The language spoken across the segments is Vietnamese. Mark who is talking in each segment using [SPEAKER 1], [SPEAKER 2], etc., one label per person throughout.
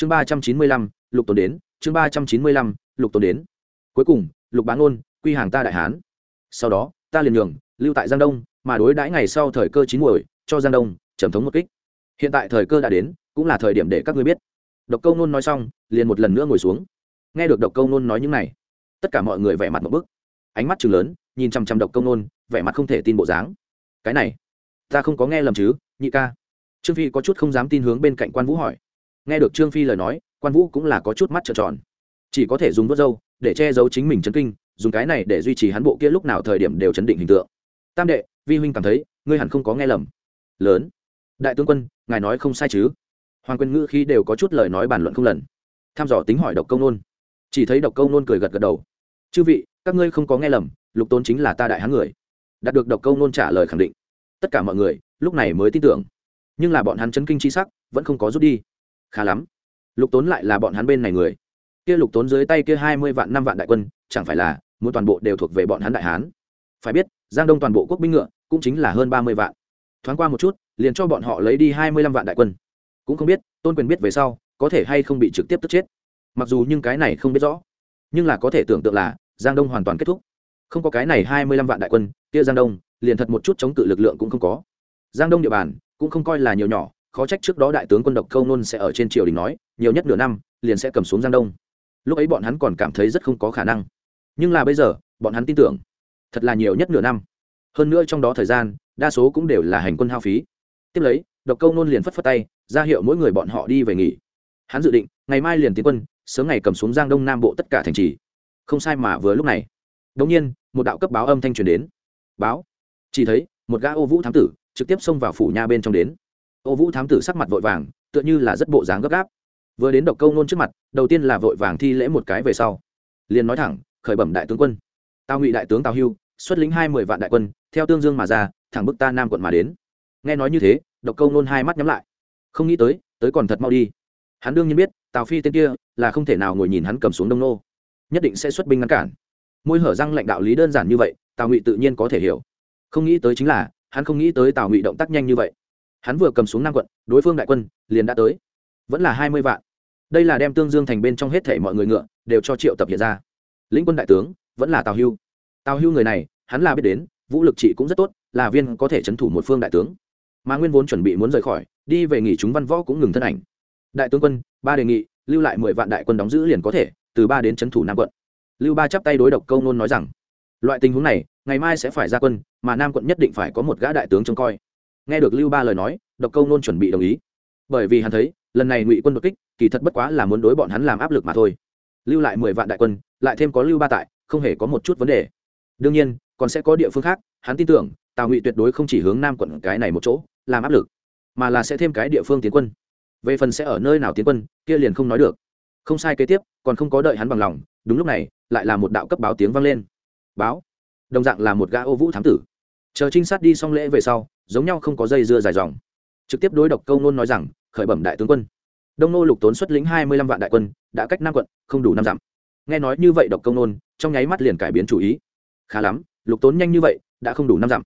[SPEAKER 1] chương ba trăm chín mươi lăm, lục tồn đến. Chương ba trăm chín mươi lăm, lục tồn đến. Cuối cùng, lục bá ngôn, quy hàng ta đại hán. Sau đó, ta liền nhường, lưu tại giang đông, mà đối đãi ngày sau thời cơ chín muồi, cho giang đông, trầm thống một kích. Hiện tại thời cơ đã đến, cũng là thời điểm để các ngươi biết. Độc câu nôn nói xong, liền một lần nữa ngồi xuống. Nghe được độc câu nôn nói những này, tất cả mọi người vẻ mặt một bức. Ánh mắt chừng lớn, nhìn chằm chằm độc câu nôn, vẻ mặt không thể tin bộ dáng. Cái này, ta không có nghe lầm chứ, nhị ca. Trương phi có chút không dám tin hướng bên cạnh quan vũ hỏi nghe được trương phi lời nói, quan vũ cũng là có chút mắt trợn tròn. Chỉ có thể dùng vớt dâu để che giấu chính mình chấn kinh, dùng cái này để duy trì hắn bộ kia lúc nào thời điểm đều chấn định hình tượng. Tam đệ, vi huynh cảm thấy, ngươi hẳn không có nghe lầm. Lớn. Đại tướng quân, ngài nói không sai chứ. Hoàng quân ngữ khi đều có chút lời nói bàn luận không lần. Tham dò tính hỏi độc công nôn. Chỉ thấy độc câu nôn cười gật gật đầu. Chư vị, các ngươi không có nghe lầm, lục tôn chính là ta đại hán người. Đạt được độc câu nôn trả lời khẳng định. Tất cả mọi người, lúc này mới tin tưởng. Nhưng là bọn hắn chấn kinh chi sắc, vẫn không có rút đi khá lắm. Lục tốn lại là bọn hắn bên này người. Kia lục tốn dưới tay kia hai mươi vạn, năm vạn đại quân, chẳng phải là muốn toàn bộ đều thuộc về bọn hắn đại hán. Phải biết, giang đông toàn bộ quốc binh ngựa cũng chính là hơn ba mươi vạn. Thoáng qua một chút, liền cho bọn họ lấy đi hai mươi lăm vạn đại quân. Cũng không biết, tôn quyền biết về sau, có thể hay không bị trực tiếp tức chết. Mặc dù nhưng cái này không biết rõ. Nhưng là có thể tưởng tượng là giang đông hoàn toàn kết thúc. Không có cái này hai mươi lăm vạn đại quân, kia giang đông, liền thật một chút chống cự lực lượng cũng không có. Giang đông địa bàn cũng không coi là nhiều nhỏ khó trách trước đó đại tướng quân độc câu nôn sẽ ở trên triều đình nói, nhiều nhất nửa năm, liền sẽ cầm xuống giang đông. Lúc ấy bọn hắn còn cảm thấy rất không có khả năng. Nhưng là bây giờ, bọn hắn tin tưởng. Thật là nhiều nhất nửa năm. Hơn nữa trong đó thời gian, đa số cũng đều là hành quân hao phí. Tiếp lấy, độc câu nôn liền phất phất tay, ra hiệu mỗi người bọn họ đi về nghỉ. Hắn dự định, ngày mai liền tiến quân, sớm ngày cầm xuống giang đông nam bộ tất cả thành trì. Không sai mà vừa lúc này đống nhiên, một đạo cấp báo âm thanh truyền đến. Báo. Chỉ thấy, một gã ô vũ thám tử, trực tiếp xông vào phủ nha bên trong đến ô vũ thám tử sắc mặt vội vàng, tựa như là rất bộ dáng gấp gáp. Vừa đến độc câu nôn trước mặt, đầu tiên là vội vàng thi lễ một cái về sau. Liền nói thẳng, khởi bẩm đại tướng quân. Tào ngụy đại tướng tào hưu, xuất lính hai mươi vạn đại quân, theo tương dương mà ra, thẳng bức ta nam quận mà đến. Nghe nói như thế, độc câu nôn hai mắt nhắm lại. Không nghĩ tới tới còn thật mau đi. Hắn đương nhiên biết, tào phi tên kia là không thể nào ngồi nhìn hắn cầm xuống đông nô. Nhất định sẽ xuất binh ngăn cản. Môi hở răng lãnh đạo lý đơn giản như vậy, tào ngụy tự nhiên có thể hiểu. Không nghĩ tới chính là, hắn không nghĩ tới tào ngụy động tác nhanh như vậy hắn vừa cầm xuống nam quận, đối phương đại quân liền đã tới. Vẫn là hai mươi vạn. Đây là đem tương dương thành bên trong hết thể mọi người ngựa đều cho triệu tập hiện ra. Lĩnh quân đại tướng vẫn là tào hưu. Tào hưu người này, hắn là biết đến, vũ lực trị cũng rất tốt, là viên có thể c h ấ n thủ một phương đại tướng. Mà nguyên vốn chuẩn bị muốn rời khỏi, đi về nghỉ chúng văn võ cũng ngừng thân ảnh. Đại tướng quân, ba đề nghị, lưu lại mười vạn đại quân đóng giữ liền có thể, từ ba đến c h ấ n thủ nam quận. Lưu ba chắp tay đối độc câu nôn nói rằng, loại tình huống này, ngày mai sẽ phải ra quân, mà nam quận nhất định phải có một gã đại tướng trông coi nghe được lưu ba lời nói, độc câu nôn chuẩn bị đồng ý. Bởi vì hắn thấy, lần này ngụy quân đột kích, kỳ thật bất quá là muốn đối bọn hắn làm áp lực mà thôi. Lưu lại mười vạn đại quân, lại thêm có lưu ba tại, không hề có một chút vấn đề. Đương nhiên, còn sẽ có địa phương khác, hắn tin tưởng, tào ngụy tuyệt đối không chỉ hướng nam quận cái này một chỗ, làm áp lực, mà là sẽ thêm cái địa phương tiến quân. Về phần sẽ ở nơi nào tiến quân, kia liền không nói được. Không sai kế tiếp, còn không có đợi hắn bằng lòng, đúng lúc này, lại là một đạo cấp báo tiếng vang lên. Báo. Đồng dạng là một gã ô vũ thám tử. Chờ trinh sát đi xong lễ về sau giống nhau không có dây dưa dài dòng. Trực tiếp đối độc câu nôn nói rằng, khởi bẩm đại tướng quân. Đông nô lục tốn xuất lĩnh hai mươi lăm vạn đại quân, đã cách năm quận, không đủ năm dặm. Nghe nói như vậy độc câu nôn trong nháy mắt liền cải biến chủ ý. Khá lắm, lục tốn nhanh như vậy, đã không đủ năm dặm.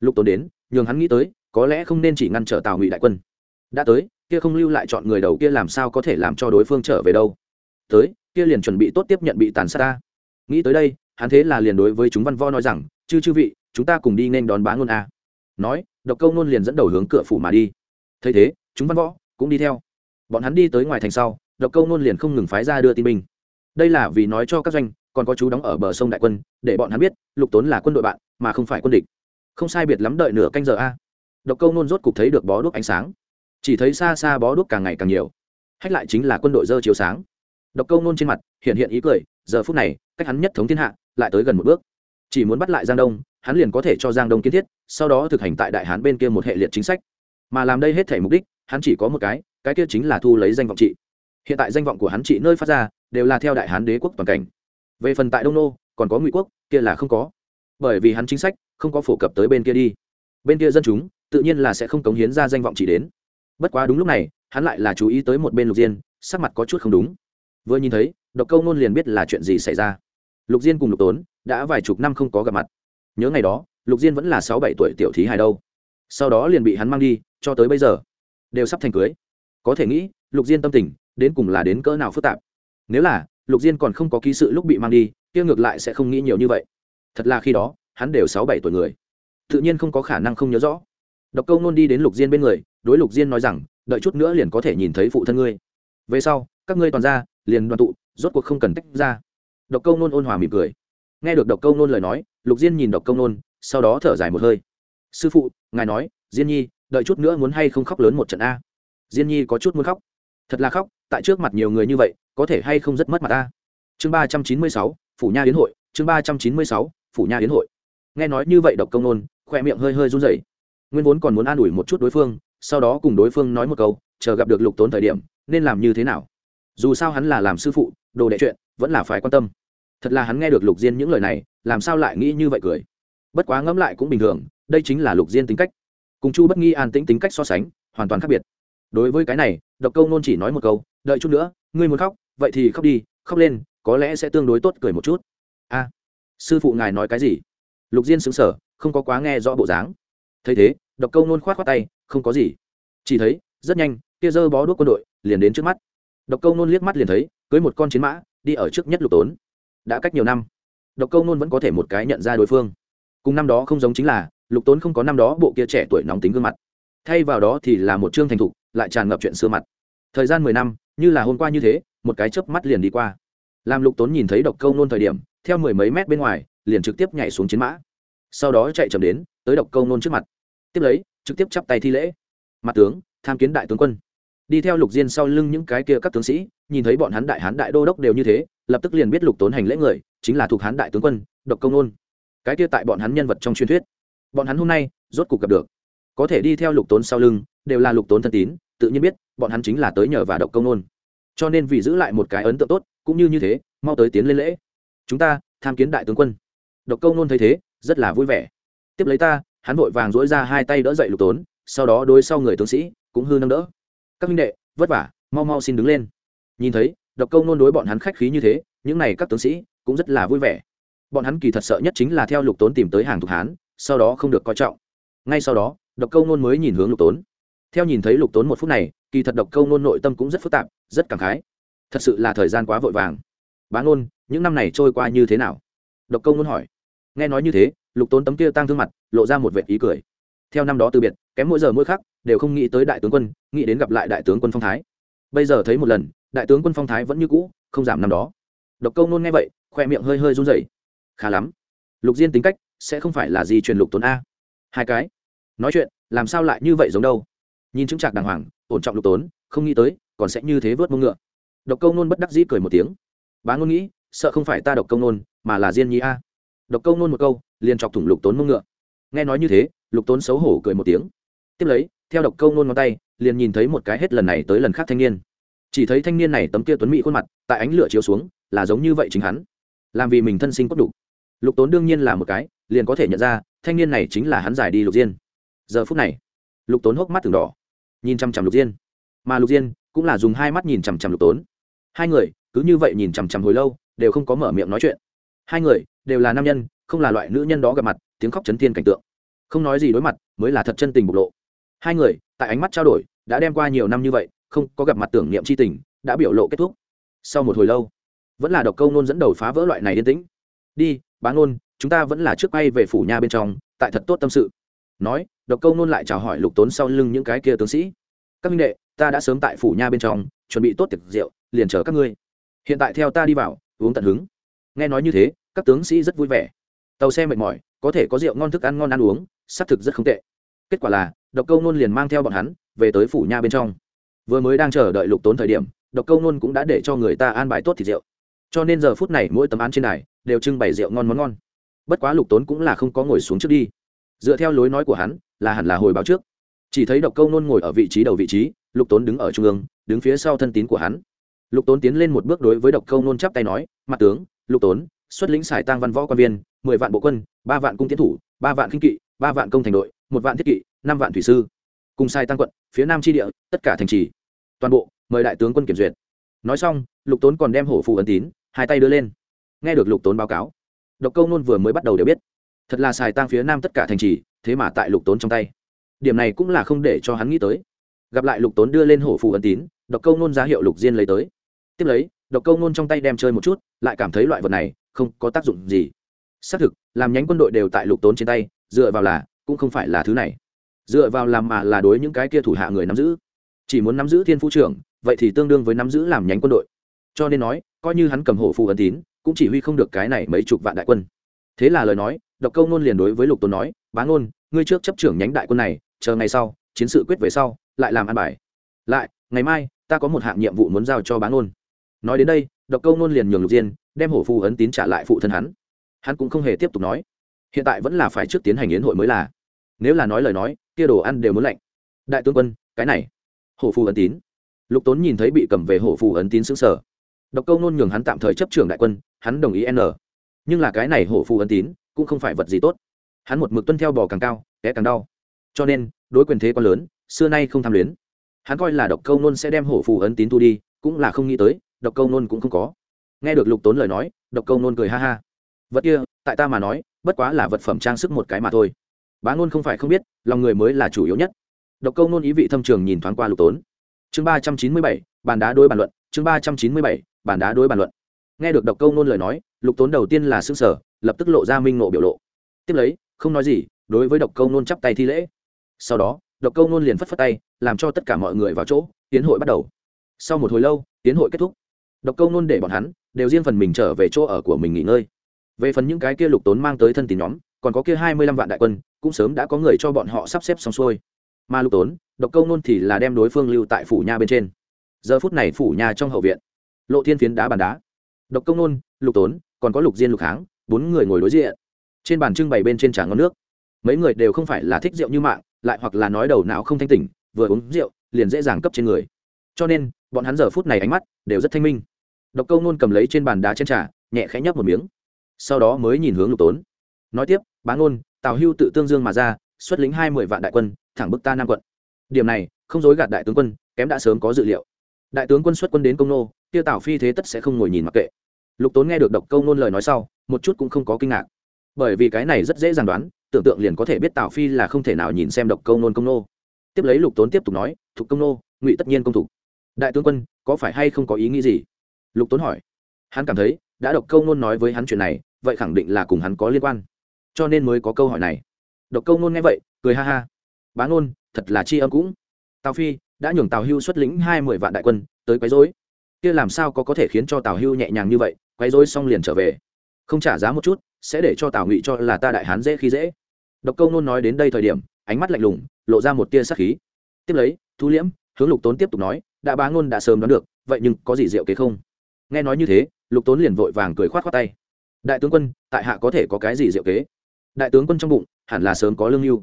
[SPEAKER 1] Lục tốn đến, nhường hắn nghĩ tới, có lẽ không nên chỉ ngăn trở tào ngụy đại quân. Đã tới, kia không lưu lại chọn người đầu kia làm sao có thể làm cho đối phương trở về đâu. Tới, kia liền chuẩn bị tốt tiếp nhận bị tàn sát ta. Nghĩ tới đây, hắn thế là liền đối với chúng văn võ nói rằng, chư chư vị, chúng ta cùng đi nên đón bá ngôn a. Nói độc câu nôn liền dẫn đầu hướng cửa phủ mà đi. Thấy thế, chúng văn võ cũng đi theo. Bọn hắn đi tới ngoài thành sau, độc câu nôn liền không ngừng phái ra đưa tin binh. Đây là vì nói cho các doanh, còn có chú đóng ở bờ sông đại quân, để bọn hắn biết, lục tốn là quân đội bạn, mà không phải quân địch. Không sai biệt lắm đợi nửa canh giờ a. Độc câu nôn rốt cục thấy được bó đuốc ánh sáng. Chỉ thấy xa xa bó đuốc càng ngày càng nhiều. Hách lại chính là quân đội dơ chiếu sáng. Độc câu nôn trên mặt hiện hiện ý cười, giờ phút này, cách hắn nhất thống thiên hạ, lại tới gần một bước. Chỉ muốn bắt lại giang đông hắn liền có thể cho giang đông kiến thiết, sau đó thực hành tại đại hán bên kia một hệ liệt chính sách. Mà làm đây hết thể mục đích, hắn chỉ có một cái cái kia chính là thu lấy danh vọng trị. Hiện tại danh vọng của hắn trị nơi phát ra, đều là theo đại hán đế quốc toàn cảnh. Về phần tại đông nô, còn có ngụy quốc, kia là không có. Bởi vì hắn chính sách, không có phổ cập tới bên kia đi. Bên kia dân chúng, tự nhiên là sẽ không cống hiến ra danh vọng trị đến. Bất quá đúng lúc này, hắn lại là chú ý tới một bên lục diên, sắc mặt có chút không đúng. Vừa nhìn thấy, độc câu nôn liền biết là chuyện gì xảy ra. Lục diên cùng lục tốn, đã vài chục năm không có gặp mặt nhớ ngày đó, lục diên vẫn là sáu bảy tuổi tiểu thí hài đâu. Sau đó liền bị hắn mang đi, cho tới bây giờ, đều sắp thành cưới. Có thể nghĩ, lục diên tâm tình, đến cùng là đến cỡ nào phức tạp. Nếu là, lục diên còn không có ký sự lúc bị mang đi, kia ngược lại sẽ không nghĩ nhiều như vậy. Thật là khi đó, hắn đều sáu bảy tuổi người. Tự nhiên không có khả năng không nhớ rõ. Độc câu nôn đi đến lục diên bên người, đối lục diên nói rằng, đợi chút nữa liền có thể nhìn thấy phụ thân ngươi. Về sau, các ngươi toàn ra, liền đoàn tụ, rốt cuộc không cần tách ra. Độc câu nôn ôn hòa mỉm cười. Nghe được độc câu nôn lời nói lục diên nhìn độc Công nôn, sau đó thở dài một hơi. Sư phụ, ngài nói, diên nhi, đợi chút nữa muốn hay không khóc lớn một trận a? Diên nhi có chút muốn khóc. Thật là khóc, tại trước mặt nhiều người như vậy, có thể hay không rất mất mặt ta chương ba trăm chín mươi sáu, phủ nha hiến hội, chương ba trăm chín mươi sáu, phủ nha hiến hội. Nghe nói như vậy độc công nôn khoe miệng hơi hơi run rẩy. Nguyên vốn còn muốn an ủi một chút đối phương, sau đó cùng đối phương nói một câu, chờ gặp được lục tốn thời điểm, nên làm như thế nào? Dù sao hắn là làm sư phụ, đồ đệ chuyện, vẫn là phải quan tâm thật là hắn nghe được lục diên những lời này, làm sao lại nghĩ như vậy cười? Bất quá ngẫm lại cũng bình thường, đây chính là lục diên tính cách. Cùng chu bất nghi an tĩnh tính cách so sánh, hoàn toàn khác biệt. Đối với cái này, độc câu nôn chỉ nói một câu, đợi chút nữa, ngươi muốn khóc, vậy thì khóc đi, khóc lên, có lẽ sẽ tương đối tốt cười một chút. A, sư phụ ngài nói cái gì? Lục diên xứng sở không có quá nghe rõ bộ dáng. Thấy thế, độc câu nôn khoát khoát tay, không có gì. Chỉ thấy, rất nhanh, kia dơ bó đuốc quân đội liền đến trước mắt. Độc câu nôn liếc mắt liền thấy, cưới một con chiến mã, đi ở trước nhất lục tốn đã cách nhiều năm. Độc câu nôn vẫn có thể một cái nhận ra đối phương. Cùng năm đó không giống chính là, lục tốn không có năm đó bộ kia trẻ tuổi nóng tính gương mặt. Thay vào đó thì là một chương thành thục, lại tràn ngập chuyện xưa mặt. Thời gian mười năm, như là hôm qua như thế, một cái chớp mắt liền đi qua. Làm lục tốn nhìn thấy độc câu nôn thời điểm, theo mười mấy mét bên ngoài, liền trực tiếp nhảy xuống chiến mã. Sau đó chạy chậm đến, tới độc câu nôn trước mặt. Tiếp lấy, trực tiếp chắp tay thi lễ. Mặt tướng, tham kiến đại tướng quân đi theo lục diên sau lưng những cái kia các tướng sĩ, nhìn thấy bọn hắn đại hán đại đô đốc đều như thế, lập tức liền biết lục tốn hành lễ người, chính là thuộc hán đại tướng quân, độc công nôn. Cái kia tại bọn hắn nhân vật trong truyền thuyết, bọn hắn hôm nay rốt cuộc gặp được. Có thể đi theo lục tốn sau lưng, đều là lục tốn thân tín, tự nhiên biết, bọn hắn chính là tới nhờ và độc công nôn. Cho nên vì giữ lại một cái ấn tượng tốt, cũng như như thế, mau tới tiến lên lễ. Chúng ta, tham kiến đại tướng quân. Độc công nôn thấy thế, rất là vui vẻ. Tiếp lấy ta, hắn vội vàng dỗi ra hai tay đỡ dậy lục tốn, sau đó đối sau người tướng sĩ, cũng hư nâng đỡ các minh đệ, vất vả, mau mau xin đứng lên. Nhìn thấy, độc câu nôn đối bọn hắn khách khí như thế, những n à y các tướng sĩ cũng rất là vui vẻ. Bọn hắn kỳ thật sợ nhất chính là theo lục tốn tìm tới hàng thục hán, sau đó không được coi trọng. Ngay sau đó, độc câu nôn mới nhìn hướng lục tốn. Theo nhìn thấy lục tốn một phút này, kỳ thật độc câu nôn nội tâm cũng rất phức tạp, rất cảm khái. Thật sự là thời gian quá vội vàng. Bá ngôn những năm này trôi qua như thế nào? Độc câu nôn hỏi. Nghe nói như thế, lục tốn tấm kia tăng thương mặt, lộ ra một vệ ý cười. Theo năm đó từ biệt, kém mỗi giờ mỗi khắc đều không nghĩ tới đại tướng quân, nghĩ đến gặp lại đại tướng quân phong thái. Bây giờ thấy một lần, đại tướng quân phong thái vẫn như cũ, không giảm năm đó. Độc câu nôn nghe vậy, khoe miệng hơi hơi run rẩy. Khá lắm. Lục diên tính cách sẽ không phải là gì truyền lục tốn a. Hai cái. Nói chuyện, làm sao lại như vậy giống đâu? Nhìn chứng trạc đàng hoàng, ổn trọng lục tốn, không nghĩ tới, còn sẽ như thế vớt mông ngựa. Độc câu nôn bất đắc dĩ cười một tiếng. Bá ngôn nghĩ, sợ không phải ta độc câu nôn, mà là diên nhi a. Độc câu nôn một câu, liền chọc thủng lục tốn mông ngựa. Nghe nói như thế, lục tốn xấu hổ cười một tiếng. Tiếp lấy theo độc câu nôn ngón tay, liền nhìn thấy một cái hết lần này tới lần khác thanh niên. Chỉ thấy thanh niên này tấm kia tuấn mỹ khuôn mặt, tại ánh lửa chiếu xuống, là giống như vậy chính hắn. Làm vì mình thân sinh cốt đủ. Lục tốn đương nhiên là một cái, liền có thể nhận ra, thanh niên này chính là hắn giải đi lục diên. Giờ phút này, lục tốn hốc mắt từng đỏ, nhìn chằm chằm lục diên. Mà lục diên cũng là dùng hai mắt nhìn chằm chằm lục tốn. Hai người, cứ như vậy nhìn chằm chằm hồi lâu, đều không có mở miệng nói chuyện. Hai người, đều là nam nhân, không là loại nữ nhân đó gặp mặt, tiếng khóc chấn thiên cảnh tượng. Không nói gì đối mặt, mới là thật chân tình bộc lộ hai người, tại ánh mắt trao đổi, đã đem qua nhiều năm như vậy, không có gặp mặt tưởng niệm c h i tình, đã biểu lộ kết thúc. Sau một hồi lâu, vẫn là độc câu nôn dẫn đầu phá vỡ loại này yên tĩnh. Đi, bá ngôn chúng ta vẫn là trước bay về phủ nhà bên trong, tại thật tốt tâm sự. Nói, độc câu nôn lại chào hỏi lục tốn sau lưng những cái kia tướng sĩ. Các minh đệ, ta đã sớm tại phủ nha bên trong, chuẩn bị tốt tiệc rượu, liền chờ các ngươi. Hiện tại theo ta đi vào, uống tận hứng. Nghe nói như thế, các tướng sĩ rất vui vẻ. Tàu xe mệt mỏi, có thể có rượu ngon thức ăn ngon ăn uống, xác thực rất không tệ kết quả là, độc câu nôn liền mang theo bọn hắn về tới phủ nha bên trong. Vừa mới đang chờ đợi lục tốn thời điểm, độc câu nôn cũng đã để cho người ta an bài tốt thịt rượu. Cho nên giờ phút này mỗi tấm án trên này đều trưng bày rượu ngon món ngon. Bất quá lục tốn cũng là không có ngồi xuống trước đi. Dựa theo lối nói của hắn, là hẳn là hồi báo trước. Chỉ thấy độc câu nôn ngồi ở vị trí đầu vị trí, lục tốn đứng ở trung ương, đứng phía sau thân tín của hắn. Lục tốn tiến lên một bước đối với độc câu nôn chắp tay nói, mặt tướng, lục tốn, xuất lĩnh xài tăng văn võ quan viên, mười vạn bộ quân, ba vạn cung tiến thủ, ba vạn kinh kỵ, ba vạn công thành đội một vạn thiết kỵ, năm vạn thủy sư. Cùng sai tăng quận, phía nam tri địa, tất cả thành trì. Toàn bộ, mời đại tướng quân kiểm duyệt. Nói xong, lục tốn còn đem hổ phù ấn tín, hai tay đưa lên. Nghe được lục tốn báo cáo, độc câu nôn vừa mới bắt đầu đều biết. Thật là xài tăng phía nam tất cả thành trì, thế mà tại lục tốn trong tay. Điểm này cũng là không để cho hắn nghĩ tới. Gặp lại lục tốn đưa lên hổ phù ấn tín, độc câu nôn ra hiệu lục diên lấy tới. Tiếp lấy, độc câu nôn trong tay đem chơi một chút, lại cảm thấy loại vật này không có tác dụng gì. Xác thực, làm nhánh quân đội đều tại lục tốn trên tay, dựa vào là cũng không phải là thứ này. Dựa vào làm mà là đối những cái kia thủ hạ người nắm giữ. Chỉ muốn nắm giữ thiên phu trưởng, vậy thì tương đương với nắm giữ làm nhánh quân đội. Cho nên nói, coi như hắn cầm hộ phù ấn tín, cũng chỉ huy không được cái này mấy chục vạn đại quân. Thế là lời nói, độc câu nôn liền đối với lục tôn nói, bá ngôn ngươi trước chấp trưởng nhánh đại quân này, chờ ngày sau, chiến sự quyết về sau, lại làm ăn bài. Lại, ngày mai, ta có một hạng nhiệm vụ muốn giao cho bá ngôn nói đến đây, độc câu nôn liền nhường lục diên đem hổ phù ấn tín trả lại phụ thân hắn. Hắn cũng không hề tiếp tục nói hiện tại vẫn là phải trước tiến hành yến hội mới là. Nếu là nói lời nói, kia đồ ăn đều muốn lạnh. Đại tướng quân, cái này. Hổ phù ấn tín. Lục tốn nhìn thấy bị cầm về hổ phù ấn tín xứng sở độc câu nôn nhường hắn tạm thời chấp trưởng đại quân, hắn đồng ý n. Nhưng là cái này hổ phù ấn tín, cũng không phải vật gì tốt. Hắn một mực tuân theo bò càng cao, té càng đau. Cho nên, đối quyền thế quá lớn, xưa nay không tham luyến. Hắn coi là độc câu nôn sẽ đem hổ phù ấn tín thu đi, cũng là không nghĩ tới, độc câu nôn cũng không có. Nghe được lục tốn lời nói, độc câu nôn cười ha ha. Vật kia, tại ta mà nói bất quá là vật phẩm trang sức một cái mà thôi. Bá ngôn không phải không biết, lòng người mới là chủ yếu nhất. Độc câu nôn ý vị thâm trường nhìn thoáng qua lục tốn. Chương ba trăm chín mươi bảy, bàn đá đối bàn luận, chương ba trăm chín mươi bảy, bàn đá đối bàn luận. Nghe được độc câu nôn lời nói, lục tốn đầu tiên là xương sở lập tức lộ ra minh nộ biểu lộ. Tiếp lấy, không nói gì, đối với độc câu nôn chắp tay thi lễ. Sau đó, độc câu nôn liền phất phất tay, làm cho tất cả mọi người vào chỗ, tiến hội bắt đầu. Sau một hồi lâu, tiến hội kết thúc. Độc câu nôn để bọn hắn, đều riêng phần mình trở về chỗ ở của mình nghỉ ngơi về phần những cái kia lục tốn mang tới thân tín nhóm, còn có kia hai mươi lăm vạn đại quân, cũng sớm đã có người cho bọn họ sắp xếp xong xuôi. Mà lục tốn, độc câu nôn thì là đem đối phương lưu tại phủ nha bên trên. Giờ phút này phủ nha trong hậu viện, lộ thiên phiến đá bàn đá. Độc công nôn, lục tốn, còn có lục diên lục kháng, bốn người ngồi đối diện. Trên bàn trưng bày bên trên trà ngon nước. Mấy người đều không phải là thích rượu như mạng, lại hoặc là nói đầu não không thanh tỉnh, vừa uống rượu, liền dễ dàng cấp trên người. Cho nên, bọn hắn giờ phút này ánh mắt đều rất thanh minh. Độc câu nôn cầm lấy trên bàn đá trên trà, nhẹ khẽ nhấp một miếng sau đó mới nhìn hướng lục tốn. Nói tiếp, bá ôn tào hưu tự tương dương mà ra, xuất lính hai mươi vạn đại quân, thẳng bức ta nam quận. Điểm này, không dối gạt đại tướng quân, kém đã sớm có dự liệu. Đại tướng quân xuất quân đến công nô tiêu tào phi thế tất sẽ không ngồi nhìn mặc kệ. Lục tốn nghe được độc câu nôn lời nói sau, một chút cũng không có kinh ngạc. Bởi vì cái này rất dễ dàng đoán, tưởng tượng liền có thể biết tào phi là không thể nào nhìn xem độc câu nôn công nô. Tiếp lấy lục tốn tiếp tục nói, thục công nô, ngụy tất nhiên công thủ đại tướng quân, có phải hay không có ý nghĩ gì? Lục tốn hỏi. Hắn cảm thấy đã độc câu nôn nói với hắn chuyện này, vậy khẳng định là cùng hắn có liên quan. Cho nên mới có câu hỏi này. Độc câu nôn nghe vậy, cười ha ha. Bá ngôn, thật là chi âm cũng. Tào phi, đã nhường tào hưu xuất lĩnh hai mươi vạn đại quân, tới quấy dối kia làm sao có có thể khiến cho tào hưu nhẹ nhàng như vậy, quấy dối xong liền trở về. Không trả giá một chút, sẽ để cho tào ngụy cho là ta đại hán dễ khi dễ. Độc câu nôn nói đến đây thời điểm, ánh mắt lạnh lùng, lộ ra một tia sắc khí. Tiếp lấy, thu liễm, hướng lục tốn tiếp tục nói, đã bá ngôn đã sớm đoán được, vậy nhưng có gì diệu kế không? Nghe nói như thế lục tốn liền vội vàng cười khoát khoát tay. Đại tướng quân, tại hạ có thể có cái gì diệu kế? Đại tướng quân trong bụng, hẳn là sớm có lương hưu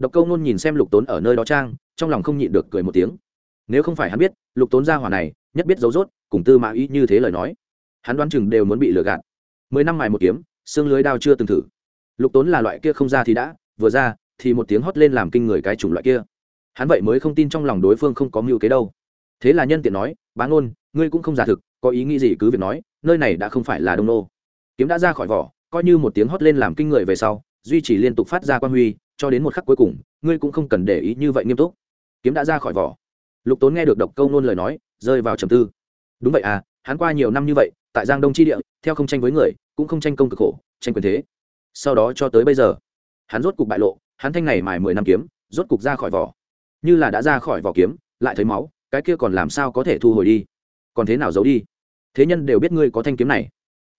[SPEAKER 1] độc câu nôn nhìn xem lục tốn ở nơi đó trang, trong lòng không nhịn được cười một tiếng. Nếu không phải hắn biết, lục tốn ra hỏa này, nhất biết dấu dốt cùng tư mã ý như thế lời nói. Hắn đoán chừng đều muốn bị lừa gạt. Mười năm mài một kiếm, xương lưới đao chưa từng thử. Lục tốn là loại kia không ra thì đã, vừa ra, thì một tiếng hót lên làm kinh người cái chủng loại kia. Hắn vậy mới không tin trong lòng đối phương không có mưu kế đâu. Thế là nhân tiện nói, bá ngôn, ngươi cũng không giả thực có ý nghĩ gì cứ việc nói, nơi này đã không phải là đông nô. Kiếm đã ra khỏi vỏ, coi như một tiếng hót lên làm kinh người về sau, duy trì liên tục phát ra quan huy, cho đến một khắc cuối cùng, ngươi cũng không cần để ý như vậy nghiêm túc. Kiếm đã ra khỏi vỏ. Lục tốn nghe được độc câu nôn lời nói, rơi vào trầm tư. Đúng vậy à hắn qua nhiều năm như vậy, tại giang đông tri địa, theo không tranh với người, cũng không tranh công cực khổ, tranh quyền thế. Sau đó cho tới bây giờ, hắn rốt cục bại lộ, hắn thanh này mài mười năm kiếm, rốt cục ra khỏi vỏ. Như là đã ra khỏi vỏ kiếm, lại thấy máu, cái kia còn làm sao có thể thu hồi đi? Còn thế nào giấu đi? Thế nhân đều biết ngươi có thanh kiếm này.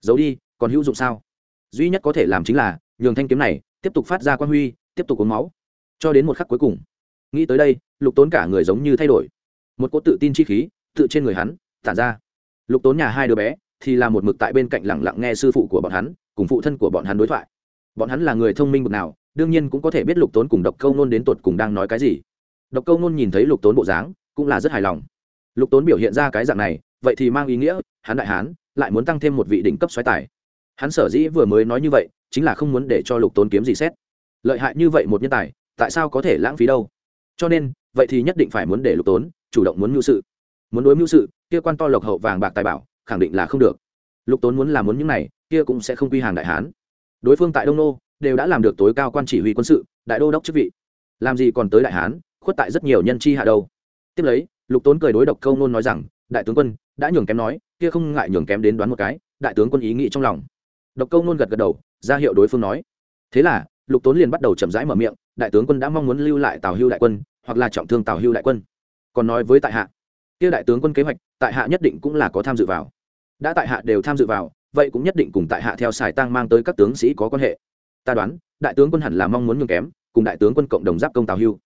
[SPEAKER 1] Giấu đi, còn hữu dụng sao? Duy nhất có thể làm chính là, nhường thanh kiếm này tiếp tục phát ra quan huy, tiếp tục uống máu. Cho đến một khắc cuối cùng. Nghĩ tới đây, lục tốn cả người giống như thay đổi. Một cỗ tự tin chi khí, tự trên người hắn, tản ra. Lục tốn nhà hai đứa bé, thì là một mực tại bên cạnh lẳng lặng nghe sư phụ của bọn hắn, cùng phụ thân của bọn hắn đối thoại. Bọn hắn là người thông minh bực nào, đương nhiên cũng có thể biết lục tốn cùng độc câu nôn đến tột cùng đang nói cái gì. Độc câu nôn nhìn thấy lục tốn bộ dáng, cũng là rất hài lòng lục tốn biểu hiện ra cái dạng này, vậy thì mang ý nghĩa, hắn đại hán, lại muốn tăng thêm một vị đỉnh cấp xoáy tài. Hắn sở dĩ vừa mới nói như vậy, chính là không muốn để cho lục tốn kiếm gì xét. Lợi hại như vậy một nhân tài, tại sao có thể lãng phí đâu? Cho nên, vậy thì nhất định phải muốn để lục tốn chủ động muốn mưu sự. Muốn đối mưu sự, kia quan to lộc hậu vàng bạc tài bảo, khẳng định là không được. Lục tốn muốn làm muốn những này, kia cũng sẽ không quy hàng đại hán. Đối phương tại đông nô, đều đã làm được tối cao quan chỉ huy quân sự, đại đô đốc chức vị. Làm gì còn tới đại hán, khuất tại rất nhiều nhân chi hạ đâu. Tiếp lấy lục tốn cười đối độc câu nôn nói rằng, đại tướng quân, đã nhường kém nói, kia không ngại nhường kém đến đoán một cái, đại tướng quân ý nghĩ trong lòng. Độc câu nôn gật gật đầu, ra hiệu đối phương nói. Thế là, lục tốn liền bắt đầu chậm rãi mở miệng, đại tướng quân đã mong muốn lưu lại tào hưu đại quân, hoặc là trọng thương tào hưu đại quân. Còn nói với tại hạ, kia đại tướng quân kế hoạch, tại hạ nhất định cũng là có tham dự vào. Đã tại hạ đều tham dự vào, vậy cũng nhất định cùng tại hạ theo xài tăng mang tới các tướng sĩ có quan hệ. Ta đoán, đại tướng quân hẳn là mong muốn nhường kém, cùng đại tướng quân cộng đồng giáp công tào hưu.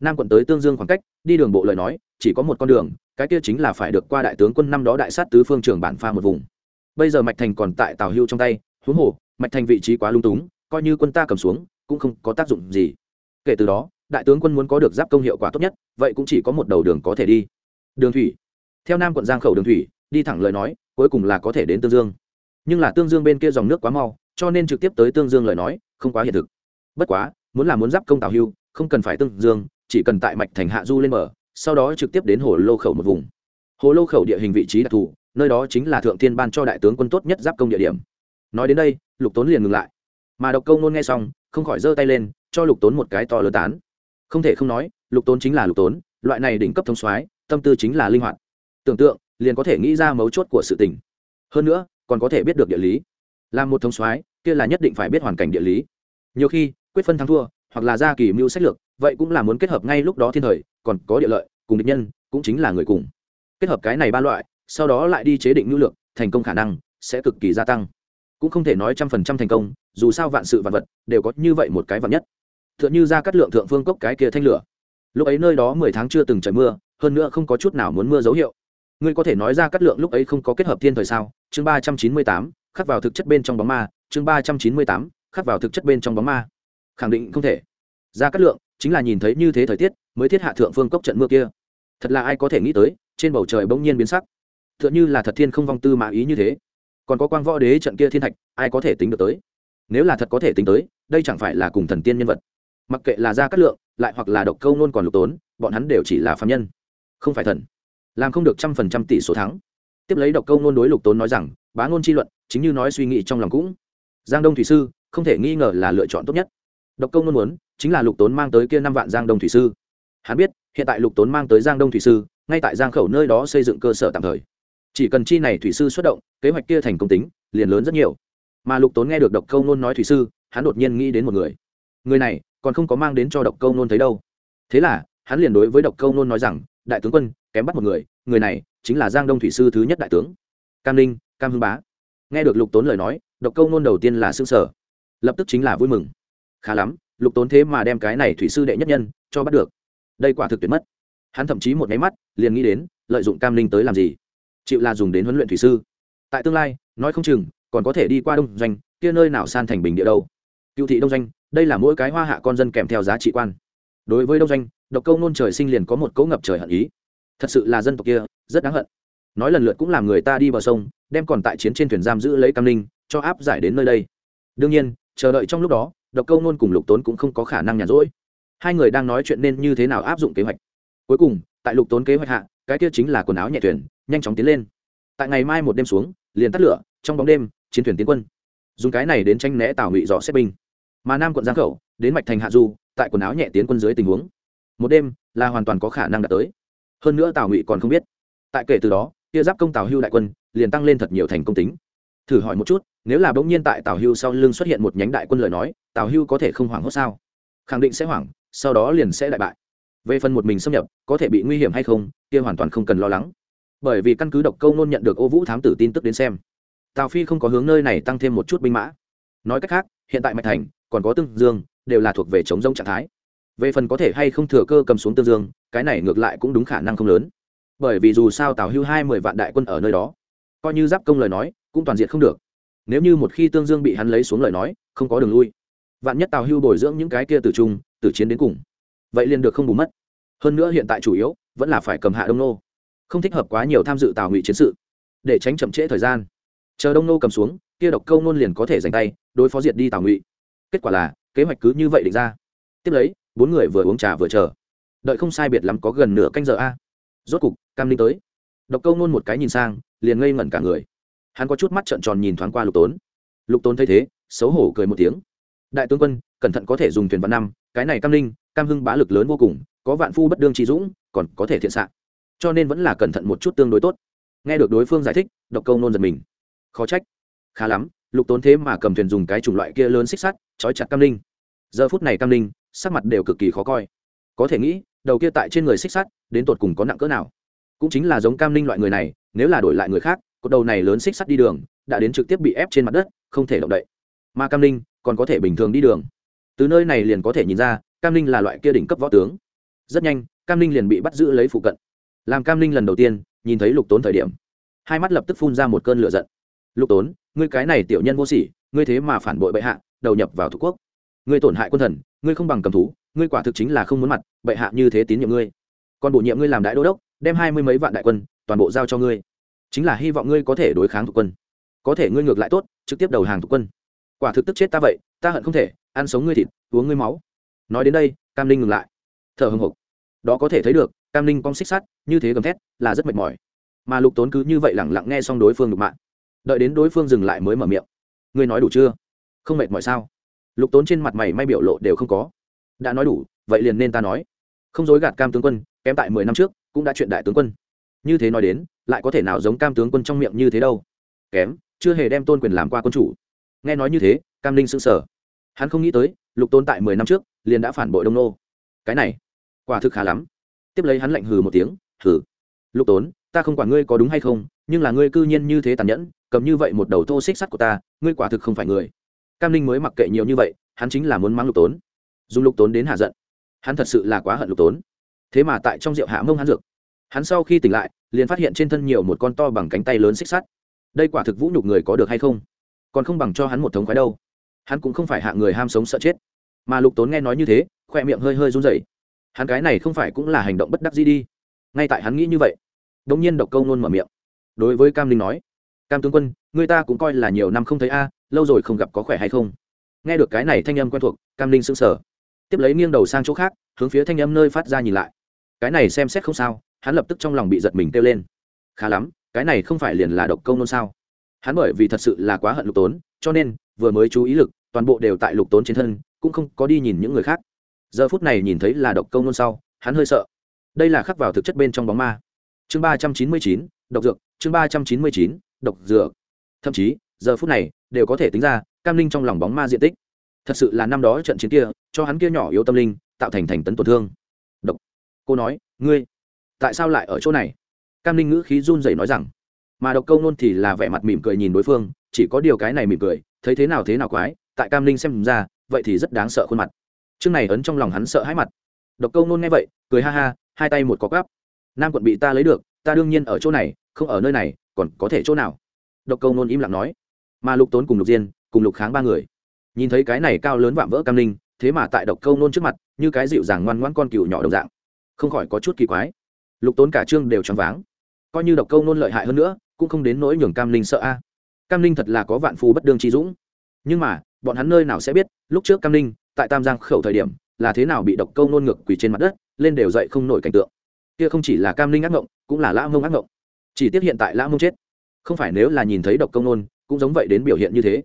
[SPEAKER 1] Nam quận tới tương dương khoảng cách, đi đường bộ lời nói chỉ có một con đường, cái kia chính là phải được qua đại tướng quân năm đó đại sát tứ phương trường bản pha một vùng. Bây giờ mạch thành còn tại tào hưu trong tay, huống hồ, mạch thành vị trí quá lung túng, coi như quân ta cầm xuống, cũng không có tác dụng gì. Kể từ đó, đại tướng quân muốn có được giáp công hiệu quả tốt nhất, vậy cũng chỉ có một đầu đường có thể đi. Đường thủy. Theo nam quận giang khẩu đường thủy, đi thẳng lời nói, cuối cùng là có thể đến tương dương. Nhưng là tương dương bên kia dòng nước quá mau, cho nên trực tiếp tới tương dương lời nói, không quá hiện thực. Bất quá, muốn là muốn giáp công tào hưu, không cần phải tương dương, chỉ cần tại mạch thành hạ du lên mở sau đó trực tiếp đến hồ lô khẩu một vùng. Hồ lô khẩu địa hình vị trí đặc thù, nơi đó chính là thượng thiên ban cho đại tướng quân tốt nhất giáp công địa điểm. Nói đến đây, lục tốn liền ngừng lại. Mà độc câu nôn nghe xong, không khỏi giơ tay lên, cho lục tốn một cái to lớn tán. Không thể không nói, lục tốn chính là lục tốn, loại này đỉnh cấp thông soái, tâm tư chính là linh hoạt. Tưởng tượng, liền có thể nghĩ ra mấu chốt của sự tình. Hơn nữa, còn có thể biết được địa lý. Làm một thông soái, kia là nhất định phải biết hoàn cảnh địa lý. Nhiều khi, quyết phân thắng thua, hoặc là ra kỳ mưu sách lược vậy cũng là muốn kết hợp ngay lúc đó thiên thời, còn có địa lợi, cùng địch nhân, cũng chính là người cùng. Kết hợp cái này ba loại, sau đó lại đi chế định nhu lượng, thành công khả năng sẽ cực kỳ gia tăng. Cũng không thể nói trăm phần trăm thành công, dù sao vạn sự vạn vật đều có như vậy một cái vạn nhất. T h ư ợ n h ư ra cắt lượng thượng phương cốc cái kia thanh lửa. Lúc ấy nơi đó mười tháng chưa từng trời mưa, hơn nữa không có chút nào muốn mưa dấu hiệu. Ngươi có thể nói ra cắt lượng lúc ấy không có kết hợp thiên thời sao? Chương ba trăm chín mươi tám, khắc vào thực chất bên trong bóng ma. Chương ba trăm chín mươi tám, khắc vào thực chất bên trong bóng ma. Khẳng định không thể. Ra cắt lượng chính là nhìn thấy như thế thời tiết, mới thiết hạ thượng phương cốc trận mưa kia. Thật là ai có thể nghĩ tới, trên bầu trời bỗng nhiên biến sắc. T h ư ợ n h ư là thật thiên không vong tư mã ý như thế. Còn có quang võ đế trận kia thiên thạch, ai có thể tính được tới? Nếu là thật có thể tính tới, đây chẳng phải là cùng thần tiên nhân vật. Mặc kệ là gia cát lượng, lại hoặc là độc câu nôn còn lục tốn, bọn hắn đều chỉ là phạm nhân. Không phải thần. Làm không được trăm phần trăm tỷ số thắng. Tiếp lấy độc câu nôn đối lục tốn nói rằng, bá ngôn chi luận, chính như nói suy nghĩ trong lòng cũng. Giang đông thủy sư, không thể nghi ngờ là lựa chọn tốt nhất. Độc câu nôn muốn chính là lục tốn mang tới kia năm vạn giang đông thủy sư. Hắn biết, hiện tại lục tốn mang tới giang đông thủy sư, ngay tại giang khẩu nơi đó xây dựng cơ sở tạm thời. Chỉ cần chi này thủy sư xuất động, kế hoạch kia thành công tính, liền lớn rất nhiều. Mà lục tốn nghe được độc câu nôn nói thủy sư, hắn đột nhiên nghĩ đến một người. Người này, còn không có mang đến cho độc câu nôn thấy đâu. Thế là, hắn liền đối với độc câu nôn nói rằng, đại tướng quân, kém bắt một người người này chính là giang đông thủy sư thứ nhất đại tướng. Cam ninh cam hưng bá. Nghe được lục tốn lời nói, độc câu nôn đầu tiên là xương sở lập tức chính là vui mừng khá lắm, lục tốn thế mà đem cái này thủy sư đệ nhất nhân cho bắt được. Đây quả thực tuyệt mất. Hắn thậm chí một nháy mắt, liền nghĩ đến, lợi dụng cam linh tới làm gì? Chịu là dùng đến huấn luyện thủy sư. Tại tương lai, nói không chừng, còn có thể đi qua đông doanh, kia nơi nào san thành bình địa đâu. Cựu thị đông doanh, đây là mỗi cái hoa hạ con dân kèm theo giá trị quan. Đối với đông doanh, độc câu nôn trời sinh liền có một cấu ngập trời hận ý. Thật sự là dân tộc kia, rất đáng hận. Nói lần lượt cũng làm người ta đi bờ sông, đem còn tại chiến trên thuyền giam giữ lấy cam linh, cho áp giải đến nơi đây. Đương nhiên, chờ đợi trong lúc đó độc câu nôn cùng lục tốn cũng không có khả năng nhàn rỗi. Hai người đang nói chuyện nên như thế nào áp dụng kế hoạch? Cuối cùng, tại lục tốn kế hoạch hạ, cái kia chính là quần áo nhẹ thuyền, nhanh chóng tiến lên. Tại ngày mai một đêm xuống, liền tắt lửa, trong bóng đêm, chiến thuyền tiến quân. Dùng cái này đến tranh né tào ngụy dọ xếp binh. Mà nam quận giang khẩu, đến mạch thành hạ du, tại quần áo nhẹ tiến quân dưới tình huống. Một đêm là hoàn toàn có khả năng đạt tới. Hơn nữa tào ngụy còn không biết. Tại kể từ đó kia giáp công tào hưu đại quân liền tăng lên thật nhiều thành công tính. Thử hỏi một chút, nếu là bỗng nhiên tại tào hưu sau lưng xuất hiện một nhánh đại quân lời nói tào hưu có thể không hoảng hốt sao? Khẳng định sẽ hoảng, sau đó liền sẽ đại bại. Về phần một mình xâm nhập, có thể bị nguy hiểm hay không, kia hoàn toàn không cần lo lắng. Bởi vì căn cứ độc câu nôn nhận được ô vũ thám tử tin tức đến xem, tào phi không có hướng nơi này tăng thêm một chút binh mã. Nói cách khác, hiện tại mạch thành, còn có tương dương, đều là thuộc về chống rông trạng thái. Về phần có thể hay không thừa cơ cầm xuống tương dương, cái này ngược lại cũng đúng khả năng không lớn. Bởi vì dù sao tào hưu hai mươi vạn đại quân ở nơi đó, coi như giáp công lời nói, cũng toàn diện không được. Nếu như một khi tương dương bị hắn lấy xuống lời nói, không có đường lui vạn nhất tào hưu bồi dưỡng những cái kia từ trung, từ chiến đến cùng, vậy liền được không bù mất. Hơn nữa hiện tại chủ yếu vẫn là phải cầm hạ đông nô. Không thích hợp quá nhiều tham dự tào ngụy chiến sự, để tránh chậm trễ thời gian. Chờ đông nô cầm xuống, kia độc câu nôn liền có thể giành tay, đối phó diệt đi tào ngụy. Kết quả là, kế hoạch cứ như vậy định ra. Tiếp lấy, bốn người vừa uống trà vừa chờ. Đợi không sai biệt lắm có gần nửa canh giờ a. Rốt cục, cam linh tới. Độc câu nôn một cái nhìn sang, liền ngây ngẩn cả người. Hắn có chút mắt trợn tròn nhìn thoáng qua lục tốn. Lục tốn thấy thế, xấu hổ cười một tiếng đại tướng quân, cẩn thận có thể dùng thuyền văn năm, cái này cam linh, cam hưng bá lực lớn vô cùng, có vạn phu bất đương trí dũng, còn có thể thiện xạ. Cho nên vẫn là cẩn thận một chút tương đối tốt. Nghe được đối phương giải thích, độc câu nôn giật mình. Khó trách. Khá lắm, lục tốn thế mà cầm thuyền dùng cái chủng loại kia lớn xích sắt, trói chặt cam linh. Giờ phút này cam linh, sắc mặt đều cực kỳ khó coi. Có thể nghĩ, đầu kia tại trên người xích sắt, đến tột cùng có nặng cỡ nào. Cũng chính là giống cam linh loại người này, nếu là đổi lại người khác, cột đầu này lớn xích sắt đi đường, đã đến trực tiếp bị ép trên mặt đất, không thể động đậy. Mà cam linh còn có thể bình thường đi đường. Từ nơi này liền có thể nhìn ra, cam linh là loại kia đỉnh cấp võ tướng. Rất nhanh, cam linh liền bị bắt giữ lấy phụ cận. Làm cam linh lần đầu tiên, nhìn thấy lục tốn thời điểm. Hai mắt lập tức phun ra một cơn lửa giận. Lục tốn, ngươi cái này tiểu nhân vô sỉ, ngươi thế mà phản bội bệ hạ, đầu nhập vào thủ quốc. Ngươi tổn hại quân thần, ngươi không bằng cầm thú, ngươi quả thực chính là không muốn mặt, bệ hạ như thế tín nhiệm ngươi. Còn bổ nhiệm ngươi làm đại đô đốc, đem hai mươi mấy vạn đại quân, toàn bộ giao cho ngươi. Chính là hy vọng ngươi có thể đối kháng thủ quân. Có thể ngươi ngược lại tốt, trực tiếp đầu hàng thủ quân quả thực tức chết ta vậy, ta hận không thể, ăn sống ngươi thịt, uống ngươi máu. Nói đến đây, cam linh ngừng lại. Thở hồng hộc đó có thể thấy được, cam linh cong xích sắt, như thế gầm thét, là rất mệt mỏi. Mà lục tốn cứ như vậy lẳng lặng nghe xong đối phương lục mạng đợi đến đối phương dừng lại mới mở miệng. Ngươi nói đủ chưa? Không mệt mỏi sao? Lục tốn trên mặt mày may biểu lộ đều không có. Đã nói đủ, vậy liền nên ta nói. Không dối gạt cam tướng quân, kém tại mười năm trước, cũng đã chuyện đại tướng quân. Như thế nói đến, lại có thể nào giống cam tướng quân trong miệng như thế đâu? Kém, chưa hề đem tôn quyền làm qua quân chủ nghe nói như thế, cam linh s ư n g sở hắn không nghĩ tới, lục tôn tại mười năm trước, liền đã phản bội đông nô. Cái này, quả thực khá lắm. Tiếp lấy hắn lạnh hừ một tiếng, hừ, lục tốn, ta không quản ngươi có đúng hay không, nhưng là ngươi cư nhiên như thế tàn nhẫn, cầm như vậy một đầu thô xích sắt của ta, ngươi quả thực không phải người. Cam Ninh mới mặc kệ nhiều như vậy, hắn chính là muốn mang lục tốn. Dùng lục tốn đến hạ giận. Hắn thật sự là quá hận lục tốn. Thế mà tại trong rượu hạ mông hắn dược. Hắn sau khi tỉnh lại, liền phát hiện trên thân nhiều một con to bằng cánh tay lớn xích sắt. Đây quả thực vũ nhục người có được hay không? Còn không bằng cho hắn một thống khoái đâu. Hắn cũng không phải hạ người ham sống sợ chết. Mà lục tốn nghe nói như thế khoe miệng hơi hơi run rẩy. Hắn cái này không phải cũng là hành động bất đắc gì đi. Ngay tại hắn nghĩ như vậy đông nhiên độc câu nôn mở miệng. Đối với cam linh nói, cam tướng quân, người ta cũng coi là nhiều năm không thấy a, lâu rồi không gặp có khỏe hay không? Nghe được cái này thanh âm quen thuộc, cam linh sững sờ. Tiếp lấy nghiêng đầu sang chỗ khác, hướng phía thanh âm nơi phát ra nhìn lại. Cái này xem xét không sao, hắn lập tức trong lòng bị giật mình kêu lên. Khá lắm, cái này không phải liền là độc câu nôn sao? Hắn bởi vì thật sự là quá hận lục tốn, cho nên vừa mới chú ý lực, toàn bộ đều tại lục tốn trên thân, cũng không có đi nhìn những người khác. Giờ phút này nhìn thấy là độc câu nôn sau, hắn hơi sợ. Đây là khắc vào thực chất bên trong bóng ma. Chương ba trăm chín mươi chín, độc dược, chương ba trăm chín mươi chín, độc dược. Thậm chí, giờ phút này, đều có thể tính ra, cam linh trong lòng bóng ma diện tích. Thật sự là năm đó trận chiến kia, cho hắn kia nhỏ yếu tâm linh, tạo thành thành tấn tổn thương. Độc. Cô nói, ngươi, tại sao lại ở chỗ này? Cam linh ngữ khí run rẩy nói rằng mà độc câu nôn thì là vẻ mặt mỉm cười nhìn đối phương, chỉ có điều cái này mỉm cười, thấy thế nào thế nào quái, tại cam linh xem ra, vậy thì rất đáng sợ khuôn mặt. Chương này ấn trong lòng hắn sợ hãi mặt. Độc câu nôn nghe vậy, cười ha ha, hai tay một có gắp nam quận bị ta lấy được, ta đương nhiên ở chỗ này, không ở nơi này, còn có thể chỗ nào? Độc câu nôn im lặng nói. Mà lục tốn cùng lục diên, cùng lục kháng ba người. Nhìn thấy cái này cao lớn vạm vỡ cam linh thế mà tại độc câu nôn trước mặt, như cái dịu dàng ngoan ngoãn con cừu nhỏ đồng dạng. Không khỏi có chút kỳ quái. Lục tốn cả trương đều choáng váng. Coi như độc câu nôn lợi hại hơn nữa cũng không đến nỗi nhường cam linh sợ a. Cam linh thật là có vạn phú bất đương trí dũng. Nhưng mà, bọn hắn nơi nào sẽ biết, lúc trước cam linh tại tam giang khẩu thời điểm, là thế nào bị độc câu nôn ngược quỳ trên mặt đất, lên đều dậy không nổi cảnh tượng. Kia không chỉ là cam linh ác ngộng, cũng là lã mông ác ngộng. Chỉ tiếc hiện tại lã mông chết. Không phải nếu là nhìn thấy độc công nôn, cũng giống vậy đến biểu hiện như thế.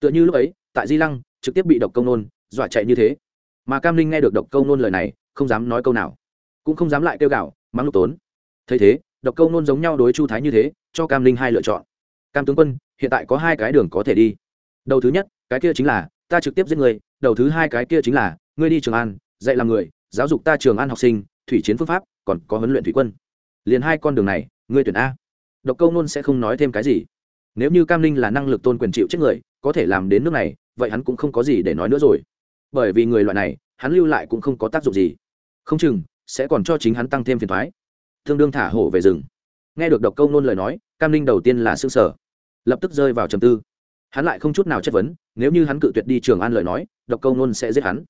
[SPEAKER 1] Tựa như lúc ấy, tại di lăng, trực tiếp bị độc công nôn, dọa chạy như thế. Mà cam linh nghe được độc công nôn lời này, không dám nói câu nào. Cũng không dám lại kêu gạo mắng lục tốn. Thấy thế, độc công nôn giống nhau đối chu thái như thế cho cam linh hai lựa chọn cam tướng quân hiện tại có hai cái đường có thể đi đầu thứ nhất cái kia chính là ta trực tiếp giết người đầu thứ hai cái kia chính là ngươi đi trường an dạy làm người giáo dục ta trường an học sinh thủy chiến phương pháp còn có huấn luyện thủy quân liền hai con đường này ngươi tuyển a độc câu nôn sẽ không nói thêm cái gì nếu như cam linh là năng lực tôn quyền chịu chết người có thể làm đến nước này vậy hắn cũng không có gì để nói nữa rồi bởi vì người loại này hắn lưu lại cũng không có tác dụng gì không chừng sẽ còn cho chính hắn tăng thêm phiền thoái tương đương thả hổ về rừng nghe được độc câu nôn lời nói, cam linh đầu tiên là s ư ơ n g sở lập tức rơi vào trầm tư. Hắn lại không chút nào chất vấn, nếu như hắn cự tuyệt đi trường an lời nói, độc câu nôn sẽ giết hắn.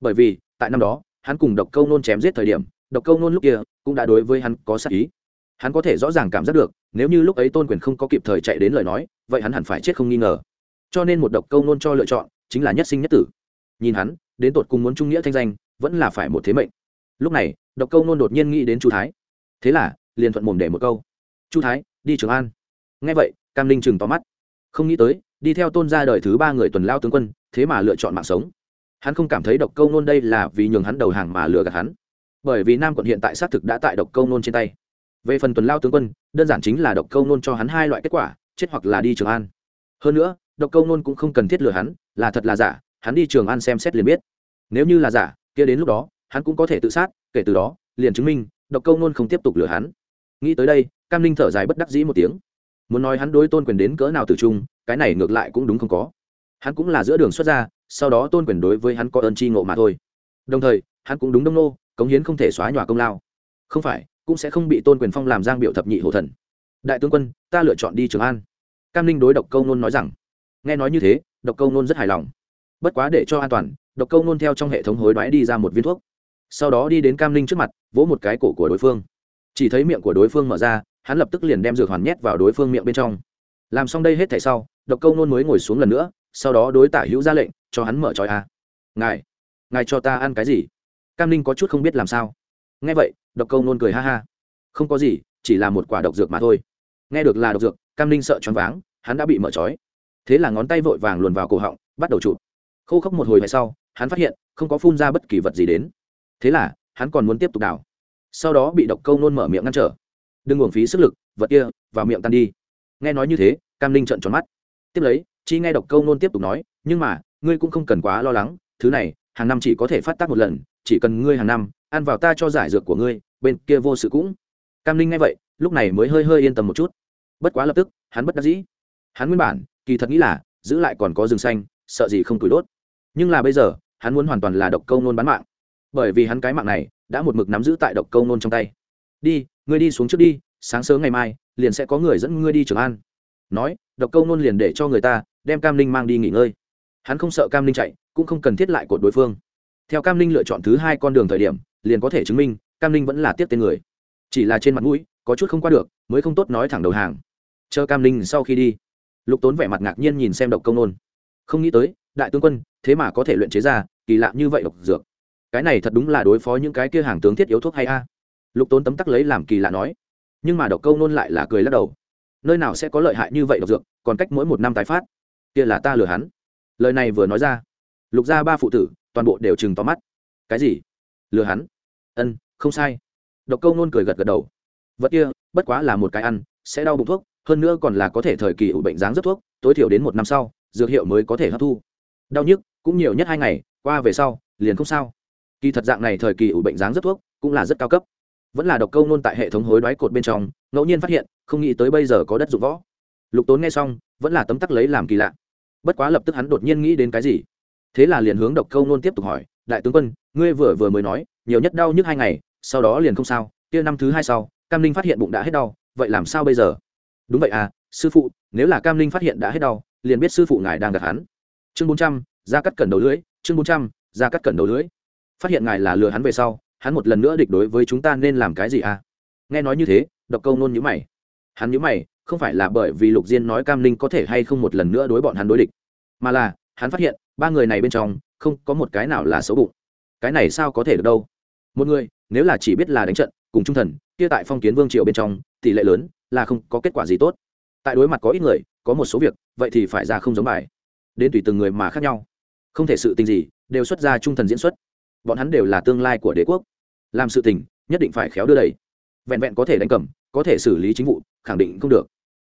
[SPEAKER 1] Bởi vì, tại năm đó, hắn cùng độc câu nôn chém giết thời điểm, độc câu nôn lúc kia cũng đã đối với hắn có sắc ý. Hắn có thể rõ ràng cảm giác được, nếu như lúc ấy tôn quyền không có kịp thời chạy đến lời nói, vậy hắn hẳn phải chết không nghi ngờ. Cho nên một độc câu nôn cho lựa chọn, chính là nhất sinh nhất tử. Nhìn hắn, đến tột cùng muốn trung nghĩa thanh danh, vẫn là phải một thế mệnh. Lúc này, độc câu nôn đột nhiên nghĩ đến chu thái. Thế là, liền thuận mồm để một câu chu thái, đi trường an. Nghe vậy, cam linh chừng tóm mắt. Không nghĩ tới, đi theo tôn ra đời thứ ba người tuần lao tướng quân, thế mà lựa chọn mạng sống. Hắn không cảm thấy độc câu nôn đây là vì nhường hắn đầu hàng mà lừa gạt hắn. Bởi vì nam quận hiện tại xác thực đã tại độc câu nôn trên tay. Về phần tuần lao tướng quân, đơn giản chính là độc câu nôn cho hắn hai loại kết quả, chết hoặc là đi trường an. Hơn nữa, độc câu nôn cũng không cần thiết lừa hắn, là thật là giả, hắn đi trường an xem xét liền biết. Nếu như là giả, kia đến lúc đó, hắn cũng có thể tự sát, kể từ đó, liền chứng minh độc câu nôn không tiếp tục lừa hắn. Nghĩ tới đây cam linh thở dài bất đắc dĩ một tiếng. Muốn nói hắn đối tôn quyền đến cỡ nào từ trung, cái này ngược lại cũng đúng không có. Hắn cũng là giữa đường xuất ra, sau đó tôn quyền đối với hắn có ơn tri ngộ mà thôi. Đồng thời, hắn cũng đúng đông nô, cống hiến không thể xóa nhòa công lao. Không phải, cũng sẽ không bị tôn quyền phong làm giang biểu thập nhị hổ thần. Đại tướng quân, ta lựa chọn đi trường an. Cam ninh đối độc câu nôn nói rằng. Nghe nói như thế, độc câu nôn rất hài lòng. Bất quá để cho an toàn, độc câu nôn theo trong hệ thống hối đoái đi ra một viên thuốc. Sau đó đi đến cam ninh trước mặt, vỗ một cái cổ của đối phương. Chỉ thấy miệng của đối phương mở ra hắn lập tức liền đem dược hoàn nhét vào đối phương miệng bên trong. Làm xong đây hết thảy sau, độc câu nôn mới ngồi xuống lần nữa, sau đó đối tả hữu ra lệnh, cho hắn mở trói a. Ngài ngài cho ta ăn cái gì? Cam ninh có chút không biết làm sao. Nghe vậy, độc câu nôn cười ha ha. Không có gì, chỉ là một quả độc dược mà thôi. Nghe được là độc dược, cam ninh sợ choáng váng, hắn đã bị mở trói. Thế là ngón tay vội vàng luồn vào cổ họng, bắt đầu chụp. Khô khốc một hồi về sau, hắn phát hiện, không có phun ra bất kỳ vật gì đến. Thế là, hắn còn muốn tiếp tục đào. Sau đó bị độc câu nôn mở miệng ngăn trở đừng uổng phí sức lực, vật kia, vào miệng tan đi. Nghe nói như thế, cam linh trợn tròn mắt. Tiếp lấy, chi nghe độc câu nôn tiếp tục nói, nhưng mà, ngươi cũng không cần quá lo lắng, thứ này, hàng năm chỉ có thể phát tác một lần, chỉ cần ngươi hàng năm ăn vào ta cho giải dược của ngươi, bên kia vô sự cũng. Cam linh nghe vậy, lúc này mới hơi hơi yên tâm một chút. Bất quá lập tức, hắn bất đắc dĩ. Hắn nguyên bản, kỳ thật nghĩ là, giữ lại còn có rừng xanh, sợ gì không tuổi đốt. Nhưng là bây giờ, hắn muốn hoàn toàn là độc câu nôn bán mạng. Bởi vì hắn cái mạng này, đã một mực nắm giữ tại độc câu nôn trong tay. Đi ngươi đi xuống trước đi, sáng sớm ngày mai, liền sẽ có người dẫn ngươi đi trường an. Nói, độc câu nôn liền để cho người ta đem cam linh mang đi nghỉ ngơi. Hắn không sợ cam linh chạy, cũng không cần thiết lại cột đối phương. Theo cam linh lựa chọn thứ hai con đường thời điểm, liền có thể chứng minh, cam linh vẫn là tiếp tên người. Chỉ là trên mặt mũi, có chút không qua được, mới không tốt nói thẳng đầu hàng. Chờ cam linh sau khi đi. Lục tốn vẻ mặt ngạc nhiên nhìn xem độc công nôn. Không nghĩ tới, đại tướng quân, thế mà có thể luyện chế ra, kỳ lạ như vậy độc dược. Cái này thật đúng là đối phó những cái kia hàng tướng thiết yếu thuốc hay a lục tốn tấm tắc lấy làm kỳ lạ nói. Nhưng mà độc câu nôn lại là cười lắc đầu. Nơi nào sẽ có lợi hại như vậy độc dược, còn cách mỗi một năm tái phát. Kia là ta lừa hắn. Lời này vừa nói ra, lục gia ba phụ tử, toàn bộ đều chừng to mắt. Cái gì? Lừa hắn? Ân, không sai. Độc câu nôn cười gật gật đầu. Vật kia, bất quá là một cái ăn, sẽ đau bụng thuốc, hơn nữa còn là có thể thời kỳ ủ bệnh dáng rất thuốc, tối thiểu đến một năm sau, dược hiệu mới có thể hấp thu. Đau nhức, cũng nhiều nhất hai ngày, qua về sau, liền không sao. Kỳ thật dạng này thời kỳ ủ bệnh dáng rất thuốc, cũng là rất cao cấp vẫn là độc câu nôn tại hệ thống hối đoái cột bên trong, ngẫu nhiên phát hiện, không nghĩ tới bây giờ có đất dụng võ. Lục tốn nghe xong, vẫn là tấm tắc lấy làm kỳ lạ. Bất quá lập tức hắn đột nhiên nghĩ đến cái gì? Thế là liền hướng độc câu nôn tiếp tục hỏi, đại tướng quân, ngươi vừa vừa mới nói, nhiều nhất đau nhức hai ngày, sau đó liền không sao, kia năm thứ hai sau, cam linh phát hiện bụng đã hết đau, vậy làm sao bây giờ? Đúng vậy à sư phụ, nếu là cam linh phát hiện đã hết đau, liền biết sư phụ ngài đang gặp hắn. Chương bốn trăm, ra cắt cẩn đầu lưỡi, chương bốn trăm, ra cắt cẩn đầu lưỡi. Phát hiện ngài là lừa hắn về sau hắn một lần nữa địch đối với chúng ta nên làm cái gì à? Nghe nói như thế, độc câu nôn nhữ mày. Hắn nhữ mày, không phải là bởi vì lục diên nói cam Ninh có thể hay không một lần nữa đối bọn hắn đối địch, mà là, hắn phát hiện, ba người này bên trong, không có một cái nào là xấu bụng. Cái này sao có thể được đâu? Một người, nếu là chỉ biết là đánh trận, cùng trung thần, kia tại phong kiến vương triệu bên trong, tỷ lệ lớn là không có kết quả gì tốt. Tại đối mặt có ít người, có một số việc, vậy thì phải ra không giống bài. Đến tùy từng người mà khác nhau. Không thể sự tình gì, đều xuất ra trung thần diễn xuất bọn hắn đều là tương lai của đế quốc. Làm sự tình, nhất định phải khéo đưa đẩy. Vẹn vẹn có thể đánh cầm, có thể xử lý chính vụ, khẳng định không được.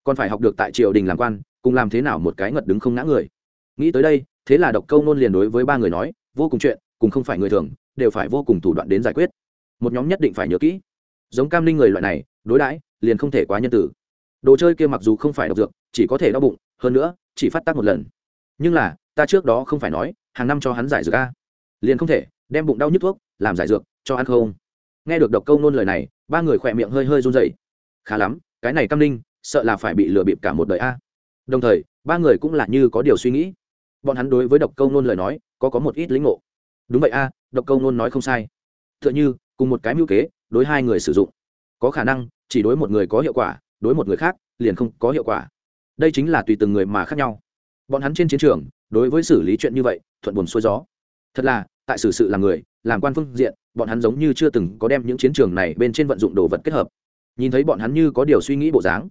[SPEAKER 1] Còn phải học được tại triều đình làm quan, cùng làm thế nào một cái ngật đứng không ngã người. Nghĩ tới đây, thế là độc câu nôn liền đối với ba người nói, vô cùng chuyện, cùng không phải người thường, đều phải vô cùng thủ đoạn đến giải quyết. Một nhóm nhất định phải nhớ kỹ. Giống cam linh người loại này, đối đãi, liền không thể quá nhân tử. Đồ chơi kia mặc dù không phải độc dược, chỉ có thể đau bụng, hơn nữa, chỉ phát tác một lần. Nhưng là, ta trước đó không phải nói, hàng năm cho hắn giải dược a. Liền không thể đem bụng đau nhức thuốc, làm giải dược, cho ăn không? Nghe được độc câu nôn lời này, ba người khỏe miệng hơi hơi run dậy khá lắm, cái này cam linh, sợ là phải bị lừa bịp cả một đời a. Đồng thời, ba người cũng là như có điều suy nghĩ. Bọn hắn đối với độc câu nôn lời nói, có có một ít lĩnh ngộ. Đúng vậy a, độc câu nôn nói không sai. T h ư ợ n h ư cùng một cái mưu kế, đối hai người sử dụng. Có khả năng, chỉ đối một người có hiệu quả, đối một người khác, liền không có hiệu quả. Đây chính là tùy từng người mà khác nhau. Bọn hắn trên chiến trường, đối với xử lý chuyện như vậy, thuận buồn xuôi gió. Thật là tại xử sự làm người, làm quan phương diện, bọn hắn giống như chưa từng có đem những chiến trường này bên trên vận dụng đồ vật kết hợp. Nhìn thấy bọn hắn như có điều suy nghĩ bộ dáng.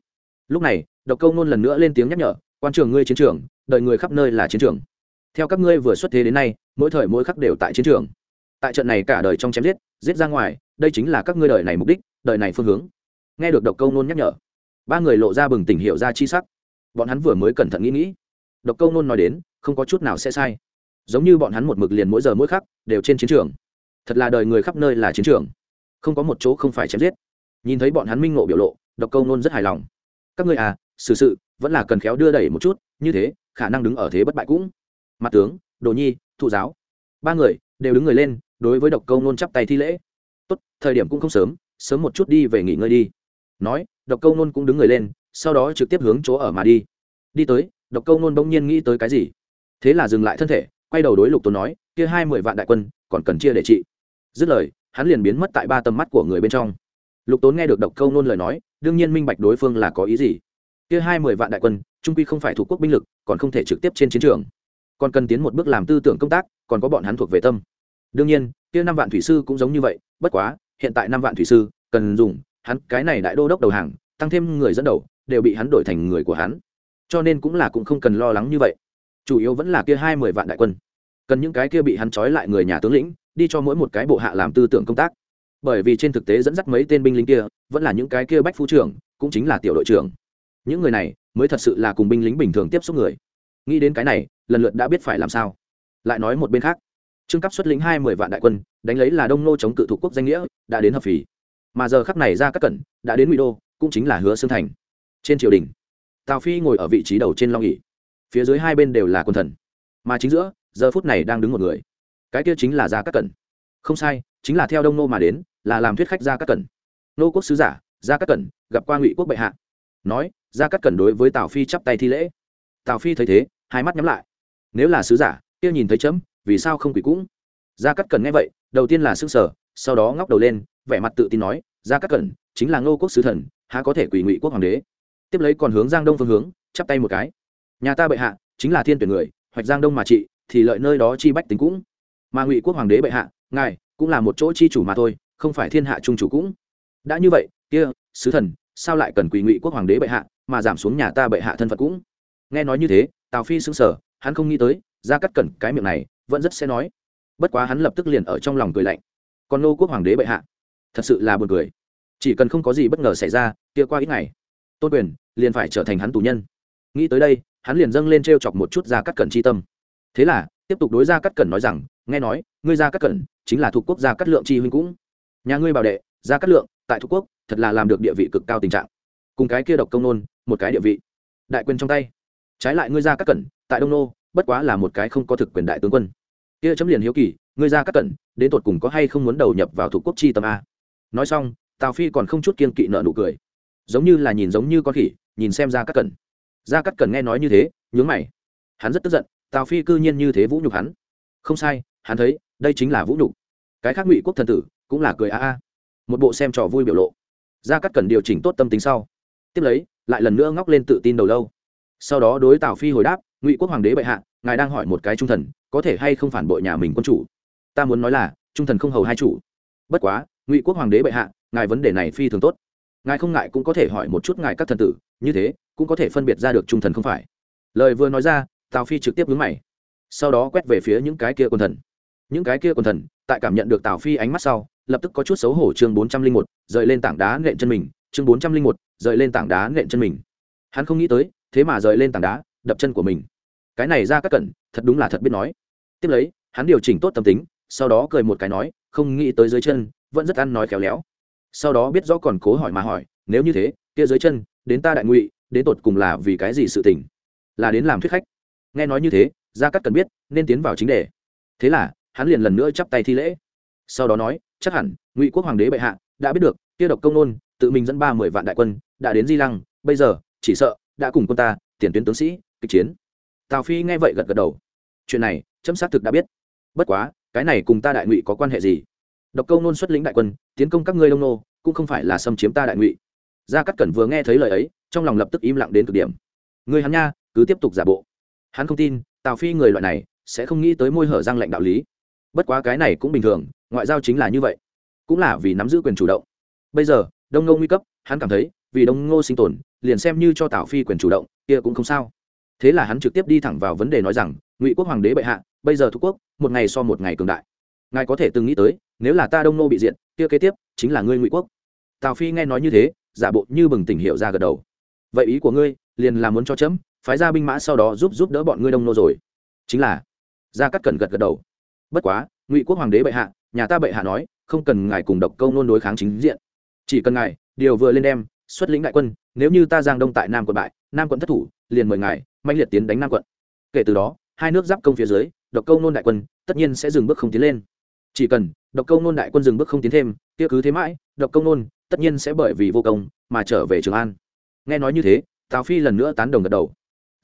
[SPEAKER 1] Lúc này, độc câu nôn lần nữa lên tiếng nhắc nhở, quan trường ngươi chiến trường, đợi người khắp nơi là chiến trường. Theo các ngươi vừa xuất thế đến nay, mỗi thời mỗi khắc đều tại chiến trường. Tại trận này cả đời trong chém giết giết ra ngoài, đây chính là các ngươi đời này mục đích, đời này phương hướng. Nghe được độc câu nôn nhắc nhở, ba người lộ ra bừng tỉnh hiểu ra chi sắc. Bọn hắn vừa mới cẩn thận nghĩ nghĩ. Độc câu nôn nói đến, không có chút nào sẽ sai giống như bọn hắn một mực liền mỗi giờ mỗi khắc đều trên chiến trường. Thật là đời người khắp nơi là chiến trường. Không có một chỗ không phải chém giết. Nhìn thấy bọn hắn minh ngộ biểu lộ độc câu nôn rất hài lòng. Các ngươi à xử sự, sự vẫn là cần khéo đưa đẩy một chút như thế khả năng đứng ở thế bất bại cũng. Mặt tướng đồ nhi thụ giáo. Ba người đều đứng người lên đối với độc câu nôn chắp tay thi lễ. Tốt thời điểm cũng không sớm sớm một chút đi về nghỉ ngơi đi. Nói độc câu nôn cũng đứng người lên sau đó trực tiếp hướng chỗ ở mà đi. Đi tới độc câu nôn bỗng nhiên nghĩ tới cái gì? Thế là dừng lại thân thể quay đầu đối lục tốn nói, kia hai mươi vạn đại quân, còn cần chia để trị. Dứt lời, hắn liền biến mất tại ba tầm mắt của người bên trong. Lục tốn nghe được độc câu nôn lời nói, đương nhiên minh bạch đối phương là có ý gì. Kia hai mươi vạn đại quân, trung quy không phải thuộc quốc binh lực, còn không thể trực tiếp trên chiến trường. Còn cần tiến một bước làm tư tưởng công tác, còn có bọn hắn thuộc về tâm. Đương nhiên, kia năm vạn thủy sư cũng giống như vậy, bất quá, hiện tại năm vạn thủy sư, cần dùng, hắn cái này đại đô đốc đầu hàng, tăng thêm người dẫn đầu, đều bị hắn đổi thành người của hắn. Cho nên cũng là cũng không cần lo lắng như vậy chủ yếu vẫn là kia hai mươi vạn đại quân. Cần những cái kia bị hắn trói lại người nhà tướng lĩnh, đi cho mỗi một cái bộ hạ làm tư tưởng công tác. Bởi vì trên thực tế dẫn dắt mấy tên binh lính kia, vẫn là những cái kia bách phu trưởng, cũng chính là tiểu đội trưởng. Những người này, mới thật sự là cùng binh lính bình thường tiếp xúc người. Nghĩ đến cái này, lần lượt đã biết phải làm sao. Lại nói một bên khác. Trương cấp xuất lĩnh hai mươi vạn đại quân, đánh lấy là đông nô chống cự thủ quốc danh nghĩa, đã đến hợp phì. Mà giờ khắc này ra các cẩn đã đến ngụy đô, cũng chính là hứa xương thành. Trên triều đình, tào phi ngồi ở vị trí đầu trên long nghỉ phía dưới hai bên đều là quân thần. Mà chính giữa, giờ phút này đang đứng một người. Cái kia chính là gia cát cẩn. Không sai, chính là theo đông nô mà đến, là làm thuyết khách gia cát cẩn. Nô quốc sứ giả, gia cát cẩn, gặp qua ngụy quốc bệ hạ. Nói, gia cát cẩn đối với tào phi chắp tay thi lễ. Tào phi thấy thế, hai mắt nhắm lại. Nếu là sứ giả, kia nhìn thấy chấm, vì sao không quỷ cũng? Gia cát cẩn nghe vậy, đầu tiên là s ư sở sau đó ngóc đầu lên, vẻ mặt tự tin nói, gia cát cẩn, chính là ngô quốc sứ thần, há có thể quỷ ngụy quốc hoàng đế? Tiếp lấy còn hướng giang đông phương hướng, chắp tay một cái nhà ta bệ hạ chính là thiên tuyển người, hoạch giang đông mà trị, thì lợi nơi đó chi bách tính cũng. Mà ngụy quốc hoàng đế bệ hạ, ngài cũng là một chỗ chi chủ mà thôi, không phải thiên hạ trung chủ cũng. Đã như vậy, kia, sứ thần, sao lại cần quỳ ngụy quốc hoàng đế bệ hạ mà giảm xuống nhà ta bệ hạ thân phận cũng? Nghe nói như thế, tào phi xứng sở hắn không nghĩ tới, ra cắt cẩn cái miệng này, vẫn rất sẽ nói. Bất quá hắn lập tức liền ở trong lòng cười lạnh. Còn nô quốc hoàng đế bệ hạ, thật sự là buồn cười. Chỉ cần không có gì bất ngờ xảy ra, kia qua ít ngày, tôn quyền liền phải trở thành hắn tù nhân. Nghĩ tới đây hắn liền dâng lên t r e o chọc một chút ra cắt cẩn c h i tâm. Thế là, tiếp tục đối ra cắt cẩn nói rằng, nghe nói, ngươi ra cắt cẩn chính là thuộc quốc gia cắt lượng chi huynh cũng. Nhà ngươi bảo đệ, ra cắt lượng, tại thuộc quốc, thật là làm được địa vị cực cao tình trạng. Cùng cái kia độc công nôn, một cái địa vị. Đại quyền trong tay. Trái lại ngươi ra cắt cẩn, tại đông nô, bất quá là một cái không có thực quyền đại tướng quân. Kia chấm liền hiếu kỳ, ngươi ra cắt cẩn, đến tột cùng có hay không muốn đầu nhập vào thuộc quốc chi tâm a? Nói xong, tào phi còn không chút kiên kỵ nợ nụ cười. Giống như là nhìn giống như con khỉ, nhìn xem ra cắt cẩn. Gia cắt Cần nghe nói như thế, nhướng mày. Hắn rất tức giận, tào phi cư nhiên như thế vũ nhục hắn. Không sai, hắn thấy, đây chính là vũ nhục. Cái khác ngụy quốc thần tử, cũng là cười a a. Một bộ xem trò vui biểu lộ. Gia cắt Cần điều chỉnh tốt tâm tính sau. Tiếp lấy, lại lần nữa ngóc lên tự tin đầu lâu. Sau đó đối tào phi hồi đáp, ngụy quốc hoàng đế bệ hạ, ngài đang hỏi một cái trung thần, có thể hay không phản bội nhà mình quân chủ? Ta muốn nói là, trung thần không hầu hai chủ. Bất quá, ngụy quốc hoàng đế bệ hạ, ngài vấn đề này phi thường tốt ngài không ngại cũng có thể hỏi một chút ngài các thần tử, như thế, cũng có thể phân biệt ra được trung thần không phải. Lời vừa nói ra, tào phi trực tiếp hướng mày. Sau đó quét về phía những cái kia quần thần. Những cái kia quần thần, tại cảm nhận được tào phi ánh mắt sau, lập tức có chút xấu hổ chương bốn trăm linh một, rời lên tảng đá nện chân mình, chương bốn trăm linh một, rời lên tảng đá nện chân mình. Hắn không nghĩ tới, thế mà rời lên tảng đá, đập chân của mình. Cái này ra các cẩn, thật đúng là thật biết nói. Tiếp lấy, hắn điều chỉnh tốt tâm tính, sau đó cười một cái nói, không nghĩ tới dưới chân, vẫn rất ăn nói khéo léo sau đó biết rõ còn cố hỏi mà hỏi, nếu như thế, kia dưới chân, đến ta đại ngụy, đến tột cùng là vì cái gì sự tình? Là đến làm thuyết khách. Nghe nói như thế, gia cắt cần biết, nên tiến vào chính đề. Thế là, hắn liền lần nữa chắp tay thi lễ. Sau đó nói, chắc hẳn, ngụy quốc hoàng đế bệ hạ đã biết được, kia độc công nôn, tự mình dẫn ba mười vạn đại quân, đã đến di lăng, bây giờ, chỉ sợ, đã cùng quân ta, tiền tuyến tướng sĩ, kịch chiến. Tào phi nghe vậy gật gật đầu. Chuyện này chấm xác thực đã biết. Bất quá, cái này cùng ta đại ngụy có quan hệ gì? Độc câu nôn xuất lĩnh đại quân, tiến công các ngươi đông nô cũng không phải là xâm chiếm ta đại ngụy. Gia cát cẩn vừa nghe thấy lời ấy, trong lòng lập tức im lặng đến cực điểm. Người hắn nha, cứ tiếp tục giả bộ. Hắn không tin, tào phi người loại này sẽ không nghĩ tới môi hở răng lệnh đạo lý. Bất quá cái này cũng bình thường, ngoại giao chính là như vậy. Cũng là vì nắm giữ quyền chủ động. Bây giờ, đông ngô nguy cấp, hắn cảm thấy, vì đông ngô sinh tồn, liền xem như cho tào phi quyền chủ động, kia cũng không sao. Thế là hắn trực tiếp đi thẳng vào vấn đề nói rằng, ngụy quốc hoàng đế bệ hạ, bây giờ thuộc quốc, một ngày so một ngày cường đại. Ngài có thể từng nghĩ tới, nếu là ta đông nô bị diện kia kế tiếp chính là ngươi ngụy quốc tào phi nghe nói như thế, giả bộ như bừng tỉnh hiệu ra gật đầu. Vậy ý của ngươi, liền là muốn cho chấm, phái ra binh mã sau đó giúp giúp đỡ bọn ngươi đông nô rồi. Chính là, gia cắt cẩn gật gật đầu. Bất quá, ngụy quốc hoàng đế bệ hạ, nhà ta bệ hạ nói, không cần ngài cùng độc câu nôn đối kháng chính diện. Chỉ cần ngài, điều vừa lên đem, xuất lĩnh đại quân, nếu như ta giang đông tại nam quận bại, nam quận thất thủ, liền mời ngài mạnh liệt tiến đánh nam quận. Kể từ đó, hai nước giáp công phía dưới, độc câu nôn đại quân, tất nhiên sẽ dừng bước không tiến lên. Chỉ cần độc câu nôn đại quân dừng bước không tiến thêm, kia cứ thế mãi, độc câu nôn tất nhiên sẽ bởi vì vô công mà trở về trường an. Nghe nói như thế, tào phi lần nữa tán đồng gật đầu.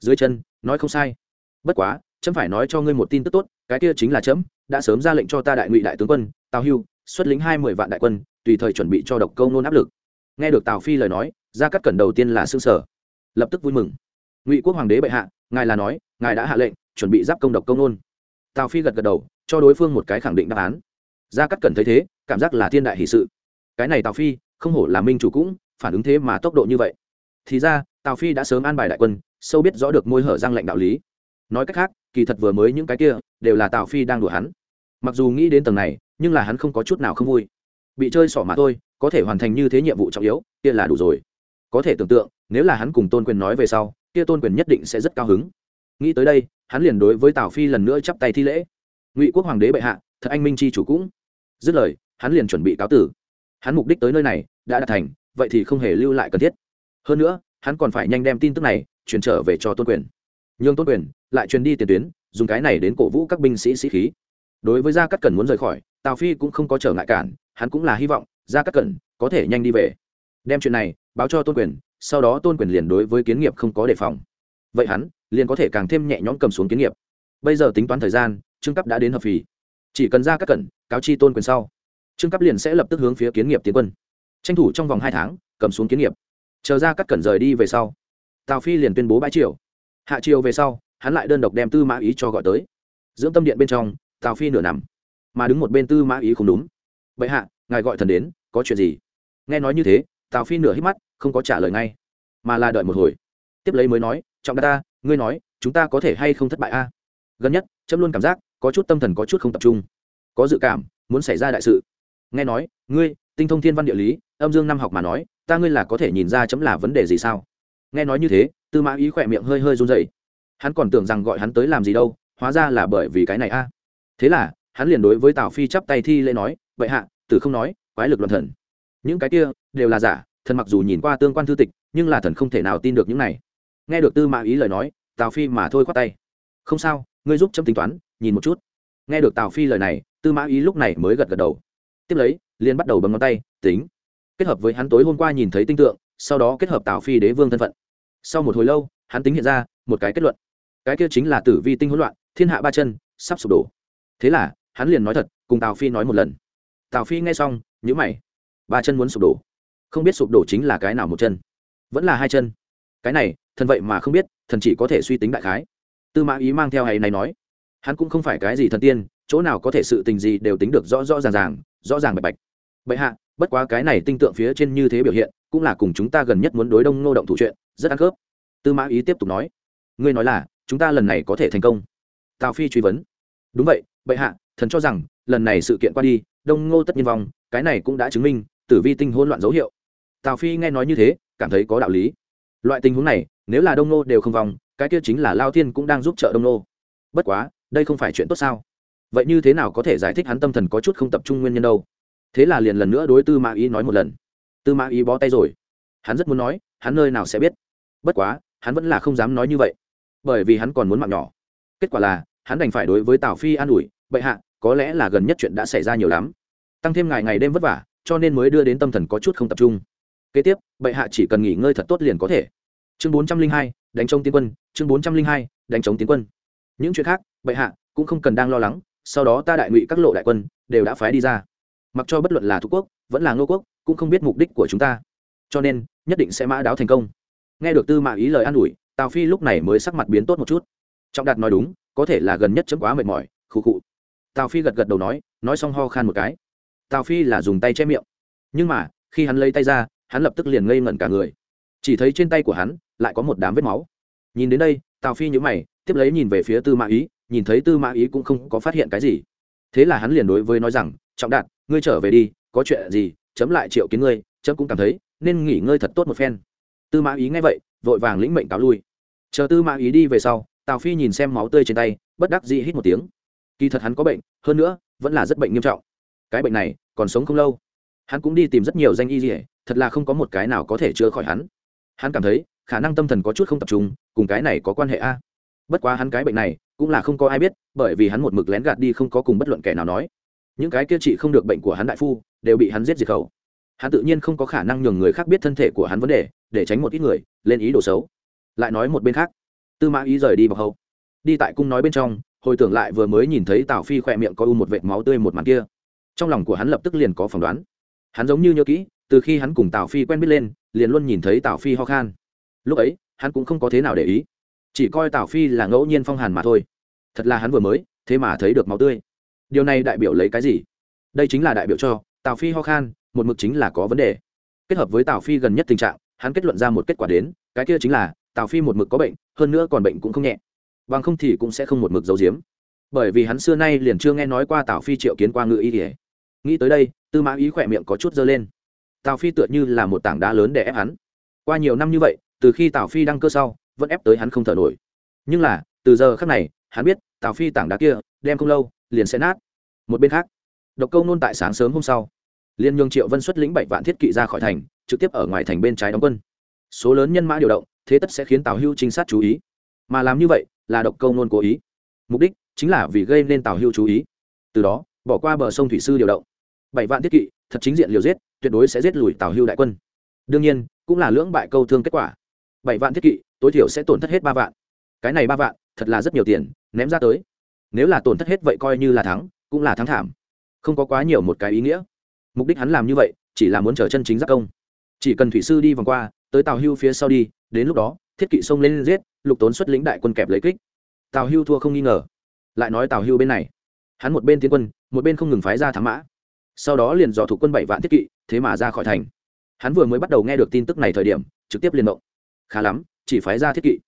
[SPEAKER 1] Dưới chân, nói không sai. Bất quá, chấm phải nói cho ngươi một tin tức tốt, cái kia chính là chấm đã sớm ra lệnh cho ta đại ngụy đại tướng quân, tào hưu, xuất lính hai mươi vạn đại quân, tùy thời chuẩn bị cho độc câu nôn áp lực. Nghe được tào phi lời nói ra cắt cẩn đầu tiên là xương sở. Lập tức vui mừng. Ngụy quốc hoàng đế bệ hạ, ngài là nói, ngài đã hạ lệnh, chuẩn bị giáp công độc công nôn. Tào phi gật gật đầu, cho đối phương một cái khẳng định đáp án. Ra cắt cẩn thấy thế, cảm giác là thiên đại hì sự. Cái này tào phi không hổ là minh chủ cũng, phản ứng thế mà tốc độ như vậy. Thì ra, tào phi đã sớm an bài đại quân, sâu biết rõ được môi hở răng lệnh đạo lý. Nói cách khác, kỳ thật vừa mới những cái kia, đều là tào phi đang đùa hắn. Mặc dù nghĩ đến tầng này, nhưng là hắn không có chút nào không vui. Bị chơi xỏ mà thôi, có thể hoàn thành như thế nhiệm vụ trọng yếu, kia là đủ rồi. Có thể tưởng tượng, nếu là hắn cùng tôn quyền nói về sau, kia tôn quyền nhất định sẽ rất cao hứng. Nghĩ tới đây, hắn liền đối với tào phi lần nữa chắp tay thi lễ. Ngụy quốc hoàng đế bệ hạ, thật anh minh c h i chủ cũng. Dứt lời, hắn liền chuẩn bị cáo tử. Hắn mục đích tới nơi này đã đạt thành, vậy thì không hề lưu lại cần thiết. Hơn nữa, hắn còn phải nhanh đem tin tức này truyền trở về cho tôn quyền. Nhường tôn quyền lại truyền đi tiền tuyến, dùng cái này đến cổ vũ các binh sĩ sĩ khí. Đối với gia cắt cẩn muốn rời khỏi, tào phi cũng không có trở ngại cản, hắn cũng là hy vọng gia cắt cẩn có thể nhanh đi về. Đem chuyện này báo cho tôn quyền, sau đó tôn quyền liền đối với kiến nghiệp không có đề phòng. Vậy hắn liền có thể càng thêm nhẹ nhõm cầm xuống kiến nghiệp. Bây giờ tính toán thời gian, trương cấp đã đến hợp phì. Chỉ cần ra các cẩn cáo chi tôn quyền sau, trương cấp liền sẽ lập tức hướng phía kiến nghiệp tiến quân tranh thủ trong vòng hai tháng, cầm xuống kiến nghiệp. Chờ ra các cẩn rời đi về sau, tào phi liền tuyên bố bãi triều. Hạ triều về sau, hắn lại đơn độc đem tư mã ý cho gọi tới. Dưỡng tâm điện bên trong, tào phi nửa nằm, mà đứng một bên tư mã ý không đúng. Vậy hạ, ngài gọi thần đến, có chuyện gì? Nghe nói như thế, tào phi nửa hít mắt, không có trả lời ngay, mà là đợi một hồi. Tiếp lấy mới nói, trọng đa ta, ngươi nói, chúng ta có thể hay không thất bại a? Gần nhất, chấm luôn cảm giác, có chút tâm thần có chút không tập trung, có dự cảm, muốn xảy ra đại sự. Nghe nói, ngươi, tinh thông thiên văn địa lý âm dương năm học mà nói, ta ngươi là có thể nhìn ra chấm là vấn đề gì sao? Nghe nói như thế, tư mã ý khỏe miệng hơi hơi run dậy hắn còn tưởng rằng gọi hắn tới làm gì đâu, hóa ra là bởi vì cái này a. Thế là, hắn liền đối với tào phi chắp tay thi lễ nói vậy hạ, tử không nói, quái lực luận thần. Những cái kia đều là giả, thần mặc dù nhìn qua tương quan thư tịch, nhưng là thần không thể nào tin được những này. Nghe được tư mã ý lời nói, tào phi mà thôi khoát tay. Không sao, ngươi giúp chấm tính toán, nhìn một chút. Nghe được tào phi lời này, tư mã ý lúc này mới gật gật đầu. Tiếp lấy, liền bắt đầu bấm ngón tay, tính kết hợp với hắn tối hôm qua nhìn thấy tinh tượng, sau đó kết hợp tào phi đế vương thân phận. Sau một hồi lâu, hắn tính hiện ra một cái kết luận. Cái kia chính là tử vi tinh hỗn loạn, thiên hạ ba chân, sắp sụp đổ. Thế là, hắn liền nói thật, cùng tào phi nói một lần. Tào phi nghe xong nhữ mày. Ba chân muốn sụp đổ. Không biết sụp đổ chính là cái nào một chân. Vẫn là hai chân. Cái này, thần vậy mà không biết, thần chỉ có thể suy tính đại khái. Tư mã ý mang theo hay này nói. Hắn cũng không phải cái gì thần tiên, chỗ nào có thể sự tình gì đều tính được rõ rõ ràng ràng, rõ ràng bạch bạch. Bệ hạ bất quá cái này tinh tượng phía trên như thế biểu hiện, cũng là cùng chúng ta gần nhất muốn đối đông ngô động thủ chuyện, rất ăn khớp. Tư mã ý tiếp tục nói, ngươi nói là, chúng ta lần này có thể thành công. Tào phi truy vấn, đúng vậy, bệ hạ, thần cho rằng, lần này sự kiện qua đi, đông ngô tất nhiên vong, cái này cũng đã chứng minh, tử vi tinh hỗn loạn dấu hiệu. Tào phi nghe nói như thế, cảm thấy có đạo lý. Loại tình huống này, nếu là đông Ngô đều không vòng cái kia chính là lao thiên cũng đang giúp trợ đông Ngô. Bất quá, đây không phải chuyện tốt sao? Vậy như thế nào có thể giải thích hắn tâm thần có chút không tập trung nguyên nhân đâu? Thế là liền lần nữa đối tư mã ý nói một lần. Tư mã ý bó tay rồi. Hắn rất muốn nói, hắn nơi nào sẽ biết. Bất quá, hắn vẫn là không dám nói như vậy. Bởi vì hắn còn muốn mạng nhỏ. Kết quả là, hắn đành phải đối với tào phi an ủi, bệ hạ, có lẽ là gần nhất chuyện đã xảy ra nhiều lắm. Tăng thêm ngày ngày đêm vất vả, cho nên mới đưa đến tâm thần có chút không tập trung. Kế tiếp, bệ hạ chỉ cần nghỉ ngơi thật tốt liền có thể. Chương bốn trăm linh hai, đánh chống tiến quân. Chương bốn trăm linh hai, đánh chống tiến quân. Những chuyện khác, bệ hạ, cũng không cần đang lo lắng, sau đó ta đại ngụy các lộ đại quân đều đã phái đi ra mặc cho bất luận là thuộc quốc, vẫn là ngô quốc, cũng không biết mục đích của chúng ta. Cho nên, nhất định sẽ mã đáo thành công. Nghe được tư mã ý lời an ủi, tào phi lúc này mới sắc mặt biến tốt một chút. Trọng đạt nói đúng, có thể là gần nhất chấm quá mệt mỏi, khụ khụ. Tào phi gật gật đầu nói nói xong ho khan một cái. Tào phi là dùng tay che miệng. Nhưng mà, khi hắn lấy tay ra, hắn lập tức liền ngây ngẩn cả người. Chỉ thấy trên tay của hắn lại có một đám vết máu. Nhìn đến đây, tào phi nhữ mày, tiếp lấy nhìn về phía tư mã ý, nhìn thấy tư mã ý cũng không có phát hiện cái gì. Thế là hắn liền đối với nói rằng trọng đạt, ngươi trở về đi, có chuyện gì, chấm lại triệu kiến ngươi, chấm cũng cảm thấy nên nghỉ ngơi thật tốt một phen. Tư mã ý nghe vậy, vội vàng lĩnh mệnh cáo lui. Chờ tư mã ý đi về sau, tào phi nhìn xem máu tươi trên tay, bất đắc dĩ hít một tiếng. Kỳ thật hắn có bệnh, hơn nữa, vẫn là rất bệnh nghiêm trọng. Cái bệnh này, còn sống không lâu. Hắn cũng đi tìm rất nhiều danh y dỉa thật là không có một cái nào có thể chữa khỏi hắn. Hắn cảm thấy, khả năng tâm thần có chút không tập trung, cùng cái này có quan hệ a? Bất quá hắn cái bệnh này, cũng là không có ai biết, bởi vì hắn một mực lén gạt đi không có cùng bất luận kẻ nào nói những cái kia trị không được bệnh của hắn đại phu, đều bị hắn giết diệt khẩu. Hắn tự nhiên không có khả năng nhường người khác biết thân thể của hắn vấn đề, để tránh một ít người, lên ý đồ xấu. Lại nói một bên khác, tư mã ý rời đi vào hậu. Đi tại cung nói bên trong, hồi tưởng lại vừa mới nhìn thấy tào phi khỏe miệng có u một vệt máu tươi một màn kia. Trong lòng của hắn lập tức liền có phỏng đoán. Hắn giống như nhớ kỹ, từ khi hắn cùng tào phi quen biết lên, liền luôn nhìn thấy tào phi ho khan. Lúc ấy, hắn cũng không có thế nào để ý. Chỉ coi tào phi là ngẫu nhiên phong hàn mà thôi. Thật là hắn vừa mới, thế mà thấy được máu tươi điều này đại biểu lấy cái gì? Đây chính là đại biểu cho, tào phi ho khan, một mực chính là có vấn đề. Kết hợp với tào phi gần nhất tình trạng, hắn kết luận ra một kết quả đến, cái kia chính là, tào phi một mực có bệnh, hơn nữa còn bệnh cũng không nhẹ. Bằng không thì cũng sẽ không một mực giấu giếm. Bởi vì hắn xưa nay liền chưa nghe nói qua tào phi triệu kiến qua ngự y ỉa nghĩ tới đây, tư mã ý khỏe miệng có chút dơ lên. Tào phi tựa như là một tảng đá lớn để ép hắn. Qua nhiều năm như vậy, từ khi tào phi đăng cơ sau, vẫn ép tới hắn không thở nổi. Nhưng là, từ giờ khác này, hắn biết, tào phi tảng đá kia, đem không lâu liền sẽ nát. Một bên khác, độc câu nôn tại sáng sớm hôm sau, liên nhường triệu vân xuất lĩnh bảy vạn thiết kỵ ra khỏi thành, trực tiếp ở ngoài thành bên trái đóng quân. Số lớn nhân mã điều động, thế tất sẽ khiến tào hưu trinh sát chú ý. Mà làm như vậy, là độc câu nôn cố ý. Mục đích chính là vì gây nên tào hưu chú ý. Từ đó, bỏ qua bờ sông thủy sư điều động. Bảy vạn thiết kỵ, thật chính diện liều giết, tuyệt đối sẽ giết lùi tào hưu đại quân. Đương nhiên, cũng là lưỡng bại câu thương kết quả. Bảy vạn thiết kỵ, tối thiểu sẽ tổn thất hết ba vạn. Cái này ba vạn, thật là rất nhiều tiền, ném ra tới nếu là tổn thất hết vậy coi như là thắng, cũng là thắng thảm. Không có quá nhiều một cái ý nghĩa. Mục đích hắn làm như vậy, chỉ là muốn chờ chân chính giác công. Chỉ cần thủy sư đi vòng qua, tới tàu hưu phía sau đi, đến lúc đó, thiết kỵ xông lên giết, lục tốn xuất lĩnh đại quân kẹp lấy kích. Tàu hưu thua không nghi ngờ. Lại nói tàu hưu bên này. Hắn một bên tiến quân, một bên không ngừng phái ra thám mã. Sau đó liền dò thủ quân bảy vạn thiết kỵ, thế mà ra khỏi thành. Hắn vừa mới bắt đầu nghe được tin tức này thời điểm, trực tiếp liên động. Khá lắm, chỉ phái ra thiết kỵ.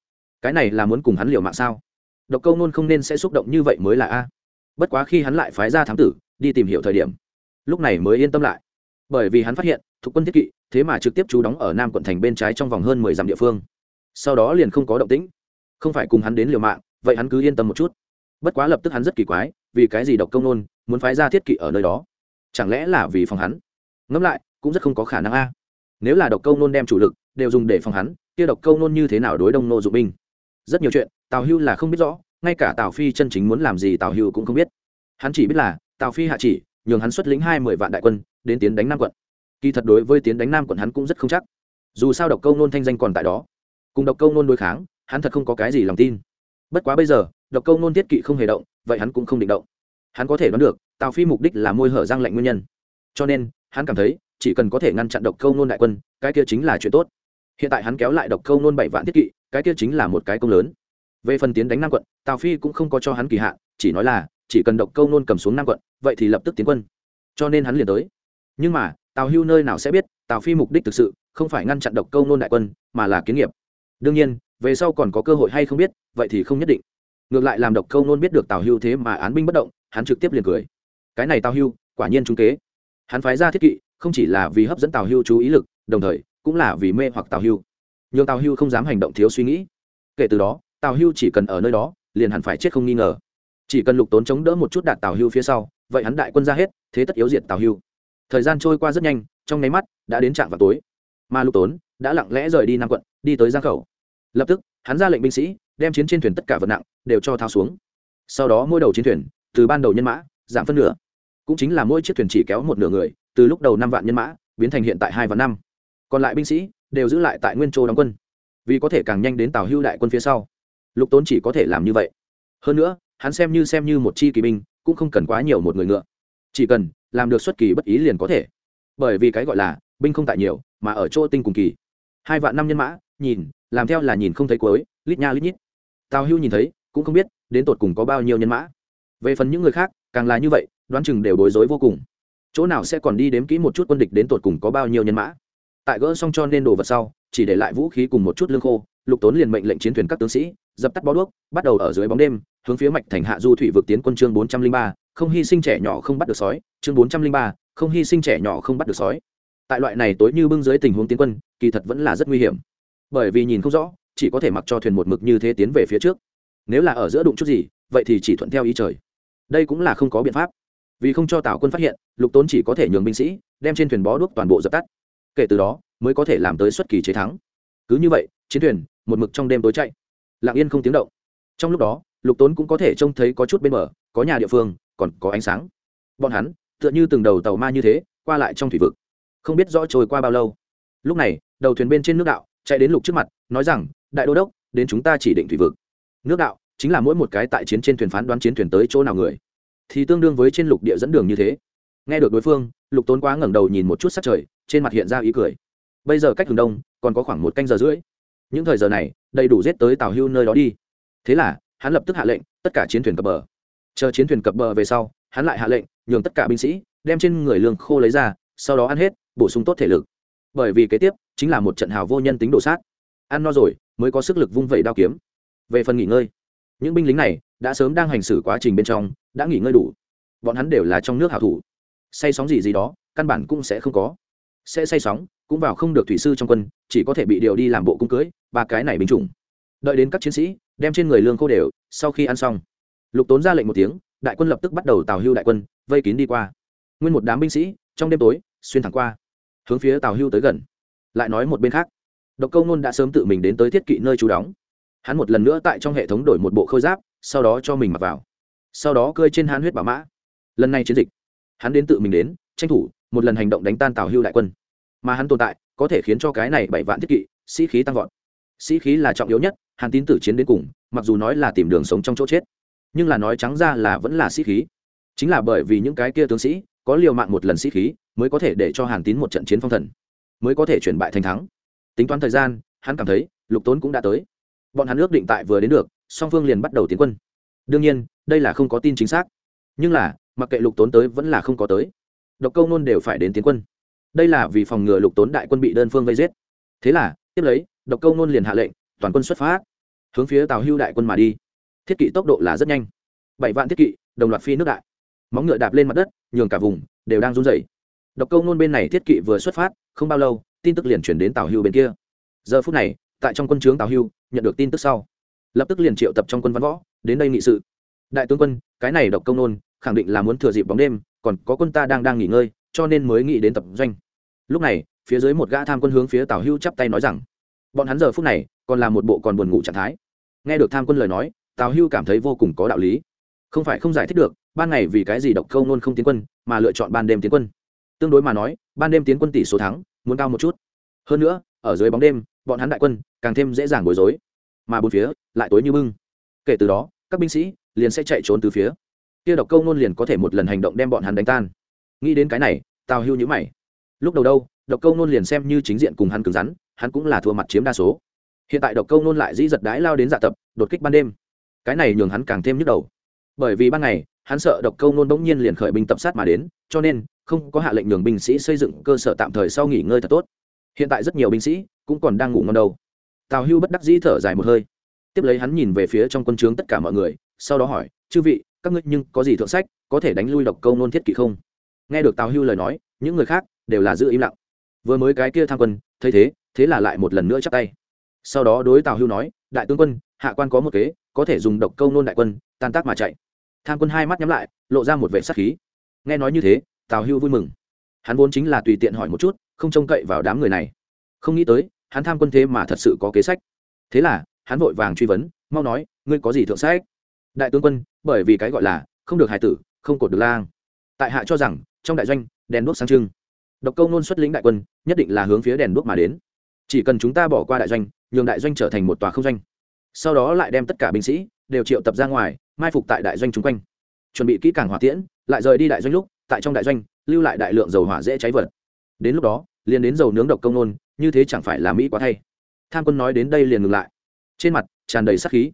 [SPEAKER 1] Cái này là muốn cùng hắn liều mạng sao? Độc câu nôn không nên sẽ xúc động như vậy mới là a. Bất quá khi hắn lại phái ra thám tử, đi tìm hiểu thời điểm, lúc này mới yên tâm lại. Bởi vì hắn phát hiện, thuộc quân thiết kỵ, thế mà trực tiếp trú đóng ở nam quận thành bên trái trong vòng hơn mười dặm địa phương. Sau đó liền không có động tĩnh. Không phải cùng hắn đến liều mạng, vậy hắn cứ yên tâm một chút. Bất quá lập tức hắn rất kỳ quái, vì cái gì độc công nôn muốn phái ra thiết kỵ ở nơi đó? Chẳng lẽ là vì phòng hắn? Ngẫm lại, cũng rất không có khả năng a. Nếu là độc câu nôn đem chủ lực đều dùng để phòng hắn, kia độc câu nôn như thế nào đối đông nô dụng binh? Rất nhiều chuyện tào hưu là không biết rõ, ngay cả tào phi chân chính muốn làm gì tào hưu cũng không biết. Hắn chỉ biết là, tào phi hạ chỉ, nhường hắn xuất lĩnh hai mươi vạn đại quân, đến tiến đánh nam quận. Kỳ thật đối với tiến đánh nam quận hắn cũng rất không chắc. Dù sao độc câu nôn thanh danh còn tại đó. Cùng độc câu nôn đối kháng, hắn thật không có cái gì lòng tin. Bất quá bây giờ, độc câu nôn thiết kỵ không hề động, vậy hắn cũng không định động. Hắn có thể đoán được, tào phi mục đích là môi hở giang lạnh nguyên nhân. Cho nên, hắn cảm thấy, chỉ cần có thể ngăn chặn độc câu nôn đại quân, cái kia chính là chuyện tốt. Hiện tại hắn kéo lại độc câu nôn bảy vạn thiết kỵ, cái kia chính là một cái công lớn về phần tiến đánh nam quận, tào phi cũng không có cho hắn kỳ hạn, chỉ nói là, chỉ cần độc câu nôn cầm xuống nam quận, vậy thì lập tức tiến quân. Cho nên hắn liền tới. Nhưng mà, tào hưu nơi nào sẽ biết, tào phi mục đích thực sự, không phải ngăn chặn độc câu nôn đại quân, mà là kiến nghiệp. Đương nhiên, về sau còn có cơ hội hay không biết, vậy thì không nhất định. Ngược lại làm độc câu nôn biết được tào hưu thế mà án binh bất động, hắn trực tiếp liền cười. Cái này tào hưu, quả nhiên trung kế. Hắn phái ra thiết kỵ, không chỉ là vì hấp dẫn tào hưu chú ý lực, đồng thời cũng là vì mê hoặc tào hưu. Nhưng tào hưu không dám hành động thiếu suy nghĩ. Kể từ đó tào hưu chỉ cần ở nơi đó, liền hẳn phải chết không nghi ngờ. Chỉ cần lục tốn chống đỡ một chút đạt tào hưu phía sau, vậy hắn đại quân ra hết, thế tất yếu diệt tào hưu. Thời gian trôi qua rất nhanh, trong nháy mắt, đã đến trạm vào tối. Mà lục tốn đã lặng lẽ rời đi nam quận, đi tới giang khẩu. Lập tức, hắn ra lệnh binh sĩ, đem chiến trên thuyền tất cả vật nặng, đều cho thao xuống. Sau đó mỗi đầu chiến thuyền, từ ban đầu nhân mã, giảm phân nửa. Cũng chính là mỗi chiếc thuyền chỉ kéo một nửa người, từ lúc đầu năm vạn nhân mã, biến thành hiện tại hai vạn năm. Còn lại binh sĩ, đều giữ lại tại nguyên châu đóng quân. Vì có thể càng nhanh đến tào hưu đại quân phía sau lục tốn chỉ có thể làm như vậy. Hơn nữa, hắn xem như xem như một chi kỳ binh, cũng không cần quá nhiều một người ngựa. Chỉ cần làm được xuất kỳ bất ý liền có thể. Bởi vì cái gọi là binh không tại nhiều, mà ở chỗ tinh cùng kỳ. Hai vạn năm nhân mã, nhìn, làm theo là nhìn không thấy cuối, lít nha lít nhít. Tào hưu nhìn thấy, cũng không biết đến tột cùng có bao nhiêu nhân mã. Về phần những người khác, càng là như vậy, đoán chừng đều bối rối vô cùng. Chỗ nào sẽ còn đi đếm kỹ một chút quân địch đến tột cùng có bao nhiêu nhân mã. Tại gỡ xong cho nên đồ vật sau, chỉ để lại vũ khí cùng một chút lương khô, lục tốn liền mệnh lệnh chiến thuyền các tướng sĩ dập tắt bó đuốc, bắt đầu ở dưới bóng đêm, hướng phía mạch thành hạ du thủy vực tiến quân chương bốn trăm linh ba, không hy sinh trẻ nhỏ không bắt được sói, chương bốn trăm linh ba, không hy sinh trẻ nhỏ không bắt được sói. Tại loại này tối như bưng dưới tình huống tiến quân, kỳ thật vẫn là rất nguy hiểm. Bởi vì nhìn không rõ, chỉ có thể mặc cho thuyền một mực như thế tiến về phía trước. Nếu là ở giữa đụng chút gì, vậy thì chỉ thuận theo ý trời. Đây cũng là không có biện pháp. Vì không cho tào quân phát hiện, lục tốn chỉ có thể nhường binh sĩ, đem trên thuyền bó đuốc toàn bộ dập tắt. Kể từ đó, mới có thể làm tới xuất kỳ chế thắng. Cứ như vậy, chiến thuyền một mực trong đêm tối chạy lặng yên không tiếng động. Trong lúc đó, lục tốn cũng có thể trông thấy có chút bên bờ, có nhà địa phương, còn có ánh sáng. Bọn hắn, tựa như từng đầu tàu ma như thế, qua lại trong thủy vực. Không biết rõ trôi qua bao lâu. Lúc này, đầu thuyền bên trên nước đạo chạy đến lục trước mặt, nói rằng, đại đô đốc, đến chúng ta chỉ định thủy vực. Nước đạo chính là mỗi một cái tại chiến trên thuyền phán đoán chiến thuyền tới chỗ nào người. Thì tương đương với trên lục địa dẫn đường như thế. Nghe được đối phương, lục tốn quá ngẩng đầu nhìn một chút sát trời, trên mặt hiện ra ý cười. Bây giờ cách hướng đông, còn có khoảng một canh giờ rưỡi những thời giờ này, đầy đủ giết tới tàu hưu nơi đó đi. Thế là, hắn lập tức hạ lệnh, tất cả chiến thuyền cập bờ. Chờ chiến thuyền cập bờ về sau, hắn lại hạ lệnh, nhường tất cả binh sĩ, đem trên người lương khô lấy ra, sau đó ăn hết, bổ sung tốt thể lực. Bởi vì kế tiếp, chính là một trận hào vô nhân tính đổ sát. Ăn no rồi, mới có sức lực vung vẩy đao kiếm. Về phần nghỉ ngơi, những binh lính này đã sớm đang hành xử quá trình bên trong, đã nghỉ ngơi đủ. Bọn hắn đều là trong nước hảo thủ. Say sóng gì gì đó, căn bản cũng sẽ không có. Sẽ say sóng cũng vào không được thủy sư trong quân, chỉ có thể bị điều đi làm bộ cung cưới, ba cái này binh chủng. Đợi đến các chiến sĩ đem trên người lương khô đều, sau khi ăn xong, lục tốn ra lệnh một tiếng, đại quân lập tức bắt đầu tào hưu đại quân, vây kín đi qua. Nguyên một đám binh sĩ trong đêm tối xuyên thẳng qua, hướng phía tào hưu tới gần. Lại nói một bên khác, độc câu nôn đã sớm tự mình đến tới thiết kỵ nơi trú đóng. Hắn một lần nữa tại trong hệ thống đổi một bộ khôi giáp, sau đó cho mình mặc vào. Sau đó cơi trên hãn huyết bảo mã. Lần này chiến dịch, hắn đến tự mình đến, tranh thủ một lần hành động đánh tan tào hưu đại quân mà hắn tồn tại có thể khiến cho cái này bảy vạn thiết kỵ, sĩ khí tăng vọt. Sĩ khí là trọng yếu nhất, hàn tín tử chiến đến cùng, mặc dù nói là tìm đường sống trong chỗ chết, nhưng là nói trắng ra là vẫn là sĩ khí. Chính là bởi vì những cái kia tướng sĩ có liều mạng một lần sĩ khí, mới có thể để cho hàn tín một trận chiến phong thần, mới có thể chuyển bại thành thắng. Tính toán thời gian, hắn cảm thấy lục tốn cũng đã tới. Bọn hắn ước định tại vừa đến được, song phương liền bắt đầu tiến quân. Đương nhiên, đây là không có tin chính xác. Nhưng là, mặc kệ lục tốn tới vẫn là không có tới. Độc câu nôn đều phải đến tiến quân đây là vì phòng ngừa lục tốn đại quân bị đơn phương vây giết. Thế là, tiếp lấy, độc câu nôn liền hạ lệnh, toàn quân xuất phát, hướng phía tàu hưu đại quân mà đi. Thiết kỵ tốc độ là rất nhanh. Bảy vạn thiết kỵ, đồng loạt phi nước đại. Móng ngựa đạp lên mặt đất, nhường cả vùng đều đang run rẩy. Độc câu nôn bên này thiết kỵ vừa xuất phát, không bao lâu, tin tức liền chuyển đến tàu hưu bên kia. Giờ phút này, tại trong quân trướng tàu hưu, nhận được tin tức sau, lập tức liền triệu tập trong quân văn võ, đến đây nghị sự. Đại tướng quân, cái này độc công nôn khẳng định là muốn thừa dịp bóng đêm, còn có quân ta đang đang nghỉ ngơi, cho nên mới nghĩ đến tập doanh lúc này, phía dưới một gã tham quân hướng phía tào hưu chắp tay nói rằng, bọn hắn giờ phút này còn là một bộ còn buồn ngủ trạng thái. Nghe được tham quân lời nói, tào hưu cảm thấy vô cùng có đạo lý. Không phải không giải thích được, ban ngày vì cái gì độc câu nôn không tiến quân, mà lựa chọn ban đêm tiến quân. Tương đối mà nói, ban đêm tiến quân tỷ số thắng, muốn cao một chút. Hơn nữa, ở dưới bóng đêm, bọn hắn đại quân càng thêm dễ dàng bối rối. Mà bốn phía lại tối như bưng. Kể từ đó, các binh sĩ liền sẽ chạy trốn từ phía. Kia độc câu nôn liền có thể một lần hành động đem bọn hắn đánh tan. Nghĩ đến cái này, tào hưu nhữ mày lúc đầu đâu, độc câu nôn liền xem như chính diện cùng hắn cứng rắn, hắn cũng là thua mặt chiếm đa số. Hiện tại độc câu nôn lại dĩ giật đái lao đến dạ tập, đột kích ban đêm. Cái này nhường hắn càng thêm nhức đầu. Bởi vì ban ngày, hắn sợ độc câu nôn bỗng nhiên liền khởi binh tập sát mà đến, cho nên, không có hạ lệnh nhường binh sĩ xây dựng cơ sở tạm thời sau nghỉ ngơi thật tốt. Hiện tại rất nhiều binh sĩ cũng còn đang ngủ ngon đầu. tào hưu bất đắc dĩ thở dài một hơi. Tiếp lấy hắn nhìn về phía trong quân trướng tất cả mọi người, sau đó hỏi, chư vị, các ngươi nhưng có gì thượng sách, có thể đánh lui độc câu nôn thiết kỵ không? Nghe được tào hưu lời nói, những người khác đều là giữ im lặng. Vừa mới cái kia tham quân, thấy thế thế là lại một lần nữa chắp tay. Sau đó đối tào hưu nói, đại tướng quân, hạ quan có một kế, có thể dùng độc câu nôn đại quân, tan tác mà chạy. Tham quân hai mắt nhắm lại, lộ ra một vệ sắc khí. Nghe nói như thế, tào hưu vui mừng. Hắn vốn chính là tùy tiện hỏi một chút, không trông cậy vào đám người này. Không nghĩ tới, hắn tham quân thế mà thật sự có kế sách. Thế là, hắn vội vàng truy vấn, mau nói, ngươi có gì thượng sách? Đại tướng quân, bởi vì cái gọi là không được hài tử, không cột được lang. Tại hạ cho rằng, trong đại doanh, đèn đuốc sáng trưng độc câu nôn xuất lĩnh đại quân, nhất định là hướng phía đèn đuốc mà đến. Chỉ cần chúng ta bỏ qua đại doanh, nhường đại doanh trở thành một tòa không doanh. Sau đó lại đem tất cả binh sĩ đều triệu tập ra ngoài, mai phục tại đại doanh chung quanh. Chuẩn bị kỹ càng hỏa tiễn, lại rời đi đại doanh lúc, tại trong đại doanh, lưu lại đại lượng dầu hỏa dễ cháy vật. Đến lúc đó, liền đến dầu nướng độc công nôn, như thế chẳng phải là mỹ quá thay. Tham quân nói đến đây liền ngừng lại. Trên mặt tràn đầy sắc khí.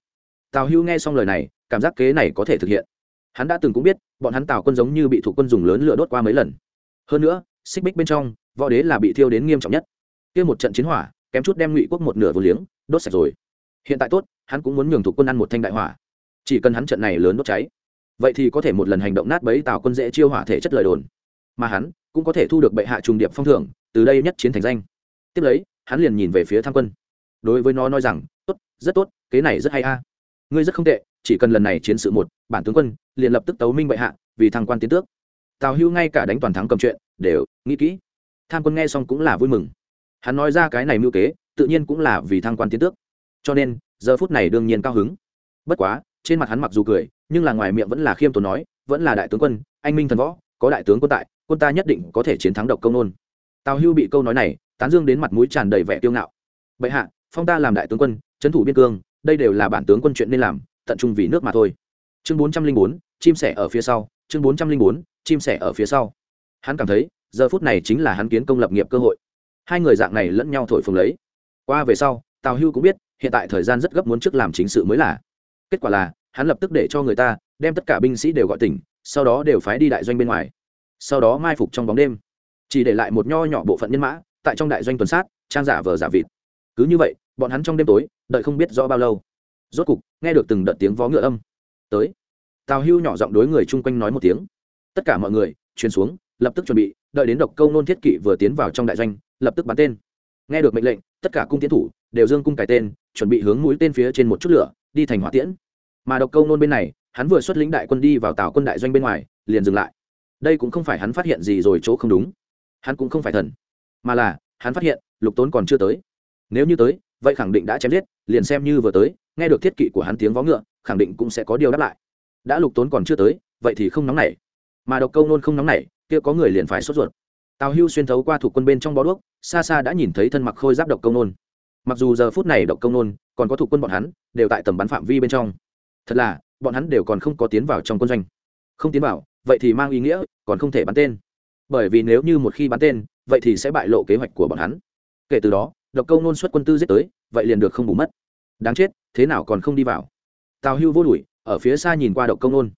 [SPEAKER 1] Tào hưu nghe xong lời này, cảm giác kế này có thể thực hiện. Hắn đã từng cũng biết, bọn hắn tào quân giống như bị thủ quân dùng lớn lửa đốt qua mấy lần. Hơn nữa xích bích bên trong, võ đế là bị thiêu đến nghiêm trọng nhất. Kia một trận chiến hỏa, kém chút đem ngụy quốc một nửa vô liếng, đốt sạch rồi. Hiện tại tốt, hắn cũng muốn nhường thuộc quân ăn một thanh đại hỏa. Chỉ cần hắn trận này lớn đốt cháy, vậy thì có thể một lần hành động nát bấy tào quân dễ chiêu hỏa thể chất lời đồn. Mà hắn cũng có thể thu được bệ hạ trùng điệp phong thưởng, từ đây nhất chiến thành danh. Tiếp lấy, hắn liền nhìn về phía tham quân. Đối với nó nói rằng, tốt, rất tốt, kế này rất hay a. Ngươi rất không tệ, chỉ cần lần này chiến sự một, bản tướng quân liền lập tức tấu minh bệ hạ, vì thăng quan tiến tước. Tào hưu ngay cả đánh toàn thắng cầm chuyện đều, nghĩ kỹ. Tham quân nghe xong cũng là vui mừng. Hắn nói ra cái này mưu kế, tự nhiên cũng là vì thăng quan tiến tước. Cho nên, giờ phút này đương nhiên cao hứng. Bất quá, trên mặt hắn mặc dù cười, nhưng là ngoài miệng vẫn là khiêm tốn nói, vẫn là đại tướng quân, anh minh thần võ, có đại tướng quân tại, quân ta nhất định có thể chiến thắng độc công nôn. Tào hưu bị câu nói này, tán dương đến mặt mũi tràn đầy vẻ kiêu ngạo. Bệ hạ, phong ta làm đại tướng quân, trấn thủ biên cương, đây đều là bản tướng quân chuyện nên làm, tận trung vì nước mà thôi. Chương bốn trăm linh bốn, chim sẻ ở phía sau, chương bốn trăm linh bốn, chim sẻ ở phía sau hắn cảm thấy, giờ phút này chính là hắn kiến công lập nghiệp cơ hội. Hai người dạng này lẫn nhau thổi phồng lấy. Qua về sau, tào hưu cũng biết, hiện tại thời gian rất gấp muốn trước làm chính sự mới là. Kết quả là, hắn lập tức để cho người ta đem tất cả binh sĩ đều gọi tỉnh, sau đó đều phái đi đại doanh bên ngoài. Sau đó mai phục trong bóng đêm. Chỉ để lại một nho nhỏ bộ phận nhân mã, tại trong đại doanh tuần sát, trang giả vờ giả vịt. Cứ như vậy, bọn hắn trong đêm tối, đợi không biết rõ bao lâu. Rốt cục, nghe được từng đợt tiếng vó ngựa âm. Tới. Tào hưu nhỏ giọng đối người chung quanh nói một tiếng. Tất cả mọi người truyền xuống lập tức chuẩn bị, đợi đến độc câu nôn thiết kỵ vừa tiến vào trong đại doanh, lập tức bắn tên. Nghe được mệnh lệnh, tất cả cung tiến thủ đều dương cung cải tên, chuẩn bị hướng mũi tên phía trên một chút lửa, đi thành hỏa tiễn. Mà độc câu nôn bên này, hắn vừa xuất lĩnh đại quân đi vào tào quân đại doanh bên ngoài, liền dừng lại. Đây cũng không phải hắn phát hiện gì rồi chỗ không đúng. Hắn cũng không phải thần, mà là, hắn phát hiện, lục tốn còn chưa tới. Nếu như tới, vậy khẳng định đã chém giết, liền xem như vừa tới, nghe được thiết kỵ của hắn tiếng vó ngựa, khẳng định cũng sẽ có điều đáp lại. Đã lục tốn còn chưa tới, vậy thì không nóng nảy. Mà độc câu nôn không nóng nảy kia có người liền phải sốt ruột. Tào hưu xuyên thấu qua thủ quân bên trong bó đuốc, xa xa đã nhìn thấy thân mặc khôi giáp độc công nôn. Mặc dù giờ phút này độc công nôn, còn có thủ quân bọn hắn, đều tại tầm bắn phạm vi bên trong. Thật là, bọn hắn đều còn không có tiến vào trong quân doanh. Không tiến vào, vậy thì mang ý nghĩa, còn không thể bắn tên. Bởi vì nếu như một khi bắn tên, vậy thì sẽ bại lộ kế hoạch của bọn hắn. Kể từ đó, độc câu nôn xuất quân tư giết tới, vậy liền được không bù mất. Đáng chết, thế nào còn không đi vào? Tào hưu vô đuổi, ở phía xa nhìn qua độc công nôn.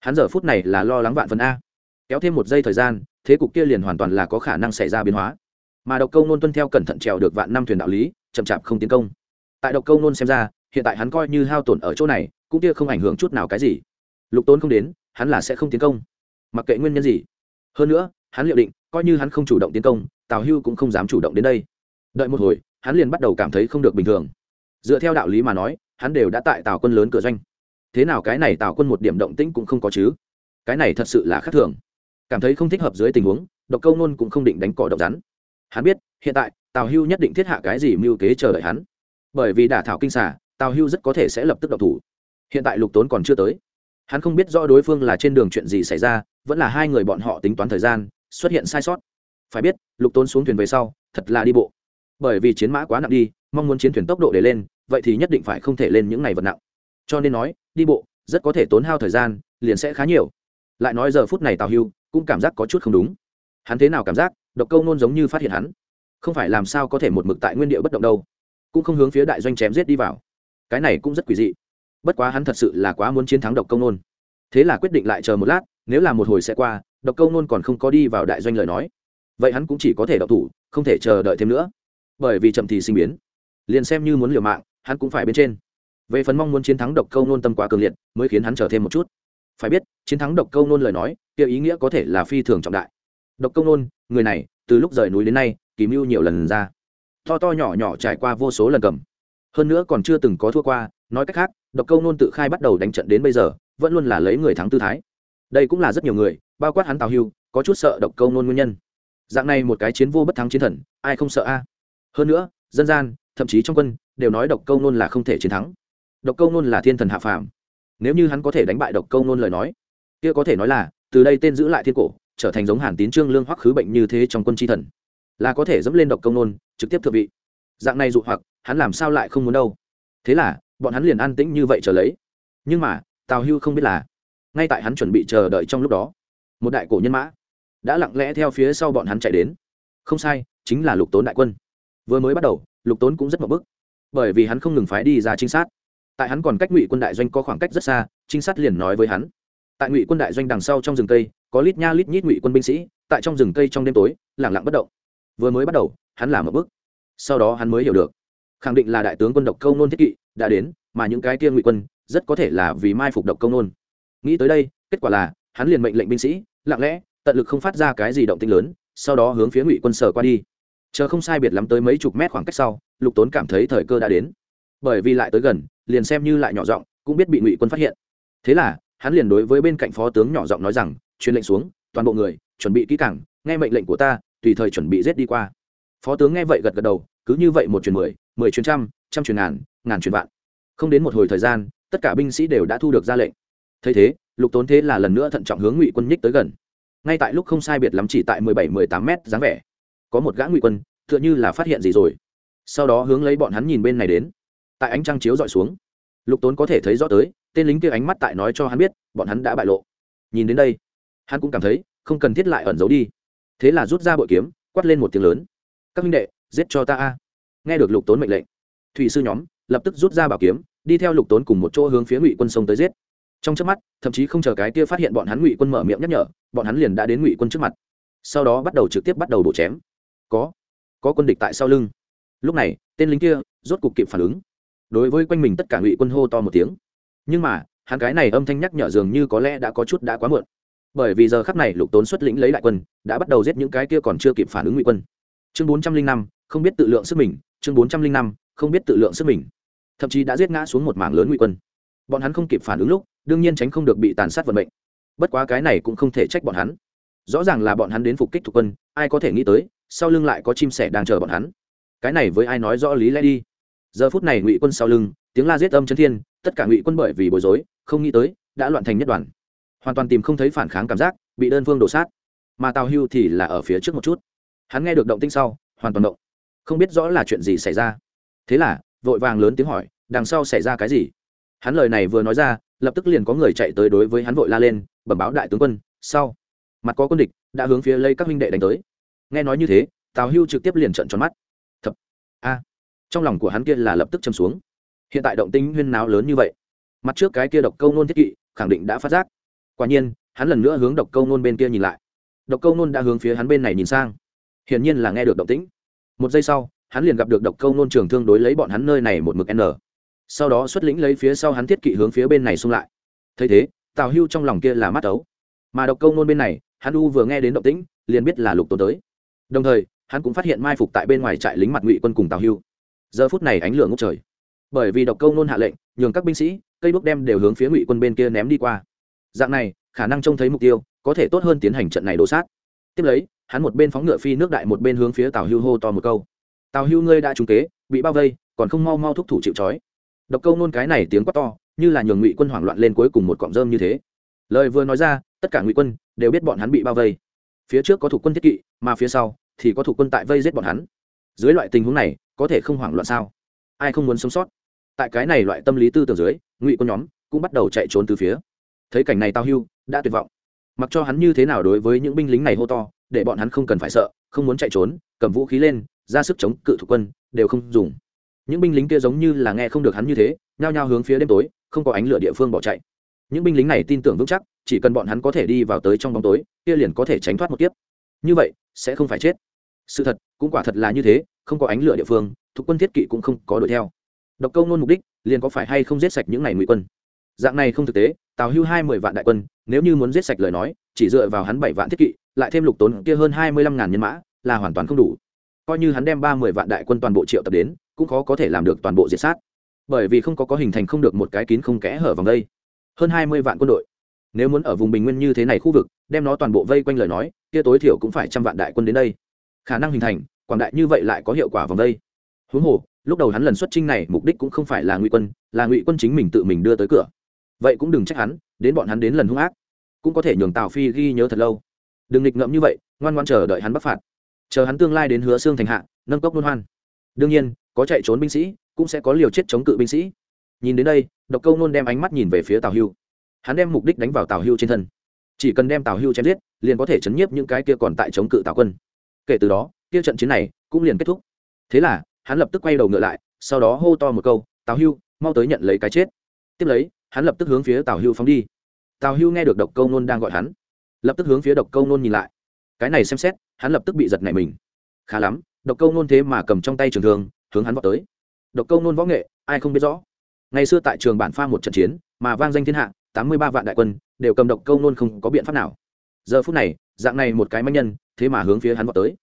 [SPEAKER 1] Hắn giờ phút này là lo lắng vạn phần a kéo thêm một giây thời gian, thế cục kia liền hoàn toàn là có khả năng xảy ra biến hóa. Mà độc câu nôn tuân theo cẩn thận trèo được vạn năm thuyền đạo lý, chậm chạp không tiến công. Tại độc câu nôn xem ra, hiện tại hắn coi như hao tổn ở chỗ này, cũng kia không ảnh hưởng chút nào cái gì. Lục tôn không đến, hắn là sẽ không tiến công. Mặc kệ nguyên nhân gì. Hơn nữa, hắn liệu định, coi như hắn không chủ động tiến công, tào hưu cũng không dám chủ động đến đây. Đợi một hồi, hắn liền bắt đầu cảm thấy không được bình thường. Dựa theo đạo lý mà nói, hắn đều đã tại tào quân lớn cửa doanh. Thế nào cái này tào quân một điểm động tĩnh cũng không có chứ? Cái này thật sự là khác thường cảm thấy không thích hợp dưới tình huống, độc câu nôn cũng không định đánh cỏ độc rắn. Hắn biết, hiện tại, tào hưu nhất định thiết hạ cái gì mưu kế chờ đợi hắn. Bởi vì đả thảo kinh xả tào hưu rất có thể sẽ lập tức độc thủ. Hiện tại lục tốn còn chưa tới. Hắn không biết rõ đối phương là trên đường chuyện gì xảy ra, vẫn là hai người bọn họ tính toán thời gian, xuất hiện sai sót. Phải biết, lục tốn xuống thuyền về sau, thật là đi bộ. Bởi vì chiến mã quá nặng đi, mong muốn chiến thuyền tốc độ để lên, vậy thì nhất định phải không thể lên những ngày vật nặng. Cho nên nói, đi bộ, rất có thể tốn hao thời gian, liền sẽ khá nhiều. Lại nói giờ phút này tào hưu cũng cảm giác có chút không đúng. Hắn thế nào cảm giác, độc câu nôn giống như phát hiện hắn. Không phải làm sao có thể một mực tại nguyên địa bất động đâu. Cũng không hướng phía đại doanh chém giết đi vào. Cái này cũng rất quỷ dị. Bất quá hắn thật sự là quá muốn chiến thắng độc công nôn. Thế là quyết định lại chờ một lát, nếu là một hồi sẽ qua, độc công nôn còn không có đi vào đại doanh lời nói. Vậy hắn cũng chỉ có thể độc thủ, không thể chờ đợi thêm nữa. Bởi vì chậm thì sinh biến. Liền xem như muốn liều mạng, hắn cũng phải bên trên. Về phần mong muốn chiến thắng độc câu nôn tâm quá cường liệt, mới khiến hắn chờ thêm một chút phải biết, chiến thắng độc câu nôn lời nói, kia ý nghĩa có thể là phi thường trọng đại. Độc câu nôn, người này, từ lúc rời núi đến nay, kỳ mưu nhiều lần ra. To to nhỏ nhỏ trải qua vô số lần cầm. Hơn nữa còn chưa từng có thua qua, nói cách khác, độc câu nôn tự khai bắt đầu đánh trận đến bây giờ, vẫn luôn là lấy người thắng tư thái. Đây cũng là rất nhiều người, bao quát hắn tào hưu, có chút sợ độc câu nôn nguyên nhân. Dạng này một cái chiến vô bất thắng chiến thần, ai không sợ a? Hơn nữa, dân gian, thậm chí trong quân, đều nói độc câu nôn là không thể chiến thắng. Độc câu nôn là thiên thần hạ phàm nếu như hắn có thể đánh bại độc câu nôn lời nói, kia có thể nói là, từ đây tên giữ lại thiên cổ, trở thành giống hàn tín trương lương hoắc khứ bệnh như thế trong quân tri thần. Là có thể dẫm lên độc công nôn, trực tiếp thượng vị. Dạng này dụ hoặc, hắn làm sao lại không muốn đâu? Thế là, bọn hắn liền an tĩnh như vậy trở lấy. Nhưng mà, tào hưu không biết là, ngay tại hắn chuẩn bị chờ đợi trong lúc đó, một đại cổ nhân mã đã lặng lẽ theo phía sau bọn hắn chạy đến. Không sai, chính là lục tốn đại quân. Vừa mới bắt đầu, lục tốn cũng rất mập bức bởi vì hắn không ngừng phái đi ra trinh sát tại hắn còn cách ngụy quân đại doanh có khoảng cách rất xa, trinh sát liền nói với hắn. Tại ngụy quân đại doanh đằng sau trong rừng cây, có lít nha lít nhít ngụy quân binh sĩ, tại trong rừng cây trong đêm tối lẳng lặng bất động. Vừa mới bắt đầu, hắn làm một bước. Sau đó hắn mới hiểu được, khẳng định là đại tướng quân độc câu nôn thiết kỵ đã đến, mà những cái kia ngụy quân, rất có thể là vì mai phục độc câu nôn. Nghĩ tới đây, kết quả là, hắn liền mệnh lệnh binh sĩ, lặng lẽ, tận lực không phát ra cái gì động tinh lớn, sau đó hướng phía ngụy quân sở qua đi. Chờ không sai biệt lắm tới mấy chục mét khoảng cách sau, lục tốn cảm thấy thời cơ đã đến. Bởi vì lại tới gần liền xem như lại nhỏ giọng, cũng biết bị ngụy quân phát hiện. Thế là, hắn liền đối với bên cạnh phó tướng nhỏ giọng nói rằng, truyền lệnh xuống, toàn bộ người, chuẩn bị kỹ càng, nghe mệnh lệnh của ta, tùy thời chuẩn bị rết đi qua. Phó tướng nghe vậy gật gật đầu, cứ như vậy một truyền mười mười truyền trăm trăm truyền ngàn ngàn truyền vạn. Không đến một hồi thời gian, tất cả binh sĩ đều đã thu được ra lệnh. Thấy thế, lục tốn thế là lần nữa thận trọng hướng ngụy quân nhích tới gần. Ngay tại lúc không sai biệt lắm chỉ tại mười bảy, mười tám m dáng vẻ, có một gã ngụy quân, tựa như là phát hiện gì rồi. Sau đó hướng lấy bọn hắn nhìn bên này đến tại ánh trăng chiếu dọi xuống. Lục tốn có thể thấy rõ tới, tên lính kia ánh mắt tại nói cho hắn biết, bọn hắn đã bại lộ. Nhìn đến đây, hắn cũng cảm thấy không cần thiết lại ẩn giấu đi. Thế là rút ra bội kiếm, quát lên một tiếng lớn. Các minh đệ, giết cho ta a. Nghe được lục tốn mệnh lệnh, thủy sư nhóm lập tức rút ra bảo kiếm, đi theo lục tốn cùng một chỗ hướng phía ngụy quân sông tới giết. Trong trước mắt, thậm chí không chờ cái kia phát hiện bọn hắn, ngụy quân mở miệng nhắc nhở, bọn hắn liền đã đến ngụy quân trước mặt. Sau đó bắt đầu trực tiếp bắt đầu bổ chém. Có có quân địch tại sau lưng. Lúc này, tên lính kia rốt cục kịp phản ứng đối với quanh mình tất cả ngụy quân hô to một tiếng. Nhưng mà, hắn cái này âm thanh nhắc nhở dường như có lẽ đã có chút đã quá muộn. Bởi vì giờ khắc này lục tốn xuất lĩnh lấy đại quân, đã bắt đầu giết những cái kia còn chưa kịp phản ứng ngụy quân. Chương bốn trăm linh năm, không biết tự lượng sức mình. Chương bốn trăm linh năm, không biết tự lượng sức mình. Thậm chí đã giết ngã xuống một mảng lớn ngụy quân. Bọn hắn không kịp phản ứng lúc, đương nhiên tránh không được bị tàn sát vận mệnh. Bất quá cái này cũng không thể trách bọn hắn. Rõ ràng là bọn hắn đến phục kích thuộc quân, ai có thể nghĩ tới, sau lưng lại có chim sẻ đang chờ bọn hắn. Cái này với ai nói rõ lý lẽ đi? Giờ phút này ngụy quân sau lưng, tiếng la giết âm chân thiên, tất cả ngụy quân bởi vì bối rối, không nghĩ tới, đã loạn thành nhất đoàn. Hoàn toàn tìm không thấy phản kháng cảm giác, bị đơn phương đổ sát. Mà tào hưu thì là ở phía trước một chút. Hắn nghe được động tinh sau, hoàn toàn động. Không biết rõ là chuyện gì xảy ra. Thế là, vội vàng lớn tiếng hỏi, đằng sau xảy ra cái gì? Hắn lời này vừa nói ra, lập tức liền có người chạy tới đối với hắn vội la lên, bẩm báo đại tướng quân, sau. Mặt có quân địch, đã hướng phía lây các huynh đệ đánh tới. Nghe nói như thế, tào hưu trực tiếp liền trận tròn mắt. Thập. A trong lòng của hắn kia là lập tức châm xuống. Hiện tại động tinh huyên náo lớn như vậy, mặt trước cái kia độc câu nôn thiết kỵ, khẳng định đã phát giác. Quả nhiên, hắn lần nữa hướng độc câu nôn bên kia nhìn lại. Độc câu nôn đã hướng phía hắn bên này nhìn sang. Hiển nhiên là nghe được động tĩnh. Một giây sau, hắn liền gặp được độc câu nôn trường thương đối lấy bọn hắn nơi này một mực n. Sau đó xuất lĩnh lấy phía sau hắn thiết kỵ hướng phía bên này xung lại. Thấy thế, tào hưu trong lòng kia là mắt ấu. Mà độc câu nôn bên này, hắn u vừa nghe đến động tĩnh, liền biết là lục tốn tới. Đồng thời, hắn cũng phát hiện mai phục tại bên ngoài trại lính mặt ngụy quân cùng tào hưu giờ phút này ánh lửa ngốc trời. Bởi vì độc câu nôn hạ lệnh, nhường các binh sĩ, cây bước đem đều hướng phía ngụy quân bên kia ném đi qua. Dạng này, khả năng trông thấy mục tiêu, có thể tốt hơn tiến hành trận này đổ sát. Tiếp lấy, hắn một bên phóng ngựa phi nước đại một bên hướng phía tào hưu hô to một câu. Tào hưu ngươi đã trúng kế, bị bao vây, còn không mau mau thúc thủ chịu trói. Độc câu nôn cái này tiếng quát to, như là nhường ngụy quân hoảng loạn lên cuối cùng một cọng rơm như thế. Lời vừa nói ra, tất cả ngụy quân đều biết bọn hắn bị bao vây. Phía trước có thủ quân thiết kỵ, mà phía sau thì có thủ quân tại vây giết bọn hắn. Dưới loại tình huống này có thể không hoảng loạn sao? Ai không muốn sống sót? Tại cái này loại tâm lý tư tưởng dưới, ngụy quân nhóm cũng bắt đầu chạy trốn từ phía. Thấy cảnh này tao hưu đã tuyệt vọng. Mặc cho hắn như thế nào đối với những binh lính này hô to, để bọn hắn không cần phải sợ, không muốn chạy trốn, cầm vũ khí lên, ra sức chống cự thủ quân, đều không dùng. Những binh lính kia giống như là nghe không được hắn như thế, nhao nhao hướng phía đêm tối, không có ánh lửa địa phương bỏ chạy. Những binh lính này tin tưởng vững chắc, chỉ cần bọn hắn có thể đi vào tới trong bóng tối, kia liền có thể tránh thoát một kiếp. Như vậy, sẽ không phải chết. Sự thật, cũng quả thật là như thế không có ánh lửa địa phương, thuộc quân thiết kỵ cũng không có đuổi theo. Độc câu nôn mục đích, liền có phải hay không giết sạch những ngày ngụy quân? Dạng này không thực tế, tào hưu hai mươi vạn đại quân, nếu như muốn giết sạch lời nói, chỉ dựa vào hắn bảy vạn thiết kỵ, lại thêm lục tốn kia hơn hai mươi lăm ngàn nhân mã, là hoàn toàn không đủ. Coi như hắn đem ba mươi vạn đại quân toàn bộ triệu tập đến, cũng khó có thể làm được toàn bộ diệt sát. Bởi vì không có có hình thành không được một cái kín không kẽ hở vòng đây. Hơn hai mươi vạn quân đội. Nếu muốn ở vùng bình nguyên như thế này khu vực, đem nó toàn bộ vây quanh lời nói, kia tối thiểu cũng phải trăm vạn đại quân đến đây. Khả năng hình thành quảng đại như vậy lại có hiệu quả vòng đây. Huống hồ, lúc đầu hắn lần xuất trinh này mục đích cũng không phải là ngụy quân, là ngụy quân chính mình tự mình đưa tới cửa. Vậy cũng đừng trách hắn, đến bọn hắn đến lần hung ác. Cũng có thể nhường tào phi ghi nhớ thật lâu. Đừng nghịch ngợm như vậy, ngoan ngoan chờ đợi hắn bắc phạt. Chờ hắn tương lai đến hứa xương thành hạ, nâng cốc luân hoan. Đương nhiên, có chạy trốn binh sĩ, cũng sẽ có liều chết chống cự binh sĩ. Nhìn đến đây, độc câu nôn đem ánh mắt nhìn về phía tào hưu. Hắn đem mục đích đánh vào tào hưu trên thân. Chỉ cần đem tào hưu chém giết, liền có thể chấn nhiếp những cái kia còn tại chống cự tào quân. Kể từ đó kia trận chiến này cũng liền kết thúc. Thế là, hắn lập tức quay đầu ngựa lại, sau đó hô to một câu, tào hưu, mau tới nhận lấy cái chết. Tiếp lấy, hắn lập tức hướng phía tào hưu phóng đi. Tào hưu nghe được độc câu nôn đang gọi hắn, lập tức hướng phía độc câu nôn nhìn lại. Cái này xem xét, hắn lập tức bị giật nảy mình. Khá lắm, độc câu nôn thế mà cầm trong tay trường thường hướng hắn vào tới. Độc câu nôn võ nghệ, ai không biết rõ. Ngày xưa tại trường bản pha một trận chiến, mà vang danh thiên hạ, tám mươi ba vạn đại quân, đều cầm độc câu nôn không có biện pháp nào. Giờ phút này, dạng này một cái manh nhân, thế mà hướng phía hắn vào tới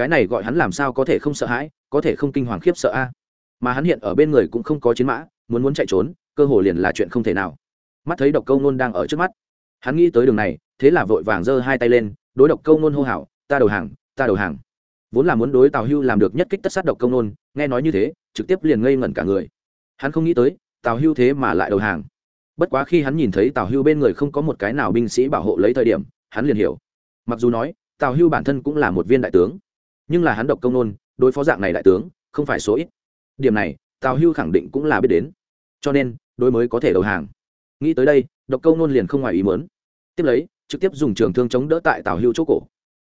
[SPEAKER 1] cái này gọi hắn làm sao có thể không sợ hãi, có thể không kinh hoàng khiếp sợ a. Mà hắn hiện ở bên người cũng không có chiến mã, muốn muốn chạy trốn, cơ hồ liền là chuyện không thể nào. Mắt thấy độc câu nôn đang ở trước mắt. Hắn nghĩ tới đường này, thế là vội vàng giơ hai tay lên, đối độc câu nôn hô hào, ta đầu hàng, ta đầu hàng. Vốn là muốn đối tào hưu làm được nhất kích tất sát độc câu nôn, nghe nói như thế, trực tiếp liền ngây ngẩn cả người. Hắn không nghĩ tới, tào hưu thế mà lại đầu hàng. Bất quá khi hắn nhìn thấy tào hưu bên người không có một cái nào binh sĩ bảo hộ lấy thời điểm, hắn liền hiểu. Mặc dù nói, tào hưu bản thân cũng là một viên đại tướng nhưng là hắn độc công nôn, đối phó dạng này đại tướng, không phải số ít. Điểm này, tào hưu khẳng định cũng là biết đến. Cho nên, đối mới có thể đầu hàng. Nghĩ tới đây, độc câu nôn liền không ngoài ý mớn tiếp lấy, trực tiếp dùng trường thương chống đỡ tại tào hưu chỗ cổ.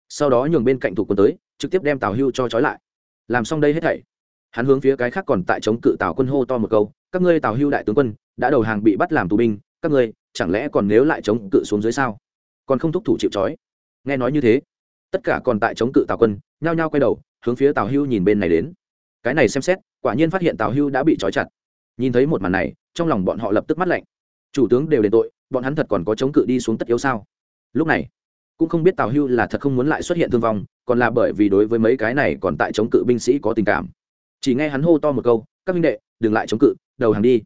[SPEAKER 1] Sau đó nhường bên cạnh thủ quân tới, trực tiếp đem tào hưu cho trói lại. Làm xong đây hết thảy. Hắn hướng phía cái khác còn tại chống cự tào quân hô to một câu, các ngươi tào hưu đại tướng quân, đã đầu hàng bị bắt làm tù binh, các ngươi chẳng lẽ còn nếu lại chống cự xuống dưới sao? Còn không thúc thủ chịu trói. Nghe nói như thế tất cả còn tại chống cự tào quân, nhao nhao quay đầu, hướng phía tào hưu nhìn bên này đến. Cái này xem xét, quả nhiên phát hiện tào hưu đã bị trói chặt. Nhìn thấy một màn này, trong lòng bọn họ lập tức mắt lạnh. Chủ tướng đều đền tội, bọn hắn thật còn có chống cự đi xuống tất yếu sao? Lúc này, cũng không biết tào hưu là thật không muốn lại xuất hiện thương vong, còn là bởi vì đối với mấy cái này còn tại chống cự binh sĩ có tình cảm. Chỉ nghe hắn hô to một câu, các minh đệ, đừng lại chống cự, đầu hàng đi.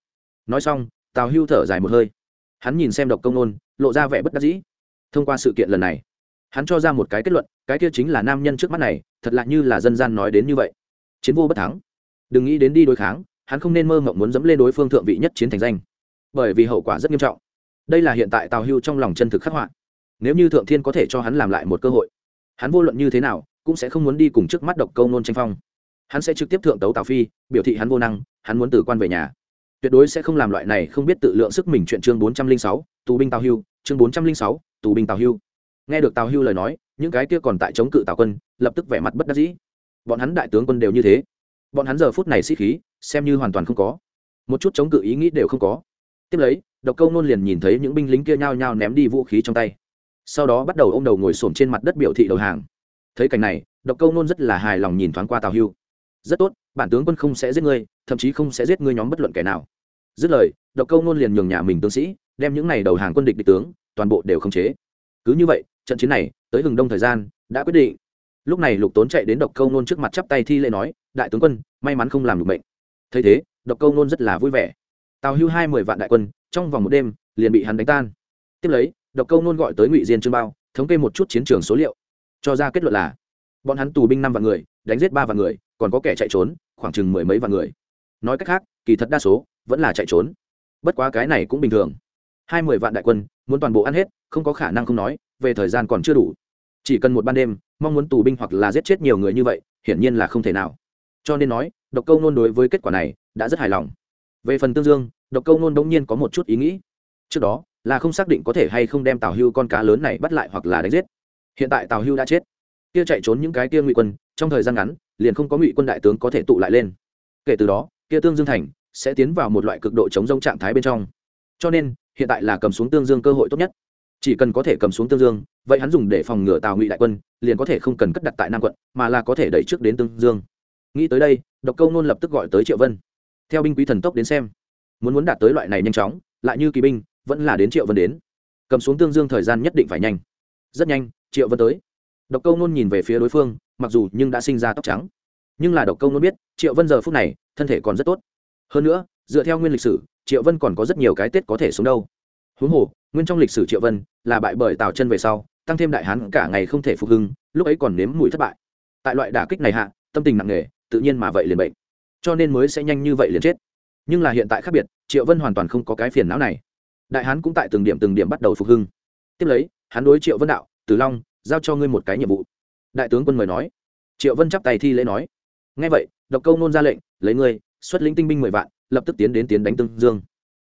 [SPEAKER 1] Nói xong, tào hưu thở dài một hơi. Hắn nhìn xem độc công nôn, lộ ra vẻ bất đắc dĩ. Thông qua sự kiện lần này, hắn cho ra một cái kết luận cái kia chính là nam nhân trước mắt này, thật lạ như là dân gian nói đến như vậy. Chiến vô bất thắng. Đừng nghĩ đến đi đối kháng, hắn không nên mơ mộng muốn dẫm lên đối phương thượng vị nhất chiến thành danh. Bởi vì hậu quả rất nghiêm trọng. Đây là hiện tại tào hưu trong lòng chân thực khắc họa. Nếu như thượng thiên có thể cho hắn làm lại một cơ hội, hắn vô luận như thế nào, cũng sẽ không muốn đi cùng trước mắt độc câu nôn tranh phong. Hắn sẽ trực tiếp thượng tấu tào phi, biểu thị hắn vô năng, hắn muốn từ quan về nhà. Tuyệt đối sẽ không làm loại này không biết tự lượng sức mình chuyện chương bốn trăm linh sáu, tù binh tào hưu, chương bốn trăm linh sáu, tù binh tào hưu. Nghe được tào hưu lời nói những cái kia còn tại chống cự tào quân, lập tức vẻ mặt bất đắc dĩ. Bọn hắn đại tướng quân đều như thế. Bọn hắn giờ phút này sĩ khí, xem như hoàn toàn không có. Một chút chống cự ý nghĩ đều không có. Tiếp lấy, độc câu nôn liền nhìn thấy những binh lính kia nhao nhao ném đi vũ khí trong tay. Sau đó bắt đầu ô m đầu ngồi s ổ m trên mặt đất biểu thị đầu hàng. Thấy cảnh này, độc câu nôn rất là hài lòng nhìn thoáng qua tào hưu. Rất tốt, bản tướng quân không sẽ giết ngươi, thậm chí không sẽ giết ngươi nhóm bất luận kẻ nào. Dứt lời, độc câu nôn liền nhường nhà mình tướng sĩ, đem những này đầu hàng quân địch địch tướng, toàn bộ đều khống chế. Cứ như vậy, trận chiến này tới hừng đông thời gian, đã quyết định. Lúc này lục tốn chạy đến độc câu nôn trước mặt chắp tay thi lễ nói, đại tướng quân, may mắn không làm được bệnh thấy thế, độc câu nôn rất là vui vẻ. Tào hưu hai mười vạn đại quân, trong vòng một đêm, liền bị hắn đánh tan. Tiếp lấy, độc câu nôn gọi tới ngụy diên trương bao, thống kê một chút chiến trường số liệu. Cho ra kết luận là, bọn hắn tù binh năm vạn người, đánh giết ba vạn người, còn có kẻ chạy trốn, khoảng chừng mười mấy vạn người. Nói cách khác, kỳ thật đa số vẫn là chạy trốn. Bất quá cái này cũng bình thường hai mươi vạn đại quân, muốn toàn bộ ăn hết, không có khả năng không nói, về thời gian còn chưa đủ. Chỉ cần một ban đêm, mong muốn tù binh hoặc là giết chết nhiều người như vậy, hiển nhiên là không thể nào. Cho nên nói, độc câu nôn đối với kết quả này, đã rất hài lòng. Về phần tương dương, độc câu nôn đống nhiên có một chút ý nghĩ. Trước đó, là không xác định có thể hay không đem tào hưu con cá lớn này bắt lại hoặc là đánh giết. Hiện tại tào hưu đã chết. Kia chạy trốn những cái kia ngụy quân, trong thời gian ngắn, liền không có ngụy quân đại tướng có thể tụ lại lên. Kể từ đó, kia tương dương thành sẽ tiến vào một loại cực độ chống rông trạng thái bên trong. Cho nên hiện tại là cầm xuống tương dương cơ hội tốt nhất. Chỉ cần có thể cầm xuống tương dương, vậy hắn dùng để phòng ngừa tào ngụy đại quân, liền có thể không cần cất đặt tại nam quận, mà là có thể đẩy trước đến tương dương. Nghĩ tới đây, độc câu nôn lập tức gọi tới triệu vân. Theo binh quý thần tốc đến xem, muốn muốn đạt tới loại này nhanh chóng, lại như kỳ binh, vẫn là đến triệu vân đến. Cầm xuống tương dương thời gian nhất định phải nhanh. Rất nhanh, triệu vân tới. Độc câu nôn nhìn về phía đối phương, mặc dù nhưng đã sinh ra tóc trắng. Nhưng là độc câu nôn biết, triệu vân giờ phút này, thân thể còn rất tốt. Hơn nữa dựa theo nguyên lịch sử, triệu vân còn có rất nhiều cái tết có thể sống đâu. Huống hồ, nguyên trong lịch sử triệu vân là bại bởi tào chân về sau, tăng thêm đại hán cả ngày không thể phục hưng, lúc ấy còn nếm mùi thất bại. Tại loại đả kích này hạ, tâm tình nặng nề, tự nhiên mà vậy liền bệnh. Cho nên mới sẽ nhanh như vậy liền chết. Nhưng là hiện tại khác biệt, triệu vân hoàn toàn không có cái phiền não này. Đại hán cũng tại từng điểm từng điểm bắt đầu phục hưng. Tiếp lấy, hắn đối triệu vân đạo, tử long, giao cho ngươi một cái nhiệm vụ. Đại tướng quân mời nói. Triệu vân chắp tay thi lễ nói ngay vậy, độc câu nôn ra lệnh, lấy ngươi, xuất lĩnh tinh binh mười vạn lập tức tiến đến tiến đánh tương dương.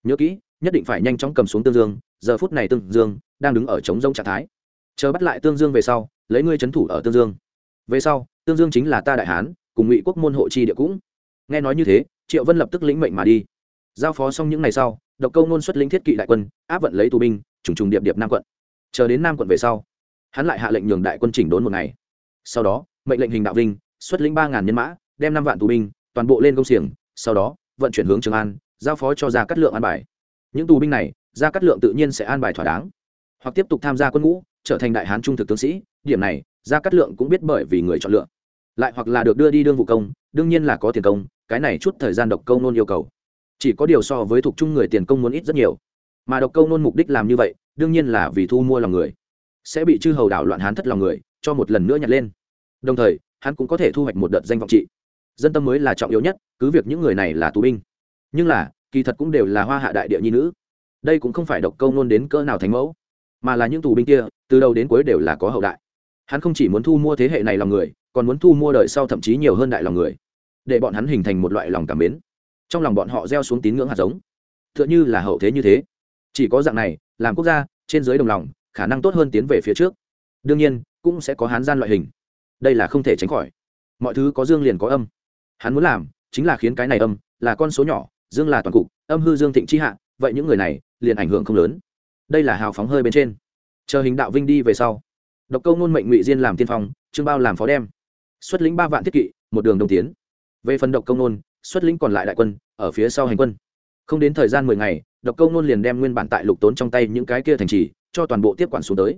[SPEAKER 1] Nhớ kỹ, nhất định phải nhanh chóng cầm xuống tương dương, giờ phút này tương dương đang đứng ở chống rông trạng thái. Chờ bắt lại tương dương về sau, lấy ngươi trấn thủ ở tương dương. Về sau, tương dương chính là ta đại hán, cùng ngụy quốc môn hộ chi địa cũng. Nghe nói như thế, triệu vân lập tức lĩnh mệnh mà đi. Giao phó xong những ngày sau, độc câu nôn xuất lĩnh thiết kỵ đại quân, áp vận lấy tù binh, trùng trùng điệp điệp nam quận. Chờ đến nam quận về sau, hắn lại hạ lệnh nhường đại quân chỉnh đốn một ngày. Sau đó, mệnh lệnh hình đạo vinh, xuất lĩnh ba ngàn nhân mã, đem năm vạn tù binh, toàn bộ lên công xiềng, sau đó vận chuyển hướng trường an, giao phó cho gia cát lượng an bài. Những tù binh này, gia cát lượng tự nhiên sẽ an bài thỏa đáng. Hoặc tiếp tục tham gia quân ngũ, trở thành đại hán trung thực tướng sĩ, điểm này, gia cát lượng cũng biết bởi vì người chọn lựa. Lại hoặc là được đưa đi đương vụ công, đương nhiên là có tiền công, cái này chút thời gian độc câu nôn yêu cầu. Chỉ có điều so với thuộc chung người tiền công muốn ít rất nhiều. Mà độc câu nôn mục đích làm như vậy, đương nhiên là vì thu mua lòng người. Sẽ bị chư hầu đảo loạn hán thất lòng người, cho một lần nữa nhặt lên. Đồng thời, hắn cũng có thể thu hoạch một đợt danh vọng trị dân tâm mới là trọng yếu nhất, cứ việc những người này là tù binh. Nhưng là, kỳ thật cũng đều là hoa hạ đại địa nhi nữ. Đây cũng không phải độc câu nôn đến cỡ nào thành mẫu, mà là những tù binh kia, từ đầu đến cuối đều là có hậu đại. Hắn không chỉ muốn thu mua thế hệ này lòng người, còn muốn thu mua đời sau thậm chí nhiều hơn đại lòng người, để bọn hắn hình thành một loại lòng cảm mến. Trong lòng bọn họ gieo xuống tín ngưỡng hạt giống. T h ư ợ n h ư là hậu thế như thế. Chỉ có dạng này, làm quốc gia, trên dưới đồng lòng, khả năng tốt hơn tiến về phía trước. Đương nhiên, cũng sẽ có hán gian loại hình. Đây là không thể tránh khỏi. Mọi thứ có dương liền có âm hắn muốn làm chính là khiến cái này âm là con số nhỏ, dương là toàn cục, âm hư dương thịnh chi hạ, vậy những người này liền ảnh hưởng không lớn. Đây là hào phóng hơi bên trên. Chờ hình đạo vinh đi về sau. Độc câu nôn mệnh ngụy diên làm tiên phong, trương bao làm phó đem. Xuất lĩnh ba vạn thiết kỵ, một đường đồng tiến. Về phần độc Câu nôn xuất lĩnh còn lại đại quân, ở phía sau hành quân. Không đến thời gian mười ngày, độc Câu nôn liền đem nguyên bản tại lục tốn trong tay những cái kia thành trì, cho toàn bộ tiếp quản xuống tới.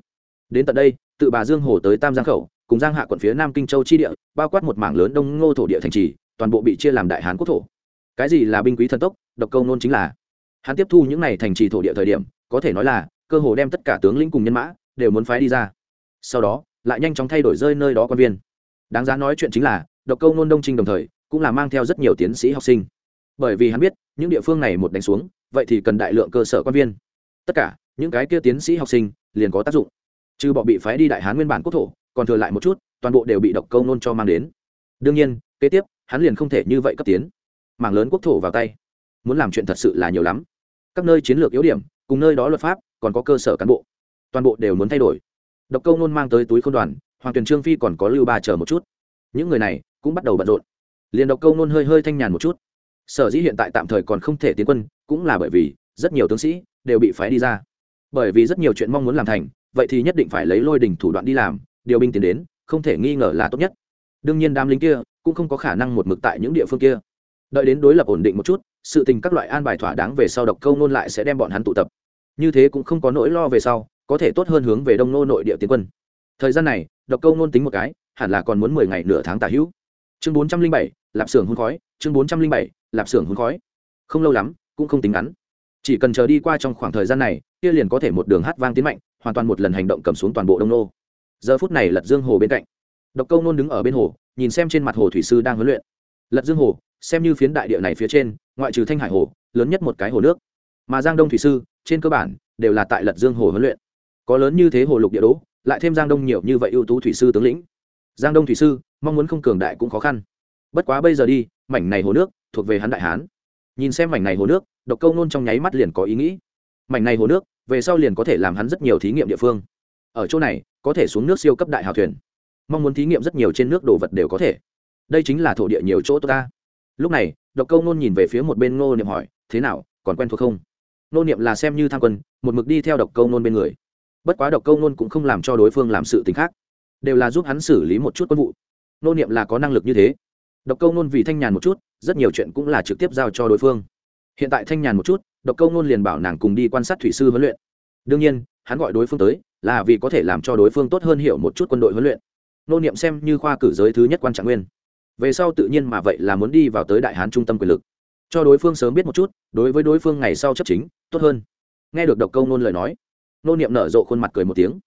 [SPEAKER 1] Đến tận đây, tự bà dương hồ tới tam giang khẩu, cùng giang hạ quận phía nam kinh châu chi địa, bao quát một mảng lớn đông ngô thổ địa thành trì toàn bộ bị chia làm đại hán quốc thổ. Cái gì là binh quý thần tốc, độc công nôn chính là. Hắn tiếp thu những này thành trì thổ địa thời điểm, có thể nói là, cơ hồ đem tất cả tướng lĩnh cùng nhân mã, đều muốn phái đi ra. Sau đó, lại nhanh chóng thay đổi rơi nơi đó quan viên. Đáng giá nói chuyện chính là, độc câu nôn đông trinh đồng thời, cũng là mang theo rất nhiều tiến sĩ học sinh. Bởi vì hắn biết, những địa phương này một đánh xuống, vậy thì cần đại lượng cơ sở quan viên. Tất cả, những cái kia tiến sĩ học sinh, liền có tác dụng. Trừ bọn bị phái đi đại hán nguyên bản quốc thổ, còn thừa lại một chút, toàn bộ đều bị độc câu nôn cho mang đến. Đương nhiên, kế tiếp hắn liền không thể như vậy cấp tiến. Mảng lớn quốc thổ vào tay. Muốn làm chuyện thật sự là nhiều lắm. Các nơi chiến lược yếu điểm, cùng nơi đó luật pháp, còn có cơ sở cán bộ. Toàn bộ đều muốn thay đổi. Độc câu nôn mang tới túi k đoàn, hoàng tuyền trương phi còn có lưu ba chờ một chút. Những người này cũng bắt đầu bận rộn. Liền độc câu nôn hơi hơi thanh nhàn một chút. Sở dĩ hiện tại tạm thời còn không thể tiến quân, cũng là bởi vì rất nhiều tướng sĩ đều bị phái đi ra. Bởi vì rất nhiều chuyện mong muốn làm thành, vậy thì nhất định phải lấy lôi đình thủ đoạn đi làm, điều binh tiến đến, không thể nghi ngờ là tốt nhất đương nhiên đám lính kia cũng không có khả năng một mực tại những địa phương kia. Đợi đến đối lập ổn định một chút, sự tình các loại an bài thỏa đáng về sau độc câu nôn lại sẽ đem bọn hắn tụ tập. Như thế cũng không có nỗi lo về sau, có thể tốt hơn hướng về đông nô nội địa tiến quân. Thời gian này, độc câu nôn tính một cái, hẳn là còn muốn mười ngày nửa tháng tả hữu. Chương bốn trăm linh bảy, lạp xưởng hôn khói, chương bốn trăm linh bảy, lạp xưởng hôn khói. Không lâu lắm, cũng không tính ngắn. Chỉ cần chờ đi qua trong khoảng thời gian này, kia liền có thể một đường hát vang tiến mạnh, hoàn toàn một lần hành động cầm xuống toàn bộ đông nô. Giờ phút này lật dương hồ bên cạnh độc câu nôn đứng ở bên hồ, nhìn xem trên mặt hồ thủy sư đang huấn luyện. Lật dương hồ, xem như phiến đại địa này phía trên, ngoại trừ thanh hải hồ, lớn nhất một cái hồ nước. Mà giang đông thủy sư, trên cơ bản, đều là tại lật dương hồ huấn luyện. Có lớn như thế hồ lục địa đỗ, lại thêm giang đông nhiều như vậy ưu tú thủy sư tướng lĩnh. Giang đông thủy sư, mong muốn không cường đại cũng khó khăn. Bất quá bây giờ đi, mảnh này hồ nước, thuộc về hắn đại hán. Nhìn xem mảnh này hồ nước, độc câu nôn trong nháy mắt liền có ý nghĩ. Mảnh này hồ nước, về sau liền có thể làm hắn rất nhiều thí nghiệm địa phương. Ở chỗ này, có thể xuống nước siêu cấp đại hào thuyền mong muốn thí nghiệm rất nhiều trên nước đồ vật đều có thể. Đây chính là thổ địa nhiều chỗ tốt ta. Lúc này, độc câu nôn nhìn về phía một bên ngô niệm hỏi, thế nào, còn quen thuộc không? Nô niệm là xem như tham quân, một mực đi theo độc câu nôn bên người. Bất quá độc câu nôn cũng không làm cho đối phương làm sự t ì n h khác, đều là giúp hắn xử lý một chút quân vụ. Nô niệm là có năng lực như thế. Độc câu nôn vì thanh nhàn một chút, rất nhiều chuyện cũng là trực tiếp giao cho đối phương. Hiện tại thanh nhàn một chút, độc câu nôn liền bảo nàng cùng đi quan sát thủy sư huấn luyện. Đương nhiên, hắn gọi đối phương tới, là vì có thể làm cho đối phương tốt hơn hiểu một chút quân đội huấn luyện nô niệm xem như khoa cử giới thứ nhất quan trạng nguyên. Về sau tự nhiên mà vậy là muốn đi vào tới đại hán trung tâm quyền lực. Cho đối phương sớm biết một chút, đối với đối phương ngày sau chấp chính, tốt hơn. Nghe được độc câu nôn lời nói, nô niệm nở rộ khuôn mặt cười một tiếng.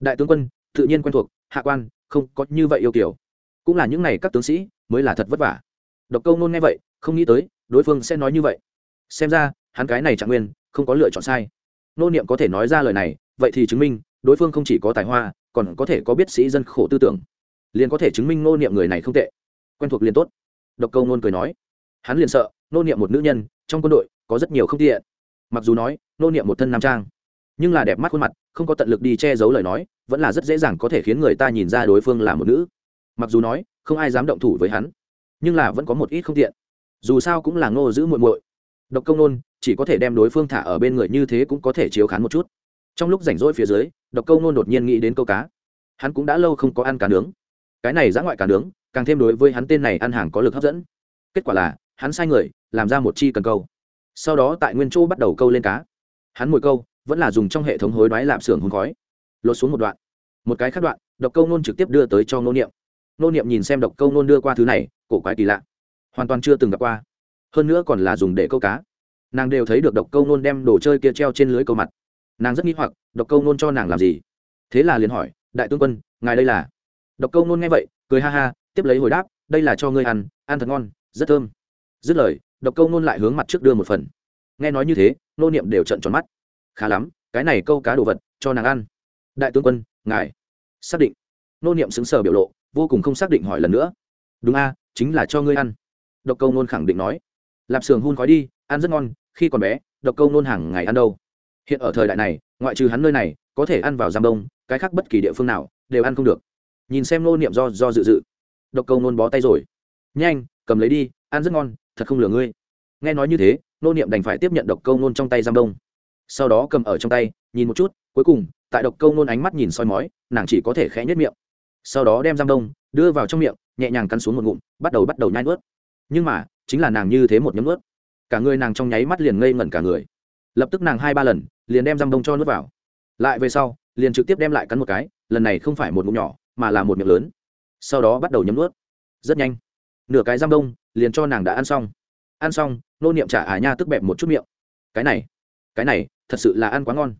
[SPEAKER 1] Đại tướng quân, tự nhiên quen thuộc, hạ quan, không có như vậy yêu kiểu. Cũng là những n à y các tướng sĩ mới là thật vất vả. Độc câu nôn nghe vậy, không nghĩ tới, đối phương sẽ nói như vậy. Xem ra, hắn cái này trạng nguyên, không có lựa chọn sai. Nô niệm có thể nói ra lời này, vậy thì chứng minh, đối phương không chỉ có tài hoa còn có thể có biết sĩ dân khổ tư tưởng, liền có thể chứng minh nô niệm người này không tệ. Quen thuộc liền tốt. Độc câu nôn cười nói. Hắn liền sợ nô niệm một nữ nhân, trong quân đội, có rất nhiều không tiện. Mặc dù nói nô niệm một thân nam trang, nhưng là đẹp mắt khuôn mặt, không có tận lực đi che giấu lời nói, vẫn là rất dễ dàng có thể khiến người ta nhìn ra đối phương là một nữ. Mặc dù nói, không ai dám động thủ với hắn, nhưng là vẫn có một ít không tiện. Dù sao cũng là ngô giữ muội muội. Độc công nôn chỉ có thể đem đối phương thả ở bên người như thế cũng có thể chiếu khán một chút trong lúc rảnh rỗi phía dưới, độc câu nôn đột nhiên nghĩ đến câu cá. Hắn cũng đã lâu không có ăn cá nướng. Cái này giã ngoại cá nướng, càng thêm đối với hắn tên này ăn hàng có lực hấp dẫn. Kết quả là, hắn sai người, làm ra một chi cần câu. Sau đó tại nguyên chỗ bắt đầu câu lên cá. Hắn mồi câu, vẫn là dùng trong hệ thống hối đoái lạp xưởng hôn khói. Lột xuống một đoạn. Một cái khác đoạn, độc câu nôn trực tiếp đưa tới cho nô niệm. Nô niệm nhìn xem độc câu nôn đưa qua thứ này, cổ quái kỳ lạ. Hoàn toàn chưa từng gặp qua. Hơn nữa còn là dùng để câu cá. Nàng đều thấy được độc câu nôn đem đồ chơi kia treo trên lưới câu mặt nàng rất nghi hoặc, độc câu nôn cho nàng làm gì? Thế là liền hỏi, đại tướng quân, ngài đây là? Độc câu nôn nghe vậy, cười ha ha, tiếp lấy hồi đáp, đây là cho ngươi ăn ăn thật ngon, rất thơm. Dứt lời, độc câu nôn lại hướng mặt trước đưa một phần. Nghe nói như thế, nô niệm đều trận tròn mắt. Khá lắm, cái này câu cá đồ vật, cho nàng ăn. Đại tướng quân, ngài. Xác định. Nô niệm xứng sờ biểu lộ, vô cùng không xác định hỏi lần nữa. Đúng a, chính là cho ngươi ăn. Độc câu nôn khẳng định nói. Lạp sườn hun khói đi, ăn rất ngon, khi còn bé, độc câu nôn hàng ngày ăn đâu? Hiện ở thời đại này, ngoại trừ hắn nơi này, có thể ăn vào giam đông, cái khác bất kỳ địa phương nào, đều ăn không được. Nhìn xem nô niệm do do dự dự. Độc câu nôn bó tay rồi. Nhanh, cầm lấy đi, ăn rất ngon, thật không lừa ngươi. Nghe nói như thế, nô niệm đành phải tiếp nhận độc câu nôn trong tay giam đông. Sau đó cầm ở trong tay, nhìn một chút, cuối cùng, tại độc câu nôn ánh mắt nhìn soi mói, nàng chỉ có thể khẽ nhất miệng. Sau đó đem giam đông, đưa vào trong miệng, nhẹ nhàng cắn xuống một ngụm, bắt đầu bắt đầu nhai nuốt. Nhưng mà, chính là nàng như thế một nhấm nuốt. Cả người nàng trong nháy mắt liền ngây ngẩn cả người lập tức nàng hai ba lần liền đem giam đông cho nước vào. Lại về sau liền trực tiếp đem lại cắn một cái lần này không phải một mụn nhỏ mà là một miệng lớn. Sau đó bắt đầu nhấm nuốt. Rất nhanh. Nửa cái giam đông liền cho nàng đã ăn xong. Ăn xong nô niệm trả ả nha tức bẹp một chút miệng. Cái này cái này thật sự là ăn quá ngon.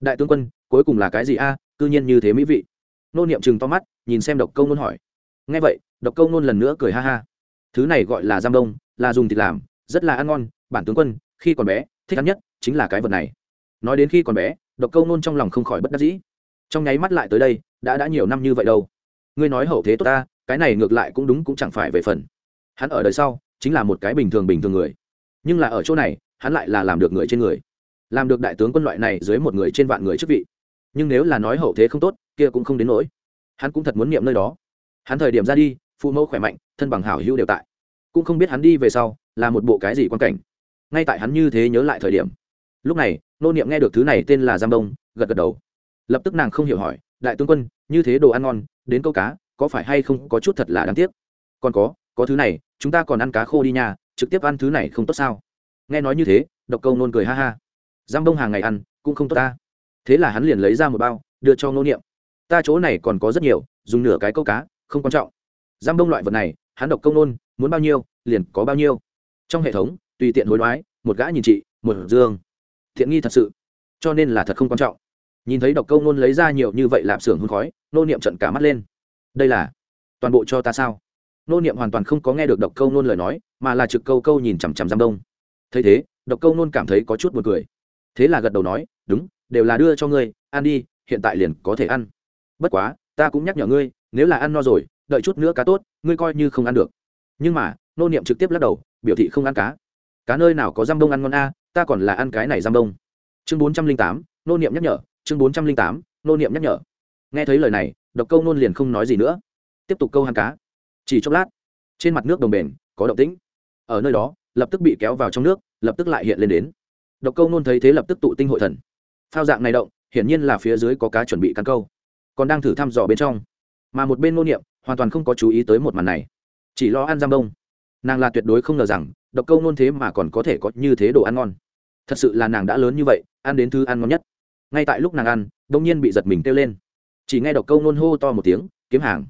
[SPEAKER 1] Đại tướng quân cuối cùng là cái gì a? À, cư nhiên như thế mỹ vị. Nô niệm chừng to mắt nhìn xem độc câu nôn hỏi. Nghe vậy độc câu nôn lần nữa cười ha ha. Thứ này gọi là giam đông là dùng thịt làm rất là ăn ngon. Bản tướng quân khi còn bé thích ăn nhất chính là cái vật này. Nói đến khi còn bé, độc câu nôn trong lòng không khỏi bất đắc dĩ. Trong nháy mắt lại tới đây, đã đã nhiều năm như vậy đâu. Ngươi nói hậu thế tốt ta, cái này ngược lại cũng đúng cũng chẳng phải về phần. Hắn ở đời sau, chính là một cái bình thường bình thường người. Nhưng là ở chỗ này, hắn lại là làm được người trên người. Làm được đại tướng quân loại này dưới một người trên vạn người chức vị. Nhưng nếu là nói hậu thế không tốt, kia cũng không đến nỗi. Hắn cũng thật muốn niệm nơi đó. Hắn thời điểm ra đi, phụ mẫu khỏe mạnh, thân bằng hảo hữu đều tại. Cũng không biết hắn đi về sau, là một bộ cái gì quan cảnh. Ngay tại hắn như thế nhớ lại thời điểm lúc này nô niệm nghe được thứ này tên là giam đông gật gật đầu. Lập tức nàng không hiểu hỏi đại tướng quân như thế đồ ăn ngon đến câu cá có phải hay không có chút thật là đáng tiếc? Còn có có thứ này chúng ta còn ăn cá khô đi nhà, trực tiếp ăn thứ này không tốt sao? Nghe nói như thế độc câu nôn cười ha ha. Giam đông hàng ngày ăn cũng không tốt ta. Thế là hắn liền lấy ra một bao đưa cho nô niệm. Ta chỗ này còn có rất nhiều dùng nửa cái câu cá không quan trọng. Giam đông loại vật này hắn độc công nôn muốn bao nhiêu liền có bao nhiêu. Trong hệ thống tùy tiện hối đoái một gã nhìn chị một dương thiện nghi thật sự. Cho nên là thật không quan trọng. Nhìn thấy độc câu nôn lấy ra nhiều như vậy lạp xưởng hôn khói, nô niệm trận cả mắt lên. Đây là toàn bộ cho ta sao? Nô niệm hoàn toàn không có nghe được độc câu nôn lời nói, mà là trực câu câu nhìn chằm chằm giam đông. Thấy thế, độc câu nôn cảm thấy có chút b u ồ n cười. Thế là gật đầu nói, đúng, đều là đưa cho ngươi, ăn đi, hiện tại liền có thể ăn. Bất quá, ta cũng nhắc nhở ngươi, nếu là ăn no rồi, đợi chút nữa cá tốt, ngươi coi như không ăn được. Nhưng mà, nô niệm trực tiếp lắc đầu, biểu thị không ăn cá. Cá nơi nào có giam đông ăn ngon a ta còn là ăn cái này giam đông. Chương bốn trăm linh tám, nô niệm nhắc nhở, chương bốn trăm linh tám, nô niệm nhắc nhở. Nghe thấy lời này, độc câu nôn liền không nói gì nữa. Tiếp tục câu hàng cá. Chỉ chốc lát, trên mặt nước đồng bền, có động tĩnh. Ở nơi đó, lập tức bị kéo vào trong nước, lập tức lại hiện lên đến. Độc câu nôn thấy thế lập tức tụ tinh hội thần. Phao dạng này động, hiển nhiên là phía dưới có cá chuẩn bị cắn câu. Còn đang thử thăm dò bên trong. Mà một bên nô niệm, hoàn toàn không có chú ý tới một màn này. Chỉ lo ăn giam đông. Nàng là tuyệt đối không ngờ rằng, độc câu nôn thế mà còn có thể có như thế đồ ăn ngon thật sự là nàng đã lớn như vậy, ăn đến thứ ăn ngon nhất. Ngay tại lúc nàng ăn đ ỗ n g nhiên bị giật mình kêu lên. Chỉ nghe độc câu nôn hô to một tiếng, kiếm hàng.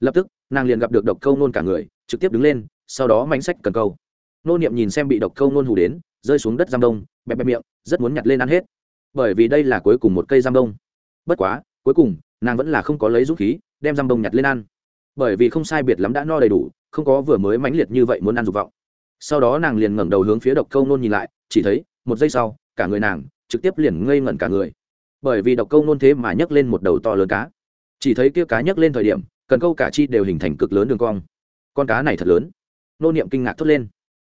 [SPEAKER 1] Lập tức, nàng liền gặp được độc câu nôn cả người, trực tiếp đứng lên, sau đó mánh sách cần câu. Nô niệm nhìn xem bị độc câu nôn hù đến, rơi xuống đất giam đông, bẹp bẹp miệng, rất muốn nhặt lên ăn hết. Bởi vì đây là cuối cùng một cây giam đông. Bất quá, cuối cùng, nàng vẫn là không có lấy dũng khí, đem giam đông nhặt lên ăn. Bởi vì không sai biệt lắm đã no đầy đủ, không có vừa mới mãnh liệt như vậy muốn ăn dục vọng. Sau đó nàng liền ngẩng đầu hướng phía độc câu nôn nhìn lại, chỉ thấy một giây sau, cả người nàng trực tiếp liền ngây ngẩn cả người. Bởi vì độc câu nôn thế mà nhấc lên một đầu to lớn cá. Chỉ thấy kia cá nhấc lên thời điểm, cần câu cả chi đều hình thành cực lớn đường cong. Con cá này thật lớn. Nô niệm kinh ngạc thốt lên.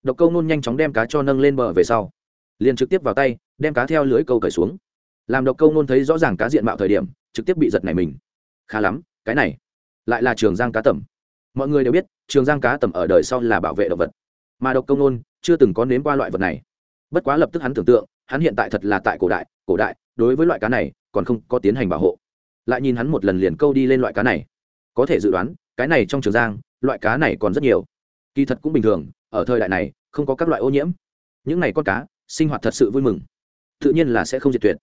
[SPEAKER 1] Độc câu nôn nhanh chóng đem cá cho nâng lên bờ về sau. Liền trực tiếp vào tay, đem cá theo lưới câu cởi xuống. Làm độc câu nôn thấy rõ ràng cá diện mạo thời điểm, trực tiếp bị giật này mình. Khá lắm, cái này lại là trường giang cá tẩm mọi người đều biết, trường giang cá tẩm ở đời sau là bảo vệ động vật. Mà độc câu nôn chưa từng có nếm qua loại vật này bất quá lập tức hắn tưởng tượng, hắn hiện tại thật là tại cổ đại cổ đại, đối với loại cá này, còn không có tiến hành bảo hộ. Lại nhìn hắn một lần liền câu đi lên loại cá này. Có thể dự đoán, cái này trong trường giang, loại cá này còn rất nhiều. Kỳ thật cũng bình thường, ở thời đại này, không có các loại ô nhiễm. Những này con cá, sinh hoạt thật sự vui mừng. Tự nhiên là sẽ không diệt tuyệt.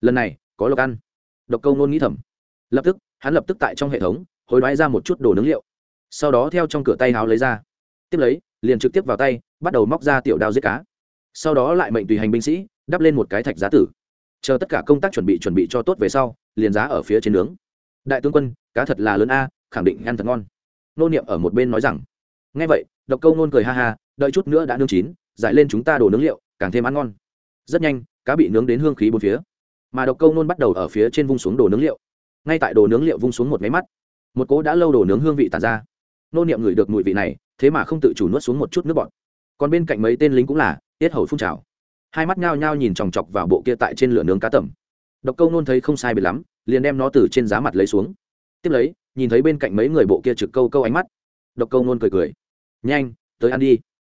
[SPEAKER 1] Lần này, có lộc ăn. Độc câu nôn nghĩ thầm. Lập tức, hắn lập tức tại trong hệ thống, hối đoái ra một chút đồ nướng liệu. Sau đó theo trong cửa tay háo lấy ra. Tiếp lấy, liền trực tiếp vào tay, bắt đầu móc ra tiểu đao giết cá sau đó lại mệnh tùy hành binh sĩ, đắp lên một cái thạch giá tử. Chờ tất cả công tác chuẩn bị chuẩn bị cho tốt về sau, liền giá ở phía trên nướng. Đại tướng quân, cá thật là lớn a, khẳng định ăn thật ngon. Nô niệm ở một bên nói rằng ngay vậy, độc câu nôn cười ha ha, đợi chút nữa đã nướng chín, giải lên chúng ta đổ nướng liệu, càng thêm ăn ngon. Rất nhanh, cá bị nướng đến hương khí bốn phía. Mà độc câu nôn bắt đầu ở phía trên vung xuống đồ nướng liệu. Ngay tại đồ nướng liệu vung xuống một máy mắt, một cố đã lâu đồ nướng hương vị tàn ra. Nô niệm ngửi được mùi vị này, thế mà không tự chủ nuốt xuống một chút nước bọt. Còn bên cạnh mấy tên lính cũng là tiết hầu phun trào. Hai mắt nhao nhao nhìn chòng chọc vào bộ kia tại trên lửa nướng cá tẩm độc câu nôn thấy không sai biệt lắm, liền đem nó từ trên giá mặt lấy xuống. Tiếp lấy, nhìn thấy bên cạnh mấy người bộ kia trực câu câu ánh mắt. Độc câu nôn cười cười. Nhanh, tới ăn đi.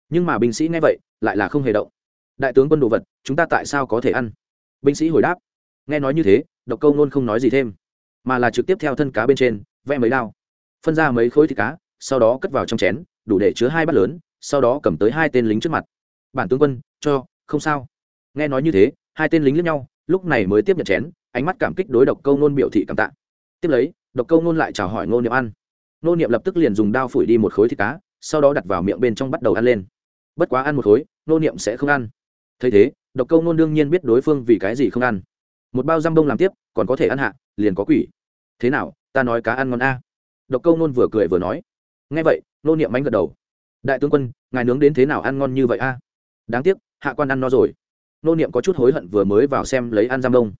[SPEAKER 1] Nhưng mà binh sĩ nghe vậy, lại là không hề động. Đại tướng quân đồ vật, chúng ta tại sao có thể ăn? Binh sĩ hồi đáp. Nghe nói như thế, độc câu nôn không nói gì thêm, mà là trực tiếp theo thân cá bên trên, vẽ mấy đao. Phân ra mấy khối thịt cá, sau đó cất vào trong chén, đủ để chứa hai bát lớn, sau đó cầm tới hai tên lính trước mặt bản tướng quân, cho, không sao. Nghe nói như thế, hai tên lính lẫn nhau, lúc này mới tiếp nhận chén, ánh mắt cảm kích đối độc câu nôn biểu thị cảm tạ. Tiếp lấy, độc câu nôn lại chào hỏi ngô niệm ăn. Ngô niệm lập tức liền dùng đao phủi đi một khối thịt cá, sau đó đặt vào miệng bên trong bắt đầu ăn lên. Bất quá ăn một khối, ngô niệm sẽ không ăn. Thấy thế, độc câu nôn đương nhiên biết đối phương vì cái gì không ăn. Một bao răm bông làm tiếp, còn có thể ăn hạ, liền có quỷ. Thế nào, ta nói cá ăn ngon a? Độc câu nôn vừa cười vừa nói. Nghe vậy nô niệm mánh gật đầu. Đại tướng quân, ngài nướng đến thế nào ăn ngon như vậy a? Đáng tiếc, hạ quan ăn no rồi. Nô niệm có chút hối hận vừa mới vào xem lấy ăn giam đông.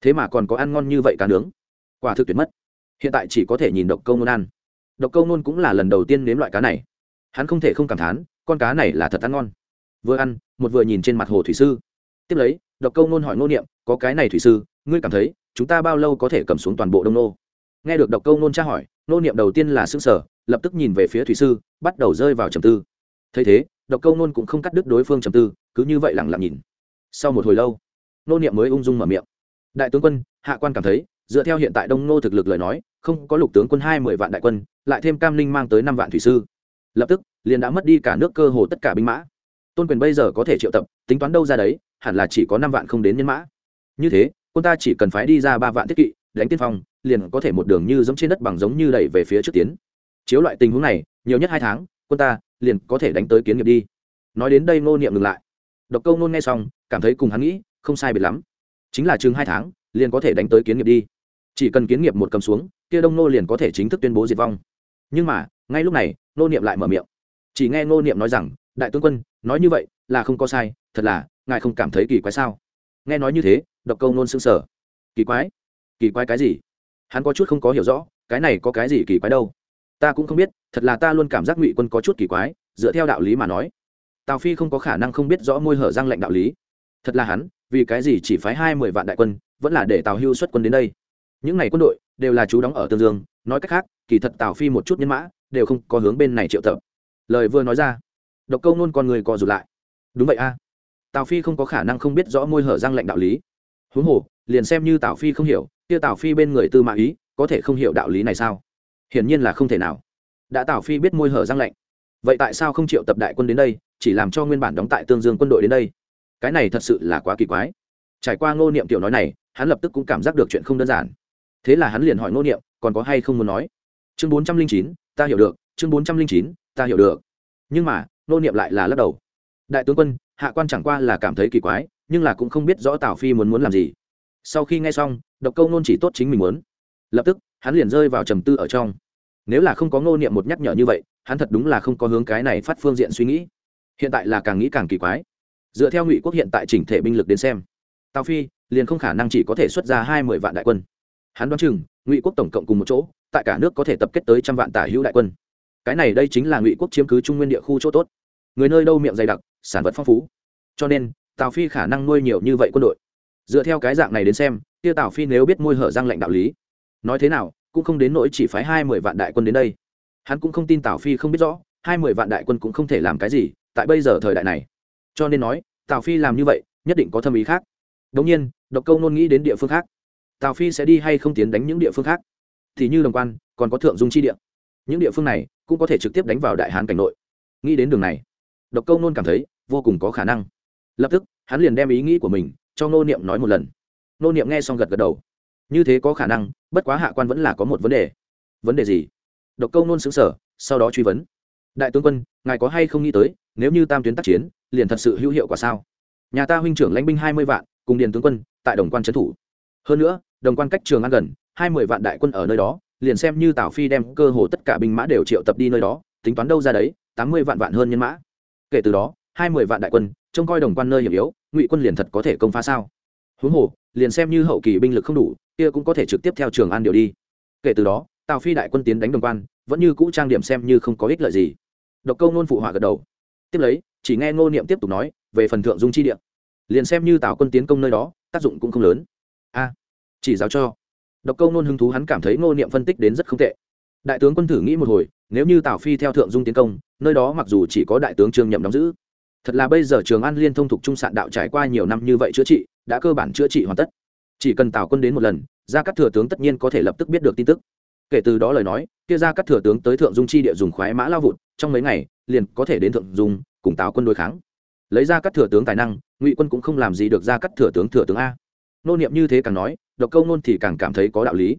[SPEAKER 1] Thế mà còn có ăn ngon như vậy cá nướng. Quả thực tuyệt mất. Hiện tại chỉ có thể nhìn độc câu nôn ăn. Độc câu nôn cũng là lần đầu tiên nếm loại cá này. Hắn không thể không cảm thán, con cá này là thật ăn ngon. Vừa ăn, một vừa nhìn trên mặt hồ thủy sư. Tiếp lấy, độc câu nôn hỏi nô niệm, có cái này thủy sư, ngươi cảm thấy chúng ta bao lâu có thể cầm xuống toàn bộ đông nô? Nghe được độc câu nôn tra hỏi, nô niệm đầu tiên là xương sở lập tức nhìn về phía thủy sư, bắt đầu rơi vào trầm tư. Thấy thế độc câu nôn cũng không cắt đứt đối phương trầm tư, cứ như vậy lẳng lặng nhìn. Sau một hồi lâu, nô niệm mới ung dung mở miệng. Đại tướng quân, hạ quan cảm thấy, dựa theo hiện tại đông nô thực lực lời nói, không có lục tướng quân hai mươi vạn đại quân, lại thêm cam linh mang tới năm vạn thủy sư. Lập tức, liền đã mất đi cả nước cơ hồ tất cả binh mã. Tôn quyền bây giờ có thể triệu tập, tính toán đâu ra đấy, hẳn là chỉ có năm vạn không đến nhân mã. Như thế, quân ta chỉ cần phái đi ra ba vạn thiết kỵ, đánh tiên phong, liền có thể một đường như giống trên đất bằng giống như đẩy về phía trước tiến. Chiếu loại tình huống này, nhiều nhất hai tháng, quân ta liền có thể đánh tới kiến nghiệp đi. Nói đến đây ngô niệm ngừng lại. Độc câu nôn nghe xong, cảm thấy cùng hắn nghĩ, không sai biệt lắm. Chính là chừng hai tháng, liền có thể đánh tới kiến nghiệp đi. Chỉ cần kiến nghiệp một cầm xuống, kia đông nô liền có thể chính thức tuyên bố diệt vong. Nhưng mà, ngay lúc này nô niệm lại mở miệng. Chỉ nghe nô niệm nói rằng, đại tướng quân, nói như vậy là không có sai, thật là, ngài không cảm thấy kỳ quái sao? Nghe nói như thế, độc câu nôn g sở kỳ quái? Kỳ quái cái gì? Hắn có chút không có hiểu rõ, cái này có cái gì kỳ quái đâu? Ta cũng không biết, thật là ta luôn cảm giác ngụy quân có chút kỳ quái, dựa theo đạo lý mà nói. Tào phi không có khả năng không biết rõ môi hở răng lệnh đạo lý. Thật là hắn, vì cái gì chỉ phái hai mươi vạn đại quân, vẫn là để tào hưu xuất quân đến đây? Những n à y quân đội đều là chú đóng ở tương dương, nói cách khác, kỳ thật tào phi một chút nhân mã, đều không có hướng bên này triệu tập. Lời vừa nói ra, độc câu nôn con người co rụt lại. Đúng vậy a. Tào phi không có khả năng không biết rõ môi hở răng lệnh đạo lý. Huống hồ, liền xem như tào phi không hiểu, kia tào phi bên người tư mã ý, có thể không hiểu đạo lý này sao? Hiển nhiên là không thể nào. Đã tào phi biết môi hở răng lạnh, vậy tại sao không triệu tập đại quân đến đây chỉ làm cho nguyên bản đóng tại tương dương quân đội đến đây? Cái này thật sự là quá kỳ quái. Trải qua ngô niệm tiểu nói này hắn lập tức cũng cảm giác được chuyện không đơn giản. Thế là hắn liền hỏi ngô niệm còn có hay không muốn nói? Chương bốn trăm linh chín ta hiểu được. Chương bốn trăm linh chín ta hiểu được. Nhưng mà ngô niệm lại là lắc đầu. Đại tướng quân hạ quan chẳng qua là cảm thấy kỳ quái nhưng là cũng không biết rõ tào phi muốn muốn làm gì. Sau khi nghe xong độc câu nôn chỉ tốt chính mình muốn. Lập tức hắn liền rơi vào trầm tư ở trong. Nếu là không có ngô niệm một nhắc nhở như vậy, hắn thật đúng là không có hướng cái này phát phương diện suy nghĩ. Hiện tại là càng nghĩ càng kỳ quái. Dựa theo ngụy quốc hiện tại chỉnh thể binh lực đến xem, tào phi liền không khả năng chỉ có thể xuất ra hai mươi vạn đại quân. Hắn đoán chừng, ngụy quốc tổng cộng cùng một chỗ, tại cả nước có thể tập kết tới trăm vạn tả hữu đại quân. Cái này đây chính là ngụy quốc chiếm cứ trung nguyên địa khu chỗ tốt. Người nơi đâu miệng dày đặc, sản vật phong phú. Cho nên, tào phi khả năng nuôi nhiều như vậy quân đội. Dựa theo cái dạng này đến xem tia tào phi nếu biết môi hở răng lệnh đạo lý nói thế nào, cũng không đến nỗi chỉ phái hai mươi vạn đại quân đến đây. Hắn cũng không tin tào phi không biết rõ, hai mươi vạn đại quân cũng không thể làm cái gì, tại bây giờ thời đại này. Cho nên nói, tào phi làm như vậy, nhất định có thâm ý khác. Đ ỗ n g nhiên, độc câu nôn nghĩ đến địa phương khác. Tào phi sẽ đi hay không tiến đánh những địa phương khác? Thì như đồng quan, còn có thượng dung chi địa. Những địa phương này cũng có thể trực tiếp đánh vào đại hán cảnh nội. Nghĩ đến đường này, độc câu nôn cảm thấy vô cùng có khả năng. Lập tức, hắn liền đem ý nghĩ của mình cho Nô niệm nói một lần. Nô niệm nghe xong gật gật đầu như thế có khả năng, bất quá hạ quan vẫn là có một vấn đề. Vấn đề gì? Độc câu nôn xứng sở sau đó truy vấn. Đại tướng quân, ngài có hay không nghĩ tới, nếu như tam tuyến tác chiến, liền thật sự hữu hiệu quả sao? Nhà ta huynh trưởng lãnh binh hai mươi vạn, cùng điền tướng quân, tại đồng quan trấn thủ. Hơn nữa, đồng quan cách trường ăn gần, hai mươi vạn đại quân ở nơi đó, liền xem như tào phi đem cơ hồ tất cả binh mã đều triệu tập đi nơi đó, tính toán đâu ra đấy, tám mươi vạn vạn hơn nhân mã. Kể từ đó, hai mươi vạn đại quân, trông coi đồng quan nơi hiểm yếu, ngụy quân liền thật có thể công phá sao? Huống hồ, liền xem như hậu kỳ binh lực không đủ kia cũng có thể trực tiếp theo trường an điều đi. Kể từ đó, tào phi đại quân tiến đánh đồng quan, vẫn như cũ trang điểm xem như không có ích lợi gì. Độc câu nôn phụ họa gật đầu. Tiếp lấy, chỉ nghe ngô niệm tiếp tục nói, về phần thượng dung chi địa. Liền xem như tào quân tiến công nơi đó, tác dụng cũng không lớn. A, chỉ giáo cho. Độc câu nôn hứng thú hắn cảm thấy ngô niệm phân tích đến rất không tệ. Đại tướng quân thử nghĩ một hồi, nếu như tào phi theo thượng dung tiến công, nơi đó mặc dù chỉ có đại tướng trương nhậm đóng giữ, thật là bây giờ trường an liên thông thục trung sạn đạo trải qua nhiều năm như vậy chữa trị, đã cơ bản chữa trị hoàn tất chỉ cần tào quân đến một lần, gia cát thừa tướng tất nhiên có thể lập tức biết được tin tức. Kể từ đó lời nói, kia gia cát thừa tướng tới thượng dung chi địa dùng khoái mã lao vụt, trong mấy ngày, liền có thể đến thượng dung, cùng tào quân đối kháng. Lấy ra các thừa tướng tài năng, ngụy quân cũng không làm gì được gia cát thừa tướng thừa tướng a. Nô niệm như thế càng nói, độc câu nôn thì càng cảm thấy có đạo lý.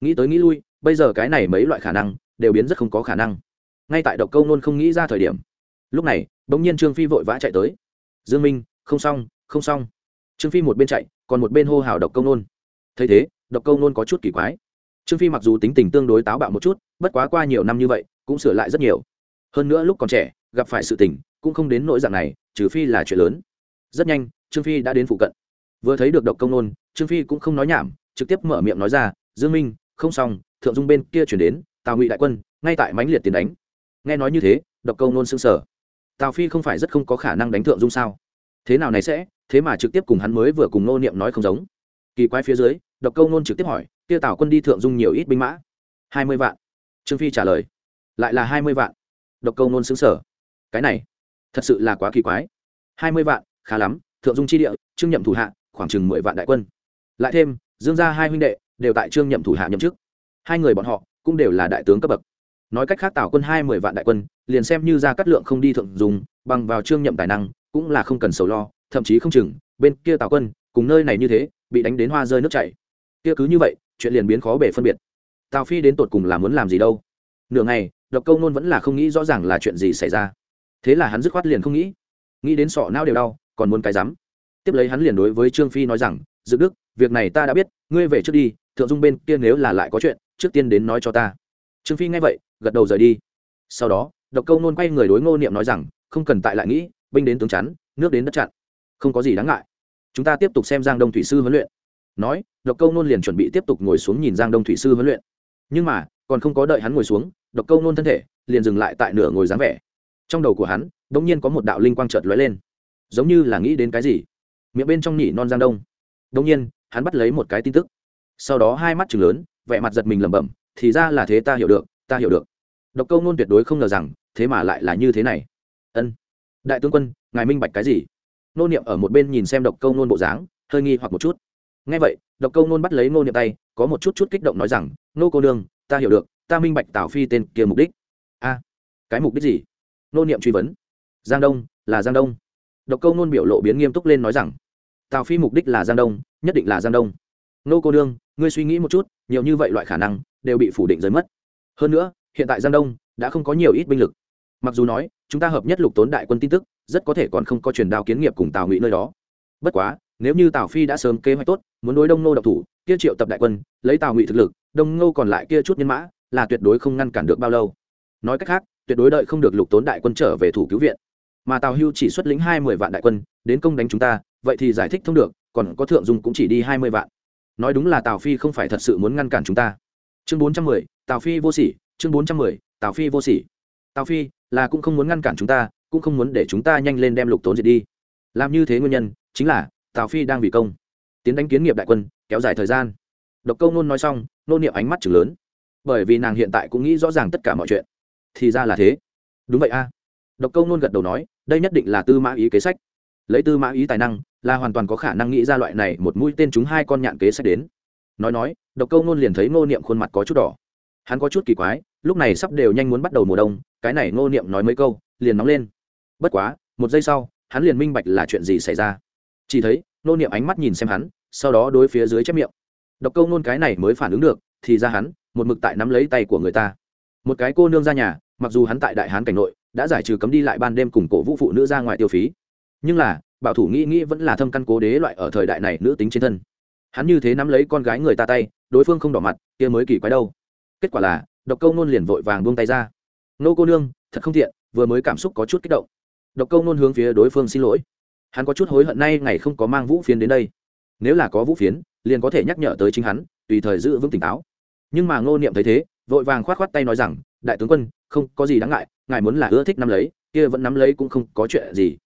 [SPEAKER 1] Nghĩ tới nghĩ lui, bây giờ cái này mấy loại khả năng, đều biến rất không có khả năng. Ngay tại độc câu nôn không nghĩ ra thời điểm, lúc này, bỗng nhiên trương phi vội vã chạy tới. Dương minh, không xong không xong. Trương phi một bên chạy còn một bên hô hào độc câu nôn. Thấy thế, độc câu nôn có chút kỳ quái. Trương phi mặc dù tính tình tương đối táo bạo một chút, bất quá qua nhiều năm như vậy, cũng sửa lại rất nhiều. Hơn nữa lúc còn trẻ, gặp phải sự tình, cũng không đến nỗi dạng này, trừ phi là chuyện lớn. Rất nhanh, trương phi đã đến phụ cận. Vừa thấy được độc công nôn, trương phi cũng không nói nhảm, trực tiếp mở miệng nói ra, dương minh, không xong, thượng dung bên kia chuyển đến, tào ngụy đại quân, ngay tại mãnh liệt tiền đánh. Nghe nói như thế, độc công nôn sững sở tào phi không phải rất không có khả năng đánh thượng dung sao? Thế nào này sẽ, thế mà trực tiếp cùng hắn mới vừa cùng nô niệm nói không giống. Kỳ quái phía dưới, độc câu nôn trực tiếp hỏi, kia tào quân đi thượng dung nhiều ít binh mã? Hai mươi vạn. Trương phi trả lời, lại là hai mươi vạn. Độc câu nôn xứng sở cái này, thật sự là quá kỳ quái. Hai mươi vạn, khá lắm, thượng dung chi địa, trương nhậm thủ hạ, khoảng chừng mười vạn đại quân. Lại thêm, dương gia hai huynh đệ, đều tại trương nhậm thủ hạ nhậm chức. Hai người bọn họ, cũng đều là đại tướng cấp bậc. Nói cách khác tào quân hai mười vạn đại quân, liền xem như ra cắt lượng không đi thượng dùng, bằng vào trương nhậm tài năng cũng là không cần sầu lo, thậm chí không chừng, bên kia tào quân, cùng nơi này như thế, bị đánh đến hoa rơi nước chảy. Kia cứ như vậy, chuyện liền biến khó bể phân biệt. Tào phi đến tột cùng là muốn làm gì đâu? Nửa ngày, độc câu nôn vẫn là không nghĩ rõ ràng là chuyện gì xảy ra. Thế là hắn dứt khoát liền không nghĩ. Nghĩ đến sọ não đều đau, còn muốn cái rắm tiếp lấy hắn liền đối với trương phi nói rằng, dự đức, việc này ta đã biết, ngươi về trước đi, thượng dung bên kia nếu là lại có chuyện, trước tiên đến nói cho ta. Trương phi nghe vậy, gật đầu rời đi. Sau đó, độc câu nôn quay người đối ngô niệm nói rằng, không cần tại lại nghĩ binh đến tướng chắn, nước đến đất chặn. Không có gì đáng ngại. Chúng ta tiếp tục xem giang đông thủy sư huấn luyện. Nói, độc câu nôn liền chuẩn bị tiếp tục ngồi xuống nhìn giang đông thủy sư huấn luyện. Nhưng mà, còn không có đợi hắn ngồi xuống, độc câu nôn thân thể liền dừng lại tại nửa ngồi dáng vẻ. Trong đầu của hắn đ ỗ n g nhiên có một đạo linh quang trợt lóe lên. Giống như là nghĩ đến cái gì. Miệng bên trong nhỉ non giang đông. Đông nhiên, hắn bắt lấy một cái tin tức. Sau đó hai mắt chừng lớn, vẻ mặt giật mình lẩm bẩm, thì ra là thế, ta hiểu được, ta hiểu được. Độc câu nôn tuyệt đối không ngờ rằng, thế mà lại là như thế này. Ân đại tướng quân, ngài minh bạch cái gì? Nô niệm ở một bên nhìn xem độc câu nôn bộ dáng, hơi nghi hoặc một chút. Ngay vậy, độc câu nôn bắt lấy nô niệm tay, có một chút chút kích động nói rằng, nô cô nương, ta hiểu được, ta minh bạch tào phi tên kia mục đích. A, cái mục đích gì? Nô niệm truy vấn. Giang đông, là giang đông. Độc câu nôn biểu lộ biến nghiêm túc lên nói rằng, tào phi mục đích là giang đông, nhất định là giang đông. Nô cô nương, ngươi suy nghĩ một chút, nhiều như vậy loại khả năng đều bị phủ định rơi mất. Hơn nữa, hiện tại giang đông đã không có nhiều ít binh lực mặc dù nói, chúng ta hợp nhất lục tốn đại quân tin tức, rất có thể còn không có truyền đao kiến nghiệp cùng tào ngụy nơi đó. Bất quá, nếu như tào phi đã sớm kế hoạch tốt, muốn đối đông nô độc thủ, kia triệu tập đại quân, lấy tào ngụy thực lực, đông nô còn lại kia chút nhân mã, là tuyệt đối không ngăn cản được bao lâu. Nói cách khác, tuyệt đối đợi không được lục tốn đại quân trở về thủ cứu viện. Mà tào hưu chỉ xuất lĩnh hai mươi vạn đại quân, đến công đánh chúng ta, vậy thì giải thích thông được, còn có thượng dung cũng chỉ đi hai mươi vạn. Nói đúng là tào phi không phải thật sự muốn ngăn cản chúng ta. Chương bốn trăm mười, tào phi vô sỉ, chương bốn trăm mười, tào phi vô sỉ. Tào phi là cũng không muốn ngăn cản chúng ta, cũng không muốn để chúng ta nhanh lên đem lục tốn diệt đi. Làm như thế nguyên nhân chính là tào phi đang vì công, tiến đánh kiến nghiệp đại quân, kéo dài thời gian. Độc câu nôn nói xong nôn niệm ánh mắt chừng lớn. Bởi vì nàng hiện tại cũng nghĩ rõ ràng tất cả mọi chuyện. Thì ra là thế. Đúng vậy a. Độc câu nôn gật đầu nói, đây nhất định là tư mã ý kế sách. Lấy tư mã ý tài năng là hoàn toàn có khả năng nghĩ ra loại này một mũi tên chúng hai con nhạn kế sách đến. Nói nói, độc câu nôn liền thấy ngô niệm khuôn mặt có chút đỏ. Hắn có chút kỳ quái lúc này sắp đều nhanh muốn bắt đầu mùa đông, cái này ngô niệm nói mấy câu, liền nóng lên. Bất quá, một giây sau, hắn liền minh bạch là chuyện gì xảy ra. Chỉ thấy, Ngô niệm ánh mắt nhìn xem hắn, sau đó đối phía dưới chép miệng. Đọc câu nôn cái này mới phản ứng được, thì ra hắn, một mực tại nắm lấy tay của người ta. Một cái cô nương ra nhà, mặc dù hắn tại đại hán cảnh nội, đã giải trừ cấm đi lại ban đêm cùng cổ vũ phụ nữ ra ngoài tiêu phí. Nhưng là, bảo thủ nghĩ nghĩ vẫn là thâm căn cố đế loại ở thời đại này nữ tính trên thân. Hắn như thế nắm lấy con gái người ta tay, đối phương không đỏ mặt, kia mới kỳ quái đâu. Kết quả là độc câu nôn liền vội vàng buông tay ra. Nô cô nương, thật không thiện vừa mới cảm xúc có chút kích động. Độc câu nôn hướng phía đối phương xin lỗi. Hắn có chút hối hận nay ngày không có mang vũ phiến đến đây. Nếu là có vũ phiến, liền có thể nhắc nhở tới chính hắn, tùy thời giữ vững tỉnh táo. Nhưng mà ngô niệm thấy thế, vội vàng khoát khoát tay nói rằng, đại tướng quân, không có gì đáng ngại, ngài muốn là ưa thích nắm lấy, kia vẫn nắm lấy cũng không có chuyện gì.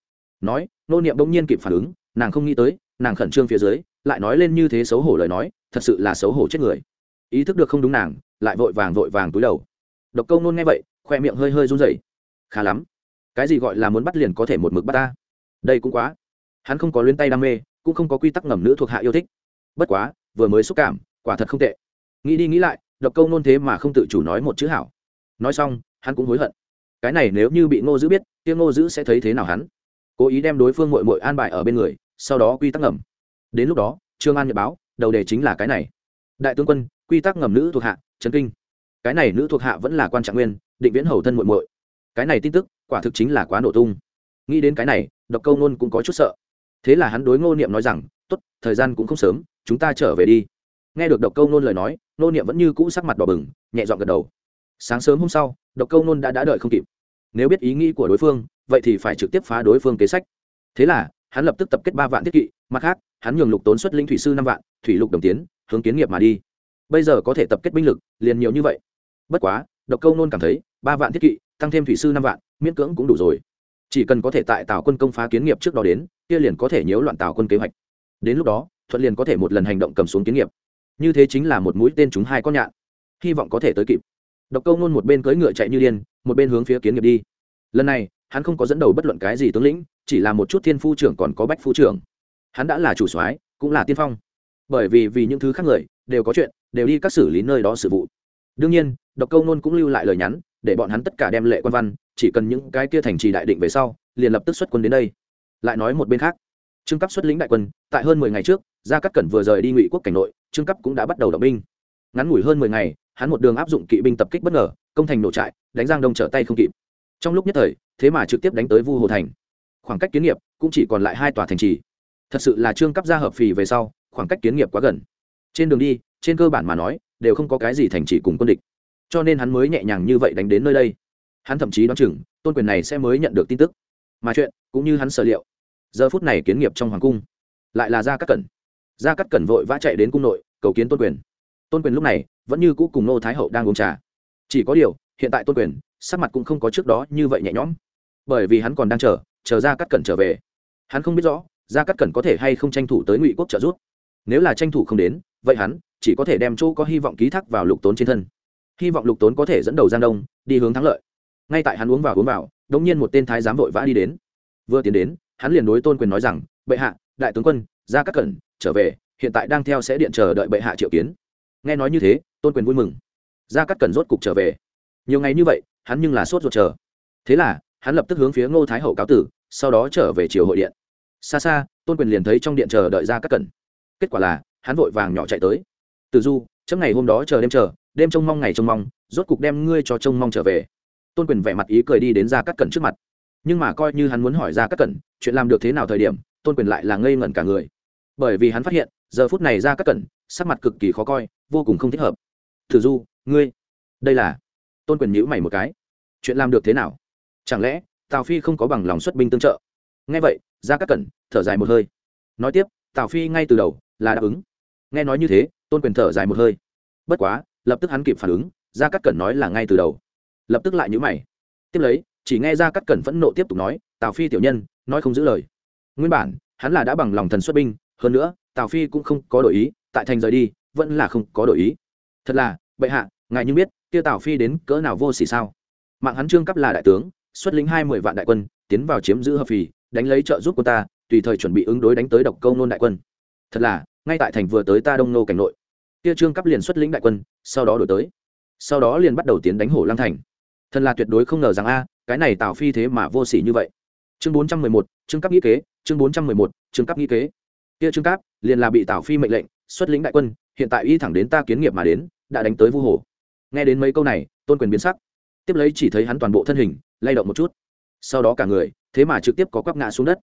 [SPEAKER 1] Nói, ngô niệm bỗng nhiên kịp phản ứng, nàng không nghĩ tới, nàng khẩn trương phía dưới, lại nói lên như thế xấu hổ lời nói, thật sự là xấu hổ chết người ý thức được không đúng nàng, lại vội vàng vội vàng túi đầu. Độc câu nôn nghe vậy, khoe miệng hơi hơi run rẩy. Khá lắm. Cái gì gọi là muốn bắt liền có thể một mực bắt ta? Đây cũng quá. Hắn không có luyến tay đam mê, cũng không có quy tắc ngầm nữ thuộc hạ yêu thích. Bất quá, vừa mới xúc cảm, quả thật không tệ. Nghĩ đi nghĩ lại, độc câu nôn thế mà không tự chủ nói một chữ hảo. Nói xong, hắn cũng hối hận. Cái này nếu như bị ngô giữ biết tiêu ngô giữ sẽ thấy thế nào hắn? Cố ý đem đối phương mội mội an bài ở bên người, sau đó quy tắc ngầm. Đến lúc đó, trương an nhật báo, đầu đề chính là cái này. Đại tướng quân quy tắc ngầm nữ thuộc hạ trấn kinh. Cái này nữ thuộc hạ vẫn là quan trạng nguyên, định viễn hầu thân muội muội. Cái này tin tức, quả thực chính là quá nổ tung. Nghĩ đến cái này, độc câu nôn cũng có chút sợ. Thế là hắn đối ngô niệm nói rằng, tốt, thời gian cũng không sớm, chúng ta trở về đi. Nghe được độc câu nôn lời nói, ngô niệm vẫn như cũ sắc mặt đỏ bừng, nhẹ dọn gật đầu. Sáng sớm hôm sau, độc câu nôn đã đã đợi không kịp. Nếu biết ý nghĩ của đối phương, vậy thì phải trực tiếp phá đối phương kế sách. Thế là, hắn lập tức tập kết ba vạn thiết kỵ, mặt khác, hắn nhường lục tốn xuất linh thủy sư năm vạn, thủy lục đồng tiến, hướng kiến nghiệp mà đi bây giờ có thể tập kết binh lực, liền nhiều như vậy. Bất quá, độc câu nôn cảm thấy, ba vạn thiết kỵ, tăng thêm thủy sư năm vạn, miễn cưỡng cũng đủ rồi. Chỉ cần có thể tại tào quân công phá kiến nghiệp trước đó đến, kia liền có thể nhiễu loạn tào quân kế hoạch. Đến lúc đó, thuận liền có thể một lần hành động cầm xuống kiến nghiệp. Như thế chính là một mũi tên chúng hai con nhạn. Hy vọng có thể tới kịp. Độc câu nôn một bên cưỡi ngựa chạy như điên, một bên hướng phía kiến nghiệp đi. Lần này, hắn không có dẫn đầu bất luận cái gì tướng lĩnh, chỉ là một chút thiên phu trưởng còn có bách phu trưởng. Hắn đã là chủ soái, cũng là tiên phong. Bởi vì vì những thứ khác người, đều có chuyện đều đi các xử lý nơi đó sự vụ. Đương nhiên, độc câu nôn cũng lưu lại lời nhắn, để bọn hắn tất cả đem lệ quan văn, chỉ cần những cái kia thành trì đại định về sau, liền lập tức xuất quân đến đây. Lại nói một bên khác, trương cấp xuất lĩnh đại quân, tại hơn mười ngày trước, gia cát cẩn vừa rời đi ngụy quốc cảnh nội, trương cấp cũng đã bắt đầu động binh. Ngắn ngủi hơn mười ngày, hắn một đường áp dụng kỵ binh tập kích bất ngờ, công thành nổ trại, đánh giang đông trở tay không kịp. Trong lúc nhất thời, thế mà trực tiếp đánh tới vu hồ thành. Khoảng cách kiến nghiệp cũng chỉ còn lại hai tòa thành trì. Thật sự là trương cấp ra hợp phì về sau, khoảng cách kiến nghiệp quá gần. Trên đường đi trên cơ bản mà nói, đều không có cái gì thành trì cùng quân địch. Cho nên hắn mới nhẹ nhàng như vậy đánh đến nơi đây. Hắn thậm chí đoán chừng, tôn quyền này sẽ mới nhận được tin tức. Mà chuyện, cũng như hắn sở liệu. Giờ phút này kiến nghiệp trong hoàng cung, lại là gia cắt cẩn. Gia cắt cẩn vội vã chạy đến cung nội, cầu kiến tôn quyền. Tôn quyền lúc này, vẫn như cũ cùng nô thái hậu đang uống trà. Chỉ có điều, hiện tại tôn quyền, sắc mặt cũng không có trước đó như vậy nhẹ nhõm. Bởi vì hắn còn đang chờ chờ gia cắt cẩn trở về. Hắn không biết rõ, gia cắt cẩn có thể hay không tranh thủ tới ngụy quốc trợ giúp. Nếu là tranh thủ không đến, vậy hắn chỉ có thể đem chỗ có hy vọng ký thác vào lục tốn trên thân. Hy vọng lục tốn có thể dẫn đầu giang đông, đi hướng thắng lợi. Ngay tại hắn uống vào uống vào, đống nhiên một tên thái giám vội vã đi đến. Vừa tiến đến, hắn liền đối tôn quyền nói rằng, bệ hạ, đại tướng quân, ra các cẩn, trở về, hiện tại đang theo sẽ điện chờ đợi bệ hạ triệu kiến. Nghe nói như thế, tôn quyền vui mừng. Ra các cẩn rốt cục trở về. Nhiều ngày như vậy, hắn nhưng là sốt ruột chờ. Thế là, hắn lập tức hướng phía ngô thái hậu cáo tử, sau đó trở về triều hội điện. Xa xa, tôn quyền liền thấy trong điện chờ đợi ra các cẩn. Kết quả là, hắn vội vàng nhỏ chạy tới từ du, chấm ngày hôm đó chờ đêm chờ, đêm trông mong ngày trông mong, rốt cục đem ngươi cho trông mong trở về. Tôn quyền vẻ mặt ý cười đi đến ra cắt cẩn trước mặt. Nhưng mà coi như hắn muốn hỏi ra cắt cẩn, chuyện làm được thế nào thời điểm, tôn quyền lại là ngây ngẩn cả người. Bởi vì hắn phát hiện, giờ phút này ra cắt cẩn, sắc mặt cực kỳ khó coi, vô cùng không thích hợp. Thử du, ngươi, đây là tôn quyền nhữ mày một cái. Chuyện làm được thế nào? Chẳng lẽ tào phi không có bằng lòng xuất binh tương trợ? Nghe vậy ra cắt cẩn thở dài một hơi. Nói tiếp, tào phi ngay từ đầu là đáp ứng nghe nói như thế, tôn quyền thở dài một hơi. Bất quá, lập tức hắn kịp phản ứng ra cắt cẩn nói là ngay từ đầu. Lập tức lại nhữ mày. Tiếp lấy, chỉ nghe ra cắt cẩn phẫn nộ tiếp tục nói, tào phi tiểu nhân, nói không giữ lời. Nguyên bản, hắn là đã bằng lòng thần xuất binh, hơn nữa, tào phi cũng không có đổi ý, tại thành rời đi, vẫn là không có đổi ý. Thật là, bệ hạ, ngài như biết tiêu tào phi đến cỡ nào vô xỉ sao? Mạng hắn trương cấp là đại tướng, xuất lính hai mươi vạn đại quân, tiến vào chiếm giữ hợp phì, đánh lấy trợ giúp của ta, tùy thời chuẩn bị ứng đối đánh tới độc câu nôn đại quân. Thật là ngay tại thành vừa tới ta đông nô cảnh nội. Kia trương cấp liền xuất lĩnh đại quân, sau đó đổi tới. Sau đó liền bắt đầu tiến đánh hổ lăng thành. Thần là tuyệt đối không ngờ rằng a, cái này tào phi thế mà vô sỉ như vậy. Chương bốn trăm mười một, trương cấp nghĩ kế, chương bốn trăm mười một, trương cấp nghĩ kế. Kia trương cấp liền là bị tào phi mệnh lệnh, xuất lĩnh đại quân, hiện tại y thẳng đến ta kiến nghiệp mà đến, đã đánh tới vu hồ. Nghe đến mấy câu này, tôn quyền biến sắc. Tiếp lấy chỉ thấy hắn toàn bộ thân hình, lay động một chút. Sau đó cả người, thế mà trực tiếp có quắp ngã xuống đất.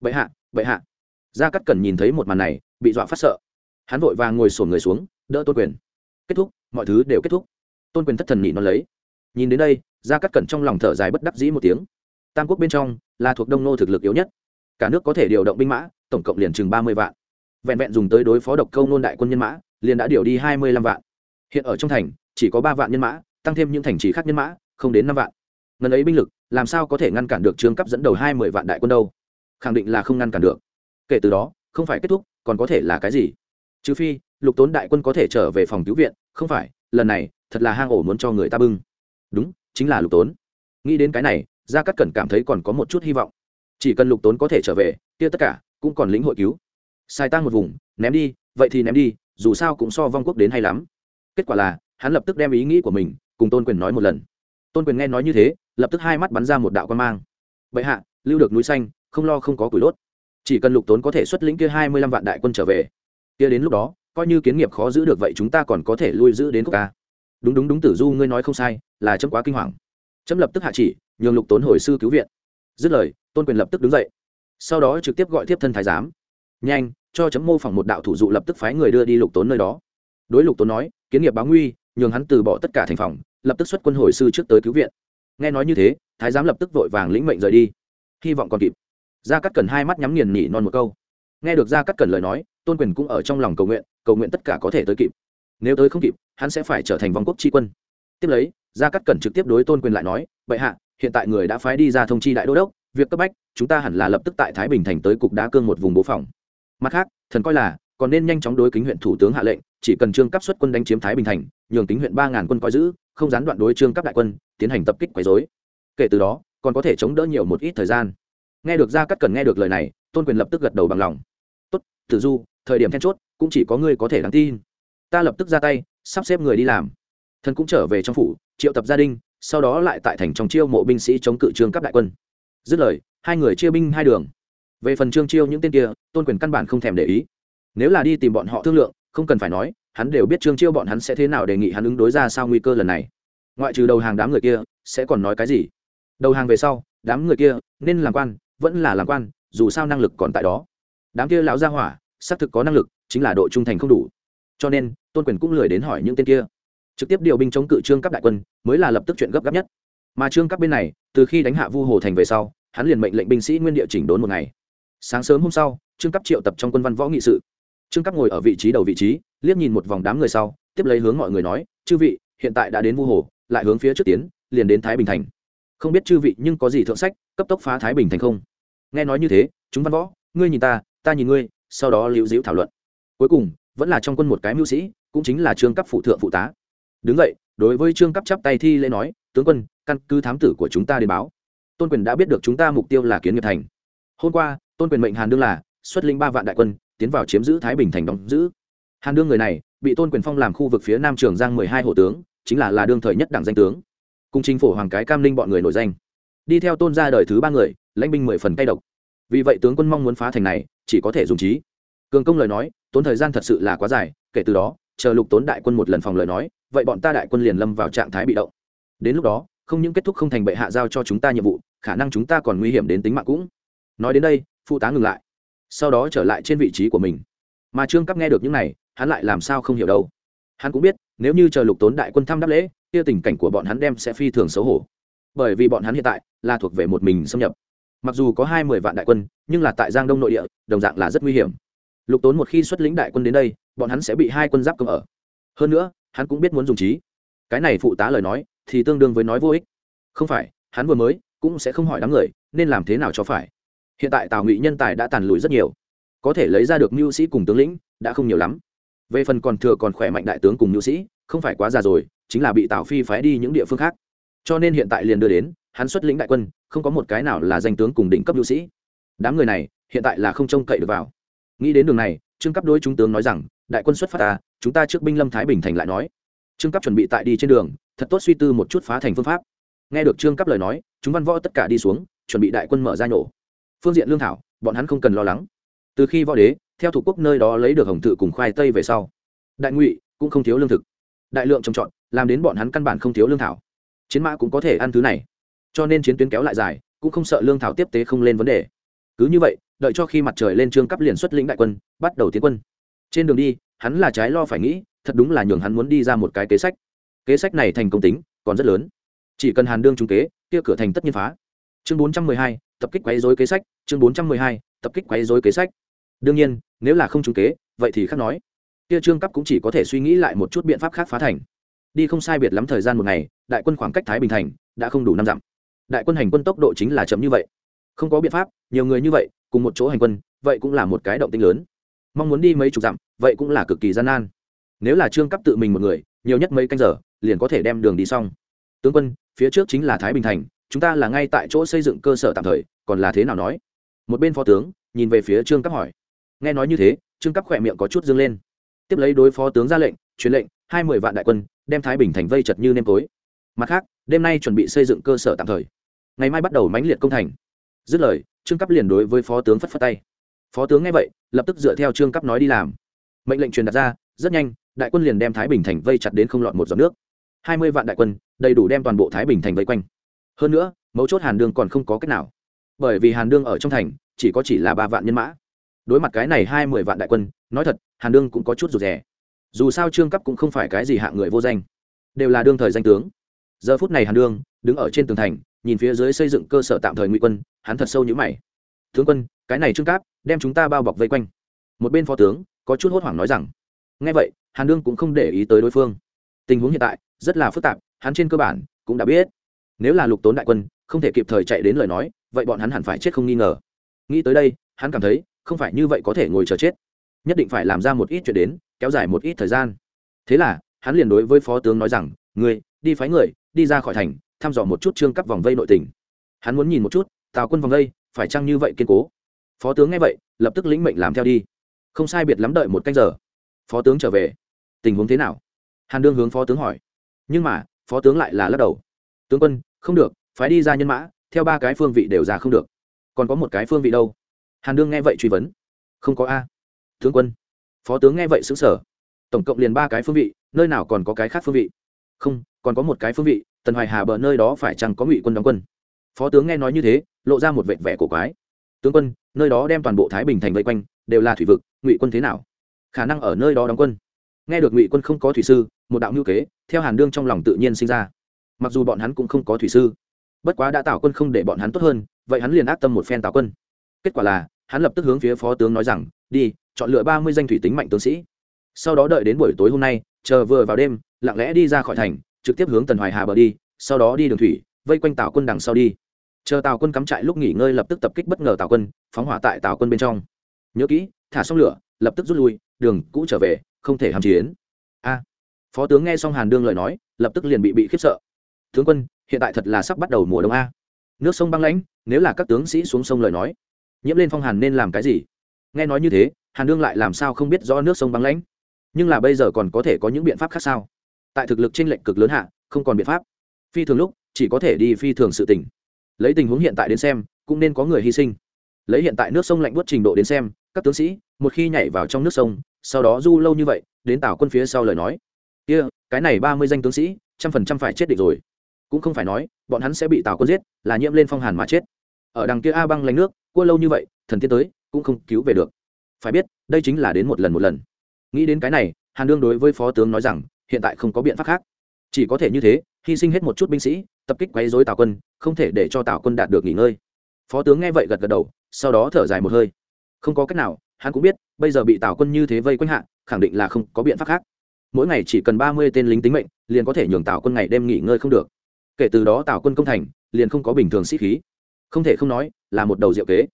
[SPEAKER 1] Bệ hạ bệ hạ. Gia cắt cẩn nhìn thấy một màn này bị dọa phát sợ. Hắn vội vàng ngồi sổn người xuống, đỡ tôn quyền. Kết thúc, mọi thứ đều kết thúc. Tôn quyền thất thần nhị nó lấy. Nhìn đến đây, gia cắt cẩn trong lòng thở dài bất đắc dĩ một tiếng. Tam quốc bên trong là thuộc đông nô thực lực yếu nhất. Cả nước có thể điều động binh mã, tổng cộng liền chừng ba mươi vạn. Vẹn vẹn dùng tới đối phó độc câu nôn đại quân nhân mã, liền đã điều đi hai mươi lăm vạn. Hiện ở trong thành, chỉ có ba vạn nhân mã, tăng thêm những thành trì khác nhân mã, không đến năm vạn. Ngần ấy binh lực, làm sao có thể ngăn cản được trương cấp dẫn đầu hai mươi vạn đại quân đâu? Khẳng định là không ngăn cản được. Kể từ đó, không phải kết thúc còn có thể là cái gì? Trừ phi, lục tốn đại quân có thể trở về phòng cứu viện, không phải, lần này, thật là hang ổ muốn cho người ta bưng. Đúng, chính là lục tốn. Nghĩ đến cái này, gia cát cẩn cảm thấy còn có một chút hy vọng. Chỉ cần lục tốn có thể trở về, kia tất cả cũng còn lĩnh hội cứu. Sai tang một vùng, ném đi, vậy thì ném đi, dù sao cũng so vong quốc đến hay lắm. Kết quả là, hắn lập tức đem ý nghĩ của mình cùng tôn quyền nói một lần. Tôn quyền nghe nói như thế, lập tức hai mắt bắn ra một đạo quan mang. Vậy hạ, lưu được núi xanh, không lo không có củi đốt chỉ cần lục tốn có thể xuất lĩnh kia hai mươi lăm vạn đại quân trở về, kia đến lúc đó, coi như kiến nghiệp khó giữ được vậy chúng ta còn có thể lui giữ đến quốc ca đúng đúng đúng, tử du, ngươi nói không sai, là chấm quá kinh hoàng. Chấm lập tức hạ chỉ, nhường lục tốn hồi sư cứu viện. Dứt lời, tôn quyền lập tức đứng dậy. Sau đó trực tiếp gọi tiếp thân thái giám. Nhanh, cho chấm mô phỏng một đạo thủ dụ lập tức phái người đưa đi lục tốn nơi đó. Đối lục tốn nói, kiến nghiệp báo nguy, nhường hắn từ bỏ tất cả thành phòng, lập tức xuất quân hồi sư trước tới cứu viện. Nghe nói như thế, thái giám lập tức vội vàng lĩnh mệnh rời đi. Hy vọng còn kịp gia cắt cần hai mắt nhắm nghiền nhỉ non một câu. Nghe được gia cắt cần lời nói, tôn quyền cũng ở trong lòng cầu nguyện cầu nguyện tất cả có thể tới kịp. Nếu tới không kịp, hắn sẽ phải trở thành vòng quốc tri quân. Tiếp lấy, gia cắt cần trực tiếp đối tôn quyền lại nói, bệ hạ, hiện tại người đã phái đi ra thông chi đại đô đốc, việc cấp bách, chúng ta hẳn là lập tức tại thái bình thành tới cục đá cương một vùng bố phòng. Mặt khác, thần coi là, còn nên nhanh chóng đối kính huyện thủ tướng hạ lệnh, chỉ cần trương cấp xuất quân đánh chiếm thái bình thành, nhường kính huyện ba ngàn quân coi giữ, không gián đoạn đối trương cấp đại quân, tiến hành tập kích quấy dối kể từ đó, còn có thể chống đỡ nhiều một ít thời gian nghe được ra cắt cần nghe được lời này, tôn quyền lập tức gật đầu bằng lòng. Tốt, tử du, thời điểm then chốt, cũng chỉ có ngươi có thể đáng tin. Ta lập tức ra tay, sắp xếp người đi làm. Thần cũng trở về trong phủ, triệu tập gia đình, sau đó lại tại thành trong chiêu mộ binh sĩ chống cự trương cấp đại quân. Dứt lời, hai người chia binh hai đường. Về phần trương chiêu những tên kia, tôn quyền căn bản không thèm để ý. Nếu là đi tìm bọn họ thương lượng, không cần phải nói, hắn đều biết trương chiêu bọn hắn sẽ thế nào đề nghị hắn ứng đối ra sao nguy cơ lần này. Ngoại trừ đầu hàng đám người kia, sẽ còn nói cái gì? Đầu hàng về sau, đám người kia nên làm quan vẫn là làm quan, dù sao năng lực còn tại đó. Đám kia lão gia hỏa, xác thực có năng lực, chính là độ trung thành không đủ. Cho nên, tôn quyền cũng lười đến hỏi những tên kia. Trực tiếp điều binh chống cự trương cấp đại quân, mới là lập tức chuyện gấp gáp nhất. Mà trương cấp bên này, từ khi đánh hạ vu hồ thành về sau, hắn liền mệnh lệnh binh sĩ nguyên địa chỉnh đốn một ngày. Sáng sớm hôm sau, trương cấp triệu tập trong quân văn võ nghị sự. Trương cấp ngồi ở vị trí đầu vị trí, liếc nhìn một vòng đám người sau, tiếp lấy hướng mọi người nói, chư vị, hiện tại đã đến vu hồ, lại hướng phía trước tiến, liền đến thái bình thành. Không biết chư vị nhưng có gì thượng sách, cấp tốc phá thái bình thành không? Nghe nói như thế, chúng văn võ, ngươi nhìn ta ta nhìn ngươi, sau đó lưu diễu thảo luận. Cuối cùng, vẫn là trong quân một cái mưu sĩ, cũng chính là trương cấp phụ thượng phụ tá. Đứng vậy, đối với trương cấp chắp tay thi lễ nói, tướng quân, căn cứ thám tử của chúng ta đến báo. Tôn quyền đã biết được chúng ta mục tiêu là kiến nghiệp thành. Hôm qua, tôn quyền mệnh hàn đương là xuất linh ba vạn đại quân, tiến vào chiếm giữ thái bình thành đóng giữ. Hàn đương người này, bị tôn quyền phong làm khu vực phía nam trường giang mười hai hộ tướng, chính là là đương thời nhất đảng danh tướng. Cùng chính phủ hoàng cái cam linh bọn người nổi danh. Đi theo tôn ra đời thứ ba người lãnh binh mười phần cay độc. Vì vậy tướng quân mong muốn phá thành này, chỉ có thể dùng trí. Cường công lời nói, tốn thời gian thật sự là quá dài, kể từ đó, chờ lục tốn đại quân một lần phòng lời nói, vậy bọn ta đại quân liền lâm vào trạng thái bị động. Đến lúc đó, không những kết thúc không thành bệ hạ giao cho chúng ta nhiệm vụ, khả năng chúng ta còn nguy hiểm đến tính mạng cũng. Nói đến đây, phụ tá ngừng lại. Sau đó trở lại trên vị trí của mình. Mà trương cấp nghe được những này, hắn lại làm sao không hiểu đâu. Hắn cũng biết, nếu như chờ lục tốn đại quân thăm đáp lễ, kia tình cảnh của bọn hắn đem sẽ phi thường xấu hổ. Bởi vì bọn hắn hiện tại là thuộc về một mình xâm nhập mặc dù có hai mươi vạn đại quân, nhưng là tại giang đông nội địa, đồng dạng là rất nguy hiểm. Lục tốn một khi xuất lĩnh đại quân đến đây, bọn hắn sẽ bị hai quân giáp công ở. Hơn nữa, hắn cũng biết muốn dùng trí. Cái này phụ tá lời nói, thì tương đương với nói vô ích. Không phải, hắn vừa mới, cũng sẽ không hỏi đám người, nên làm thế nào cho phải. Hiện tại tào ngụy nhân tài đã tàn lùi rất nhiều. Có thể lấy ra được mưu sĩ cùng tướng lĩnh, đã không nhiều lắm. Về phần còn thừa còn khỏe mạnh đại tướng cùng mưu sĩ, không phải quá già rồi, chính là bị tào phi phái đi những địa phương khác. Cho nên hiện tại liền đưa đến hắn xuất lĩnh đại quân, không có một cái nào là danh tướng cùng đỉnh cấp lưu sĩ. Đám người này, hiện tại là không trông cậy được vào. Nghĩ đến đường này, trương cấp đối chúng tướng nói rằng, đại quân xuất phát ta, chúng ta trước binh lâm thái bình thành lại nói. Trương cấp chuẩn bị tại đi trên đường, thật tốt suy tư một chút phá thành phương pháp. Nghe được trương cấp lời nói, chúng văn võ tất cả đi xuống, chuẩn bị đại quân mở ra nhổ. Phương diện lương thảo, bọn hắn không cần lo lắng. Từ khi võ đế, theo thủ quốc nơi đó lấy được hồng tự cùng khoai tây về sau, đại ngụy cũng không thiếu lương thực. Đại lượng trồng trọt, làm đến bọn hắn căn bản không thiếu lương thảo. Chiến mã cũng có thể ăn thứ này cho nên chiến tuyến kéo lại dài, cũng không sợ lương thảo tiếp tế không lên vấn đề. Cứ như vậy, đợi cho khi mặt trời lên trương cấp liền xuất lĩnh đại quân, bắt đầu tiến quân. Trên đường đi, hắn là trái lo phải nghĩ, thật đúng là nhường hắn muốn đi ra một cái kế sách. Kế sách này thành công tính, còn rất lớn. Chỉ cần hàn đương trung kế, kia cửa thành tất nhiên phá. Chương bốn trăm mười hai, tập kích quấy dối kế sách, chương bốn trăm mười hai, tập kích quấy dối kế sách. Đương nhiên, nếu là không trung kế, vậy thì khác nói. Kia trương cấp cũng chỉ có thể suy nghĩ lại một chút biện pháp khác phá thành. Đi không sai biệt lắm thời gian một ngày, đại quân khoảng cách thái bình thành đã không đủ năm dặm đại quân hành quân tốc độ chính là chậm như vậy. Không có biện pháp, nhiều người như vậy, cùng một chỗ hành quân, vậy cũng là một cái động tinh lớn. Mong muốn đi mấy chục dặm, vậy cũng là cực kỳ gian nan. Nếu là trương cấp tự mình một người, nhiều nhất mấy canh giờ, liền có thể đem đường đi xong. Tướng quân, phía trước chính là thái bình thành, chúng ta là ngay tại chỗ xây dựng cơ sở tạm thời, còn là thế nào nói? Một bên phó tướng, nhìn về phía trương cấp hỏi. Nghe nói như thế, trương cấp khỏe miệng có chút dương lên. Tiếp lấy đối phó tướng ra lệnh, truyền lệnh, hai mươi vạn đại quân, đem thái bình thành vây chật như nêm tối. Mặt khác, đêm nay chuẩn bị xây dựng cơ sở tạm thời ngày mai bắt đầu mãnh liệt công thành. Dứt lời, trương cấp liền đối với phó tướng phất phất tay. Phó tướng nghe vậy, lập tức dựa theo trương cấp nói đi làm. Mệnh lệnh truyền đặt ra, rất nhanh, đại quân liền đem thái bình thành vây chặt đến không lọt một giọt nước. Hai mươi vạn đại quân, đầy đủ đem toàn bộ thái bình thành vây quanh. Hơn nữa, mấu chốt hàn đương còn không có cách nào. Bởi vì hàn đương ở trong thành, chỉ có chỉ là ba vạn nhân mã. Đối mặt cái này hai mươi vạn đại quân, nói thật, hàn đương cũng có chút rụt rè. Dù sao trương cấp cũng không phải cái gì hạng người vô danh. Đều là đương thời danh tướng. Giờ phút này hàn đương đứng ở trên tường thành nhìn phía dưới xây dựng cơ sở tạm thời ngụy quân, hắn thật sâu như mày. Tướng quân, cái này trương cáp, đem chúng ta bao bọc vây quanh. Một bên phó tướng, có chút hốt hoảng nói rằng ngay vậy, hàn đương cũng không để ý tới đối phương. Tình huống hiện tại, rất là phức tạp, hắn trên cơ bản cũng đã biết. Nếu là lục tốn đại quân, không thể kịp thời chạy đến lời nói, vậy bọn hắn hẳn phải chết không nghi ngờ. Nghĩ tới đây, hắn cảm thấy, không phải như vậy có thể ngồi chờ chết. Nhất định phải làm ra một ít chuyện đến, kéo dài một ít thời gian. Thế là, hắn liền đối với phó tướng nói rằng người đi phái người, đi ra khỏi thành thăm dò một chút trương cấp vòng vây nội tình. Hắn muốn nhìn một chút, tào quân vòng vây, phải chăng như vậy kiên cố? Phó tướng nghe vậy, lập tức lĩnh mệnh làm theo đi. Không sai biệt lắm đợi một canh giờ. Phó tướng trở về. Tình huống thế nào? Hàn đương hướng phó tướng hỏi. Nhưng mà, phó tướng lại là lắc đầu. Tướng quân, không được, phái đi ra nhân mã, theo ba cái phương vị đều ra không được. Còn có một cái phương vị đâu? Hàn đương nghe vậy truy vấn. Không có a. Tướng quân. Phó tướng nghe vậy xứng sở tổng cộng liền ba cái phương vị, nơi nào còn có cái khác phương vị? Không, còn có một cái phương vị tần hoài hà bờ nơi đó phải chăng có ngụy quân đóng quân? Phó tướng nghe nói như thế, lộ ra một vệt vẻ cổ quái. Tướng quân, nơi đó đem toàn bộ thái bình thành vây quanh, đều là thủy vực, ngụy quân thế nào? Khả năng ở nơi đó đóng quân. Nghe được ngụy quân không có thủy sư, một đạo ngữ kế, theo hàn đương trong lòng tự nhiên sinh ra. Mặc dù bọn hắn cũng không có thủy sư, bất quá đã tạo quân không để bọn hắn tốt hơn, vậy hắn liền ác tâm một phen tạo quân. Kết quả là, hắn lập tức hướng phía phó tướng nói rằng, đi, chọn lựa ba mươi danh thủy tính mạnh tướng sĩ. Sau đó đợi đến buổi tối hôm nay, chờ vừa vào đêm, lặng lẽ đi ra khỏi thành trực tiếp hướng tần hoài hà bờ đi, sau đó đi đường thủy, vây quanh tào quân đằng sau đi. Chờ tào quân cắm trại lúc nghỉ ngơi lập tức tập kích bất ngờ tào quân, phóng hỏa tại tào quân bên trong. Nhớ kỹ, thả xong lửa, lập tức rút lui, đường cũ trở về, không thể hàm chiến. A. Phó tướng nghe xong hàn đương lời nói, lập tức liền bị bị khiếp sợ. Tướng quân, hiện tại thật là sắp bắt đầu mùa đông a. Nước sông băng lãnh, nếu là các tướng sĩ xuống sông lời nói, nhiễm lên phong hàn nên làm cái gì? Nghe nói như thế, hàn đương lại làm sao không biết rõ nước sông băng lãnh? Nhưng là bây giờ còn có thể có những biện pháp khác sao? Tại thực lực trên lệnh cực lớn hạ không còn biện pháp. Phi thường lúc chỉ có thể đi phi thường sự tỉnh lấy tình huống hiện tại đến xem cũng nên có người hy sinh. Lấy hiện tại nước sông lạnh buốt trình độ đến xem các tướng sĩ một khi nhảy vào trong nước sông sau đó du lâu như vậy đến tảo quân phía sau lời nói. Kia、yeah, cái này ba mươi danh tướng sĩ trăm phần trăm phải chết địch rồi. Cũng không phải nói bọn hắn sẽ bị tảo quân giết là nhiễm lên phong hàn mà chết. Ở đằng kia a băng lạnh nước cua lâu như vậy thần tiên tới cũng không cứu về được. Phải biết đây chính là đến một lần một lần. Nghĩ đến cái này hàn đương đối với phó tướng nói rằng hiện tại không có biện pháp khác. Chỉ có thể như thế, hy sinh hết một chút binh sĩ, tập kích quấy dối tào quân, không thể để cho tào quân đạt được nghỉ ngơi. Phó tướng nghe vậy gật gật đầu, sau đó thở dài một hơi. Không có cách nào, hắn cũng biết, bây giờ bị tào quân như thế vây quanh hạ, khẳng định là không có biện pháp khác. Mỗi ngày chỉ cần ba mươi tên lính tính mệnh, liền có thể nhường tào quân ngày đêm nghỉ ngơi không được. Kể từ đó tào quân công thành, liền không có bình thường sĩ khí. Không thể không nói, là một đầu diệu kế.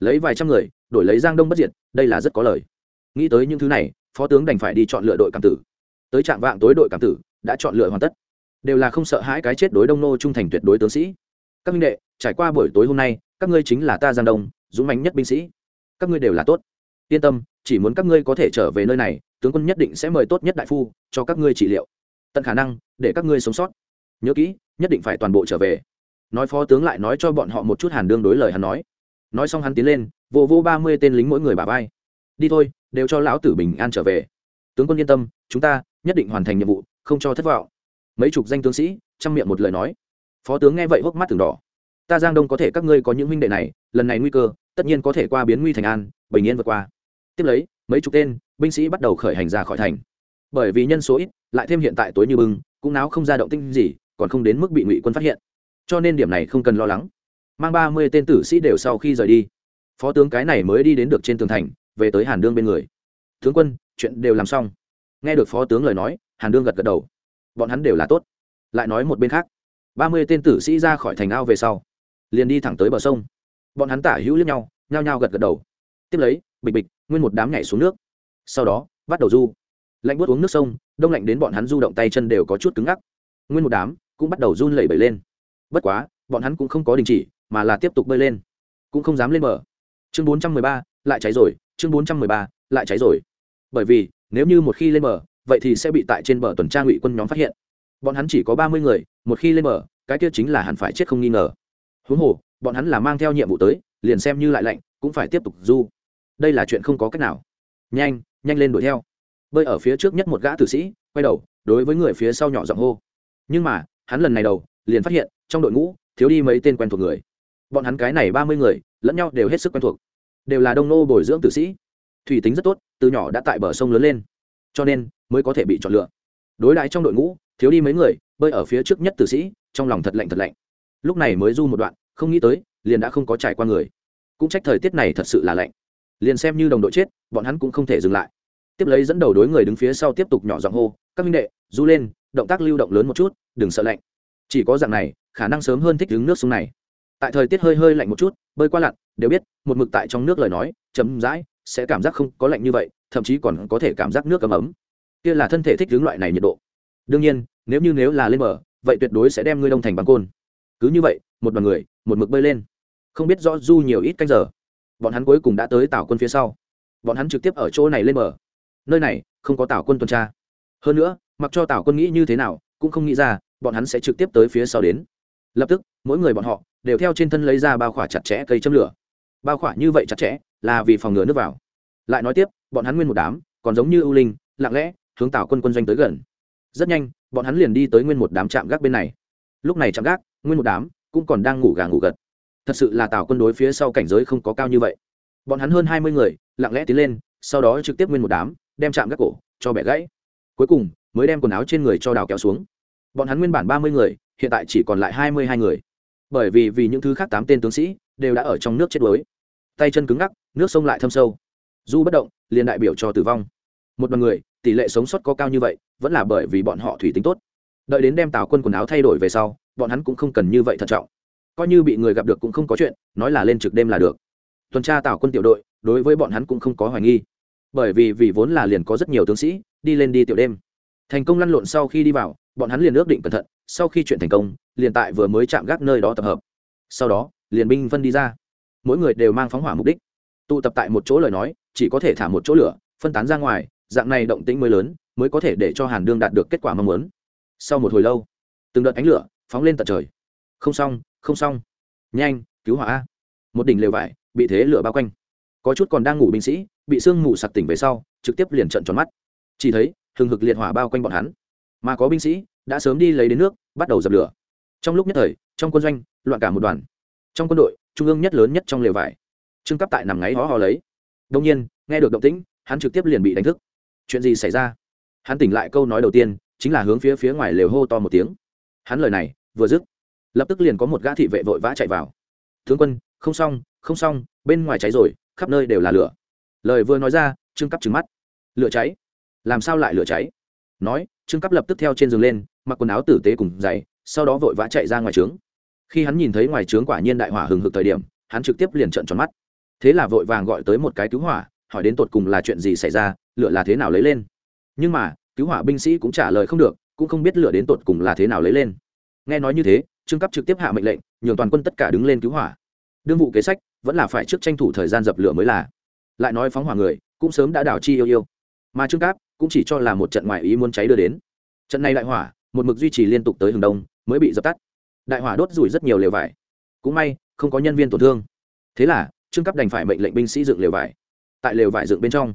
[SPEAKER 1] Lấy vài trăm người, đổi lấy giang đông bất diệt, đây là rất có lời. Nghĩ tới những thứ này, phó tướng đành phải đi chọn lựa đội cảm tử tới trạng vạng tối đội cảm tử, đã chọn lựa hoàn tất. Đều là không sợ hãi cái chết đối đông nô trung thành tuyệt đối tướng sĩ. Các minh đệ, trải qua buổi tối hôm nay, các ngươi chính là ta giang đông, dũng mãnh nhất binh sĩ. Các ngươi đều là tốt. Yên tâm, chỉ muốn các ngươi có thể trở về nơi này, tướng quân nhất định sẽ mời tốt nhất đại phu cho các ngươi trị liệu. Tận khả năng, để các ngươi sống sót. Nhớ kỹ, nhất định phải toàn bộ trở về. Nói phó tướng lại nói cho bọn họ một chút hàn đương đối lời hắn nói. Nói xong hắn tiến lên vô vô ba mươi tên lính mỗi người bà vai. Đi thôi, đều cho lão tử bình an trở về. Tướng quân yên tâm, chúng ta nhất định hoàn thành nhiệm vụ, không cho thất vọng. Mấy chục danh tướng sĩ trong miệng một lời nói. Phó tướng nghe vậy hốc mắt từng đỏ. Ta giang đông có thể các ngươi có những huynh đệ này, lần này nguy cơ, tất nhiên có thể qua biến nguy thành an, bình yên vượt qua. Tiếp lấy, mấy chục tên binh sĩ bắt đầu khởi hành ra khỏi thành. Bởi vì nhân số ít, lại thêm hiện tại tối như bưng, cũng náo không ra động tinh gì, còn không đến mức bị ngụy quân phát hiện. Cho nên điểm này không cần lo lắng. Mang ba mươi tên tử sĩ đều sau khi rời đi. Phó tướng cái này mới đi đến được trên tường thành, về tới hàn đương bên người. Tướng quân, chuyện đều làm xong nghe được phó tướng lời nói, hàn đương gật gật đầu. Bọn hắn đều là tốt. Lại nói một bên khác. Ba mươi tên tử sĩ ra khỏi thành ao về sau, liền đi thẳng tới bờ sông. Bọn hắn tả hữu liếc nhau, nhao nhao gật gật đầu. Tiếp lấy, bịch bịch, nguyên một đám nhảy xuống nước. Sau đó, bắt đầu du. Lạnh buốt uống nước sông, đông lạnh đến bọn hắn du động tay chân đều có chút cứng ngắc. Nguyên một đám cũng bắt đầu run lẩy bẩy lên. Bất quá, bọn hắn cũng không có đình chỉ, mà là tiếp tục bơi lên. Cũng không dám lên bờ. Chương bốn trăm mười ba, lại cháy rồi. Chương bốn trăm mười ba, lại cháy rồi. Bởi vì nếu như một khi lên bờ, vậy thì sẽ bị tại trên bờ tuần tra ngụy quân nhóm phát hiện. Bọn hắn chỉ có ba mươi người, một khi lên bờ, cái kia chính là hẳn phải chết không nghi ngờ. Huống hồ, bọn hắn là mang theo nhiệm vụ tới, liền xem như lại lạnh, cũng phải tiếp tục du. Đây là chuyện không có cách nào. Nhanh nhanh lên đuổi theo. Bơi ở phía trước nhất một gã tử sĩ, quay đầu, đối với người phía sau nhỏ giọng hô. Nhưng mà, hắn lần này đầu, liền phát hiện, trong đội ngũ, thiếu đi mấy tên quen thuộc người. Bọn hắn cái này ba mươi người, lẫn nhau đều hết sức quen thuộc. Đều là đông nô bồi dưỡng tử sĩ thủy tính rất tốt, từ nhỏ đã tại bờ sông lớn lên. Cho nên, mới có thể bị chọn lựa. Đối đãi trong đội ngũ, thiếu đi mấy người, bơi ở phía trước nhất tử sĩ, trong lòng thật lạnh thật lạnh. Lúc này mới du một đoạn, không nghĩ tới, liền đã không có trải qua người. Cũng trách thời tiết này thật sự là lạnh. Liền xem như đồng đội chết, bọn hắn cũng không thể dừng lại. Tiếp lấy dẫn đầu đối người đứng phía sau tiếp tục nhỏ giọng hô, các minh đệ, du lên, động tác lưu động lớn một chút, đừng sợ lạnh. Chỉ có dạng này, khả năng sớm hơn thích đứng nước sông này. Tại thời tiết hơi hơi lạnh một chút, bơi qua lặn, đều biết, một mực tại trong nước lời nói chấm dãi sẽ cảm giác không có lạnh như vậy, thậm chí còn có thể cảm giác nước ấm ấm. Kia là thân thể thích hướng loại này nhiệt độ. Đương nhiên, nếu như nếu là lên bờ, vậy tuyệt đối sẽ đem ngươi đông thành bằng côn. Cứ như vậy, một đoàn người, một mực bơi lên. Không biết rõ du nhiều ít canh giờ. Bọn hắn cuối cùng đã tới tảo quân phía sau. Bọn hắn trực tiếp ở chỗ này lên bờ. Nơi này, không có tảo quân tuần tra. Hơn nữa, mặc cho tảo quân nghĩ như thế nào, cũng không nghĩ ra, bọn hắn sẽ trực tiếp tới phía sau đến. Lập tức, mỗi người bọn họ đều theo trên thân lấy ra bao khỏa chặt chẽ cây châm lửa bao khỏa như vậy chặt chẽ, là vì phòng ngừa nước vào. Lại nói tiếp, bọn hắn nguyên một đám, còn giống như ưu linh, lặng lẽ, hướng tào quân quân doanh tới gần. Rất nhanh, bọn hắn liền đi tới nguyên một đám trạm gác bên này. Lúc này trạm gác, nguyên một đám, cũng còn đang ngủ gà ngủ gật. Thật sự là tào quân đối phía sau cảnh giới không có cao như vậy. Bọn hắn hơn hai mươi người, lặng lẽ tiến lên, sau đó trực tiếp nguyên một đám, đem chạm gác cổ, cho bẻ gãy. Cuối cùng, mới đem quần áo trên người cho đào kéo xuống. Bọn hắn nguyên bản ba mươi người, hiện tại chỉ còn lại hai mươi hai người. Bởi vì vì những thứ khác tám tên tướng sĩ đều đã ở trong nước chết đuối. Tay chân cứng ngắc, nước sông lại thâm sâu. Du bất động, liền đại biểu cho tử vong. Một đoàn người, tỷ lệ sống sót có cao như vậy, vẫn là bởi vì bọn họ thủy tính tốt. Đợi đến đem tào quân quần áo thay đổi về sau, bọn hắn cũng không cần như vậy thận trọng. Coi như bị người gặp được cũng không có chuyện, nói là lên trực đêm là được. Tuần tra tào quân tiểu đội, đối với bọn hắn cũng không có hoài nghi. Bởi vì vì vốn là liền có rất nhiều tướng sĩ, đi lên đi tiểu đêm. Thành công lăn lộn sau khi đi vào, bọn hắn liền ước định cẩn thận, sau khi chuyện thành công, liền tại vừa mới chạm gác nơi đó tập hợp sau đó, liền binh phân đi ra. Mỗi người đều mang phóng hỏa mục đích. Tụ tập tại một chỗ lời nói, chỉ có thể thả một chỗ lửa, phân tán ra ngoài, dạng này động tĩnh mới lớn, mới có thể để cho hàn đương đạt được kết quả mong muốn. Sau một hồi lâu, từng đợt ánh lửa phóng lên tận trời. Không xong không xong. Nhanh, cứu hỏa một đỉnh lều vải bị thế lửa bao quanh. Có chút còn đang ngủ binh sĩ, bị sương mù sặc tỉnh về sau, trực tiếp liền trận tròn mắt. Chỉ thấy, hừng hực liệt hỏa bao quanh bọn hắn. Mà có binh sĩ đã sớm đi lấy đến nước, bắt đầu dập lửa. Trong lúc nhất thời trong quân doanh, loạn cả một đoàn. Trong quân đội, trung ương nhất lớn nhất trong lều vải. Trương cấp tại nằm ngáy hó hò lấy. Đông nhiên, nghe được động tĩnh, hắn trực tiếp liền bị đánh thức. Chuyện gì xảy ra? Hắn tỉnh lại câu nói đầu tiên, chính là hướng phía phía ngoài lều hô to một tiếng. Hắn lời này, vừa dứt, lập tức liền có một gã thị vệ vội vã chạy vào. Tướng quân, không xong không xong, bên ngoài cháy rồi, khắp nơi đều là lửa. Lời vừa nói ra, trương cấp trừng mắt. Lửa cháy? Làm sao lại lửa cháy? Nói, trương cấp lập tức theo trên giường lên, mặc quần áo tử tế cùng giày, sau đó vội vã chạy ra ngoài trướng khi hắn nhìn thấy ngoài trướng quả nhiên đại hỏa hừng hực thời điểm, hắn trực tiếp liền trợn tròn mắt. Thế là vội vàng gọi tới một cái cứu hỏa, hỏi đến tột cùng là chuyện gì xảy ra, lửa là thế nào lấy lên. Nhưng mà, cứu hỏa binh sĩ cũng trả lời không được, cũng không biết lửa đến tột cùng là thế nào lấy lên. Nghe nói như thế, trương cấp trực tiếp hạ mệnh lệnh, nhường toàn quân tất cả đứng lên cứu hỏa. Đương vụ kế sách, vẫn là phải trước tranh thủ thời gian dập lửa mới là. Lại nói phóng hỏa người, cũng sớm đã đảo chi yêu yêu. Mà trương cáp cũng chỉ cho là một trận ngoại ý muốn cháy đưa đến. Trận này đại hỏa, một mực duy trì liên tục tới hướng đông, mới bị dập tắt đại hỏa đốt rủi rất nhiều lều vải. Cũng may không có nhân viên tổn thương. Thế là trương cấp đành phải mệnh lệnh binh sĩ dựng lều vải. Tại lều vải dựng bên trong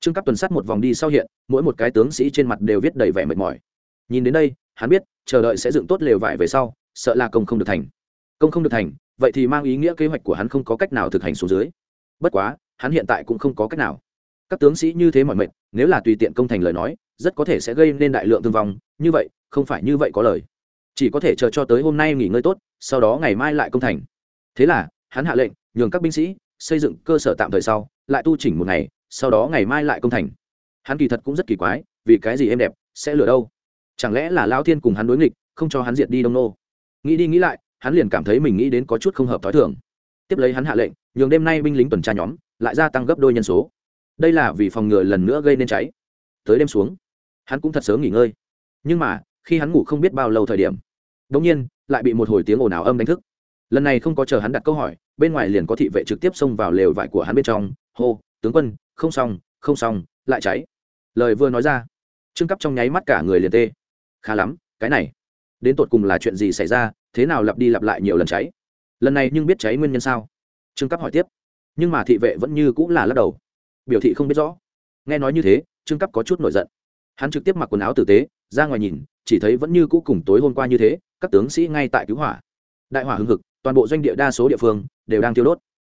[SPEAKER 1] trương cấp tuần sát một vòng đi sau hiện mỗi một cái tướng sĩ trên mặt đều viết đầy vẻ mệt mỏi. Nhìn đến đây hắn biết chờ đợi sẽ dựng tốt lều vải về sau sợ là công không được thành. Công không được thành vậy thì mang ý nghĩa kế hoạch của hắn không có cách nào thực hành xuống dưới. Bất quá hắn hiện tại cũng không có cách nào. Các tướng sĩ như thế mọi mệt, nếu là tùy tiện công thành lời nói rất có thể sẽ gây nên đại lượng thương vong như vậy không phải như vậy có lời chỉ có thể chờ cho tới hôm nay nghỉ ngơi tốt, sau đó ngày mai lại công thành. Thế là, hắn hạ lệnh, nhường các binh sĩ xây dựng cơ sở tạm thời sau, lại tu chỉnh một ngày, sau đó ngày mai lại công thành. Hắn kỳ thật cũng rất kỳ quái, vì cái gì em đẹp sẽ lừa đâu? Chẳng lẽ là lao thiên cùng hắn đối nghịch, không cho hắn diệt đi đông nô? Nghĩ đi nghĩ lại, hắn liền cảm thấy mình nghĩ đến có chút không hợp t h ó i thường. Tiếp lấy hắn hạ lệnh, nhường đêm nay binh lính tuần tra nhóm lại gia tăng gấp đôi nhân số. Đây là vì phòng ngừa lần nữa gây nên cháy. Tới đêm xuống, hắn cũng thật sớm nghỉ ngơi. Nhưng mà, khi hắn ngủ không biết bao lâu thời điểm đ ỗ n g nhiên, lại bị một hồi tiếng ồn ào âm đánh thức. Lần này không có chờ hắn đặt câu hỏi, bên ngoài liền có thị vệ trực tiếp xông vào lều vải của hắn bên trong. Hô, tướng quân, không xong không xong, lại cháy. Lời vừa nói ra, trương cấp trong nháy mắt cả người liền tê. Khá lắm, cái này, đến tột cùng là chuyện gì xảy ra, thế nào lặp đi lặp lại nhiều lần cháy? Lần này nhưng biết cháy nguyên nhân sao? Trương cấp hỏi tiếp. Nhưng mà thị vệ vẫn như cũng là lắc đầu. Biểu thị không biết rõ. Nghe nói như thế, trương cấp có chút nổi giận hắn trực tiếp mặc quần áo tử tế, ra ngoài nhìn, chỉ thấy vẫn như cũ cùng tối hôm qua như thế, các tướng sĩ ngay tại cứu hỏa. Đại hỏa hưng hực, toàn bộ doanh địa đa số địa phương đều đang tiêu đốt.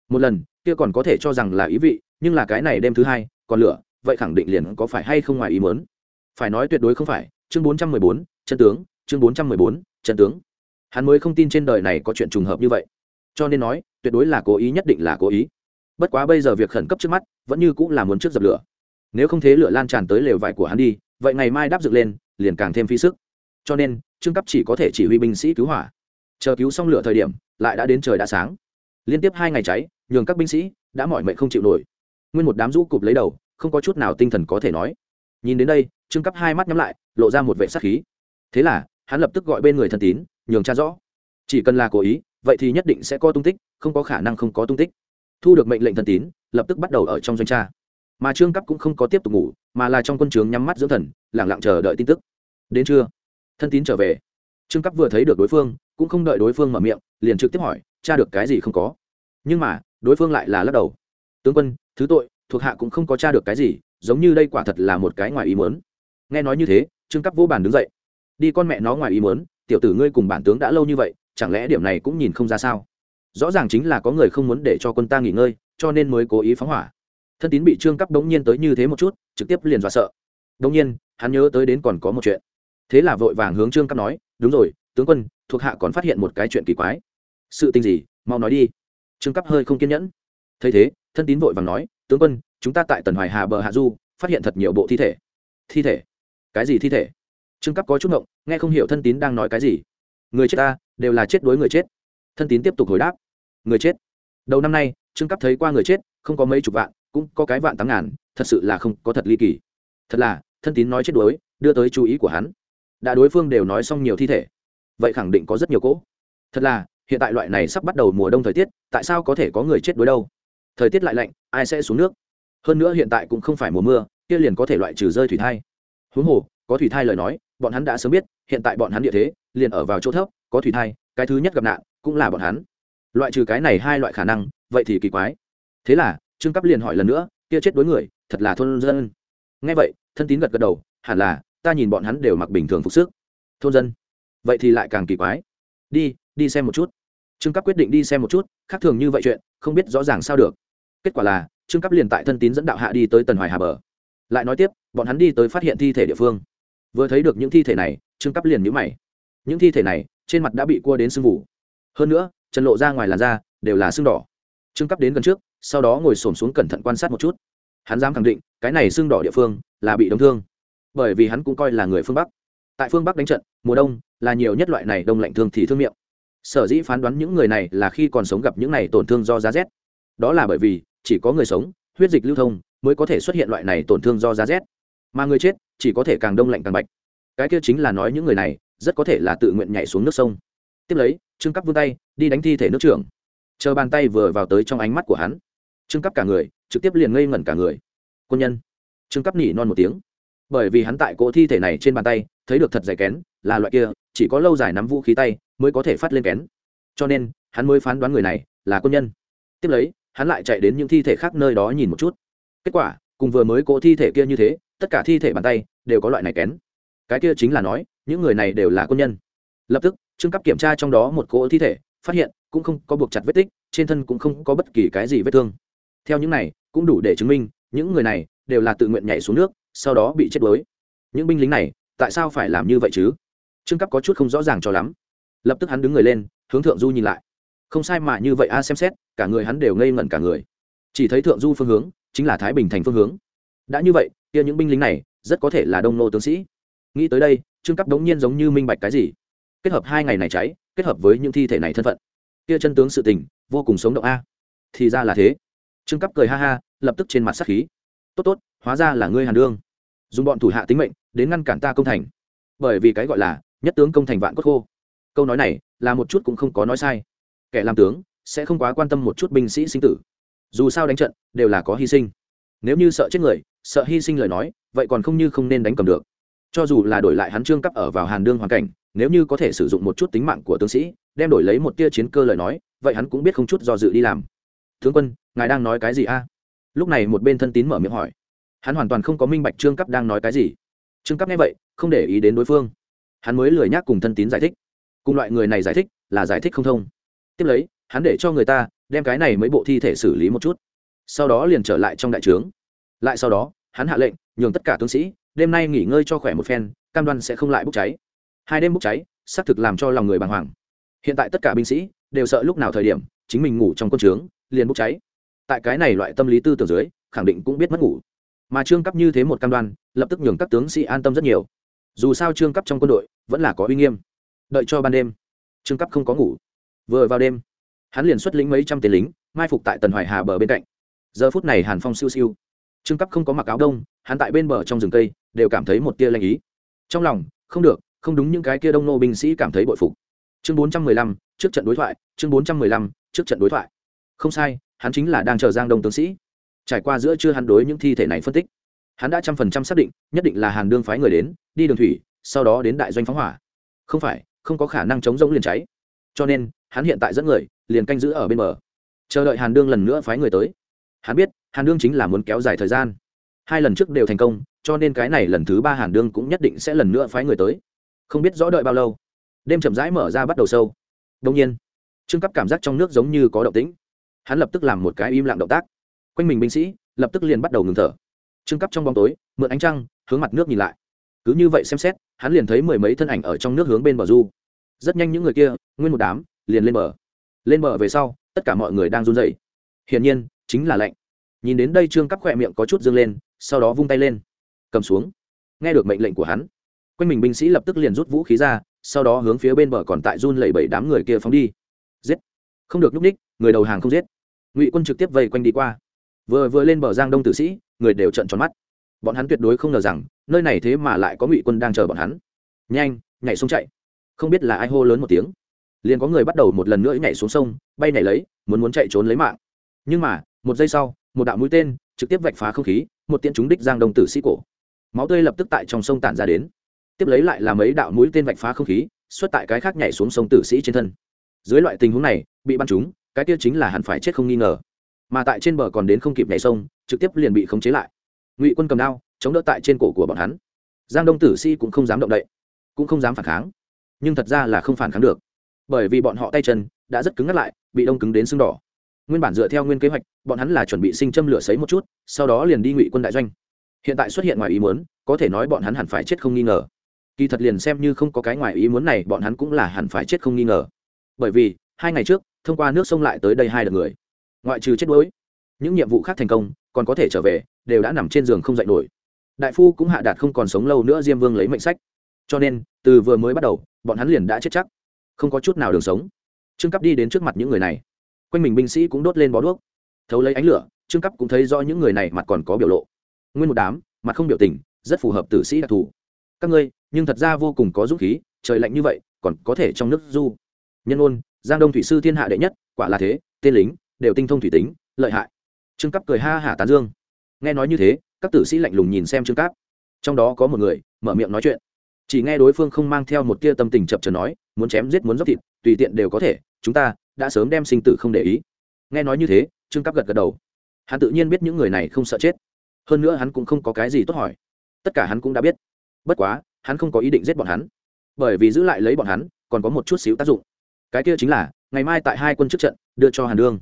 [SPEAKER 1] Một lần, kia còn có thể cho rằng là ý vị, nhưng là cái này đêm thứ hai, còn lửa, vậy khẳng định liền có phải hay không ngoài ý mớn phải nói tuyệt đối không phải, chương bốn trăm mười bốn, chân tướng, chương bốn trăm mười bốn, chân tướng. Hắn mới không tin trên đời này có chuyện trùng hợp như vậy. Cho nên nói, tuyệt đối là cố ý nhất định là cố ý. Bất quá bây giờ việc khẩn cấp trước mắt, vẫn như cũng là muốn trước dập lửa. Nếu không thế lửa lan tràn tới lều vải của hắn đi vậy ngày mai đáp dựng lên, liền càng thêm phí sức. Cho nên, trương cấp chỉ có thể chỉ huy binh sĩ cứu hỏa. Chờ cứu xong lửa thời điểm, lại đã đến trời đã sáng. Liên tiếp hai ngày cháy, nhường các binh sĩ đã mỏi mệt không chịu nổi. Nguyên một đám rũ cụp lấy đầu, không có chút nào tinh thần có thể nói. Nhìn đến đây, trương cấp hai mắt nhắm lại, lộ ra một vệ sắc khí. Thế là, hắn lập tức gọi bên người thân tín, nhường cha rõ. Chỉ cần là cố ý, vậy thì nhất định sẽ có tung tích, không có khả năng không có tung tích. Thu được mệnh lệnh thân tín, lập tức bắt đầu ở trong doanh tra mà trương cấp cũng không có tiếp tục ngủ, mà là trong quân trường nhắm mắt dưỡng thần lẳng lặng chờ đợi tin tức. Đến trưa, thân tín trở về. Trương cấp vừa thấy được đối phương, cũng không đợi đối phương mở miệng, liền trực tiếp hỏi, cha được cái gì không có? Nhưng mà, đối phương lại là lắc đầu. Tướng quân, thứ tội, thuộc hạ cũng không có cha được cái gì, giống như đây quả thật là một cái ngoài ý muốn. Nghe nói như thế, trương cấp vô bàn đứng dậy. Đi con mẹ nó ngoài ý muốn, tiểu tử ngươi cùng bản tướng đã lâu như vậy, chẳng lẽ điểm này cũng nhìn không ra sao? Rõ ràng chính là có người không muốn để cho quân ta nghỉ ngơi, cho nên mới cố ý phóng hỏa thân tín bị trương cấp đống nhiên tới như thế một chút, trực tiếp liền dọa sợ. Đống nhiên, hắn nhớ tới đến còn có một chuyện. Thế là vội vàng hướng trương cấp nói, đúng rồi, tướng quân, thuộc hạ còn phát hiện một cái chuyện kỳ quái. Sự tình gì? Mau nói đi. Trương cấp hơi không kiên nhẫn. Thấy thế, thân tín vội vàng nói, tướng quân, chúng ta tại tần hoài hà bờ hạ du, phát hiện thật nhiều bộ thi thể. Thi thể? Cái gì thi thể? Trương cấp có chút ngộng, nghe không hiểu thân tín đang nói cái gì. Người chết ta, đều là chết đối người chết. Thân tín tiếp tục hồi đáp. Người chết? Đầu năm nay, trương cấp thấy qua người chết, không có mấy chục vạn cũng có cái vạn tám ngàn, thật sự là không có thật ly kỳ. Thật là, thân tín nói chết đuối, đưa tới chú ý của hắn. Đã đối phương đều nói xong nhiều thi thể, vậy khẳng định có rất nhiều cỗ. Thật là, hiện tại loại này sắp bắt đầu mùa đông thời tiết, tại sao có thể có người chết đuối đâu? Thời tiết lại lạnh, ai sẽ xuống nước? Hơn nữa hiện tại cũng không phải mùa mưa, kia liền có thể loại trừ rơi thủy thai. Huống hồ, có thủy thai lời nói, bọn hắn đã sớm biết, hiện tại bọn hắn địa thế, liền ở vào chỗ thấp, có thủy thai, cái thứ nhất gặp nạn, cũng là bọn hắn. Loại trừ cái này hai loại khả năng, vậy thì kỳ quái. Thế là trương cấp liền hỏi lần nữa, kia chết đối người, thật là thôn dân. Nghe vậy, thân tín gật gật đầu, hẳn là, ta nhìn bọn hắn đều mặc bình thường phục sức. Thôn dân? Vậy thì lại càng kỳ quái. Đi đi xem một chút. Trương cấp quyết định đi xem một chút, khác thường như vậy chuyện, không biết rõ ràng sao được. Kết quả là, trương cấp liền tại thân tín dẫn đạo hạ đi tới tần hoài hà bờ. Lại nói tiếp, bọn hắn đi tới phát hiện thi thể địa phương. Vừa thấy được những thi thể này, trương cấp liền nhíu mày. Những thi thể này, trên mặt đã bị cua đến sưng vụ hơn nữa, chân lộ ra ngoài làn da, đều là sưng đỏ. Trương cấp đến gần trước sau đó ngồi xổm xuống cẩn thận quan sát một chút. Hắn dám khẳng định, cái này xương đỏ địa phương là bị đóng thương. Bởi vì hắn cũng coi là người phương bắc. Tại phương bắc đánh trận, mùa đông là nhiều nhất loại này đông lạnh thương thì thương miệng. Sở dĩ phán đoán những người này là khi còn sống gặp những này tổn thương do giá rét. Đó là bởi vì, chỉ có người sống, huyết dịch lưu thông mới có thể xuất hiện loại này tổn thương do giá rét. Mà người chết, chỉ có thể càng đông lạnh càng bạch. Cái kia chính là nói những người này, rất có thể là tự nguyện nhảy xuống nước sông. Tiếp lấy, trương cấp vươn tay, đi đánh thi thể nước trưởng. Chờ bàn tay vừa vào tới trong ánh mắt của hắn trương cấp cả người, trực tiếp liền ngây ngẩn cả người. Quân nhân. Trương cấp nỉ non một tiếng. Bởi vì hắn tại cỗ thi thể này trên bàn tay, thấy được thật dày kén, là loại kia, chỉ có lâu dài nắm vũ khí tay, mới có thể phát lên kén. Cho nên, hắn mới phán đoán người này là quân nhân. Tiếp lấy, hắn lại chạy đến những thi thể khác nơi đó nhìn một chút. Kết quả, cùng vừa mới cỗ thi thể kia như thế, tất cả thi thể bàn tay đều có loại này kén. Cái kia chính là nói, những người này đều là quân nhân. Lập tức, trương cấp kiểm tra trong đó một cỗ thi thể, phát hiện cũng không có buộc chặt vết tích, trên thân cũng không có bất kỳ cái gì vết thương theo những này, cũng đủ để chứng minh, những người này đều là tự nguyện nhảy xuống nước, sau đó bị chết đuối. Những binh lính này, tại sao phải làm như vậy chứ? Trương cấp có chút không rõ ràng cho lắm. Lập tức hắn đứng người lên, hướng thượng du nhìn lại. Không sai mà như vậy a, xem xét, cả người hắn đều ngây ngẩn cả người. Chỉ thấy thượng du phương hướng, chính là thái bình thành phương hướng. Đã như vậy, kia những binh lính này, rất có thể là đông nô tướng sĩ. Nghĩ tới đây, trương cấp đống nhiên giống như minh bạch cái gì. Kết hợp hai ngày này cháy, kết hợp với những thi thể này thân phận. Kia chân tướng sự tình, vô cùng sống động a. Thì ra là thế trương cấp cười ha ha, lập tức trên mặt sắc khí. Tốt tốt, hóa ra là ngươi hàn đương. Dùng bọn thủ hạ tính mệnh đến ngăn cản ta công thành. Bởi vì cái gọi là nhất tướng công thành vạn cốt khô. Câu nói này là một chút cũng không có nói sai. Kẻ làm tướng sẽ không quá quan tâm một chút binh sĩ sinh tử. Dù sao đánh trận đều là có hy sinh. Nếu như sợ chết người, sợ hy sinh lời nói, vậy còn không như không nên đánh cầm được. Cho dù là đổi lại hắn trương cấp ở vào hàn đương hoàn cảnh, nếu như có thể sử dụng một chút tính mạng của tướng sĩ, đem đổi lấy một tia chiến cơ lời nói, vậy hắn cũng biết không chút do dự đi làm. Tướng quân ngài đang nói cái gì a? Lúc này một bên thân tín mở miệng hỏi. Hắn hoàn toàn không có minh bạch trương cấp đang nói cái gì. Trương cấp nghe vậy, không để ý đến đối phương. Hắn mới lười nhác cùng thân tín giải thích. Cùng loại người này giải thích là giải thích không thông. Tiếp lấy, hắn để cho người ta đem cái này mấy bộ thi thể xử lý một chút. Sau đó liền trở lại trong đại trướng. Lại sau đó, hắn hạ lệnh, nhường tất cả tướng sĩ, đêm nay nghỉ ngơi cho khỏe một phen, cam đoan sẽ không lại bốc cháy. Hai đêm bốc cháy, xác thực làm cho lòng người bàng hoàng. Hiện tại tất cả binh sĩ đều sợ lúc nào thời điểm, chính mình ngủ trong quân trướng, liền bốc cháy tại cái này loại tâm lý tư tưởng dưới, khẳng định cũng biết mất ngủ. Mà trương cấp như thế một cam đoan, lập tức nhường các tướng sĩ an tâm rất nhiều. Dù sao trương cấp trong quân đội, vẫn là có uy nghiêm. Đợi cho ban đêm, trương cấp không có ngủ. Vừa vào đêm, hắn liền xuất lĩnh mấy trăm tên lính, mai phục tại tần hoài hà bờ bên cạnh. Giờ phút này hàn phong siêu siêu. Trương cấp không có mặc áo đông, hắn tại bên bờ trong rừng cây, đều cảm thấy một tia lanh ý. Trong lòng, không được, không đúng những cái kia đông nô binh sĩ cảm thấy bội phục. Chương bốn trăm mười lăm, trước trận đối thoại, chương bốn trăm mười lăm, trước trận đối thoại. Không sai hắn chính là đang chờ giang đông tướng sĩ. Trải qua giữa chưa hắn đối những thi thể này phân tích, hắn đã trăm phần trăm xác định, nhất định là hàn đương phái người đến, đi đường thủy, sau đó đến đại doanh phóng hỏa. Không phải, không có khả năng chống giống liền cháy. Cho nên, hắn hiện tại dẫn người, liền canh giữ ở bên bờ. Chờ đợi hàn đương lần nữa phái người tới. Hắn biết, hàn đương chính là muốn kéo dài thời gian. Hai lần trước đều thành công, cho nên cái này lần thứ ba hàn đương cũng nhất định sẽ lần nữa phái người tới. Không biết rõ đợi bao lâu, đêm chậm rãi mở ra bắt đầu sâu. Đông nhiên, trương cấp cảm giác trong nước giống như có động tĩnh hắn lập tức làm một cái im lặng động tác. Quanh mình binh sĩ lập tức liền bắt đầu ngừng thở. Trương cấp trong bóng tối, mượn ánh trăng, hướng mặt nước nhìn lại. Cứ như vậy xem xét, hắn liền thấy mười mấy thân ảnh ở trong nước hướng bên bờ du. Rất nhanh những người kia, nguyên một đám, liền lên bờ. Lên bờ về sau, tất cả mọi người đang run rẩy. Hiển nhiên, chính là lệnh nhìn đến đây trương cấp khỏe miệng có chút dương lên, sau đó vung tay lên. Cầm xuống. Nghe được mệnh lệnh của hắn, quanh mình binh sĩ lập tức liền rút vũ khí ra, sau đó hướng phía bên bờ còn tại run lẩy bẩy đám người kia phóng đi. Giết. Không được nhúc ních người đầu hàng không giết ngụy quân trực tiếp vây quanh đi qua vừa vừa lên bờ giang đông tử sĩ người đều trận tròn mắt bọn hắn tuyệt đối không ngờ rằng nơi này thế mà lại có ngụy quân đang chờ bọn hắn nhanh nhảy xuống chạy không biết là ai hô lớn một tiếng liền có người bắt đầu một lần nữa nhảy xuống sông bay nhảy lấy muốn muốn chạy trốn lấy mạng nhưng mà một giây sau một đạo mũi tên trực tiếp vạch phá không khí một tiện trúng đích giang đông tử sĩ cổ máu tươi lập tức tại trong sông tản ra đến tiếp lấy lại là mấy đạo mũi tên vạch phá không khí xuất tại cái khác nhảy xuống sông tử sĩ trên thân dưới loại tình huống này bị bắn trúng cái kia chính là hẳn phải chết không nghi ngờ. Mà tại trên bờ còn đến không kịp nhảy sông, trực tiếp liền bị khống chế lại. Ngụy quân cầm đao, chống đỡ tại trên cổ của bọn hắn. Giang đông tử Si cũng không dám động đậy, cũng không dám phản kháng. Nhưng thật ra là không phản kháng được. Bởi vì bọn họ tay chân đã rất cứng ngắt lại, bị đông cứng đến sưng đỏ. Nguyên bản dựa theo nguyên kế hoạch, bọn hắn là chuẩn bị sinh châm lửa sấy một chút, sau đó liền đi ngụy quân đại doanh. Hiện tại xuất hiện ngoài ý muốn, có thể nói bọn hắn hẳn phải chết không nghi ngờ. Kỳ thật liền xem như không có cái ngoài ý muốn này, bọn hắn cũng là hẳn phải chết không nghi ngờ. Bởi vì, hai ngày trước thông qua nước sông lại tới đây hai đợt người. Ngoại trừ chết đuối, những nhiệm vụ khác thành công, còn có thể trở về, đều đã nằm trên giường không dậy nổi. Đại phu cũng hạ đạt không còn sống lâu nữa diêm vương lấy mệnh sách. Cho nên, từ vừa mới bắt đầu, bọn hắn liền đã chết chắc. Không có chút nào đường sống. Trương cấp đi đến trước mặt những người này. Quanh mình binh sĩ cũng đốt lên bó đuốc. Thấu lấy ánh lửa, trương cấp cũng thấy do những người này mặt còn có biểu lộ. Nguyên một đám, mặt không biểu tình, rất phù hợp tử sĩ đặc thù. Các ngươi, nhưng thật ra vô cùng có dũng khí, trời lạnh như vậy, còn có thể trong nước du. Nhân ôn giang đông thủy sư thiên hạ đệ nhất, quả là thế, tên lính, đều tinh thông thủy tính, lợi hại. Trương cấp cười ha hả tán dương. Nghe nói như thế, các tử sĩ lạnh lùng nhìn xem trương cấp trong đó có một người, mở miệng nói chuyện. Chỉ nghe đối phương không mang theo một tia tâm tình chập chờn nói, muốn chém giết muốn dốc thịt, tùy tiện đều có thể, chúng ta đã sớm đem sinh tử không để ý. Nghe nói như thế, trương cấp gật gật đầu. Hắn tự nhiên biết những người này không sợ chết. Hơn nữa hắn cũng không có cái gì tốt hỏi. Tất cả hắn cũng đã biết. Bất quá, hắn không có ý định giết bọn hắn. Bởi vì giữ lại lấy bọn hắn, còn có một chút xíu tác dụng cái kia chính là, ngày mai tại hai quân trước trận, đưa cho hàn đương.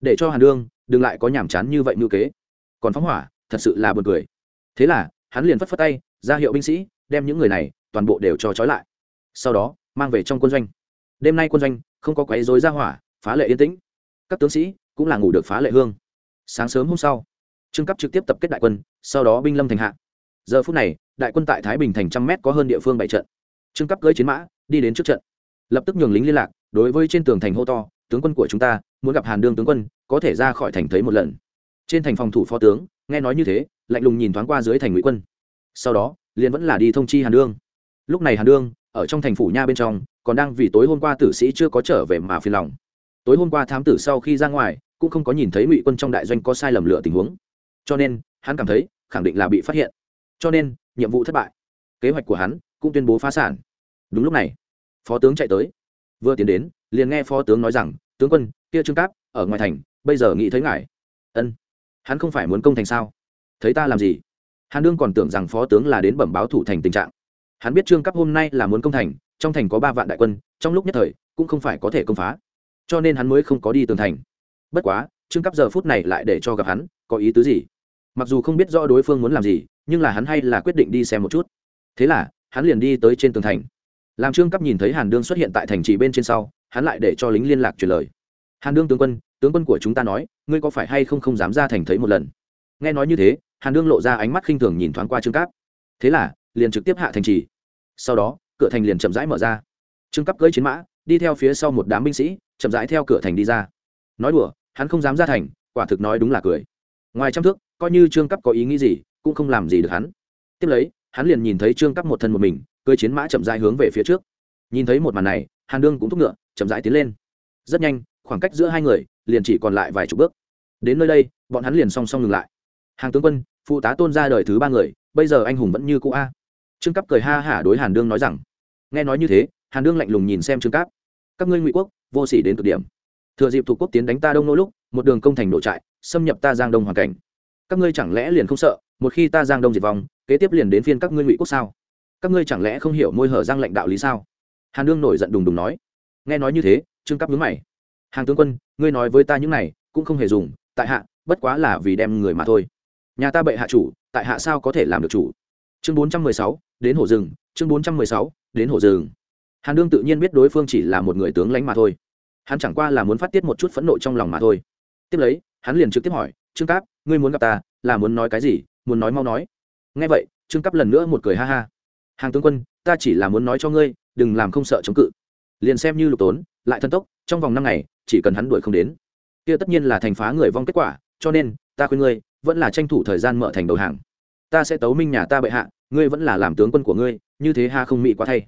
[SPEAKER 1] Để cho hàn đương, đừng lại có nhàm chán như vậy ngữ kế. Còn phóng hỏa, thật sự là buồn cười. Thế là, hắn liền phất phất tay, ra hiệu binh sĩ, đem những người này, toàn bộ đều cho trói lại. Sau đó, mang về trong quân doanh. Đêm nay quân doanh, không có quấy rối ra hỏa, phá lệ yên tĩnh. Các tướng sĩ cũng là ngủ được phá lệ hương. Sáng sớm hôm sau, trương cấp trực tiếp tập kết đại quân, sau đó binh lâm thành hạ. Giờ phút này, đại quân tại thái bình thành trăm mét có hơn địa phương bảy trận. Trương cấp cưỡi chiến mã, đi đến trước trận. Lập tức nhường lính liên lạc đối với trên tường thành hô to, tướng quân của chúng ta, muốn gặp hàn đương tướng quân, có thể ra khỏi thành thấy một lần. Trên thành phòng thủ phó tướng, nghe nói như thế, lạnh lùng nhìn thoáng qua dưới thành ngụy quân. Sau đó, liền vẫn là đi thông chi hàn đương. Lúc này hàn đương, ở trong thành phủ nha bên trong, còn đang vì tối hôm qua tử sĩ chưa có trở về mà phiền lòng. Tối hôm qua thám tử sau khi ra ngoài, cũng không có nhìn thấy ngụy quân trong đại doanh có sai lầm lựa tình huống. Cho nên, hắn cảm thấy, khẳng định là bị phát hiện. Cho nên, nhiệm vụ thất bại. Kế hoạch của hắn cũng tuyên bố phá sản. Đúng lúc này, phó tướng chạy tới vừa tiến đến, liền nghe phó tướng nói rằng, tướng quân, kia trương cáp, ở ngoài thành, bây giờ nghĩ thấy ngài. Ân. Hắn không phải muốn công thành sao? Thấy ta làm gì? Hàn đương còn tưởng rằng phó tướng là đến bẩm báo thủ thành tình trạng. Hắn biết trương cáp hôm nay là muốn công thành, trong thành có ba vạn đại quân, trong lúc nhất thời, cũng không phải có thể công phá. Cho nên hắn mới không có đi tường thành. Bất quá, trương cáp giờ phút này lại để cho gặp hắn, có ý tứ gì? Mặc dù không biết rõ đối phương muốn làm gì, nhưng là hắn hay là quyết định đi xem một chút. Thế là, hắn liền đi tới trên tường thành làm trương cấp nhìn thấy hàn đương xuất hiện tại thành trì bên trên sau, hắn lại để cho lính liên lạc truyền lời. Hàn đương tướng quân tướng quân của chúng ta nói, ngươi có phải hay không không dám ra thành thấy một lần? Nghe nói như thế, hàn đương lộ ra ánh mắt khinh thường nhìn thoáng qua trương cáp. Thế là, liền trực tiếp hạ thành trì. Sau đó, cửa thành liền chậm rãi mở ra. Trương cấp cưỡi chiến mã, đi theo phía sau một đám binh sĩ, chậm rãi theo cửa thành đi ra. Nói đùa, hắn không dám ra thành, quả thực nói đúng là cười. Ngoài trăm thước, coi như trương cấp có ý nghĩ gì, cũng không làm gì được hắn. Tiếp lấy, hắn liền nhìn thấy trương cấp một thân một mình cưỡi chiến mã chậm rãi hướng về phía trước. Nhìn thấy một màn này, hàn đương cũng thúc ngựa, chậm rãi tiến lên. Rất nhanh, khoảng cách giữa hai người liền chỉ còn lại vài chục bước. Đến nơi đây, bọn hắn liền song song ngừng lại. Hàng tướng quân, phụ tá tôn ra đời thứ ba người, bây giờ anh hùng vẫn như cũ a. Trương cấp cười ha hả đối hàn đương nói rằng, nghe nói như thế, hàn đương lạnh lùng nhìn xem trương cáp. Các ngươi ngụy quốc, vô sỉ đến cực điểm. Thừa dịp thuộc quốc tiến đánh ta đông nô lúc, một đường công thành nổ trại, xâm nhập ta giang đông hoàn cảnh. Các ngươi chẳng lẽ liền không sợ, một khi ta giang đông diệt vong, kế tiếp liền đến phiên các ngươi ngụy quốc sao? Các ngươi chẳng lẽ không hiểu môi hở giang lãnh đạo lý sao? Hàn đương nổi giận đùng đùng nói. Nghe nói như thế, trương cấp nhướng mày. Hàng tướng quân, ngươi nói với ta những này, cũng không hề dùng, tại hạ, bất quá là vì đem người mà thôi. Nhà ta bệ hạ chủ, tại hạ sao có thể làm được chủ? Chương bốn trăm mười sáu, đến hổ rừng, chương bốn trăm mười sáu, đến hổ rừng. Hàn đương tự nhiên biết đối phương chỉ là một người tướng lãnh mà thôi. Hắn chẳng qua là muốn phát tiết một chút phẫn nộ trong lòng mà thôi. Tiếp lấy, hắn liền trực tiếp hỏi, trương cáp, ngươi muốn gặp ta, là muốn nói cái gì? Muốn nói mau nói? Nghe vậy, trương cáp lần nữa một cười ha ha hàng tướng quân, ta chỉ là muốn nói cho ngươi, đừng làm không sợ chống cự. Liền xem như lục tốn, lại thân tốc, trong vòng năm ngày, chỉ cần hắn đuổi không đến. Kia tất nhiên là thành phá người vong kết quả, cho nên, ta khuyên ngươi, vẫn là tranh thủ thời gian mở thành đầu hàng. Ta sẽ tấu minh nhà ta bệ hạ, ngươi vẫn là làm tướng quân của ngươi, như thế ha không mị quá thay.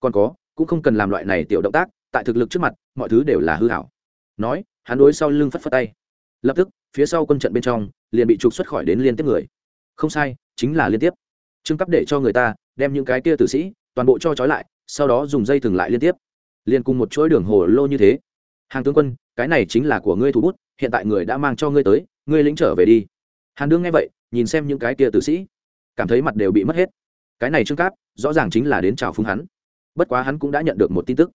[SPEAKER 1] Còn có, cũng không cần làm loại này tiểu động tác, tại thực lực trước mặt, mọi thứ đều là hư hảo. Nói, hắn đối sau lưng phất phất tay. Lập tức, phía sau quân trận bên trong, liền bị trục xuất khỏi đến liên tiếp người. Không sai, chính là liên tiếp. Trưng cấp để cho người ta đem những cái kia tử sĩ toàn bộ cho trói lại, sau đó dùng dây thừng lại liên tiếp. Liền cùng một chuỗi đường hồ lô như thế. Hàng tướng quân, cái này chính là của ngươi thủ bút, hiện tại người đã mang cho ngươi tới, ngươi lĩnh trở về đi. Hàn đương nghe vậy, nhìn xem những cái kia tử sĩ, cảm thấy mặt đều bị mất hết. Cái này trương cáp, rõ ràng chính là đến chào phúng hắn. Bất quá hắn cũng đã nhận được một tin tức.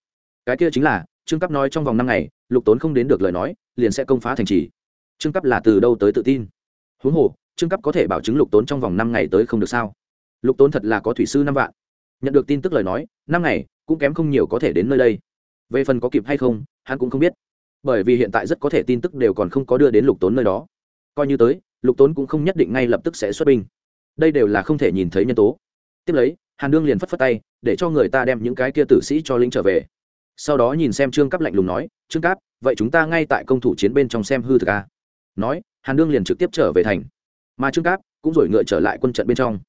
[SPEAKER 1] Cái kia chính là, trương cáp nói trong vòng năm ngày, lục tốn không đến được lời nói, liền sẽ công phá thành trì. Trương cáp là từ đâu tới tự tin? Huống hồ, trương cáp có thể bảo chứng lục tốn trong vòng năm ngày tới không được sao? Lục tốn thật là có thủy sư năm vạn. Nhận được tin tức lời nói, năm ngày, cũng kém không nhiều có thể đến nơi đây. Về phần có kịp hay không, hắn cũng không biết. Bởi vì hiện tại rất có thể tin tức đều còn không có đưa đến lục tốn nơi đó. Coi như tới, lục tốn cũng không nhất định ngay lập tức sẽ xuất binh. Đây đều là không thể nhìn thấy nhân tố. Tiếp lấy, hàn đương liền phất phất tay, để cho người ta đem những cái kia tử sĩ cho lính trở về. Sau đó nhìn xem trương cáp lạnh lùng nói, trương cáp, vậy chúng ta ngay tại công thủ chiến bên trong xem hư thực a nói, hàn đương liền trực tiếp trở về thành. Mà trương cáp cũng rồi ngựa trở lại quân trận bên trong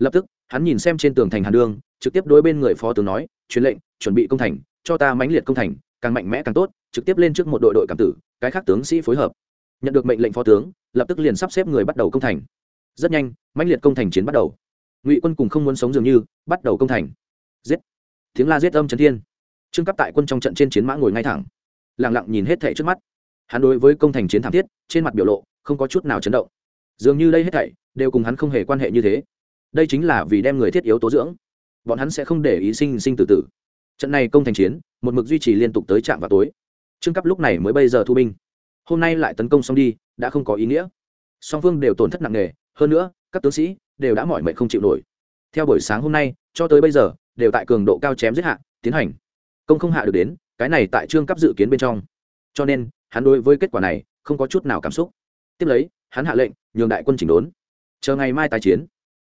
[SPEAKER 1] lập tức, hắn nhìn xem trên tường thành hàn đương trực tiếp đối bên người phó tướng nói, truyền lệnh, chuẩn bị công thành, cho ta mãnh liệt công thành, càng mạnh mẽ càng tốt, trực tiếp lên trước một đội đội cảm tử, cái khác tướng sĩ phối hợp. Nhận được mệnh lệnh phó tướng, lập tức liền sắp xếp người bắt đầu công thành. Rất nhanh, mãnh liệt công thành chiến bắt đầu. Ngụy quân cùng không muốn sống dường như, bắt đầu công thành. Giết! Tiếng la giết âm trấn thiên. Trương cấp tại quân trong trận trên chiến mã ngồi ngay thẳng. Lặng lặng nhìn hết thảy trước mắt. Hắn đối với công thành chiến thảm thiết, trên mặt biểu lộ không có chút nào chấn động. Dường như đây hết thảy đều cùng hắn không hề quan hệ như thế đây chính là vì đem người thiết yếu tố dưỡng. Bọn hắn sẽ không để ý sinh sinh tử tử. Trận này công thành chiến, một mực duy trì liên tục tới trạm vào tối. Trương cấp lúc này mới bây giờ thu binh. Hôm nay lại tấn công xong đi, đã không có ý nghĩa. Song phương đều tổn thất nặng nề, hơn nữa, các tướng sĩ đều đã mỏi mệt không chịu nổi. Theo buổi sáng hôm nay, cho tới bây giờ, đều tại cường độ cao chém giết hạ, tiến hành. Công không hạ được đến, cái này tại trương cấp dự kiến bên trong. Cho nên, hắn đối với kết quả này không có chút nào cảm xúc. Tiếp lấy, hắn hạ lệnh, nhường đại quân chỉnh đốn. Chờ ngày mai tái chiến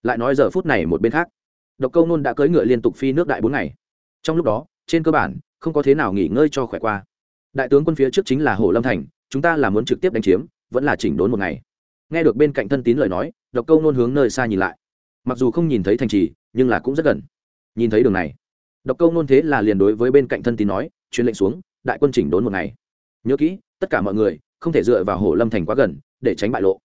[SPEAKER 1] lại nói giờ phút này một bên khác. Độc câu nôn đã cưỡi ngựa liên tục phi nước đại bốn ngày. Trong lúc đó, trên cơ bản, không có thế nào nghỉ ngơi cho khỏe qua. Đại tướng quân phía trước chính là hồ lâm thành, chúng ta là muốn trực tiếp đánh chiếm, vẫn là chỉnh đốn một ngày. Nghe được bên cạnh thân tín lời nói, độc câu nôn hướng nơi xa nhìn lại. Mặc dù không nhìn thấy thành trì, nhưng là cũng rất gần. Nhìn thấy đường này, độc câu nôn thế là liền đối với bên cạnh thân tín nói, truyền lệnh xuống, đại quân chỉnh đốn một ngày. Nhớ kỹ, tất cả mọi người không thể dựa vào hồ lâm thành quá gần, để tránh bại lộ.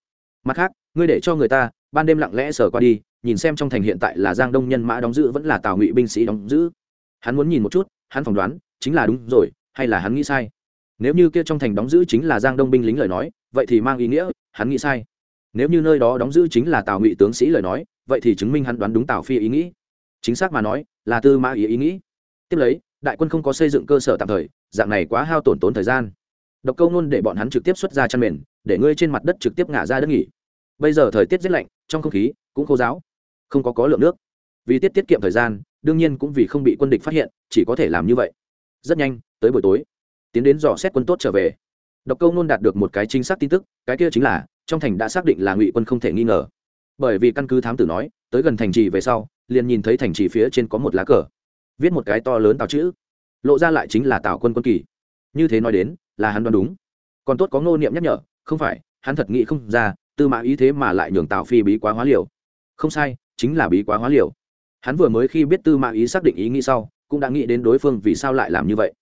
[SPEAKER 1] Mặt khác, ngươi để cho người ta ban đêm lặng lẽ sờ qua đi, nhìn xem trong thành hiện tại là giang đông nhân mã đóng giữ vẫn là tào ngụy binh sĩ đóng giữ. Hắn muốn nhìn một chút, hắn phỏng đoán, chính là đúng rồi, hay là hắn nghĩ sai? Nếu như kia trong thành đóng giữ chính là giang đông binh lính lời nói, vậy thì mang ý nghĩa, hắn nghĩ sai. Nếu như nơi đó đóng giữ chính là tào ngụy tướng sĩ lời nói, vậy thì chứng minh hắn đoán đúng tào phi ý nghĩ. Chính xác mà nói, là tư mã ý ý nghĩ. Tiếp lấy, đại quân không có xây dựng cơ sở tạm thời, dạng này quá hao tổn tốn thời gian. Độc câu nôn để bọn hắn trực tiếp xuất ra chăn mền, để ngươi trên mặt đất trực tiếp ngả ra đất nghỉ bây giờ thời tiết rất lạnh, trong không khí cũng khô giáo không có có lượng nước. Vì tiết tiết kiệm thời gian, đương nhiên cũng vì không bị quân địch phát hiện, chỉ có thể làm như vậy. Rất nhanh, tới buổi tối, tiến đến dò xét quân tốt trở về. Độc câu nôn đạt được một cái chính xác tin tức, cái kia chính là, trong thành đã xác định là ngụy quân không thể nghi ngờ. Bởi vì căn cứ thám tử nói, tới gần thành trì về sau, liền nhìn thấy thành trì phía trên có một lá cờ, viết một cái to lớn tào chữ. Lộ ra lại chính là tào quân quân kỳ. Như thế nói đến, là hắn đoán đúng. Còn tốt có ngô niệm nhắc nhở, không phải, hắn thật nghĩ không ra tư mã ý thế mà lại nhường tào phi bí quá hóa liều. Không sai, chính là bí quá hóa liều. Hắn vừa mới khi biết tư mã ý xác định ý nghĩ sau, cũng đã nghĩ đến đối phương vì sao lại làm như vậy.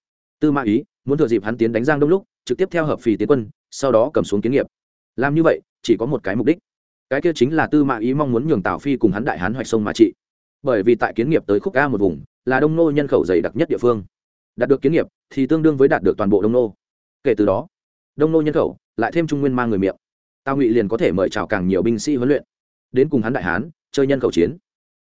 [SPEAKER 1] Tư mã ý, muốn thừa dịp hắn tiến đánh giang đông lúc, trực tiếp theo hợp phì tiến quân, sau đó cầm xuống kiến nghiệp. Làm như vậy, chỉ có một cái mục đích. Cái kia chính là tư mã ý mong muốn nhường tào phi cùng hắn đại hán hoạch sông mà trị. Bởi vì tại kiến nghiệp tới khúc ca một vùng, là đông nô nhân khẩu dày đặc nhất địa phương. Đạt được kiến nghiệp, thì tương đương với đạt được toàn bộ đông nô. Kể từ đó, đông nô nhân khẩu lại thêm trung nguyên mang người miệng tào ngụy liền có thể mời chào càng nhiều binh sĩ huấn luyện đến cùng hắn đại hán chơi nhân khẩu chiến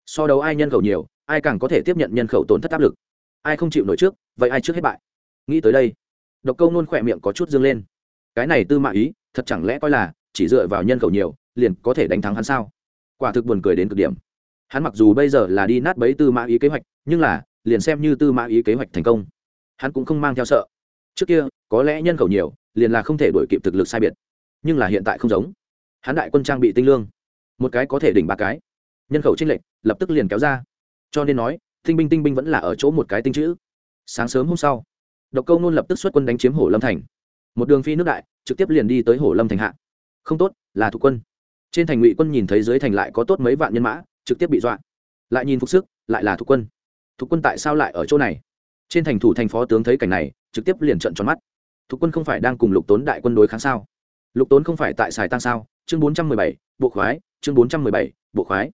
[SPEAKER 1] so đấu ai nhân khẩu nhiều ai càng có thể tiếp nhận nhân khẩu tổn thất áp lực ai không chịu nổi trước vậy ai trước hết bại nghĩ tới đây độc câu nôn khỏe miệng có chút dương lên cái này tư mã ý thật chẳng lẽ coi là chỉ dựa vào nhân khẩu nhiều liền có thể đánh thắng hắn sao quả thực buồn cười đến cực điểm hắn mặc dù bây giờ là đi nát bấy tư mã ý kế hoạch nhưng là liền xem như tư mã ý kế hoạch thành công hắn cũng không mang theo sợ trước kia có lẽ nhân khẩu nhiều liền là không thể đổi kịp thực lực sai biệt nhưng là hiện tại không giống. Hắn đại quân trang bị tinh lương, một cái có thể đỉnh ba cái. Nhân khẩu tranh lệch lập tức liền kéo ra. Cho nên nói, tinh binh tinh binh vẫn là ở chỗ một cái tinh chữ. Sáng sớm hôm sau, độc câu nôn lập tức xuất quân đánh chiếm hổ lâm thành. Một đường phi nước đại, trực tiếp liền đi tới hổ lâm thành hạ. Không tốt, là thuộc quân. Trên thành ngụy quân nhìn thấy dưới thành lại có tốt mấy vạn nhân mã, trực tiếp bị dọa. Lại nhìn phục sức, lại là thuộc quân. Thuộc quân tại sao lại ở chỗ này? Trên thành thủ thành phó tướng thấy cảnh này, trực tiếp liền trận tròn mắt. Thuộc quân không phải đang cùng lục tốn đại quân đối kháng sao? Lục tốn không phải tại xài tăng sao? Chương bốn trăm mười bảy, bộ khoái, chương bốn trăm mười bảy, bộ khoái.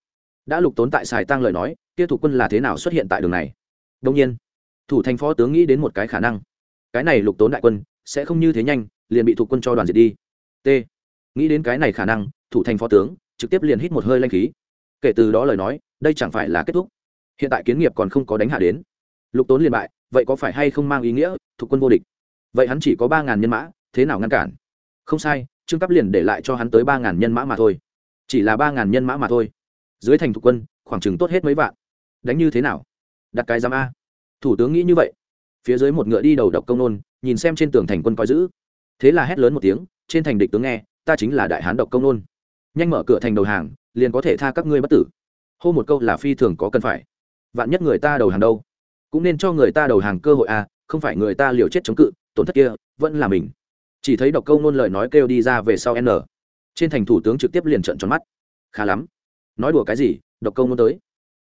[SPEAKER 1] Đã lục tốn tại xài tăng lời nói, kia thủ quân là thế nào xuất hiện tại đường này? Đông nhiên, thủ thành phó tướng nghĩ đến một cái khả năng. Cái này lục tốn đại quân, sẽ không như thế nhanh, liền bị thủ quân cho đoàn diệt đi. T. Nghĩ đến cái này khả năng, thủ thành phó tướng, trực tiếp liền hít một hơi lanh khí. Kể từ đó lời nói, đây chẳng phải là kết thúc. Hiện tại kiến nghiệp còn không có đánh hạ đến. Lục tốn liền bại, vậy có phải hay không mang ý nghĩa thuộc quân vô địch? Vậy hắn chỉ có ba ngàn nhân mã, thế nào ngăn cản? Không sai trương cấp liền để lại cho hắn tới ba ngàn nhân mã mà thôi. Chỉ là ba ngàn nhân mã mà thôi. Dưới thành thục quân, khoảng chừng tốt hết mấy vạn. Đánh như thế nào? Đặt cái giám a. Thủ tướng nghĩ như vậy. Phía dưới một ngựa đi đầu độc công nôn, nhìn xem trên tường thành quân coi giữ. Thế là hét lớn một tiếng, trên thành địch tướng nghe, ta chính là đại hán độc công nôn. Nhanh mở cửa thành đầu hàng, liền có thể tha các ngươi bất tử. Hô một câu là phi thường có cần phải. Vạn nhất người ta đầu hàng đâu? Cũng nên cho người ta đầu hàng cơ hội à không phải người ta liều chết chống cự, tổn thất kia, vẫn là mình chỉ thấy độc câu nôn lời nói kêu đi ra về sau n. Trên thành thủ tướng trực tiếp liền trợn tròn mắt. Khá lắm. Nói đùa cái gì, độc câu nôn tới.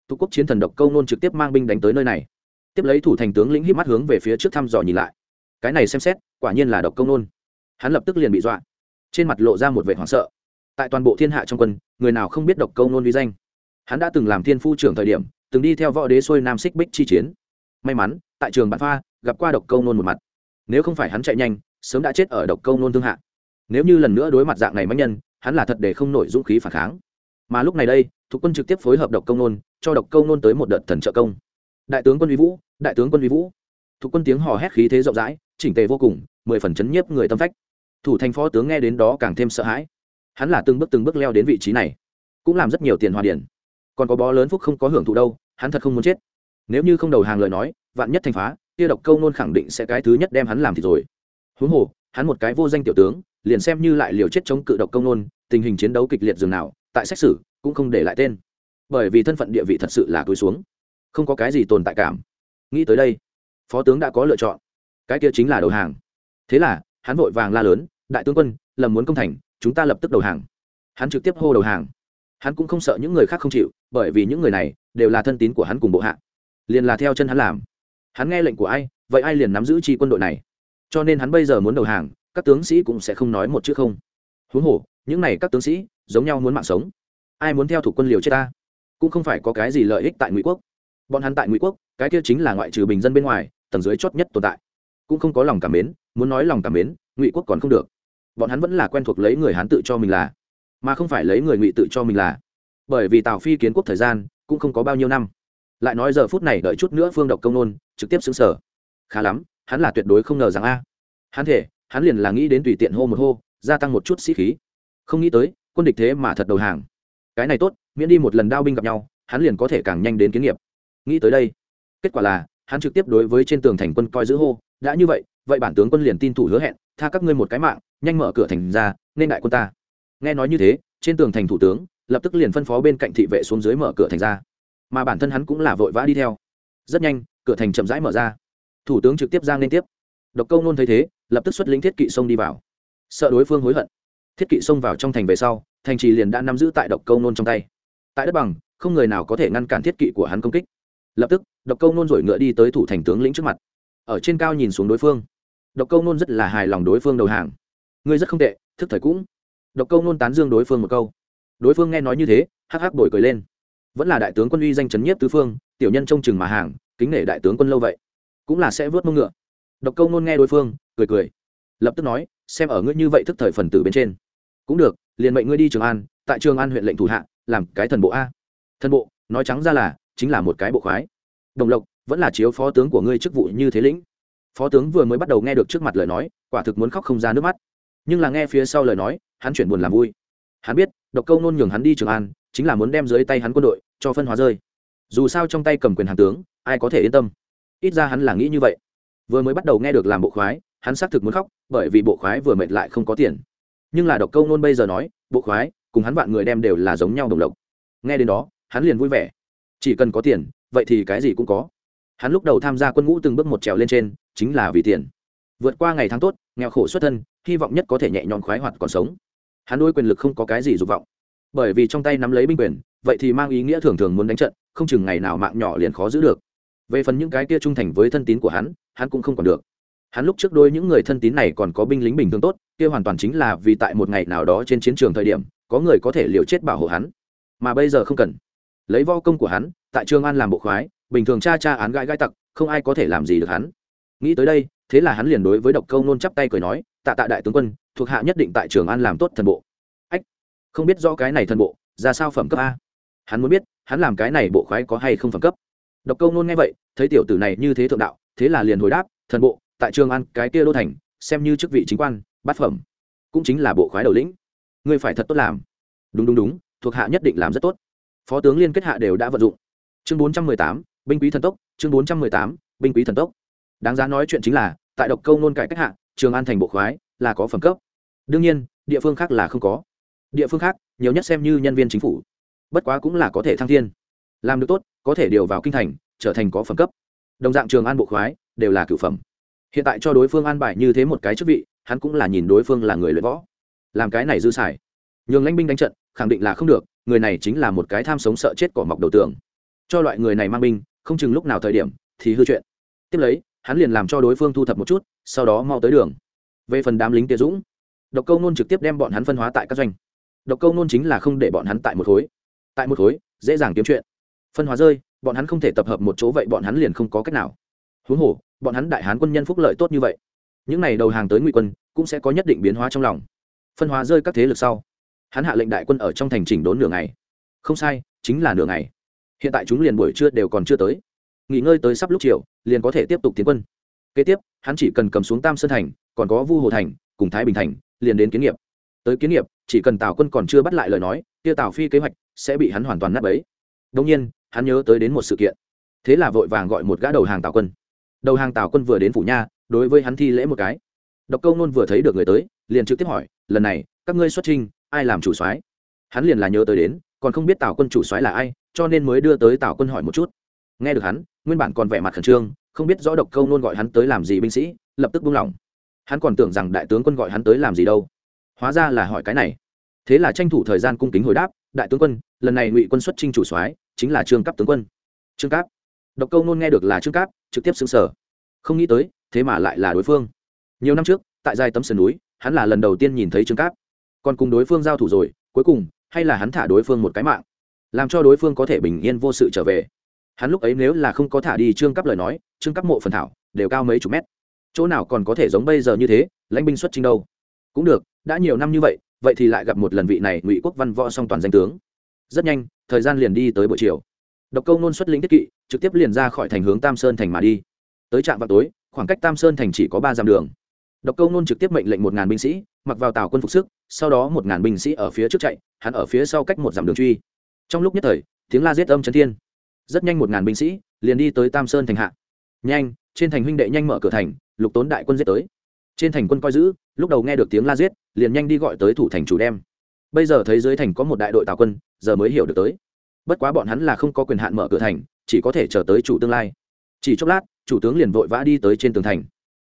[SPEAKER 1] Tục quốc chiến thần độc câu nôn trực tiếp mang binh đánh tới nơi này. Tiếp lấy thủ thành tướng lĩnh hít mắt hướng về phía trước thăm dò nhìn lại. Cái này xem xét, quả nhiên là độc câu nôn hắn lập tức liền bị dọa. Trên mặt lộ ra một vẻ hoảng sợ. Tại toàn bộ thiên hạ trong quân, người nào không biết độc câu nôn vi danh? Hắn đã từng làm thiên phu trưởng thời điểm, từng đi theo võ đế xuôi nam xích bích chi chiến. May mắn, tại trường bản pha, gặp qua độc câu nôn một mặt. Nếu không phải hắn chạy nhanh sớm đã chết ở độc câu nôn thương hạ. Nếu như lần nữa đối mặt dạng này mạnh nhân, hắn là thật để không nổi dũng khí phản kháng. Mà lúc này đây, thuộc quân trực tiếp phối hợp độc công nôn, cho độc câu nôn tới một đợt thần trợ công. Đại tướng quân uy vũ, đại tướng quân uy vũ. Thuộc quân tiếng hò hét khí thế rộng rãi, chỉnh tề vô cùng, mười phần chấn nhiếp người tâm phách. Thủ thành phó tướng nghe đến đó càng thêm sợ hãi. Hắn là từng bước từng bước leo đến vị trí này, cũng làm rất nhiều tiền hòa điển. Còn có bó lớn phúc không có hưởng thụ đâu, hắn thật không muốn chết. Nếu như không đầu hàng lời nói, vạn nhất thành phá, kia độc câu nôn khẳng định sẽ cái thứ nhất đem hắn làm thì rồi huống hồ, hắn một cái vô danh tiểu tướng, liền xem như lại liều chết chống cự độc công nôn, tình hình chiến đấu kịch liệt dường nào, tại xét xử cũng không để lại tên. Bởi vì thân phận địa vị thật sự là cúi xuống, không có cái gì tồn tại cảm. Nghĩ tới đây, phó tướng đã có lựa chọn. Cái kia chính là đầu hàng. Thế là, hắn vội vàng la lớn, đại tướng quân, lầm muốn công thành, chúng ta lập tức đầu hàng. Hắn trực tiếp hô đầu hàng. Hắn cũng không sợ những người khác không chịu, bởi vì những người này đều là thân tín của hắn cùng bộ hạ. Liền là theo chân hắn làm. Hắn nghe lệnh của ai, vậy ai liền nắm giữ chi quân đội này? Cho nên hắn bây giờ muốn đầu hàng, các tướng sĩ cũng sẽ không nói một chữ không. Huống hồ, những này các tướng sĩ, giống nhau muốn mạng sống. Ai muốn theo thủ quân liều chết ta? Cũng không phải có cái gì lợi ích tại ngụy quốc. Bọn hắn tại ngụy quốc, cái kia chính là ngoại trừ bình dân bên ngoài, tầng dưới chót nhất tồn tại. Cũng không có lòng cảm mến, muốn nói lòng cảm mến, ngụy quốc còn không được. Bọn hắn vẫn là quen thuộc lấy người hán tự cho mình là, mà không phải lấy người ngụy tự cho mình là. Bởi vì tào phi kiến quốc thời gian, cũng không có bao nhiêu năm. Lại nói giờ phút này đợi chút nữa phương độc công nôn trực tiếp xứng sở. Khá lắm hắn là tuyệt đối không ngờ rằng a. Hắn thể, hắn liền là nghĩ đến tùy tiện hô một hô, gia tăng một chút sĩ khí. Không nghĩ tới, quân địch thế mà thật đầu hàng. Cái này tốt, miễn đi một lần đao binh gặp nhau, hắn liền có thể càng nhanh đến kiến nghiệp. Nghĩ tới đây, kết quả là, hắn trực tiếp đối với trên tường thành quân coi giữ hô, đã như vậy vậy bản tướng quân liền tin thủ hứa hẹn, tha các ngươi một cái mạng, nhanh mở cửa thành ra, nên đại quân ta. Nghe nói như thế, trên tường thành thủ tướng lập tức liền phân phó bên cạnh thị vệ xuống dưới mở cửa thành ra. Mà bản thân hắn cũng là vội vã đi theo. Rất nhanh, cửa thành chậm rãi mở ra thủ tướng trực tiếp giang lên tiếp. Độc câu nôn thấy thế, lập tức xuất lĩnh thiết kỵ Sông đi vào. Sợ đối phương hối hận, thiết kỵ xông vào trong thành về sau, thành trì liền đã nắm giữ tại độc câu nôn trong tay. Tại đất bằng, không người nào có thể ngăn cản thiết kỵ của hắn công kích. Lập tức, độc câu nôn rồi ngựa đi tới thủ thành tướng lĩnh trước mặt. Ở trên cao nhìn xuống đối phương, độc câu nôn rất là hài lòng đối phương đầu hàng. Ngươi rất không tệ, thức thời cũng. Độc câu nôn tán dương đối phương một câu. Đối phương nghe nói như thế, hắc hắc đổi cười lên. Vẫn là đại tướng quân uy danh chấn nhiếp tứ phương, tiểu nhân trông chừng mà hàng, kính nể đại tướng quân lâu vậy cũng là sẽ vớt mông ngựa. Độc câu nôn nghe đối phương, cười cười. Lập tức nói, xem ở ngươi như vậy thức thời phần tử bên trên. Cũng được, liền mệnh ngươi đi trường an, tại trường an huyện lệnh thủ hạ, làm cái thần bộ a. Thần bộ, nói trắng ra là, chính là một cái bộ khoái. Đồng lộc, vẫn là chiếu phó tướng của ngươi chức vụ như thế lĩnh. Phó tướng vừa mới bắt đầu nghe được trước mặt lời nói, quả thực muốn khóc không ra nước mắt. Nhưng là nghe phía sau lời nói, hắn chuyển buồn làm vui. Hắn biết, độc câu nôn nhường hắn đi trường an, chính là muốn đem dưới tay hắn quân đội, cho phân hóa rơi. Dù sao trong tay cầm quyền hàng tướng, ai có thể yên tâm ít ra hắn là nghĩ như vậy. Vừa mới bắt đầu nghe được làm bộ khoái, hắn xác thực muốn khóc, bởi vì bộ khoái vừa mệt lại không có tiền. Nhưng là độc câu nôn bây giờ nói, bộ khoái cùng hắn bạn người đem đều là giống nhau đồng lộc. Nghe đến đó, hắn liền vui vẻ. Chỉ cần có tiền, vậy thì cái gì cũng có. Hắn lúc đầu tham gia quân ngũ từng bước một trèo lên trên, chính là vì tiền. Vượt qua ngày tháng tốt, nghèo khổ xuất thân, hy vọng nhất có thể nhẹ nhõm khoái hoạt còn sống. Hắn đôi quyền lực không có cái gì dục vọng. Bởi vì trong tay nắm lấy binh quyền, vậy thì mang ý nghĩa thường thường muốn đánh trận, không chừng ngày nào mạng nhỏ liền khó giữ được về phần những cái kia trung thành với thân tín của hắn hắn cũng không còn được. Hắn lúc trước đôi những người thân tín này còn có binh lính bình thường tốt, kia hoàn toàn chính là vì tại một ngày nào đó trên chiến trường thời điểm, có người có thể liều chết bảo hộ hắn. Mà bây giờ không cần. Lấy vo công của hắn, tại trường an làm bộ khoái, bình thường cha cha án gãi gãi tặc, không ai có thể làm gì được hắn. Nghĩ tới đây, thế là hắn liền đối với độc câu nôn chắp tay cười nói, tạ tạ đại tướng quân, thuộc hạ nhất định tại trường an làm tốt thần bộ. Ách, không biết do cái này thần bộ, ra sao phẩm cấp a? Hắn muốn biết, hắn làm cái này bộ khoái có hay không phẩm cấp? Độc câu nôn nghe vậy, thấy tiểu tử này như thế thượng đạo, thế là liền hồi đáp, thần bộ, tại trường an cái kia đô thành, xem như chức vị chính quan, bát phẩm, cũng chính là bộ khoái đầu lĩnh. Ngươi phải thật tốt làm. Đúng đúng đúng, thuộc hạ nhất định làm rất tốt. Phó tướng liên kết hạ đều đã vận dụng. Chương bốn trăm mười tám, binh quý thần tốc, chương bốn trăm mười tám, binh quý thần tốc. Đáng giá nói chuyện chính là, tại độc câu nôn cải cách hạ, trường an thành bộ khoái là có phẩm cấp. Đương nhiên, địa phương khác là không có. Địa phương khác, nhiều nhất xem như nhân viên chính phủ, bất quá cũng là có thể thăng thiên. Làm được tốt có thể điều vào kinh thành, trở thành có phẩm cấp. Đồng dạng trường an bộ khoái, đều là cửu phẩm. Hiện tại cho đối phương an bài như thế một cái chức vị, hắn cũng là nhìn đối phương là người luyện võ. Làm cái này dư xài. Nhường lãnh binh đánh trận, khẳng định là không được, người này chính là một cái tham sống sợ chết cỏ mọc đầu tường. Cho loại người này mang binh, không chừng lúc nào thời điểm, thì hư chuyện. Tiếp lấy, hắn liền làm cho đối phương thu thập một chút, sau đó mau tới đường. Về phần đám lính tiệ dũng, độc câu nôn trực tiếp đem bọn hắn phân hóa tại các doanh. Độc câu nôn chính là không để bọn hắn tại một khối. Tại một khối, dễ dàng kiếm chuyện phân hóa rơi, bọn hắn không thể tập hợp một chỗ vậy bọn hắn liền không có cách nào. Huống hồ, bọn hắn đại hán quân nhân phúc lợi tốt như vậy. Những n à y đầu hàng tới ngụy quân, cũng sẽ có nhất định biến hóa trong lòng. Phân hóa rơi các thế lực sau, hắn hạ lệnh đại quân ở trong thành chỉnh đốn nửa ngày. Không sai, chính là nửa ngày. Hiện tại chúng liền buổi trưa đều còn chưa tới. Nghỉ ngơi tới sắp lúc chiều, liền có thể tiếp tục tiến quân. Kế tiếp, hắn chỉ cần cầm xuống tam sơn thành, còn có vu hồ thành, cùng thái bình thành, liền đến kiến nghiệp. Tới kiến nghiệp, chỉ cần tào quân còn chưa bắt lại lời nói, kia tào phi kế hoạch sẽ bị hắn hoàn toàn nát ấy đông nhiên hắn nhớ tới đến một sự kiện. Thế là vội vàng gọi một gã đầu hàng tào quân. Đầu hàng tào quân vừa đến phủ nha, đối với hắn thi lễ một cái. Độc câu nôn vừa thấy được người tới, liền trực tiếp hỏi, lần này, các ngươi xuất trinh ai làm chủ soái? Hắn liền là nhớ tới đến, còn không biết tào quân chủ soái là ai, cho nên mới đưa tới tào quân hỏi một chút. Nghe được hắn, nguyên bản còn vẻ mặt khẩn trương, không biết rõ độc câu nôn gọi hắn tới làm gì binh sĩ, lập tức buông lỏng. Hắn còn tưởng rằng đại tướng quân gọi hắn tới làm gì đâu. Hóa ra là hỏi cái này. Thế là tranh thủ thời gian cung kính hồi đáp, đại tướng quân, lần này ngụy quân xuất trinh chủ soái chính là trương cấp tướng quân. Trương cáp? Độc câu nôn nghe được là trương cáp, trực tiếp xứng sở không nghĩ tới, thế mà lại là đối phương. Nhiều năm trước, tại giai tấm sườn núi, hắn là lần đầu tiên nhìn thấy trương cáp. Còn cùng đối phương giao thủ rồi, cuối cùng, hay là hắn thả đối phương một cái mạng, làm cho đối phương có thể bình yên vô sự trở về. Hắn lúc ấy nếu là không có thả đi trương cấp lời nói, trương cấp mộ phần thảo, đều cao mấy chục mét. Chỗ nào còn có thể giống bây giờ như thế, lãnh binh xuất trình đâu. Cũng được, đã nhiều năm như vậy vậy thì lại gặp một lần vị này ngụy quốc văn võ song toàn danh tướng rất nhanh, thời gian liền đi tới buổi chiều. Độc câu nôn xuất lĩnh tiết kỵ, trực tiếp liền ra khỏi thành hướng tam sơn thành mà đi. Tới trạm vào tối, khoảng cách tam sơn thành chỉ có ba dặm đường. Độc câu nôn trực tiếp mệnh lệnh một ngàn binh sĩ, mặc vào tàu quân phục sức, sau đó một ngàn binh sĩ ở phía trước chạy, hắn ở phía sau cách một dặm đường truy. Trong lúc nhất thời, tiếng la giết âm trấn thiên. Rất nhanh một ngàn binh sĩ liền đi tới tam sơn thành hạ. Nhanh, trên thành huynh đệ nhanh mở cửa thành, lục tốn đại quân giết tới. Trên thành quân coi giữ, lúc đầu nghe được tiếng la giết, liền nhanh đi gọi tới thủ thành chủ đem bây giờ thấy dưới thành có một đại đội tào quân giờ mới hiểu được tới. Bất quá bọn hắn là không có quyền hạn mở cửa thành chỉ có thể chờ tới chủ tương lai. Chỉ chốc lát chủ tướng liền vội vã đi tới trên tường thành.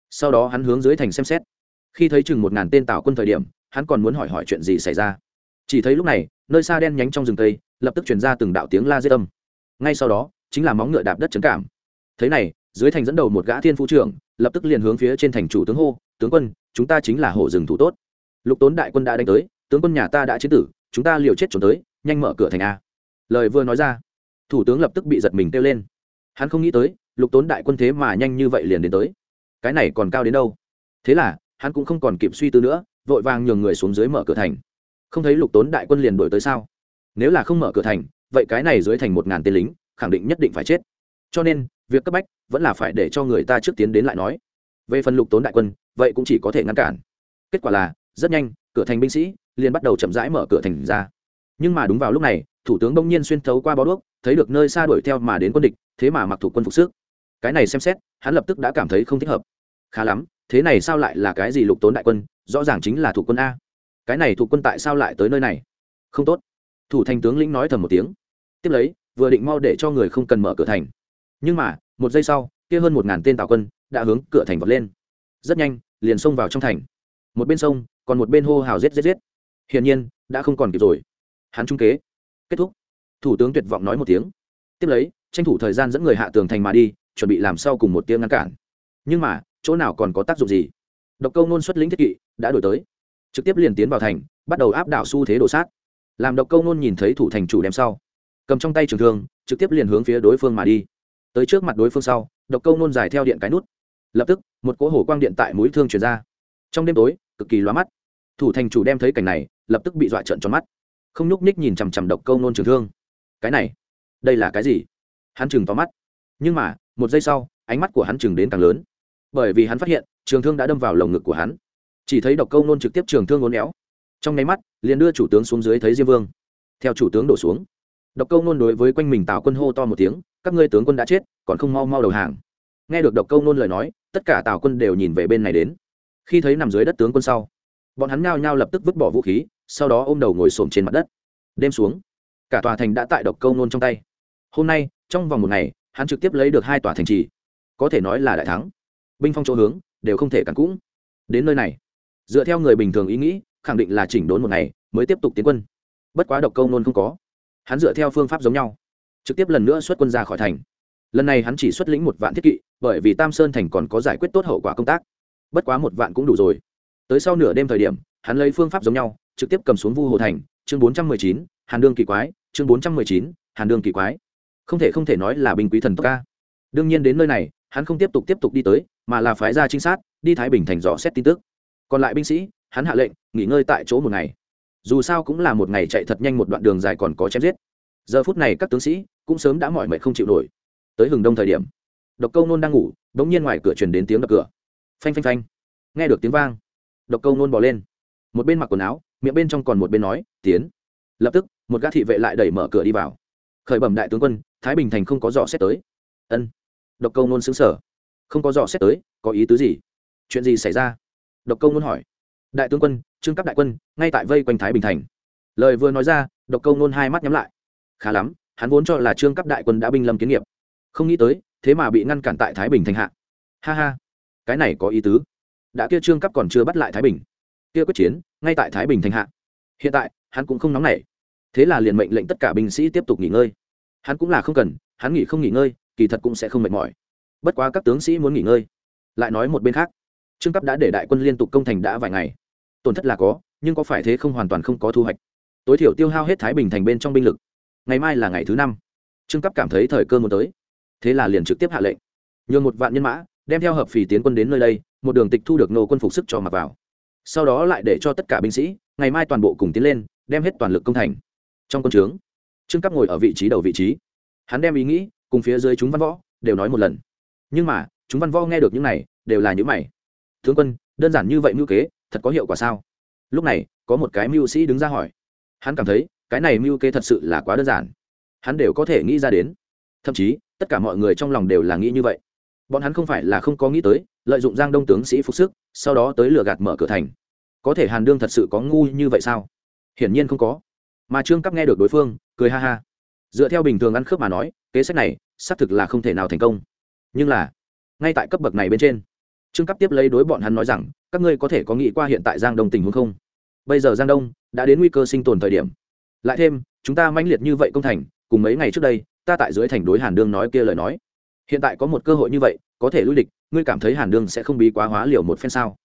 [SPEAKER 1] Sau đó hắn hướng dưới thành xem xét. Khi thấy chừng một ngàn tên tào quân thời điểm hắn còn muốn hỏi hỏi chuyện gì xảy ra. Chỉ thấy lúc này nơi xa đen nhánh trong rừng tây, lập tức chuyển ra từng đạo tiếng la giết âm. Ngay sau đó chính là móng ngựa đạp đất trấn cảm. Thế này dưới thành dẫn đầu một gã thiên phu trưởng lập tức liền hướng phía trên thành chủ tướng hô tướng quân chúng ta chính là hổ rừng thủ tốt. Lục tốn đại quân đã đánh tới tướng quân nhà ta đã chiến tử, chúng ta liều chết trốn tới, nhanh mở cửa thành a. Lời vừa nói ra, thủ tướng lập tức bị giật mình kêu lên. Hắn không nghĩ tới, lục tốn đại quân thế mà nhanh như vậy liền đến tới. Cái này còn cao đến đâu? Thế là, hắn cũng không còn kịp suy tư nữa, vội vàng nhường người xuống dưới mở cửa thành. Không thấy lục tốn đại quân liền đổi tới sao? Nếu là không mở cửa thành, vậy cái này dưới thành một ngàn tên lính, khẳng định nhất định phải chết. Cho nên, việc cấp bách vẫn là phải để cho người ta trước tiến đến lại nói. Về phần lục tốn đại quân, vậy cũng chỉ có thể ngăn cản. Kết quả là, rất nhanh, cửa thành binh sĩ liền bắt đầu chậm rãi mở cửa thành ra. Nhưng mà đúng vào lúc này, thủ tướng bỗng nhiên xuyên thấu qua bó đuốc, thấy được nơi xa đuổi theo mà đến quân địch, thế mà mặc thủ quân phục sức. Cái này xem xét, hắn lập tức đã cảm thấy không thích hợp. Khá lắm, thế này sao lại là cái gì lục tốn đại quân, rõ ràng chính là thủ quân a. Cái này thủ quân tại sao lại tới nơi này? Không tốt. Thủ thành tướng lĩnh nói thầm một tiếng. Tiếp lấy, vừa định mau để cho người không cần mở cửa thành. Nhưng mà, một giây sau, kia hơn một ngàn tên tào quân đã hướng cửa thành vọt lên. Rất nhanh, liền xông vào trong thành. Một bên sông còn một bên hô hào giết giết giết hiển nhiên, đã không còn kịp rồi. Hắn trung kế. Kết thúc. Thủ tướng tuyệt vọng nói một tiếng. Tiếp lấy, tranh thủ thời gian dẫn người hạ tường thành mà đi, chuẩn bị làm sau cùng một tiếng ngăn cản. Nhưng mà, chỗ nào còn có tác dụng gì? Độc câu nôn xuất lĩnh thiết kỵ đã đổi tới. Trực tiếp liền tiến vào thành, bắt đầu áp đảo xu thế đổ sát. Làm độc câu nôn nhìn thấy thủ thành chủ đem sau. Cầm trong tay trường thương, trực tiếp liền hướng phía đối phương mà đi. Tới trước mặt đối phương sau, độc câu nôn dài theo điện cái nút. Lập tức, một cỗ hổ quang điện tại mũi thương chuyển ra. Trong đêm tối, cực kỳ loa mắt. Thủ thành chủ đem thấy cảnh này lập tức bị dọa trợn tròn mắt. Không nhúc ních nhìn chằm chằm độc câu nôn trường thương. Cái này, đây là cái gì? Hắn chừng to mắt. Nhưng mà, một giây sau, ánh mắt của hắn chừng đến càng lớn. Bởi vì hắn phát hiện, trường thương đã đâm vào lồng ngực của hắn. Chỉ thấy độc câu nôn trực tiếp trường thương ngốn éo. Trong nháy mắt, liền đưa chủ tướng xuống dưới thấy diêm vương. Theo chủ tướng đổ xuống, độc câu nôn đối với quanh mình tào quân hô to một tiếng, các ngươi tướng quân đã chết, còn không mau mau đầu hàng. Nghe được độc câu nôn lời nói, tất cả tào quân đều nhìn về bên này đến. Khi thấy nằm dưới đất tướng quân sau, bọn hắn nhao nhao lập tức vứt bỏ vũ khí sau đó ôm đầu ngồi xổm trên mặt đất. Đêm xuống, cả tòa thành đã tại độc câu nôn trong tay. Hôm nay, trong vòng một ngày, hắn trực tiếp lấy được hai tòa thành trì. Có thể nói là đại thắng. Binh phong chỗ hướng, đều không thể cản cũng. Đến nơi này, dựa theo người bình thường ý nghĩ, khẳng định là chỉnh đốn một ngày, mới tiếp tục tiến quân. Bất quá độc câu nôn không có. Hắn dựa theo phương pháp giống nhau, trực tiếp lần nữa xuất quân ra khỏi thành. Lần này hắn chỉ xuất lĩnh một vạn thiết kỵ, bởi vì tam sơn thành còn có giải quyết tốt hậu quả công tác. Bất quá một vạn cũng đủ rồi. Tới sau nửa đêm thời điểm, hắn lấy phương pháp giống nhau trực tiếp cầm xuống vu hồ thành, chương bốn trăm mười chín, hàn đương kỳ quái, chương bốn trăm mười chín, hàn đương kỳ quái. Không thể không thể nói là binh quý thần tộc ca đương nhiên đến nơi này, hắn không tiếp tục tiếp tục đi tới, mà là phái ra trinh sát, đi thái bình thành dò xét tin tức. Còn lại binh sĩ, hắn hạ lệnh, nghỉ ngơi tại chỗ một ngày. Dù sao cũng là một ngày chạy thật nhanh một đoạn đường dài còn có chém giết. Giờ phút này các tướng sĩ cũng sớm đã mỏi mệt không chịu nổi. Tới hừng đông thời điểm, độc câu nôn đang ngủ đ ỗ n g nhiên ngoài cửa truyền đến tiếng đập cửa. Phanh phanh phanh. Nghe được tiếng vang, độc câu nôn bỏ lên. Một bên mặc quần áo miệng bên trong còn một bên nói, tiến. Lập tức, một gã thị vệ lại đẩy mở cửa đi vào. Khởi bẩm đại tướng quân, thái bình thành không có dò xét tới. Ân. Độc câu nôn xứng sở không có dò xét tới, có ý tứ gì? Chuyện gì xảy ra? Độc câu nôn hỏi. Đại tướng quân, trương cấp đại quân, ngay tại vây quanh thái bình thành. Lời vừa nói ra, độc câu nôn hai mắt nhắm lại. Khá lắm, hắn vốn cho là trương cấp đại quân đã binh lâm kiến nghiệp. Không nghĩ tới, thế mà bị ngăn cản tại thái bình thành hạ. Ha ha. Cái này có ý tứ. Đã kia trương cấp còn chưa bắt lại thái bình kia quyết chiến, ngay tại thái bình thành hạ. Hiện tại, hắn cũng không nóng nảy. Thế là liền mệnh lệnh tất cả binh sĩ tiếp tục nghỉ ngơi. Hắn cũng là không cần, hắn nghỉ không nghỉ ngơi, kỳ thật cũng sẽ không mệt mỏi. Bất quá các tướng sĩ muốn nghỉ ngơi. Lại nói một bên khác, trương cấp đã để đại quân liên tục công thành đã vài ngày. Tổn thất là có, nhưng có phải thế không hoàn toàn không có thu hoạch. Tối thiểu tiêu hao hết thái bình thành bên trong binh lực. Ngày mai là ngày thứ năm. Trương cấp cảm thấy thời cơ muốn tới. Thế là liền trực tiếp hạ lệnh. Nhường một vạn nhân mã, đem theo hợp phì tiến quân đến nơi đây, một đường tịch thu được nô quân phục sức cho mặc vào sau đó lại để cho tất cả binh sĩ, ngày mai toàn bộ cùng tiến lên, đem hết toàn lực công thành. Trong quân trướng, trương cấp ngồi ở vị trí đầu vị trí. Hắn đem ý nghĩ cùng phía dưới chúng văn võ đều nói một lần. Nhưng mà, chúng văn võ nghe được những này, đều là những mày. Tướng quân, đơn giản như vậy mưu kế, thật có hiệu quả sao? Lúc này, có một cái mưu sĩ đứng ra hỏi. Hắn cảm thấy, cái này mưu kế thật sự là quá đơn giản. Hắn đều có thể nghĩ ra đến. Thậm chí, tất cả mọi người trong lòng đều là nghĩ như vậy bọn hắn không phải là không có nghĩ tới, lợi dụng giang đông tướng sĩ phục sức, sau đó tới lừa gạt mở cửa thành. Có thể hàn đương thật sự có ngu như vậy sao? Hiển nhiên không có. Mà trương cấp nghe được đối phương, cười ha ha. Dựa theo bình thường ăn khớp mà nói, kế sách này, xác thực là không thể nào thành công. Nhưng là, ngay tại cấp bậc này bên trên, trương cấp tiếp lấy đối bọn hắn nói rằng, các ngươi có thể có nghĩ qua hiện tại giang đông tình huống không? Bây giờ giang đông đã đến nguy cơ sinh tồn thời điểm. Lại thêm, chúng ta mãnh liệt như vậy công thành, cùng mấy ngày trước đây, ta tại dưới thành đối hàn đương nói kia lời nói hiện tại có một cơ hội như vậy, có thể lui địch, ngươi cảm thấy hàn đương sẽ không bí quá hóa liều một phen sao?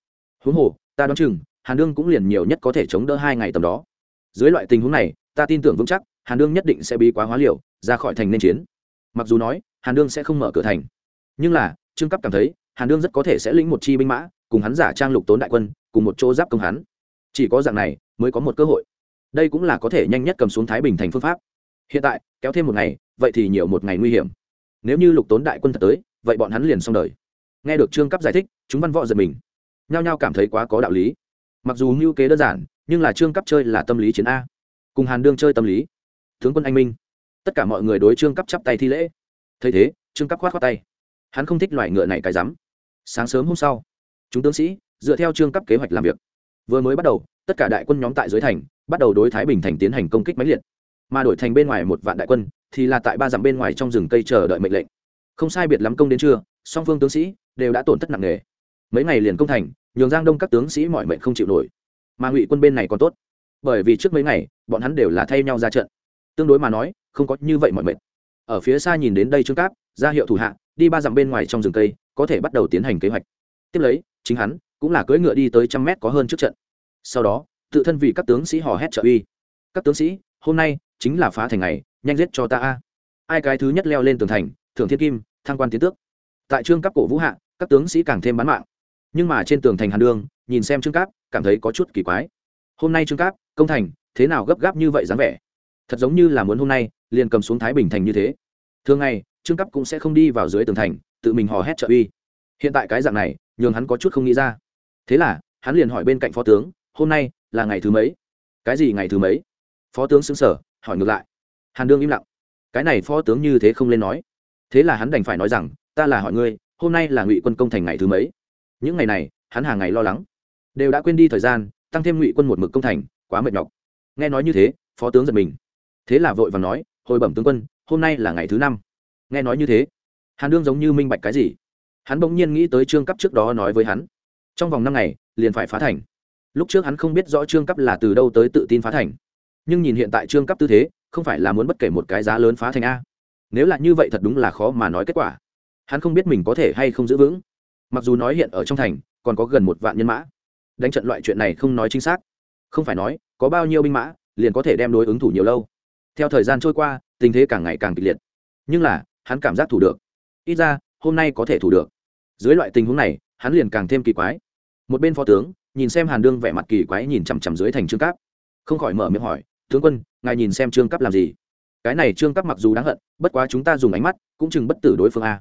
[SPEAKER 1] Huống hồ, ta đoán chừng, hàn đương cũng liền nhiều nhất có thể chống đỡ hai ngày tầm đó. Dưới loại tình huống này, ta tin tưởng vững chắc, hàn đương nhất định sẽ bí quá hóa liều, ra khỏi thành nên chiến. Mặc dù nói, hàn đương sẽ không mở cửa thành. Nhưng là, trương cấp cảm thấy, hàn đương rất có thể sẽ lĩnh một chi binh mã, cùng hắn giả trang lục tốn đại quân, cùng một chỗ giáp công hắn. Chỉ có dạng này, mới có một cơ hội. Đây cũng là có thể nhanh nhất cầm xuống thái bình thành phương pháp. Hiện tại, kéo thêm một ngày, vậy thì nhiều một ngày nguy hiểm nếu như lục tốn đại quân thật tới, vậy bọn hắn liền xong đời. Nghe được trương cấp giải thích, chúng văn võ giật mình. Nhao nhao cảm thấy quá có đạo lý. Mặc dù mưu kế đơn giản, nhưng là trương cấp chơi là tâm lý chiến a. Cùng hàn đương chơi tâm lý. Tướng quân anh minh. Tất cả mọi người đối trương cấp chắp tay thi lễ. Thấy thế, trương cấp khoát khoát tay. Hắn không thích loại ngựa này cái rắm. Sáng sớm hôm sau, chúng tướng sĩ, dựa theo trương cấp kế hoạch làm việc. Vừa mới bắt đầu, tất cả đại quân nhóm tại dưới thành, bắt đầu đối thái bình thành tiến hành công kích máy liệt. Mà đổi thành bên ngoài một vạn đại quân thì là tại ba dặm bên ngoài trong rừng cây chờ đợi mệnh lệnh. Không sai biệt lắm công đến trưa, song phương tướng sĩ đều đã tổn thất nặng nề. Mấy ngày liền công thành, nhường giang đông các tướng sĩ mọi mệnh không chịu nổi. Mà ngụy quân bên này còn tốt, bởi vì trước mấy ngày, bọn hắn đều là thay nhau ra trận. Tương đối mà nói, không có như vậy mọi mệnh. Ở phía xa nhìn đến đây trương cáp, ra hiệu thủ hạ, đi ba dặm bên ngoài trong rừng cây, có thể bắt đầu tiến hành kế hoạch. Tiếp lấy, chính hắn cũng là cưỡi ngựa đi tới trăm mét có hơn trước trận. Sau đó, tự thân vì các tướng sĩ hò hét trợ uy. Các tướng sĩ, hôm nay chính là phá thành ngày nhanh giết cho ta a. Ai cái thứ nhất leo lên tường thành thưởng thiên kim, thăng quan tiến tước. Tại trương cấp cổ vũ hạ, các tướng sĩ càng thêm bán mạng. Nhưng mà trên tường thành hàn đương nhìn xem trương cáp cảm thấy có chút kỳ quái. Hôm nay trương cáp công thành, thế nào gấp gáp như vậy dáng vẻ? Thật giống như là muốn hôm nay, liền cầm xuống thái bình thành như thế. Thường ngày, trương cấp cũng sẽ không đi vào dưới tường thành, tự mình hò hét trợ uy. Hiện tại cái dạng này, nhường hắn có chút không nghĩ ra. Thế là, hắn liền hỏi bên cạnh phó tướng, hôm nay là ngày thứ mấy? Cái gì ngày thứ mấy? Phó tướng xứng sở hỏi ngược lại hàn đương im lặng. Cái này phó tướng như thế không lên nói. Thế là hắn đành phải nói rằng, ta là hỏi ngươi, hôm nay là ngụy quân công thành ngày thứ mấy? Những ngày này, hắn hàng ngày lo lắng. Đều đã quên đi thời gian, tăng thêm ngụy quân một mực công thành, quá mệt nhọc. Nghe nói như thế, phó tướng giật mình. Thế là vội và nói, hồi bẩm tướng quân, hôm nay là ngày thứ năm. Nghe nói như thế, hàn đương giống như minh bạch cái gì. Hắn bỗng nhiên nghĩ tới trương cấp trước đó nói với hắn. Trong vòng năm ngày, liền phải phá thành. Lúc trước hắn không biết rõ trương cấp là từ đâu tới tự tin phá thành nhưng nhìn hiện tại trương cấp tư thế, không phải là muốn bất kể một cái giá lớn phá thành a. Nếu là như vậy thật đúng là khó mà nói kết quả. Hắn không biết mình có thể hay không giữ vững. Mặc dù nói hiện ở trong thành, còn có gần một vạn nhân mã. Đánh trận loại chuyện này không nói chính xác. Không phải nói, có bao nhiêu binh mã, liền có thể đem đối ứng thủ nhiều lâu. Theo thời gian trôi qua, tình thế càng ngày càng kịch liệt. Nhưng là, hắn cảm giác thủ được. Ít ra, hôm nay có thể thủ được. Dưới loại tình huống này, hắn liền càng thêm kỳ quái. Một bên phó tướng, nhìn xem hàn đương vẻ mặt kỳ quái nhìn chằm chằm dưới thành trương cáp không khỏi mở miệng hỏi tướng quân, ngài nhìn xem trương cấp làm gì? Cái này trương cấp mặc dù đáng hận, bất quá chúng ta dùng ánh mắt, cũng chừng bất tử đối phương a.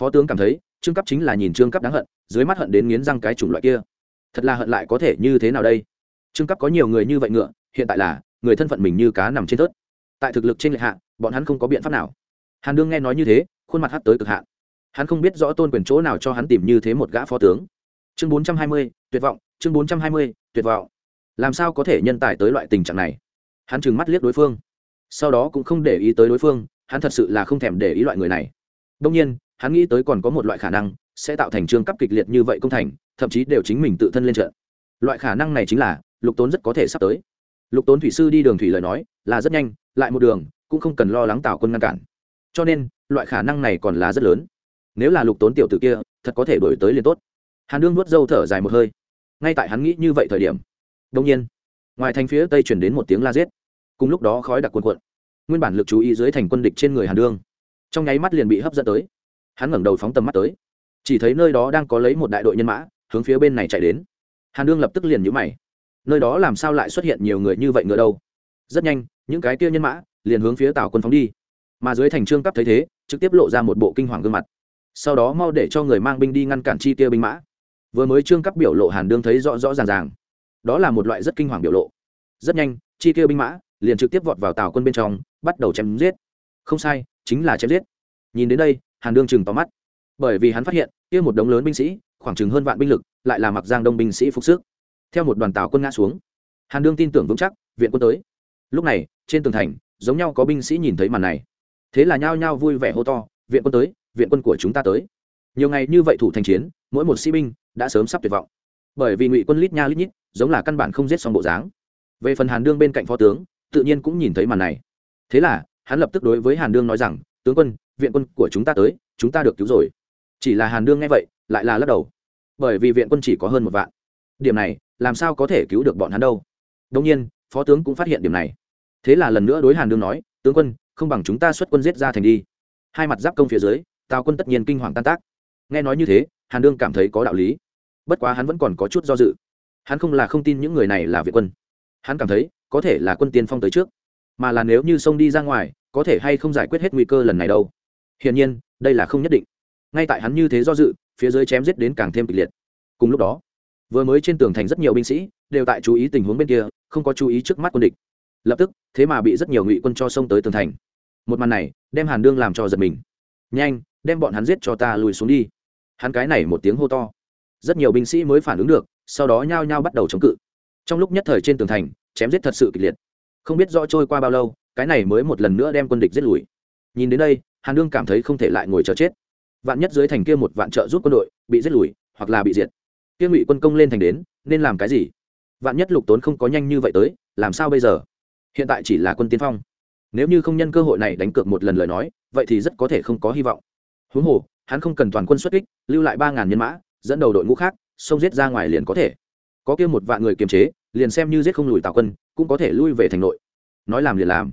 [SPEAKER 1] Phó tướng cảm thấy, trương cấp chính là nhìn trương cấp đáng hận, dưới mắt hận đến nghiến răng cái chủng loại kia. Thật là hận lại có thể như thế nào đây? Trương cấp có nhiều người như vậy ngựa, hiện tại là, người thân phận mình như cá nằm trên tớt tại thực lực trên lệ hạ, bọn hắn không có biện pháp nào. Hàn đương nghe nói như thế, khuôn mặt hắt tới cực hạn. Hắn không biết rõ tôn quyền chỗ nào cho hắn tìm như thế một gã phó tướng. Chương bốn trăm hai mươi, tuyệt vọng, chương bốn trăm hai mươi, tuyệt vọng. Làm sao có thể nhân tài tới loại tình trạng này? Hắn trừng mắt liếc đối phương. Sau đó cũng không để ý tới đối phương, hắn thật sự là không thèm để ý loại người này. Đông nhiên, hắn nghĩ tới còn có một loại khả năng, sẽ tạo thành trường cấp kịch liệt như vậy công thành, thậm chí đều chính mình tự thân lên trận. Loại khả năng này chính là, lục tốn rất có thể sắp tới. Lục tốn thủy sư đi đường thủy lời nói, là rất nhanh, lại một đường, cũng không cần lo lắng tạo quân ngăn cản. Cho nên, loại khả năng này còn là rất lớn. Nếu là lục tốn tiểu t ử kia, thật có thể đổi tới liền tốt. Hàn đương nuốt dâu thở dài một hơi. Ngay tại hắn nghĩ như vậy thời điểm đông nhiên ngoài thành phía tây chuyển đến một tiếng la giết, cùng lúc đó khói đặc cuồn cuộn, nguyên bản lực chú ý dưới thành quân địch trên người hàn đương, trong nháy mắt liền bị hấp dẫn tới. Hắn ngẩng đầu phóng tầm mắt tới, chỉ thấy nơi đó đang có lấy một đại đội nhân mã, hướng phía bên này chạy đến. Hàn đương lập tức liền nhũ mày, nơi đó làm sao lại xuất hiện nhiều người như vậy ngựa đâu? Rất nhanh, những cái kia nhân mã liền hướng phía tào quân phóng đi, mà dưới thành trương cấp thấy thế, trực tiếp lộ ra một bộ kinh hoàng gương mặt. Sau đó mau để cho người mang binh đi ngăn cản chi tiêu binh mã. Vừa mới trương cấp biểu lộ hàn đương thấy rõ rõ ràng ràng đó là một loại rất kinh hoàng biểu lộ. Rất nhanh, chi tiêu binh mã liền trực tiếp vọt vào tàu quân bên trong, bắt đầu chém giết. Không sai, chính là chém giết. Nhìn đến đây, hàn đương chừng tóm mắt. Bởi vì hắn phát hiện, kia một đống lớn binh sĩ, khoảng chừng hơn vạn binh lực, lại là mặc giang đông binh sĩ phục sức. Theo một đoàn tàu quân ngã xuống, hàn đương tin tưởng vững chắc, viện quân tới. Lúc này, trên tường thành, giống nhau có binh sĩ nhìn thấy màn này. Thế là nhao nhao vui vẻ hô to, viện quân tới, viện quân của chúng ta tới. Nhiều ngày như vậy thủ thành chiến, mỗi một sĩ binh đã sớm sắp tuyệt vọng bởi vì ngụy quân lít nha lít nhít, giống là căn bản không giết xong bộ dáng. Về phần hàn đương bên cạnh phó tướng, tự nhiên cũng nhìn thấy màn này. Thế là, hắn lập tức đối với hàn đương nói rằng, tướng quân, viện quân của chúng ta tới, chúng ta được cứu rồi. Chỉ là hàn đương nghe vậy, lại là lắc đầu. Bởi vì viện quân chỉ có hơn một vạn. Điểm này, làm sao có thể cứu được bọn hắn đâu? Đông nhiên, phó tướng cũng phát hiện điểm này. Thế là lần nữa đối hàn đương nói, tướng quân, không bằng chúng ta xuất quân giết ra thành đi. Hai mặt giáp công phía dưới, tào quân tất nhiên kinh hoàng tan tác. Nghe nói như thế, hàn đương cảm thấy có đạo lý bất quá hắn vẫn còn có chút do dự. Hắn không là không tin những người này là việt quân. Hắn cảm thấy, có thể là quân tiên phong tới trước. Mà là nếu như sông đi ra ngoài, có thể hay không giải quyết hết nguy cơ lần này đâu. Hiển nhiên, đây là không nhất định. Ngay tại hắn như thế do dự, phía dưới chém giết đến càng thêm kịch liệt. Cùng lúc đó, vừa mới trên tường thành rất nhiều binh sĩ, đều tại chú ý tình huống bên kia, không có chú ý trước mắt quân địch. Lập tức, thế mà bị rất nhiều ngụy quân cho sông tới tường thành. Một màn này, đem hàn đương làm cho giật mình. Nhanh, đem bọn hắn giết cho ta lùi xuống đi. Hắn cái này một tiếng hô to rất nhiều binh sĩ mới phản ứng được, sau đó nhao nhao bắt đầu chống cự. Trong lúc nhất thời trên tường thành, chém giết thật sự kịch liệt. Không biết rõ trôi qua bao lâu, cái này mới một lần nữa đem quân địch giết lùi. Nhìn đến đây, hàn đương cảm thấy không thể lại ngồi chờ chết. Vạn nhất dưới thành kia một vạn trợ giúp quân đội, bị giết lùi, hoặc là bị diệt. Kia ngụy quân công lên thành đến, nên làm cái gì? Vạn nhất lục tốn không có nhanh như vậy tới, làm sao bây giờ? Hiện tại chỉ là quân tiên phong. Nếu như không nhân cơ hội này đánh cược một lần lời nói, vậy thì rất có thể không có hy vọng. Huống hồ, hắn không cần toàn quân xuất kích, lưu lại ba ngàn nhân mã dẫn đầu đội ngũ khác, xông giết ra ngoài liền có thể. Có kia một vạn người kiềm chế, liền xem như giết không lùi tào quân, cũng có thể lui về thành nội. Nói làm liền làm.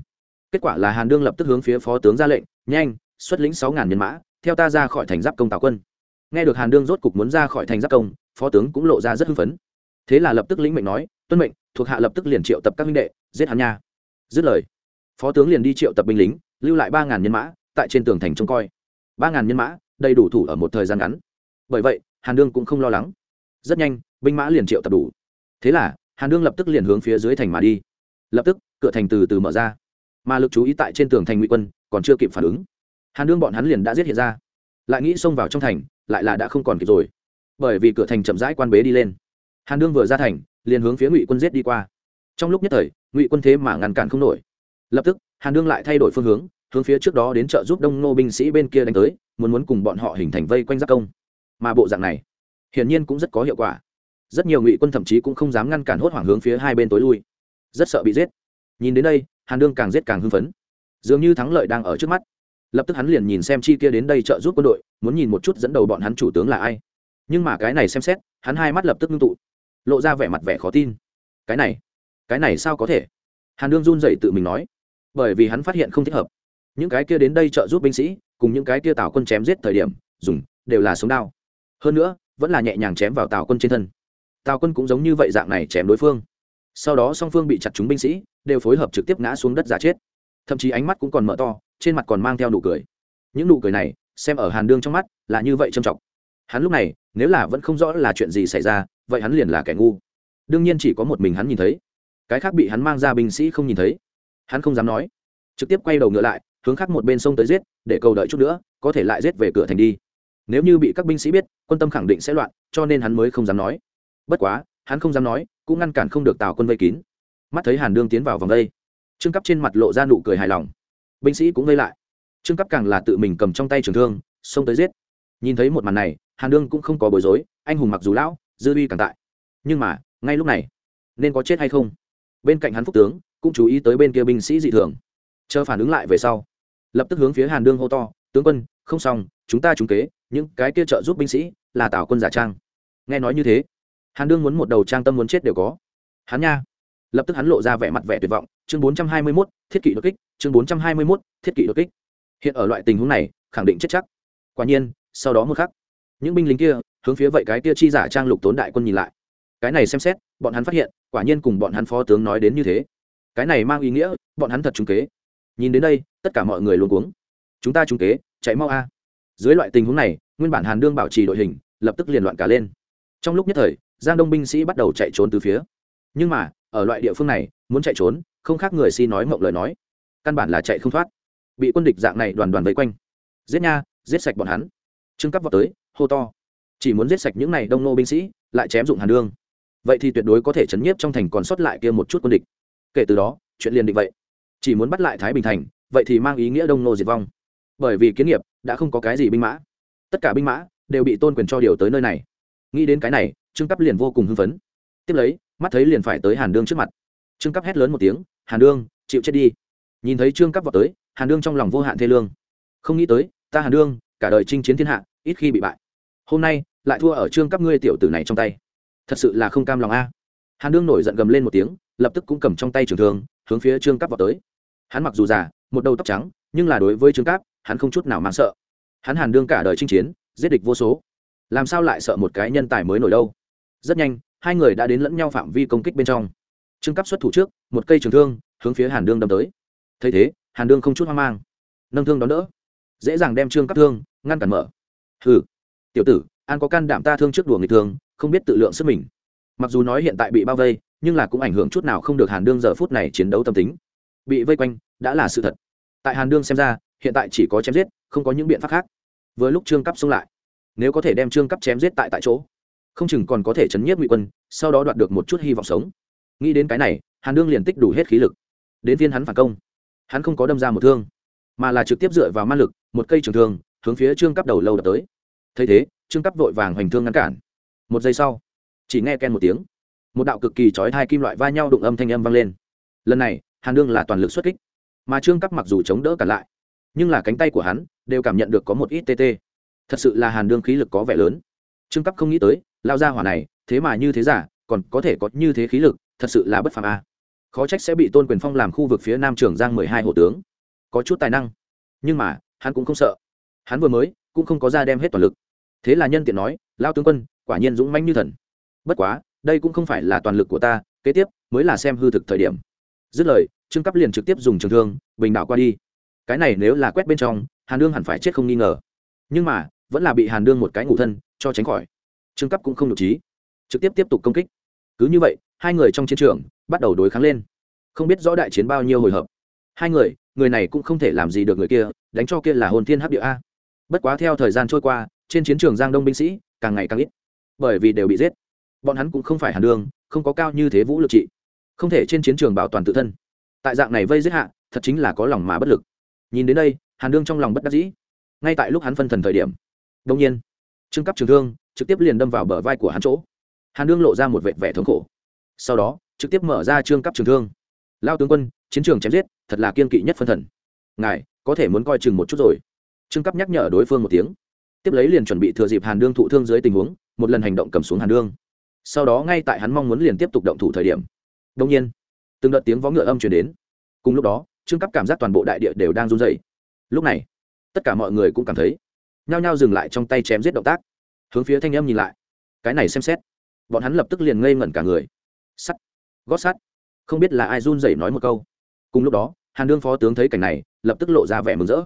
[SPEAKER 1] Kết quả là hàn đương lập tức hướng phía phó tướng ra lệnh, nhanh, xuất lĩnh sáu ngàn nhân mã, theo ta ra khỏi thành giáp công tào quân. Nghe được hàn đương rốt cục muốn ra khỏi thành giáp công, phó tướng cũng lộ ra rất hưng phấn. Thế là lập tức lĩnh mệnh nói, tuân mệnh, thuộc hạ lập tức liền triệu tập các minh đệ, giết hắn nha. Dứt lời, phó tướng liền đi triệu tập binh lính, lưu lại ba ngàn nhân mã, tại trên tường thành trông coi. Ba ngàn nhân mã, đầy đủ thủ ở một thời gian ngắn. Bởi vậy hàn đương cũng không lo lắng. Rất nhanh, binh mã liền triệu tập đủ. Thế là, hàn đương lập tức liền hướng phía dưới thành mà đi. Lập tức, cửa thành từ từ mở ra. Mà lực chú ý tại trên tường thành ngụy quân còn chưa kịp phản ứng. Hàn đương bọn hắn liền đã giết hiện ra. Lại nghĩ xông vào trong thành, lại là đã không còn kịp rồi. Bởi vì cửa thành chậm rãi quan bế đi lên. Hàn đương vừa ra thành, liền hướng phía ngụy quân giết đi qua. Trong lúc nhất thời, ngụy quân thế mà ngăn cản không nổi. Lập tức, hàn đương lại thay đổi phương hướng hướng phía trước đó đến trợ giúp đông nô binh sĩ bên kia đánh tới, muốn muốn cùng bọn họ hình thành vây quanh giác công mà bộ dạng này, hiển nhiên cũng rất có hiệu quả. Rất nhiều ngụy quân thậm chí cũng không dám ngăn cản hốt hoảng hướng phía hai bên tối lui. Rất sợ bị giết. Nhìn đến đây, hàn đương càng giết càng hưng phấn. Dường như thắng lợi đang ở trước mắt. Lập tức hắn liền nhìn xem chi kia đến đây trợ giúp quân đội, muốn nhìn một chút dẫn đầu bọn hắn chủ tướng là ai. Nhưng mà cái này xem xét, hắn hai mắt lập tức ngưng tụ, lộ ra vẻ mặt vẻ khó tin. Cái này cái này sao có thể? Hàn đương run dậy tự mình nói. Bởi vì hắn phát hiện không thích hợp. Những cái kia đến đây trợ giúp binh sĩ, cùng những cái kia tào quân chém giết thời điểm, dùng, đều là sống đao hơn nữa, vẫn là nhẹ nhàng chém vào tào quân trên thân. Tào quân cũng giống như vậy dạng này chém đối phương. Sau đó song phương bị chặt chúng binh sĩ, đều phối hợp trực tiếp ngã xuống đất giả chết. Thậm chí ánh mắt cũng còn mở to, trên mặt còn mang theo nụ cười. Những nụ cười này, xem ở hàn đương trong mắt, là như vậy trầm trọng. Hắn lúc này, nếu là vẫn không rõ là chuyện gì xảy ra, vậy hắn liền là kẻ ngu. Đương nhiên chỉ có một mình hắn nhìn thấy. Cái khác bị hắn mang ra binh sĩ không nhìn thấy. Hắn không dám nói. Trực tiếp quay đầu ngựa lại, hướng khác một bên sông tới giết, để cầu đợi chút nữa, có thể lại giết về cửa thành đi nếu như bị các binh sĩ biết, quân tâm khẳng định sẽ loạn, cho nên hắn mới không dám nói. Bất quá, hắn không dám nói, cũng ngăn cản không được tào quân vây kín. Mắt thấy hàn đương tiến vào vòng vây trương cấp trên mặt lộ ra nụ cười hài lòng. Binh sĩ cũng vây lại. Trương cấp càng là tự mình cầm trong tay trường thương, xông tới giết. Nhìn thấy một màn này, hàn đương cũng không có bối rối, anh hùng mặc dù lão, dư uy càng tại. Nhưng mà, ngay lúc này, nên có chết hay không? Bên cạnh hắn phúc tướng, cũng chú ý tới bên kia binh sĩ dị thường. Chờ phản ứng lại về sau, lập tức hướng phía hàn đương hô to, tướng quân, không xong chúng ta trúng kế, những cái kia trợ giúp binh sĩ là tào quân giả trang. Nghe nói như thế, hàn đương muốn một đầu trang tâm muốn chết đều có. Hắn nha. Lập tức hắn lộ ra vẻ mặt vẻ tuyệt vọng. Chương bốn trăm hai mươi mốt, thiết kỷ đột kích. Chương bốn trăm hai mươi mốt, thiết kỷ đột kích. Hiện ở loại tình huống này, khẳng định chết chắc. Quả nhiên, sau đó một khắc, những binh lính kia hướng phía vậy cái kia chi giả trang lục tốn đại quân nhìn lại. Cái này xem xét, bọn hắn phát hiện, quả nhiên cùng bọn hắn phó tướng nói đến như thế. Cái này mang ý nghĩa, bọn hắn thật trúng kế. Nhìn đến đây, tất cả mọi người luôn cuống. Chúng ta trúng kế, chạy mau a dưới loại tình huống này, nguyên bản hàn đương bảo trì đội hình, lập tức liền loạn cả lên. Trong lúc nhất thời, giang đông binh sĩ bắt đầu chạy trốn từ phía. Nhưng mà, ở loại địa phương này, muốn chạy trốn, không khác người si nói mộng lời nói. Căn bản là chạy không thoát. Bị quân địch dạng này đoàn đoàn vây quanh. Giết nha, giết sạch bọn hắn. Trưng cấp vào tới, hô to. Chỉ muốn giết sạch những này đông nô binh sĩ, lại chém dụng hàn đương. Vậy thì tuyệt đối có thể chấn nhiếp trong thành còn sót lại kia một chút quân địch. Kể từ đó, chuyện liền định vậy. Chỉ muốn bắt lại thái bình thành, vậy thì mang ý nghĩa đông nô diệt vong. Bởi vì kiến nghiệp đã không có cái gì binh mã. Tất cả binh mã đều bị tôn quyền cho điều tới nơi này. Nghĩ đến cái này, trương cấp liền vô cùng hưng phấn. Tiếp lấy, mắt thấy liền phải tới hàn đương trước mặt. Trương cấp hét lớn một tiếng, hàn đương, chịu chết đi. Nhìn thấy trương cấp vào tới, hàn đương trong lòng vô hạn thê lương. Không nghĩ tới, ta hàn đương, cả đời chinh chiến thiên hạ, ít khi bị bại. Hôm nay, lại thua ở trương cấp ngươi tiểu tử này trong tay. Thật sự là không cam lòng a. Hàn đương nổi giận gầm lên một tiếng, lập tức cũng cầm trong tay trường thương, hướng phía trương cấp vào tới. Hắn mặc dù già, một đầu tóc trắng, nhưng là đối với trương cấp hắn không chút nào mang sợ. Hắn hàn đương cả đời chinh chiến, giết địch vô số. Làm sao lại sợ một cái nhân tài mới nổi đâu? Rất nhanh, hai người đã đến lẫn nhau phạm vi công kích bên trong. Trương cấp xuất thủ trước, một cây trường thương, hướng phía hàn đương đâm tới. Thấy thế, hàn đương không chút hoang mang. Nâng thương đón đỡ. Dễ dàng đem trương cấp thương, ngăn cản mở. Hừ. Tiểu tử, an có can đảm ta thương trước đùa người thường không biết tự lượng sức mình. Mặc dù nói hiện tại bị bao vây, nhưng là cũng ảnh hưởng chút nào không được hàn đương giờ phút này chiến đấu tâm tính. Bị vây quanh, đã là sự thật. Tại hàn đương xem ra hiện tại chỉ có chém giết, không có những biện pháp khác. Với lúc trương cấp xông lại, nếu có thể đem trương cấp chém giết tại tại chỗ, không chừng còn có thể chấn nhiếp ngụy quân, sau đó đoạt được một chút hy vọng sống. Nghĩ đến cái này, hàn đương liền tích đủ hết khí lực, đến viên hắn phản công. Hắn không có đâm ra một thương, mà là trực tiếp dựa vào man lực, một cây trường thương, hướng phía trương cấp đầu lâu đập tới. Thấy thế, trương cấp vội vàng hoành thương ngăn cản. Một giây sau, chỉ nghe ken một tiếng, một đạo cực kỳ chói tai kim loại va nhau đụng âm thanh âm vang lên. Lần này, hàn đương là toàn lực xuất kích, mà trương cấp mặc dù chống đỡ cả lại nhưng là cánh tay của hắn đều cảm nhận được có một ít tê tê. Thật sự là hàn đương khí lực có vẻ lớn. Trương cấp không nghĩ tới, lao ra hỏa này, thế mà như thế giả, còn có thể có như thế khí lực, thật sự là bất phàm a. Khó trách sẽ bị tôn quyền phong làm khu vực phía nam trường giang mười hai hộ tướng. Có chút tài năng. Nhưng mà, hắn cũng không sợ. Hắn vừa mới, cũng không có ra đem hết toàn lực. Thế là nhân tiện nói lao tướng quân, quả nhiên dũng manh như thần. Bất quá, đây cũng không phải là toàn lực của ta, kế tiếp mới là xem hư thực thời điểm. Dứt lời, trương cấp liền trực tiếp dùng trường thương, bình đạo qua đi cái này nếu là quét bên trong, hàn đương hẳn phải chết không nghi ngờ. Nhưng mà, vẫn là bị hàn đương một cái ngủ thân, cho tránh khỏi. Trương cấp cũng không nhục trí. Trực tiếp tiếp tục công kích. Cứ như vậy, hai người trong chiến trường bắt đầu đối kháng lên. Không biết rõ đại chiến bao nhiêu hồi hợp hai người người này cũng không thể làm gì được người kia, đánh cho kia là hồn thiên hấp địa a. Bất quá theo thời gian trôi qua, trên chiến trường giang đông binh sĩ càng ngày càng ít. Bởi vì đều bị giết. Bọn hắn cũng không phải hàn đường không có cao như thế vũ lực trị. Không thể trên chiến trường bảo toàn tự thân. Tại dạng này vây giết hạ, thật chính là có lòng mà bất lực nhìn đến đây, hàn đương trong lòng bất đắc dĩ. Ngay tại lúc hắn phân thần thời điểm đông nhiên, trương cấp trường thương trực tiếp liền đâm vào bờ vai của hắn chỗ. Hàn đương lộ ra một vệt vẻ thống khổ. Sau đó, trực tiếp mở ra trương cấp trường thương. Lao tướng quân, chiến trường chém giết, thật là kiên kỵ nhất phân thần. Ngài có thể muốn coi chừng một chút rồi. Trương cấp nhắc nhở đối phương một tiếng. Tiếp lấy liền chuẩn bị thừa dịp hàn đương thụ thương dưới tình huống, một lần hành động cầm xuống hàn đương. Sau đó ngay tại hắn mong muốn liền tiếp tục động thủ thời điểm đông nhiên, từng đợt tiếng vó ngựa âm chuyển đến. Cùng lúc đó trương cấp cảm giác toàn bộ đại địa đều đang run rẩy. lúc này, tất cả mọi người cũng cảm thấy, nhao nhao dừng lại trong tay chém giết động tác. Hướng phía thanh âm nhìn lại. Cái này xem xét, bọn hắn lập tức liền ngây ngẩn cả người. Sắt, gót sắt. Không biết là ai run rẩy nói một câu. Cùng lúc đó, hàn đương phó tướng thấy cảnh này, lập tức lộ ra vẻ mừng rỡ.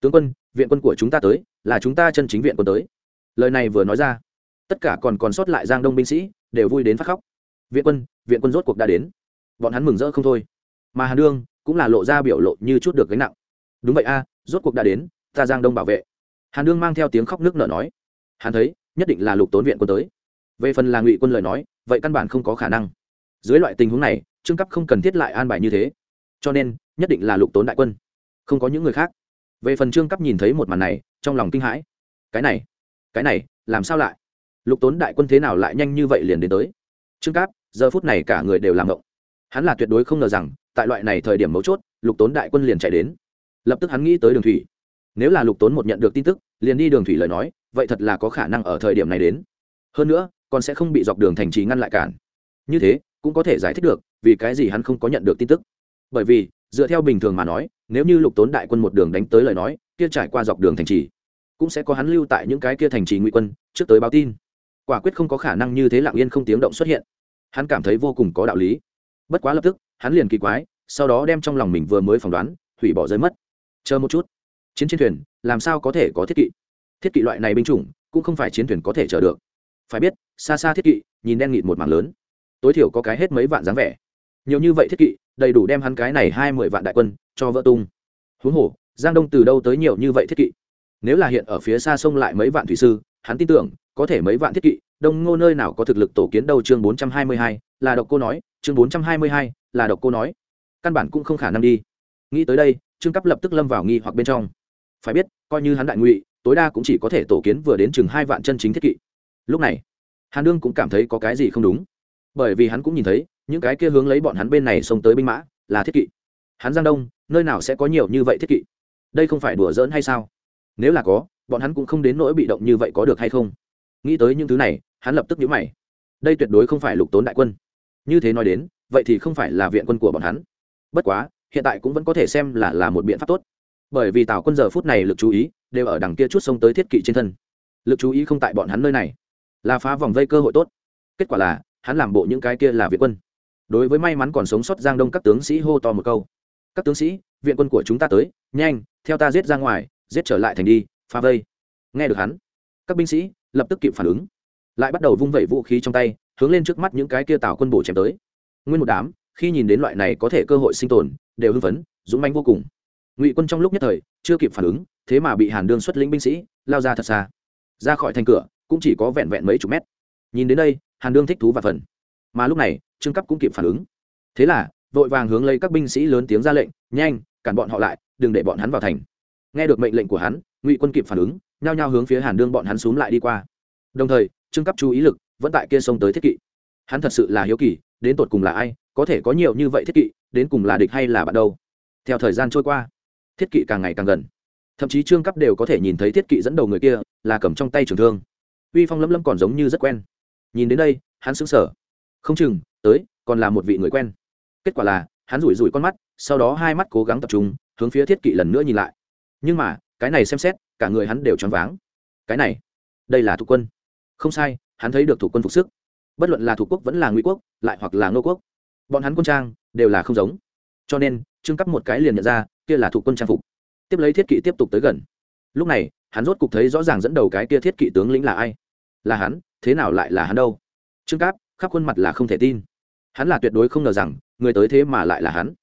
[SPEAKER 1] Tướng quân, viện quân của chúng ta tới, là chúng ta chân chính viện quân tới. Lời này vừa nói ra, tất cả còn còn sót lại giang đông binh sĩ, đều vui đến phát khóc. Viện quân viện quân rốt cuộc đã đến. Bọn hắn mừng rỡ không thôi. Mà hàn đương cũng là lộ ra biểu lộ như chút được gánh nặng. Đúng vậy a, rốt cuộc đã đến, ta giang đông bảo vệ. Hàn đương mang theo tiếng khóc nước nở nói. Hắn thấy, nhất định là lục tốn viện quân tới. Về phần là ngụy quân lời nói, vậy căn bản không có khả năng. Dưới loại tình huống này, trương cấp không cần thiết lại an bài như thế. Cho nên, nhất định là lục tốn đại quân. Không có những người khác. Về phần trương cấp nhìn thấy một màn này, trong lòng kinh hãi. Cái này cái này, làm sao lại? Lục tốn đại quân thế nào lại nhanh như vậy liền đến tới? Trương cấp, giờ phút này cả người đều làm ngộng. Hắn là tuyệt đối không ngờ rằng tại loại này thời điểm mấu chốt, lục tốn đại quân liền chạy đến. Lập tức hắn nghĩ tới đường thủy. Nếu là lục tốn một nhận được tin tức, liền đi đường thủy lời nói, vậy thật là có khả năng ở thời điểm này đến. Hơn nữa, còn sẽ không bị dọc đường thành trì ngăn lại cản. Như thế, cũng có thể giải thích được, vì cái gì hắn không có nhận được tin tức. Bởi vì, dựa theo bình thường mà nói, nếu như lục tốn đại quân một đường đánh tới lời nói, kia trải qua dọc đường thành trì, cũng sẽ có hắn lưu tại những cái kia thành trì ngụy quân, trước tới báo tin. Quả quyết không có khả năng như thế lạng yên không tiếng động xuất hiện. Hắn cảm thấy vô cùng có đạo lý. Bất quá lập tức hắn liền kỳ quái, sau đó đem trong lòng mình vừa mới phỏng đoán, hủy bỏ rơi mất. Chờ một chút. Chiến trên thuyền, làm sao có thể có thiết kỵ? Thiết kỵ loại này binh chủng, cũng không phải chiến thuyền có thể chở được. Phải biết, xa xa thiết kỵ, nhìn đen nghịt một mảng lớn. Tối thiểu có cái hết mấy vạn dáng vẻ. Nhiều như vậy thiết kỵ, đầy đủ đem hắn cái này hai mươi vạn đại quân cho vỡ tung. Huống hồ, giang đông từ đâu tới nhiều như vậy thiết kỵ? Nếu là hiện ở phía xa sông lại mấy vạn thủy sư, hắn tin tưởng, có thể mấy vạn thiết kỵ, đông ngô nơi nào có thực lực tổ kiến đâu chương bốn trăm hai mươi hai, là độc cô nói, chương bốn trăm hai mươi hai là độc cô nói. Căn bản cũng không khả năng đi. Nghĩ tới đây, trương cấp lập tức lâm vào nghi hoặc bên trong. Phải biết, coi như hắn đại ngụy, tối đa cũng chỉ có thể tổ kiến vừa đến chừng hai vạn chân chính thiết kỵ. Lúc này, hàn đương cũng cảm thấy có cái gì không đúng. Bởi vì hắn cũng nhìn thấy, những cái kia hướng lấy bọn hắn bên này xông tới binh mã, là thiết kỵ. Hắn giang đông, nơi nào sẽ có nhiều như vậy thiết kỵ? Đây không phải đùa giỡn hay sao? Nếu là có, bọn hắn cũng không đến nỗi bị động như vậy có được hay không? Nghĩ tới những thứ này, hắn lập tức nhíu mày. Đây tuyệt đối không phải lục tốn đại quân. Như thế nói đến vậy thì không phải là viện quân của bọn hắn. Bất quá, hiện tại cũng vẫn có thể xem là là một biện pháp tốt. Bởi vì tào quân giờ phút này lực chú ý đều ở đằng kia chút sông tới thiết kỵ trên thân. Lực chú ý không tại bọn hắn nơi này. Là phá vòng vây cơ hội tốt. Kết quả là, hắn làm bộ những cái kia là viện quân. Đối với may mắn còn sống sót giang đông các tướng sĩ hô to một câu. Các tướng sĩ, viện quân của chúng ta tới, nhanh, theo ta giết ra ngoài, giết trở lại thành đi, phá vây. Nghe được hắn, các binh sĩ lập tức kịp phản ứng. Lại bắt đầu vung vẩy vũ khí trong tay, hướng lên trước mắt những cái kia tào quân bổ chém tới nguyên một đám, khi nhìn đến loại này có thể cơ hội sinh tồn, đều hưng phấn, dũng manh vô cùng. Ngụy quân trong lúc nhất thời, chưa kịp phản ứng, thế mà bị hàn đương xuất lĩnh binh sĩ, lao ra thật xa. Ra khỏi thành cửa, cũng chỉ có vẹn vẹn mấy chục mét. Nhìn đến đây, hàn đương thích thú và phần. Mà lúc này, trương cấp cũng kịp phản ứng. Thế là, vội vàng hướng lấy các binh sĩ lớn tiếng ra lệnh, nhanh, cản bọn họ lại, đừng để bọn hắn vào thành. Nghe được mệnh lệnh của hắn, ngụy quân kịp phản ứng, nhao nhao hướng phía hàn đương bọn hắn xúm lại đi qua. Đồng thời, trương cấp chú ý lực, vẫn tại kia sông tới thiết kỵ. Hắn thật sự là hiếu kỳ đến tột cùng là ai, có thể có nhiều như vậy thiết kỵ, đến cùng là địch hay là bạn đâu. Theo thời gian trôi qua, thiết kỵ càng ngày càng gần. Thậm chí trương cấp đều có thể nhìn thấy thiết kỵ dẫn đầu người kia, là cầm trong tay trường thương. Uy phong lấm lấm còn giống như rất quen. Nhìn đến đây, hắn sững sờ. Không chừng, tới, còn là một vị người quen. Kết quả là, hắn rủi rủi con mắt, sau đó hai mắt cố gắng tập trung, hướng phía thiết kỵ lần nữa nhìn lại. Nhưng mà, cái này xem xét, cả người hắn đều choáng váng. Cái này, đây là thủ quân. Không sai, hắn thấy được thủ quân phục sức bất luận là thủ quốc vẫn là ngụy quốc, lại hoặc là ngô quốc, bọn hắn quân trang đều là không giống. Cho nên, trương cấp một cái liền nhận ra, kia là thủ quân trang phục. Tiếp lấy thiết kỵ tiếp tục tới gần. Lúc này, hắn rốt cục thấy rõ ràng dẫn đầu cái kia thiết kỵ tướng lĩnh là ai. Là hắn, thế nào lại là hắn đâu? Trương cáp, khắp khuôn mặt là không thể tin. Hắn là tuyệt đối không ngờ rằng, người tới thế mà lại là hắn.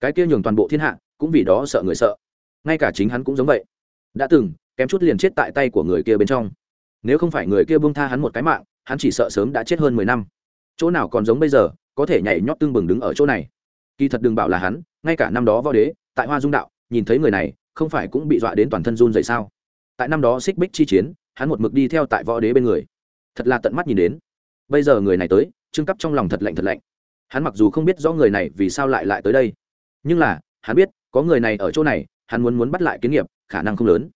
[SPEAKER 1] Cái kia nhường toàn bộ thiên hạ, cũng vì đó sợ người sợ. Ngay cả chính hắn cũng giống vậy. Đã từng, kém chút liền chết tại tay của người kia bên trong. Nếu không phải người kia buông tha hắn một cái mạng hắn chỉ sợ sớm đã chết hơn mười năm. Chỗ nào còn giống bây giờ, có thể nhảy nhót tương bừng đứng ở chỗ này. Kỳ thật đừng bảo là hắn, ngay cả năm đó võ đế, tại hoa dung đạo, nhìn thấy người này, không phải cũng bị dọa đến toàn thân run dậy sao? Tại năm đó xích bích chi chiến, hắn một mực đi theo tại võ đế bên người. Thật là tận mắt nhìn đến. Bây giờ người này tới, trương cấp trong lòng thật lạnh thật lạnh. Hắn mặc dù không biết rõ người này vì sao lại lại tới đây, nhưng là, hắn biết, có người này ở chỗ này, hắn muốn muốn bắt lại kiến nghiệp, khả năng không lớn.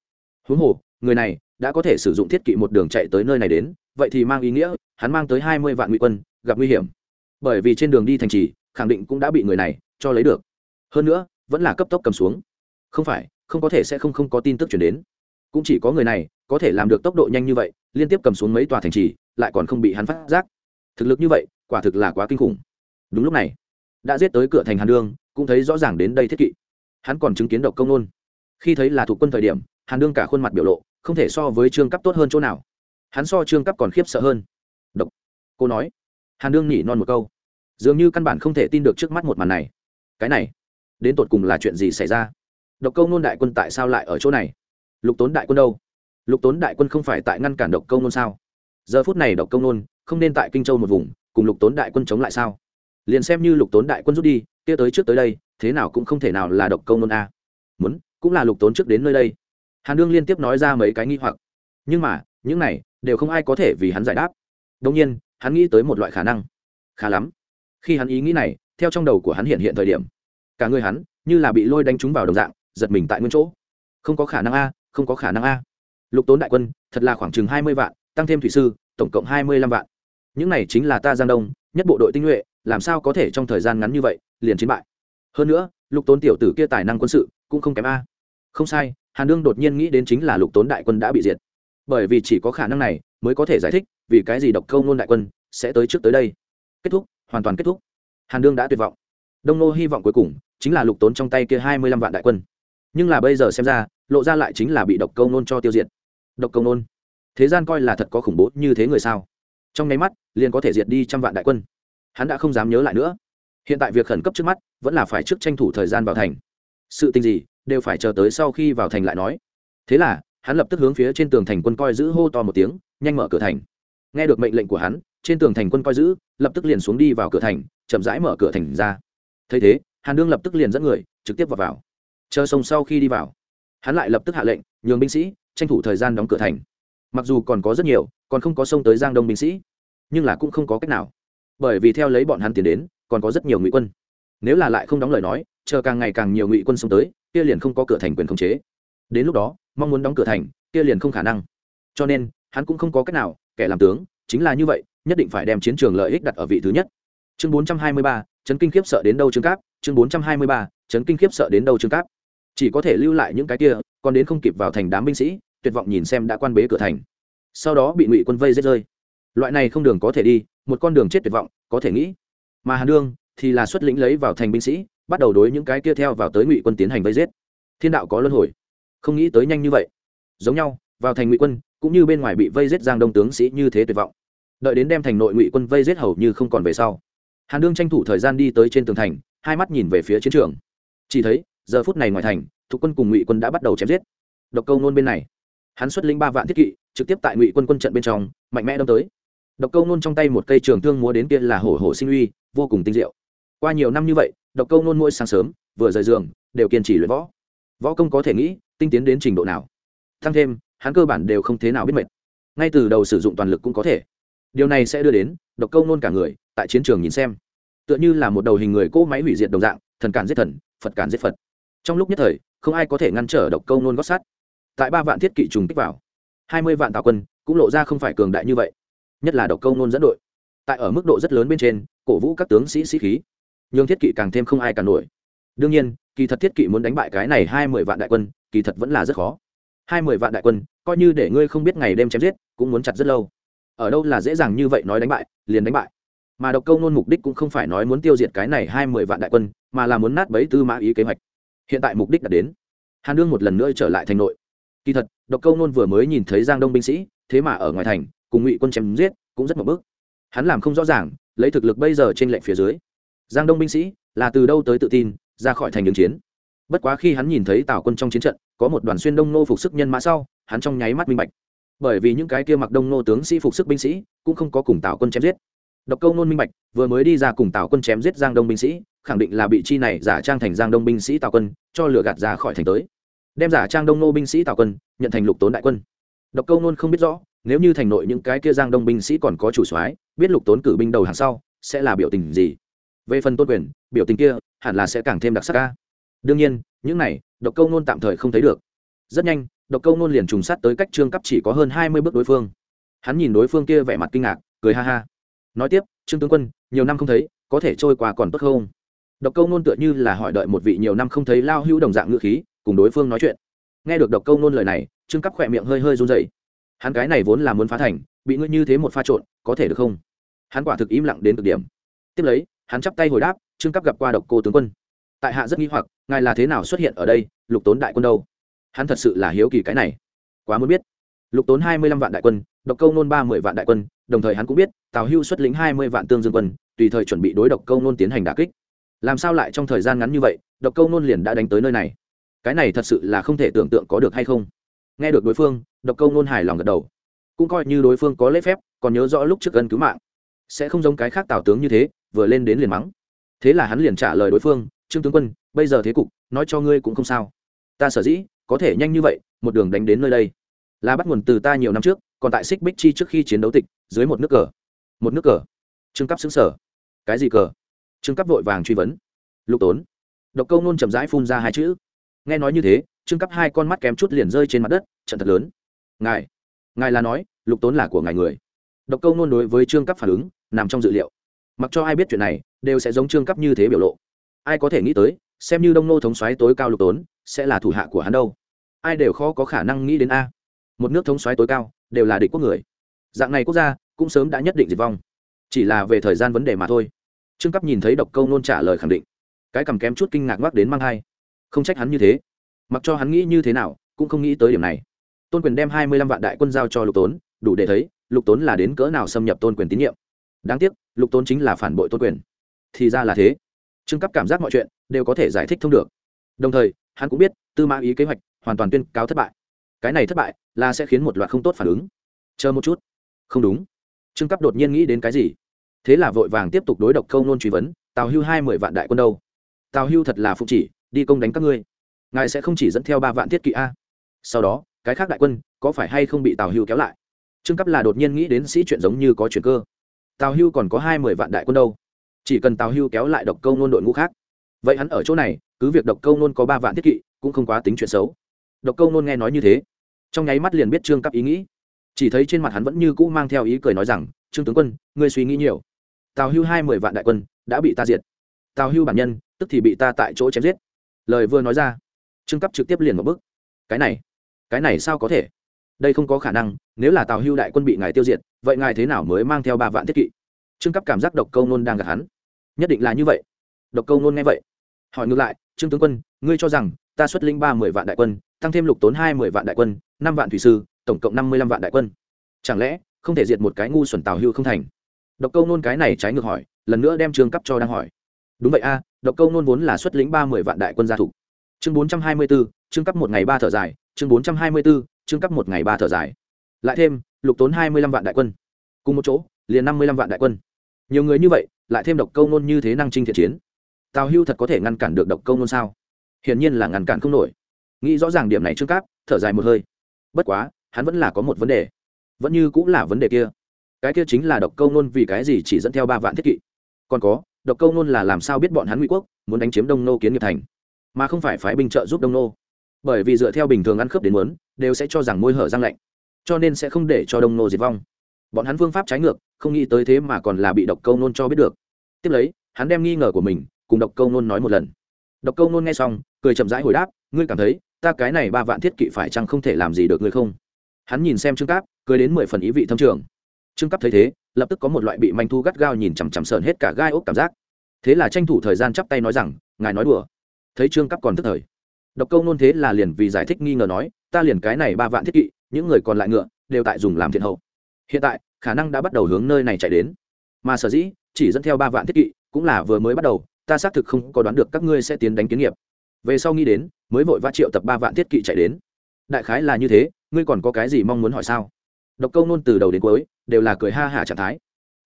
[SPEAKER 1] Huống hồ, người này đã có thể sử dụng thiết kỵ một đường chạy tới nơi này đến vậy thì mang ý nghĩa, hắn mang tới hai mươi vạn ngụy quân, gặp nguy hiểm. Bởi vì trên đường đi thành trì, khẳng định cũng đã bị người này cho lấy được. Hơn nữa, vẫn là cấp tốc cầm xuống. Không phải, không có thể sẽ không không có tin tức chuyển đến. Cũng chỉ có người này có thể làm được tốc độ nhanh như vậy, liên tiếp cầm xuống mấy tòa thành trì, lại còn không bị hắn phát giác. Thực lực như vậy, quả thực là quá kinh khủng. Đúng lúc này, đã giết tới cửa thành hàn đương, cũng thấy rõ ràng đến đây thiết kỵ. Hắn còn chứng kiến độc công nôn. Khi thấy là thuộc quân thời điểm, hàn đương cả khuôn mặt biểu lộ, không thể so với trương cấp tốt hơn chỗ nào hắn so trương cấp còn khiếp sợ hơn. Độc. Cô nói. Hàn đương nhỉ non một câu. Dường như căn bản không thể tin được trước mắt một màn này. Cái này, đến tột cùng là chuyện gì xảy ra? Độc câu nôn đại quân tại sao lại ở chỗ này? Lục tốn đại quân đâu? Lục tốn đại quân không phải tại ngăn cản độc câu nôn sao? Giờ phút này độc câu nôn không nên tại kinh châu một vùng, cùng lục tốn đại quân chống lại sao? Liền xem như lục tốn đại quân rút đi, kia tới trước tới đây, thế nào cũng không thể nào là độc câu nôn a. Muốn, cũng là lục tốn trước đến nơi đây. Hàn đương liên tiếp nói ra mấy cái nghi hoặc. Nhưng mà, những này đều không ai có thể vì hắn giải đáp. Đông nhiên, hắn nghĩ tới một loại khả năng. Khá lắm. Khi hắn ý nghĩ này, theo trong đầu của hắn hiện hiện thời điểm, cả người hắn như là bị lôi đánh trúng vào đồng dạng, giật mình tại nguyên chỗ. Không có khả năng a, không có khả năng a. Lục tốn đại quân, thật là khoảng chừng hai mươi vạn, tăng thêm thủy sư, tổng cộng hai mươi lăm vạn. Những này chính là ta giang đông, nhất bộ đội tinh nhuệ, làm sao có thể trong thời gian ngắn như vậy, liền chiến bại. Hơn nữa, lục tốn tiểu tử kia tài năng quân sự cũng không kém a. Không sai, hàn đương đột nhiên nghĩ đến chính là lục tốn đại quân đã bị diệt bởi vì chỉ có khả năng này mới có thể giải thích vì cái gì độc câu nôn đại quân sẽ tới trước tới đây. Kết thúc, hoàn toàn kết thúc. Hàn đương đã tuyệt vọng. Đông nô hy vọng cuối cùng chính là lục tốn trong tay kia hai mươi lăm vạn đại quân. Nhưng là bây giờ xem ra, lộ ra lại chính là bị độc câu nôn cho tiêu diệt. Độc câu nôn thế gian coi là thật có khủng bố như thế người sao? Trong nháy mắt, liền có thể diệt đi trăm vạn đại quân. Hắn đã không dám nhớ lại nữa. Hiện tại việc khẩn cấp trước mắt vẫn là phải trước tranh thủ thời gian vào thành. Sự tình gì đều phải chờ tới sau khi vào thành lại nói. Thế là hắn lập tức hướng phía trên tường thành quân coi giữ hô to một tiếng, nhanh mở cửa thành. Nghe được mệnh lệnh của hắn, trên tường thành quân coi giữ, lập tức liền xuống đi vào cửa thành, chậm rãi mở cửa thành ra. Thấy thế, hàn đương lập tức liền dẫn người, trực tiếp vào vào. Chờ sông sau khi đi vào, hắn lại lập tức hạ lệnh, nhường binh sĩ, tranh thủ thời gian đóng cửa thành. Mặc dù còn có rất nhiều, còn không có sông tới giang đông binh sĩ, nhưng là cũng không có cách nào. Bởi vì theo lấy bọn hắn tiến đến, còn có rất nhiều ngụy quân. Nếu là lại không đóng lời nói, chờ càng ngày càng nhiều ngụy quân xông tới, kia liền không có cửa thành quyền khống chế. Đến lúc đó mong muốn đóng cửa thành kia liền không khả năng. Cho nên hắn cũng không có cách nào kẻ làm tướng chính là như vậy nhất định phải đem chiến trường lợi ích đặt ở vị thứ nhất. Chương 423, chấn kinh khiếp sợ đến đâu trương cáp? Chương 423, chấn kinh khiếp sợ đến đâu trương cáp? Chỉ có thể lưu lại những cái kia còn đến không kịp vào thành đám binh sĩ tuyệt vọng nhìn xem đã quan bế cửa thành. Sau đó bị ngụy quân vây giết rơi. Loại này không đường có thể đi một con đường chết tuyệt vọng có thể nghĩ. Mà hàn đương thì là xuất lĩnh lấy vào thành binh sĩ bắt đầu đối những cái kia theo vào tới ngụy quân tiến hành vây giết. Thiên đạo có luân hồi không nghĩ tới nhanh như vậy. Giống nhau, vào thành ngụy quân, cũng như bên ngoài bị vây giết giang đông tướng sĩ như thế tuyệt vọng. Đợi đến đem thành nội ngụy quân vây giết hầu như không còn về sau. Hàn đương tranh thủ thời gian đi tới trên tường thành, hai mắt nhìn về phía chiến trường. Chỉ thấy, giờ phút này ngoài thành, thuộc quân cùng ngụy quân đã bắt đầu chém giết. Độc câu nôn bên này, hắn xuất linh ba vạn thiết kỵ, trực tiếp tại ngụy quân quân trận bên trong, mạnh mẽ đâm tới. Độc câu nôn trong tay một cây trường thương múa đến kia là hổ hổ sinh uy, vô cùng tinh diệu. Qua nhiều năm như vậy, độc câu nôn mỗi sáng sớm, vừa rời giường, đều kiên trì luyện võ. Võ công có thể nghĩ tinh tiến đến trình độ nào. Tăng thêm, hắn cơ bản đều không thế nào biết mệt. Ngay từ đầu sử dụng toàn lực cũng có thể. Điều này sẽ đưa đến, độc câu nôn cả người, tại chiến trường nhìn xem. Tựa như là một đầu hình người cỗ máy hủy diệt đồng dạng, thần cản giết thần, phật cản giết phật. Trong lúc nhất thời, không ai có thể ngăn trở độc câu nôn gót sắt. Tại ba vạn thiết kỵ trùng kích vào, hai mươi vạn tào quân cũng lộ ra không phải cường đại như vậy, nhất là độc câu nôn dẫn đội. Tại ở mức độ rất lớn bên trên, cổ vũ các tướng sĩ sĩ khí. Nhưng thiết kỵ càng thêm không ai càng nổi. Đương nhiên, kỳ thật thiết kỵ muốn đánh bại cái này hai mươi vạn đại quân kỳ thật vẫn là rất khó. Hai mươi vạn đại quân, coi như để ngươi không biết ngày đêm chém giết, cũng muốn chặt rất lâu. Ở đâu là dễ dàng như vậy nói đánh bại, liền đánh bại. Mà độc câu nôn mục đích cũng không phải nói muốn tiêu diệt cái này hai mươi vạn đại quân, mà là muốn nát bấy tư mã ý kế hoạch. Hiện tại mục đích đã đến. Hàn đương một lần nữa trở lại thành nội. Kỳ thật, độc câu nôn vừa mới nhìn thấy giang đông binh sĩ, thế mà ở ngoài thành, cùng ngụy quân chém giết, cũng rất một bước. Hắn làm không rõ ràng, lấy thực lực bây giờ trên lệnh phía dưới. Giang đông binh sĩ, là từ đâu tới tự tin, ra khỏi thành đường chiến? Bất quá khi hắn nhìn thấy tào quân trong chiến trận, có một đoàn xuyên đông nô phục sức nhân mã sau, hắn trong nháy mắt minh bạch. Bởi vì những cái kia mặc đông nô tướng sĩ phục sức binh sĩ, cũng không có cùng tào quân chém giết. Độc câu nôn minh bạch, vừa mới đi ra cùng tào quân chém giết giang đông binh sĩ, khẳng định là bị chi này giả trang thành giang đông binh sĩ tào quân, cho lửa gạt ra khỏi thành tới. Đem giả trang đông nô binh sĩ tào quân, nhận thành lục tốn đại quân. Độc câu nôn không biết rõ, nếu như thành nội những cái kia giang đông binh sĩ còn có chủ soái, biết lục tốn cử binh đầu hàng sau, sẽ là biểu tình gì? Về phần tôn quyền, biểu tình kia, hẳn là sẽ càng thêm đặc sắc ca đương nhiên, những này, độc câu nôn tạm thời không thấy được. Rất nhanh, độc câu nôn liền trùng sát tới cách trương cấp chỉ có hơn hai mươi bước đối phương. Hắn nhìn đối phương kia vẻ mặt kinh ngạc, cười ha ha. Nói tiếp, trương tướng quân, nhiều năm không thấy, có thể trôi qua còn tốt không? Độc câu nôn tựa như là hỏi đợi một vị nhiều năm không thấy lao hữu đồng dạng ngữ khí, cùng đối phương nói chuyện. Nghe được độc câu nôn lời này, trương cấp khỏe miệng hơi hơi run dậy hắn cái này vốn là muốn phá thành, bị ngươi như thế một pha trộn, có thể được không? Hắn quả thực im lặng đến cực điểm. Tiếp lấy, hắn chắp tay hồi đáp, trương cấp gặp qua độc cô tướng quân tại hạ rất nghi hoặc, ngài là thế nào xuất hiện ở đây, lục tốn đại quân đâu? Hắn thật sự là hiếu kỳ cái này. Quá muốn biết. Lục tốn hai mươi lăm vạn đại quân, độc câu nôn ba mươi vạn đại quân, đồng thời hắn cũng biết, tào hưu xuất lĩnh hai mươi vạn tương dương quân, tùy thời chuẩn bị đối độc câu nôn tiến hành đà kích. Làm sao lại trong thời gian ngắn như vậy, độc câu nôn liền đã đánh tới nơi này? Cái này thật sự là không thể tưởng tượng có được hay không? Nghe được đối phương, độc câu nôn hài lòng gật đầu. Cũng coi như đối phương có lễ phép, còn nhớ rõ lúc trước ân cứu mạng. Sẽ không giống cái khác tào tướng như thế, vừa lên đến liền mắng. Thế là hắn liền trả lời đối phương trương tướng quân, bây giờ thế cục, nói cho ngươi cũng không sao. Ta sở dĩ, có thể nhanh như vậy, một đường đánh đến nơi đây. Là bắt nguồn từ ta nhiều năm trước, còn tại xích bích chi trước khi chiến đấu tịch, dưới một nước cờ. Một nước cờ. Trương cấp xứng sở cái gì cờ? Trương cấp vội vàng truy vấn. Lục tốn. Độc câu nôn chậm rãi phun ra hai chữ. Nghe nói như thế, trương cấp hai con mắt kém chút liền rơi trên mặt đất, trận thật lớn. Ngài ngài là nói, lục tốn là của ngài người. Độc câu nôn đối với trương cấp phản ứng, nằm trong dự liệu. Mặc cho ai biết chuyện này, đều sẽ giống trương cấp như thế biểu lộ ai có thể nghĩ tới, xem như đông nô thống xoáy tối cao lục tốn, sẽ là thủ hạ của hắn đâu. Ai đều khó có khả năng nghĩ đến a. Một nước thống xoáy tối cao, đều là địch quốc người. Dạng này quốc gia, cũng sớm đã nhất định diệt vong. Chỉ là về thời gian vấn đề mà thôi. Trương cấp nhìn thấy độc câu nôn trả lời khẳng định. Cái cầm kém chút kinh ngạc ngoắc đến mang hai không trách hắn như thế. Mặc cho hắn nghĩ như thế nào, cũng không nghĩ tới điểm này. Tôn quyền đem hai mươi lăm vạn đại quân giao cho lục tốn, đủ để thấy, lục tốn là đến cỡ nào xâm nhập tôn quyền tín nhiệm. Đáng tiếc, lục tốn chính là phản bội tôn quyền. Thì ra là thế trương cấp cảm giác mọi chuyện đều có thể giải thích thông được. Đồng thời, hắn cũng biết tư mã ý kế hoạch hoàn toàn tuyên cáo thất bại. Cái này thất bại là sẽ khiến một loạt không tốt phản ứng. Chờ một chút. Không đúng. Trương cấp đột nhiên nghĩ đến cái gì? Thế là vội vàng tiếp tục đối độc câu nôn truy vấn, tào hưu hai mươi vạn đại quân đâu? Tào hưu thật là phụ chỉ, đi công đánh các ngươi. Ngài sẽ không chỉ dẫn theo ba vạn thiết kỵ a? Sau đó, cái khác đại quân có phải hay không bị tào hưu kéo lại? Trương cấp là đột nhiên nghĩ đến sĩ chuyện giống như có chuyện cơ. Tào hưu còn có hai mươi vạn đại quân đâu? Chỉ cần tào hưu kéo lại độc câu nôn đội ngũ khác. Vậy hắn ở chỗ này, cứ việc độc câu nôn có ba vạn thiết kỵ, cũng không quá tính chuyện xấu. Độc câu nôn nghe nói như thế, trong nháy mắt liền biết trương cấp ý nghĩ. Chỉ thấy trên mặt hắn vẫn như cũ mang theo ý cười nói rằng, trương tướng quân, ngươi suy nghĩ nhiều. Tào hưu hai mươi vạn đại quân đã bị ta diệt. Tào hưu bản nhân, tức thì bị ta tại chỗ chém giết. Lời vừa nói ra, trương cấp trực tiếp liền một bước. Cái này cái này sao có thể? Đây không có khả năng, nếu là tào hưu đại quân bị ngài tiêu diệt, vậy ngài thế nào mới mang theo ba vạn thiết kỵ? Trương cấp cảm giác độc câu nôn đang gặp hắn nhất định là như vậy. Độc câu nôn nghe vậy, hỏi ngược lại, trương tướng quân, ngươi cho rằng ta xuất linh ba mươi vạn đại quân, tăng thêm lục tốn hai mươi vạn đại quân, năm vạn thủy sư, tổng cộng năm mươi lăm vạn đại quân. Chẳng lẽ không thể diệt một cái ngu xuẩn tào hưu không thành? Độc câu nôn cái này trái ngược hỏi, lần nữa đem trương cấp cho đang hỏi. Đúng vậy a, độc câu nôn vốn là xuất lĩnh ba mươi vạn đại quân gia thủ chương bốn trăm hai mươi b ố trương cấp một ngày ba thở dài, chương bốn trăm hai mươi b ố trương cấp một ngày ba thở dài. Lại thêm, lục tốn hai mươi lăm vạn đại quân. Cùng một chỗ, liền năm mươi lăm vạn đại quân. Nhiều người như vậy lại thêm độc câu nôn như thế năng trinh thiện chiến. Tào hưu thật có thể ngăn cản được độc câu nôn sao? Hiển nhiên là ngăn cản không nổi. Nghĩ rõ ràng điểm này trương cáp, thở dài một hơi. Bất quá, hắn vẫn là có một vấn đề. Vẫn như cũng là vấn đề kia. Cái kia chính là độc câu nôn vì cái gì chỉ dẫn theo ba vạn thiết kỵ. Còn có, độc câu nôn là làm sao biết bọn hắn ngụy quốc muốn đánh chiếm đông nô kiến nghiệp thành, mà không phải phái binh trợ giúp đông nô. Bởi vì dựa theo bình thường ăn khớp đến muốn, đều sẽ cho rằng môi hở răng lạnh, cho nên sẽ không để cho đông nô diệt vong. Bọn hắn phương pháp trái ngược không nghĩ tới thế mà còn là bị độc câu nôn cho biết được. Tiếp lấy, hắn đem nghi ngờ của mình cùng độc câu nôn nói một lần. Độc câu nôn nghe xong, cười chậm rãi hồi đáp, ngươi cảm thấy ta cái này ba vạn thiết kỵ phải chăng không thể làm gì được ngươi không? Hắn nhìn xem trương cáp, cười đến mười phần ý vị thâm trường. Trương cáp thấy thế, lập tức có một loại bị manh thu gắt gao nhìn chằm chằm sờn hết cả gai ốc cảm giác. Thế là tranh thủ thời gian chắp tay nói rằng, ngài nói đùa. Thấy trương cáp còn tức thời, độc câu nôn thế là liền vì giải thích nghi ngờ nói, ta liền cái này ba vạn thiết kỵ, những người còn lại ngựa, đều tại dùng làm thiện hậu. Hiện tại khả năng đã bắt đầu hướng nơi này chạy đến. Mà sở dĩ, chỉ dẫn theo ba vạn thiết kỵ, cũng là vừa mới bắt đầu, ta xác thực không có đoán được các ngươi sẽ tiến đánh kiến nghiệp. Về sau nghĩ đến, mới vội vã triệu tập ba vạn thiết kỵ chạy đến. Đại khái là như thế, ngươi còn có cái gì mong muốn hỏi sao? Độc câu nôn từ đầu đến cuối, đều là cười ha hả trạng thái.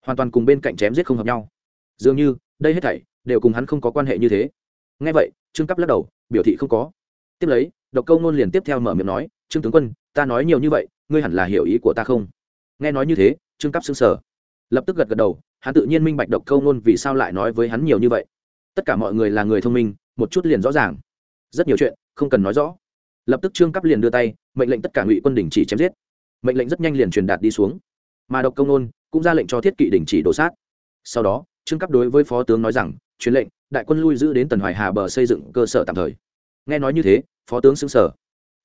[SPEAKER 1] Hoàn toàn cùng bên cạnh chém giết không hợp nhau. Dường như, đây hết thảy, đều cùng hắn không có quan hệ như thế. Ngay vậy, trương cấp lắc đầu, biểu thị không có. Tiếp lấy, độc câu nôn liền tiếp theo mở miệng nói, trương tướng quân, ta nói nhiều như vậy, ngươi hẳn là hiểu ý của ta không? Nghe nói như thế trương cấp xứng sở. Lập tức gật gật đầu, hắn tự nhiên minh bạch độc câu nôn vì sao lại nói với hắn nhiều như vậy. Tất cả mọi người là người thông minh, một chút liền rõ ràng. Rất nhiều chuyện, không cần nói rõ. Lập tức trương cấp liền đưa tay, mệnh lệnh tất cả ngụy quân đình chỉ chém giết. Mệnh lệnh rất nhanh liền truyền đạt đi xuống. Mà độc công nôn cũng ra lệnh cho thiết kỵ đình chỉ đổ sát. Sau đó, trương cấp đối với phó tướng nói rằng, truyền lệnh, đại quân lui giữ đến tần hoài hà bờ xây dựng cơ sở tạm thời. Nghe nói như thế, phó tướng xứng sở.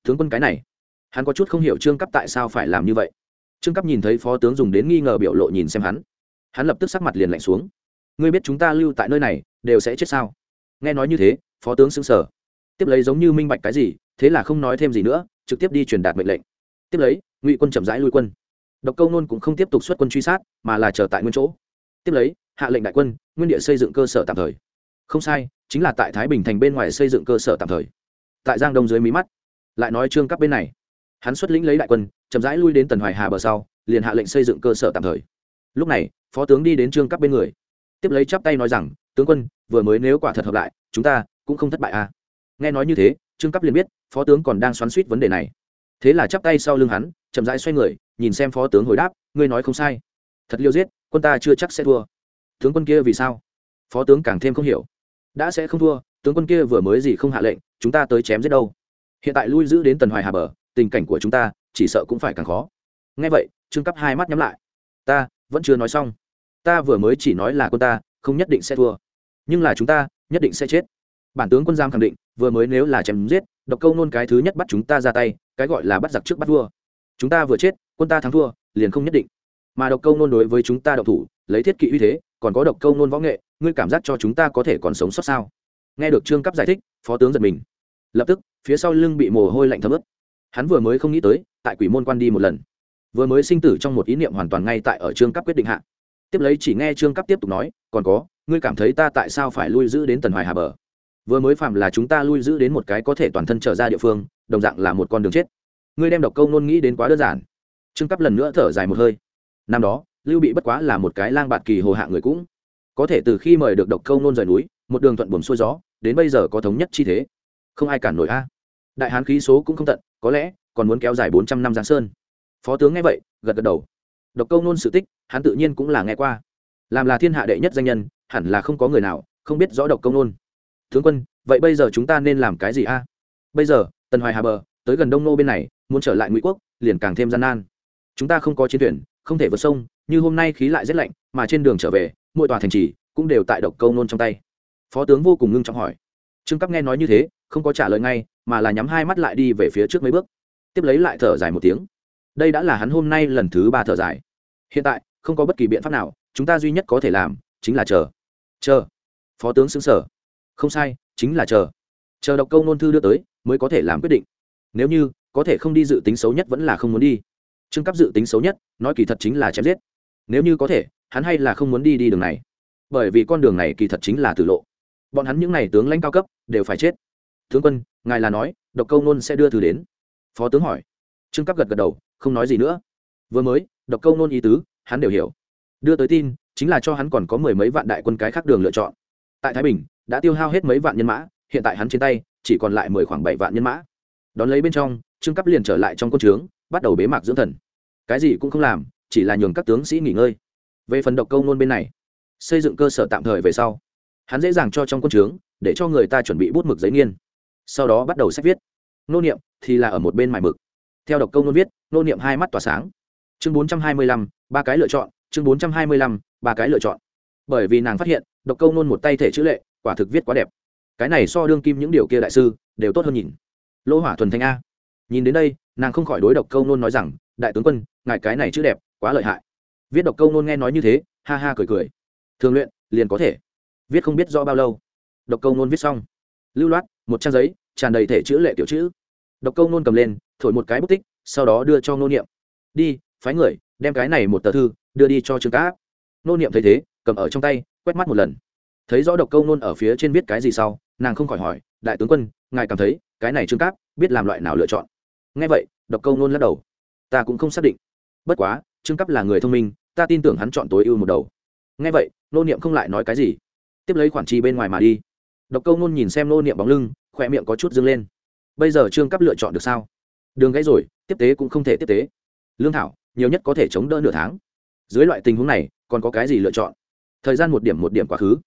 [SPEAKER 1] Tướng quân cái này, hắn có chút không hiểu trương cấp tại sao phải làm như vậy trương cấp nhìn thấy phó tướng dùng đến nghi ngờ biểu lộ nhìn xem hắn. Hắn lập tức sắc mặt liền lạnh xuống. Ngươi biết chúng ta lưu tại nơi này, đều sẽ chết sao? Nghe nói như thế, phó tướng xứng sở tiếp lấy giống như minh bạch cái gì, thế là không nói thêm gì nữa, trực tiếp đi truyền đạt mệnh lệnh. Tiếp lấy, ngụy quân chậm rãi lui quân. Độc câu nôn cũng không tiếp tục xuất quân truy sát, mà là chờ tại nguyên chỗ. Tiếp lấy, hạ lệnh đại quân, nguyên địa xây dựng cơ sở tạm thời. Không sai, chính là tại thái bình thành bên ngoài xây dựng cơ sở tạm thời. Tại giang đông dưới mí mắt. Lại nói trương cấp bên này. Hắn xuất lĩnh lấy đại quân chậm rãi lui đến tần hoài hà bờ sau, liền hạ lệnh xây dựng cơ sở tạm thời. Lúc này, phó tướng đi đến trương các bên người. Tiếp lấy chắp tay nói rằng, tướng quân, vừa mới nếu quả thật hợp lại, chúng ta cũng không thất bại à? Nghe nói như thế, trương cấp liền biết phó tướng còn đang xoắn suýt vấn đề này. Thế là chắp tay sau lưng hắn, chậm rãi xoay người, nhìn xem phó tướng hồi đáp, ngươi nói không sai. Thật liêu giết, quân ta chưa chắc sẽ thua. Tướng quân kia vì sao? Phó tướng càng thêm không hiểu. Đã sẽ không thua, tướng quân kia vừa mới gì không hạ lệnh, chúng ta tới chém giết đâu? Hiện tại lui giữ đến tần hoài hà bờ, tình cảnh của chúng ta chỉ sợ cũng phải càng khó. Ngay vậy, trương cấp hai mắt nhắm lại. Ta, vẫn chưa nói xong. Ta vừa mới chỉ nói là quân ta, không nhất định sẽ thua. Nhưng là chúng ta, nhất định sẽ chết. Bản tướng quân giam khẳng định, vừa mới nếu là chém giết, độc câu nôn cái thứ nhất bắt chúng ta ra tay, cái gọi là bắt giặc trước bắt vua. Chúng ta vừa chết, quân ta thắng thua, liền không nhất định. Mà độc câu nôn đối với chúng ta độc thủ, lấy thiết kỵ uy thế, còn có độc câu nôn võ nghệ, ngươi cảm giác cho chúng ta có thể còn sống sót sao? Nghe được trương cấp giải thích, phó tướng giật mình. Lập tức, phía sau lưng bị mồ hôi lạnh thấm ướt. Hắn vừa mới không nghĩ tới tại quỷ môn quan đi một lần. Vừa mới sinh tử trong một ý niệm hoàn toàn ngay tại ở trương cấp quyết định hạ. Tiếp lấy chỉ nghe trương cấp tiếp tục nói, còn có, ngươi cảm thấy ta tại sao phải lui giữ đến tần hoài hà bờ? Vừa mới phạm là chúng ta lui giữ đến một cái có thể toàn thân trở ra địa phương, đồng dạng là một con đường chết. Ngươi đem độc câu nôn nghĩ đến quá đơn giản. Trương cấp lần nữa thở dài một hơi. Năm đó, lưu bị bất quá là một cái lang bạt kỳ hồ hạ người cũng. Có thể từ khi mời được độc câu nôn rời núi, một đường thuận buồm xuôi gió, đến bây giờ có thống nhất chi thế. Không ai cản nổi a. Đại hán khí số cũng không tận, có lẽ còn muốn kéo dài bốn trăm năm giang sơn. Phó tướng nghe vậy, gật gật đầu. Độc câu nôn sự tích, hắn tự nhiên cũng là nghe qua. Làm là thiên hạ đệ nhất danh nhân, hẳn là không có người nào, không biết rõ độc câu nôn tướng quân, vậy bây giờ chúng ta nên làm cái gì a? Bây giờ, tần hoài hà bờ, tới gần đông nô bên này, muốn trở lại ngụy quốc, liền càng thêm gian nan. Chúng ta không có chiến thuyền, không thể vượt sông, như hôm nay khí lại rét lạnh, mà trên đường trở về, mỗi tòa thành trì cũng đều tại độc câu nôn trong tay. Phó tướng vô cùng ngưng trọng hỏi. Trương cấp nghe nói như thế, không có trả lời ngay, mà là nhắm hai mắt lại đi về phía trước mấy bước tiếp lấy lại thở dài một tiếng. Đây đã là hắn hôm nay lần thứ ba thở dài. Hiện tại, không có bất kỳ biện pháp nào, chúng ta duy nhất có thể làm chính là chờ. Chờ. Phó tướng xứng sở. Không sai, chính là chờ. Chờ đọc câu nôn thư đưa tới, mới có thể làm quyết định. Nếu như, có thể không đi dự tính xấu nhất vẫn là không muốn đi. Trương cấp dự tính xấu nhất, nói kỳ thật chính là chém giết. Nếu như có thể, hắn hay là không muốn đi đi đường này. Bởi vì con đường này kỳ thật chính là tử lộ. Bọn hắn những n à y tướng lãnh cao cấp, đều phải chết. Tướng quân, ngài là nói, độc câu nôn sẽ đưa thư đến phó tướng hỏi. Trương cấp gật gật đầu, không nói gì nữa. Vừa mới, đọc câu nôn ý tứ, hắn đều hiểu. Đưa tới tin, chính là cho hắn còn có mười mấy vạn đại quân cái khác đường lựa chọn. Tại thái bình, đã tiêu hao hết mấy vạn nhân mã, hiện tại hắn trên tay, chỉ còn lại mười khoảng bảy vạn nhân mã. Đón lấy bên trong, trương cấp liền trở lại trong quân trướng, bắt đầu bế mạc dưỡng thần. Cái gì cũng không làm, chỉ là nhường các tướng sĩ nghỉ ngơi. Về phần độc câu nôn bên này, xây dựng cơ sở tạm thời về sau, hắn dễ dàng cho trong quân trướng, để cho người ta chuẩn bị bút mực giấy nghiên. Sau đó bắt đầu sách viết. Nô niệm thì là ở một bên mài mực. Theo độc câu nôn viết, nô niệm hai mắt tỏa sáng. Chương bốn trăm hai mươi lăm, ba cái lựa chọn. Chương bốn trăm hai mươi lăm, ba cái lựa chọn. Bởi vì nàng phát hiện, độc câu nôn một tay thể chữ lệ, quả thực viết quá đẹp. Cái này so đương kim những điều kia đại sư, đều tốt hơn nhìn. Lỗ hỏa thuần thanh a. Nhìn đến đây, nàng không khỏi đối độc câu nôn nói rằng, đại tướng quân, ngài cái này chữ đẹp, quá lợi hại. Viết độc câu nôn nghe nói như thế, ha ha cười cười. Thường luyện, liền có thể. Viết không biết do bao lâu. Độc câu nôn viết xong. Lưu loát, một trang giấy, tràn đầy thể chữ lệ tiểu chữ độc câu nôn cầm lên, thổi một cái bút tích, sau đó đưa cho nô niệm. Đi, phái người, đem cái này một tờ thư đưa đi cho trương cá nô niệm thấy thế, cầm ở trong tay, quét mắt một lần. Thấy rõ độc câu nôn ở phía trên viết cái gì sau, nàng không khỏi hỏi, đại tướng quân, ngài cảm thấy cái này trương cáp biết làm loại nào lựa chọn? Ngay vậy, độc câu nôn lắc đầu. Ta cũng không xác định. Bất quá, trương cát là người thông minh, ta tin tưởng hắn chọn tối ưu một đầu. Ngay vậy nô niệm không lại nói cái gì. Tiếp lấy khoản chi bên ngoài mà đi. Độc câu nôn nhìn xem nô niệm bóng lưng khỏe miệng có chút dâng lên bây giờ trương cấp lựa chọn được sao? Đường gãy rồi, tiếp tế cũng không thể tiếp tế. Lương thảo, nhiều nhất có thể chống đỡ nửa tháng. Dưới loại tình huống này, còn có cái gì lựa chọn? Thời gian một điểm một điểm quá khứ.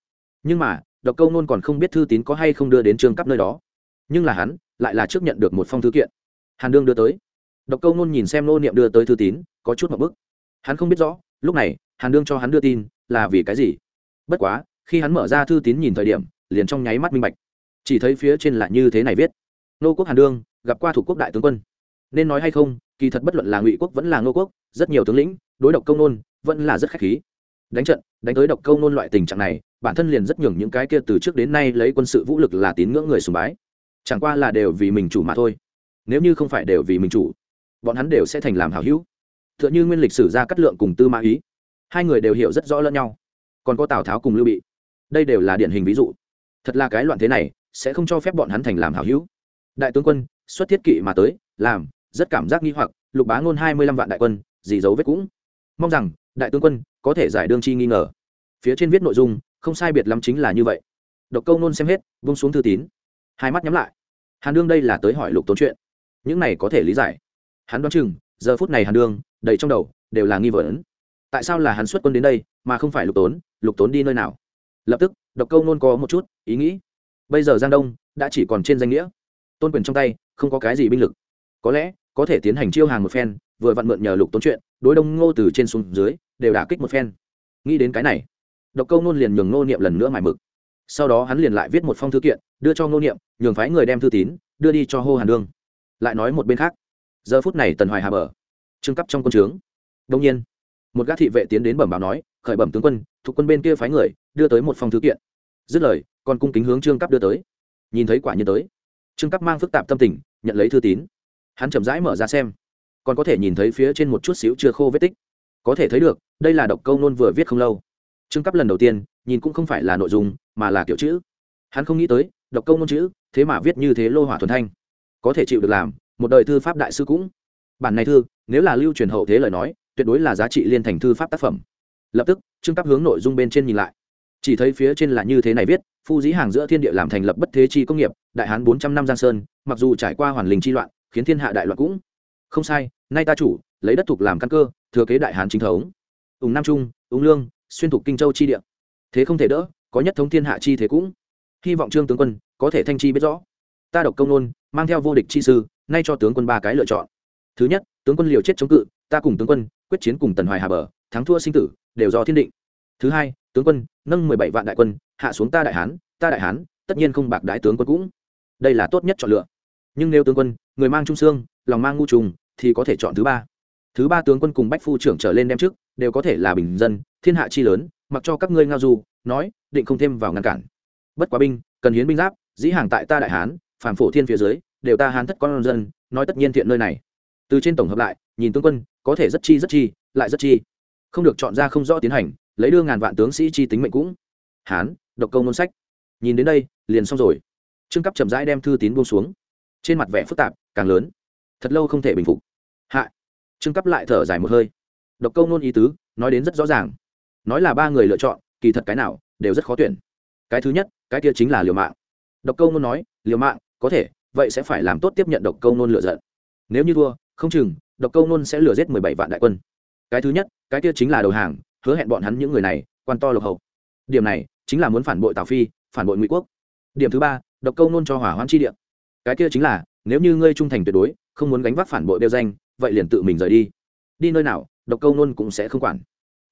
[SPEAKER 1] Nhưng mà, độc câu nôn còn không biết thư tín có hay không đưa đến trương cấp nơi đó. Nhưng là hắn, lại là trước nhận được một phong thư kiện. Hàn đương đưa tới. Độc câu nôn nhìn xem nô niệm đưa tới thư tín, có chút một bức. Hắn không biết rõ, lúc này, hàn đương cho hắn đưa tin, là vì cái gì? Bất quá, khi hắn mở ra thư tín nhìn thời điểm, liền trong nháy mắt minh bạch. Chỉ thấy phía trên là như thế này viết nô quốc hàn đương, gặp qua thủ quốc đại tướng quân. Nên nói hay không, kỳ thật bất luận là ngụy quốc vẫn là nô quốc, rất nhiều tướng lĩnh, đối độc công nôn, vẫn là rất khách khí. Đánh trận, đánh tới độc công nôn loại tình trạng này, bản thân liền rất nhường những cái kia từ trước đến nay lấy quân sự vũ lực là tín ngưỡng người sùng bái. Chẳng qua là đều vì mình chủ mà thôi. Nếu như không phải đều vì mình chủ, bọn hắn đều sẽ thành làm hảo hữu. T h ư ợ n h ư nguyên lịch sử ra cắt lượng cùng tư mã ý. Hai người đều hiểu rất rõ lẫn nhau. Còn có tào tháo cùng lưu bị. Đây đều là điển hình ví dụ. Thật là cái loạn thế này, sẽ không cho phép bọn hắn thành làm hảo hữu đại tướng quân, xuất thiết kỵ mà tới, làm, rất cảm giác nghi hoặc, lục bá ngôn hai mươi lăm vạn đại quân, gì dấu vết cũng. Mong rằng, đại tướng quân, có thể giải đương chi nghi ngờ. Phía trên viết nội dung, không sai biệt lắm chính là như vậy. Độc câu nôn xem hết vung xuống thư tín. Hai mắt nhắm lại. Hàn đương đây là tới hỏi lục tốn chuyện. Những này có thể lý giải. Hắn đoán chừng, giờ phút này hàn đương, đầy trong đầu, đều là nghi vấn. Tại sao là hắn xuất quân đến đây, mà không phải lục tốn? Lục tốn đi nơi nào? Lập tức, độc câu nôn có một chút ý nghĩ. Bây giờ giang đông, đã chỉ còn trên danh nghĩa tôn quyền trong tay, không có cái gì binh lực. Có lẽ, có thể tiến hành chiêu hàng một phen, vừa vặn mượn nhờ lục tốn chuyện, đối đông ngô từ trên xuống dưới, đều đả kích một phen. Nghĩ đến cái này, độc câu nôn liền nhường ngô niệm lần nữa mải mực. Sau đó hắn liền lại viết một phong thư kiện, đưa cho ngô niệm, nhường phái người đem thư tín, đưa đi cho hô hàn đương. Lại nói một bên khác. Giờ phút này tần hoài hà bờ trưng cấp trong quân trướng. Đông nhiên, một gác thị vệ tiến đến bẩm báo nói, khởi bẩm tướng quân, thuộc quân bên kia phái người, đưa tới một phong thư kiện. Dứt lời, còn cung kính hướng trương cấp đưa tới. Nhìn thấy quả nhiên tới trương cấp mang phức tạp tâm tình, nhận lấy thư tín. Hắn chậm rãi mở ra xem. Còn có thể nhìn thấy phía trên một chút xíu chưa khô vết tích. Có thể thấy được, đây là độc câu nôn vừa viết không lâu. Trương cấp lần đầu tiên, nhìn cũng không phải là nội dung, mà là kiểu chữ. Hắn không nghĩ tới, độc câu nôn chữ, thế mà viết như thế lô hỏa thuần thanh. Có thể chịu được làm, một đời thư pháp đại sư cũng. Bản này thư, nếu là lưu truyền hậu thế lời nói, tuyệt đối là giá trị liên thành thư pháp tác phẩm. Lập tức, trương cấp hướng nội dung bên trên nhìn lại. Chỉ thấy phía trên là như thế này viết phu dĩ hàng giữa thiên địa làm thành lập bất thế chi công nghiệp, đại hán bốn trăm năm giang sơn, mặc dù trải qua hoàn linh chi loạn, khiến thiên hạ đại loạn cũng không sai, nay ta chủ, lấy đất thục làm căn cơ, thừa kế đại hán chính thống. Ủng nam trung ủng lương, xuyên thục kinh châu chi địa. Thế không thể đỡ, có nhất thống thiên hạ chi thế cũng. Hy vọng trương tướng quân có thể thanh chi biết rõ. Ta độc công nôn, mang theo vô địch chi sư, nay cho tướng quân ba cái lựa chọn. Thứ nhất, tướng quân liều chết chống cự, ta cùng tướng quân quyết chiến cùng tần hoài hà bờ, thắng thua sinh tử, đều do thiên định. Thứ hai, tướng quân nâng mười bảy vạn đại quân hạ xuống ta đại hán, ta đại hán, tất nhiên không bạc đái tướng quân cũng. Đây là tốt nhất chọn lựa. Nhưng nếu tướng quân, người mang trung sương lòng mang ngu trùng, thì có thể chọn thứ ba. Thứ ba tướng quân cùng bách phu trưởng trở lên đem trước, đều có thể là bình dân, thiên hạ chi lớn, mặc cho các ngươi ngao du, nói, định không thêm vào ngăn cản. Bất quá binh, cần hiến binh giáp, dĩ hàng tại ta đại hán, phàm phổ thiên phía dưới, đều ta hán thất con dân, nói tất nhiên thiện nơi này. Từ trên tổng hợp lại, nhìn tướng quân, có thể rất chi rất chi, lại rất chi. Không được chọn ra không rõ tiến hành, lấy đưa ngàn vạn tướng sĩ chi tính mệnh cũng. Hán độc công nôn sách. Nhìn đến đây, liền xong rồi. Trương cấp chậm rãi đem thư tín buông xuống. Trên mặt vẻ phức tạp, càng lớn. Thật lâu không thể bình phục. Hạ. Trương cấp lại thở dài một hơi. Độc câu nôn ý tứ, nói đến rất rõ ràng. Nói là ba người lựa chọn, kỳ thật cái nào, đều rất khó tuyển. Cái thứ nhất, cái kia chính là liều mạng. Độc câu nôn nói, liều mạng, có thể, vậy sẽ phải làm tốt tiếp nhận độc câu nôn lựa giận. Nếu như thua, không chừng, độc câu nôn sẽ lừa giết mười bảy vạn đại quân. Cái thứ nhất, cái kia chính là đầu hàng, hứa hẹn bọn hắn những người này, quan to lộc hậu. Điểm này chính là muốn phản bội tào phi, phản bội ngụy quốc. Điểm thứ ba, độc câu nôn cho hỏa hoãn chi Địa. cái kia chính là, nếu như ngươi trung thành tuyệt đối, không muốn gánh vác phản bội đeo danh, vậy liền tự mình rời đi. Đi nơi nào, độc câu nôn cũng sẽ không quản.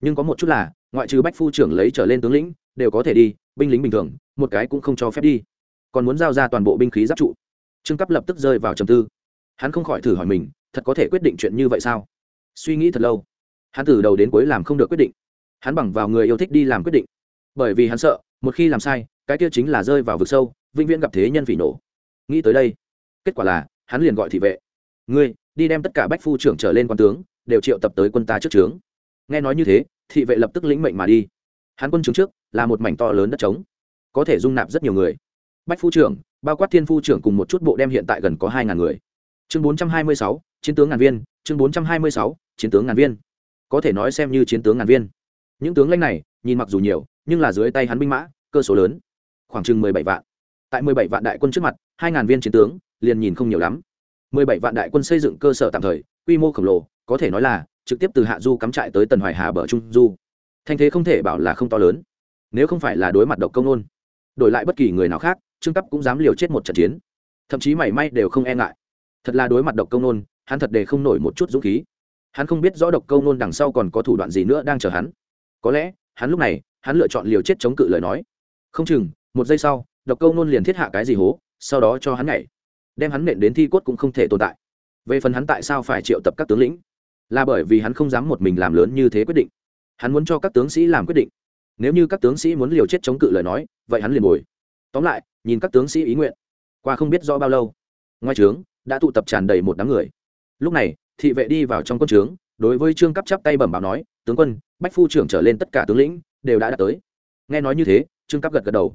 [SPEAKER 1] Nhưng có một chút là, ngoại trừ bách phu trưởng lấy trở lên tướng lĩnh, đều có thể đi, binh lính bình thường, một cái cũng không cho phép đi. Còn muốn giao ra toàn bộ binh khí giáp trụ. Trương cấp lập tức rơi vào trầm tư. Hắn không khỏi thử hỏi mình, thật có thể quyết định chuyện như vậy sao? Suy nghĩ thật lâu. Hắn từ đầu đến cuối làm không được quyết định. Hắn bằng vào người yêu thích đi làm quyết định bởi vì hắn sợ, một khi làm sai, cái kia chính là rơi vào vực sâu, vĩnh viễn gặp thế nhân phỉ nổ. Nghĩ tới đây, kết quả là, hắn liền gọi thị vệ. Ngươi, đi đem tất cả bách phu trưởng trở lên quan tướng, đều triệu tập tới quân ta trước trướng. Nghe nói như thế, thị vệ lập tức lĩnh mệnh mà đi. Hắn quân trướng trước là một mảnh to lớn đất trống, có thể dung nạp rất nhiều người. Bách phu trưởng, bao quát thiên phu trưởng cùng một chút bộ đem hiện tại gần có hai ngàn người. Chương bốn trăm hai mươi sáu, chiến tướng ngàn viên, chương bốn trăm hai mươi sáu, chiến tướng ngàn viên. Có thể nói xem như chiến tướng ngàn viên. Những tướng lãnh này, nhìn mặc dù nhiều nhưng là dưới tay hắn binh mã, cơ số lớn, khoảng chừng mười bảy vạn. Tại mười bảy vạn đại quân trước mặt, hai ngàn viên chiến tướng, liền nhìn không nhiều lắm. Mười bảy vạn đại quân xây dựng cơ sở tạm thời, quy mô khổng lồ, có thể nói là trực tiếp từ hạ du cắm trại tới tần hoài hà bờ trung du. Thanh thế không thể bảo là không to lớn, nếu không phải là đối mặt độc công nôn. Đổi lại bất kỳ người nào khác, trương cấp cũng dám liều chết một trận chiến. Thậm chí mảy may đều không e ngại. Thật là đối mặt độc công nôn, hắn thật để không nổi một chút dũng khí. Hắn không biết rõ độc công nôn đằng sau còn có thủ đoạn gì nữa đang chờ hắn. Có lẽ, hắn lúc này hắn lựa chọn liều chết chống cự lời nói. Không chừng, một giây sau, độc câu nôn liền thiết hạ cái gì hố, sau đó cho hắn nhảy. Đem hắn nện đến thi cốt cũng không thể tồn tại. Về phần hắn tại sao phải triệu tập các tướng lĩnh? Là bởi vì hắn không dám một mình làm lớn như thế quyết định. Hắn muốn cho các tướng sĩ làm quyết định. Nếu như các tướng sĩ muốn liều chết chống cự lời nói, vậy hắn liền bồi. Tóm lại, nhìn các tướng sĩ ý nguyện, qua không biết rõ bao lâu ngoài trướng đã tụ tập tràn đầy một đám người. Lúc này, thị vệ đi vào trong quân trướng, đối với trương cắp chắp tay bẩm báo nói, tướng quân, bách phu trưởng trở lên tất cả tướng lĩnh đều đã đạt tới. Nghe nói như thế, trương cấp gật gật đầu.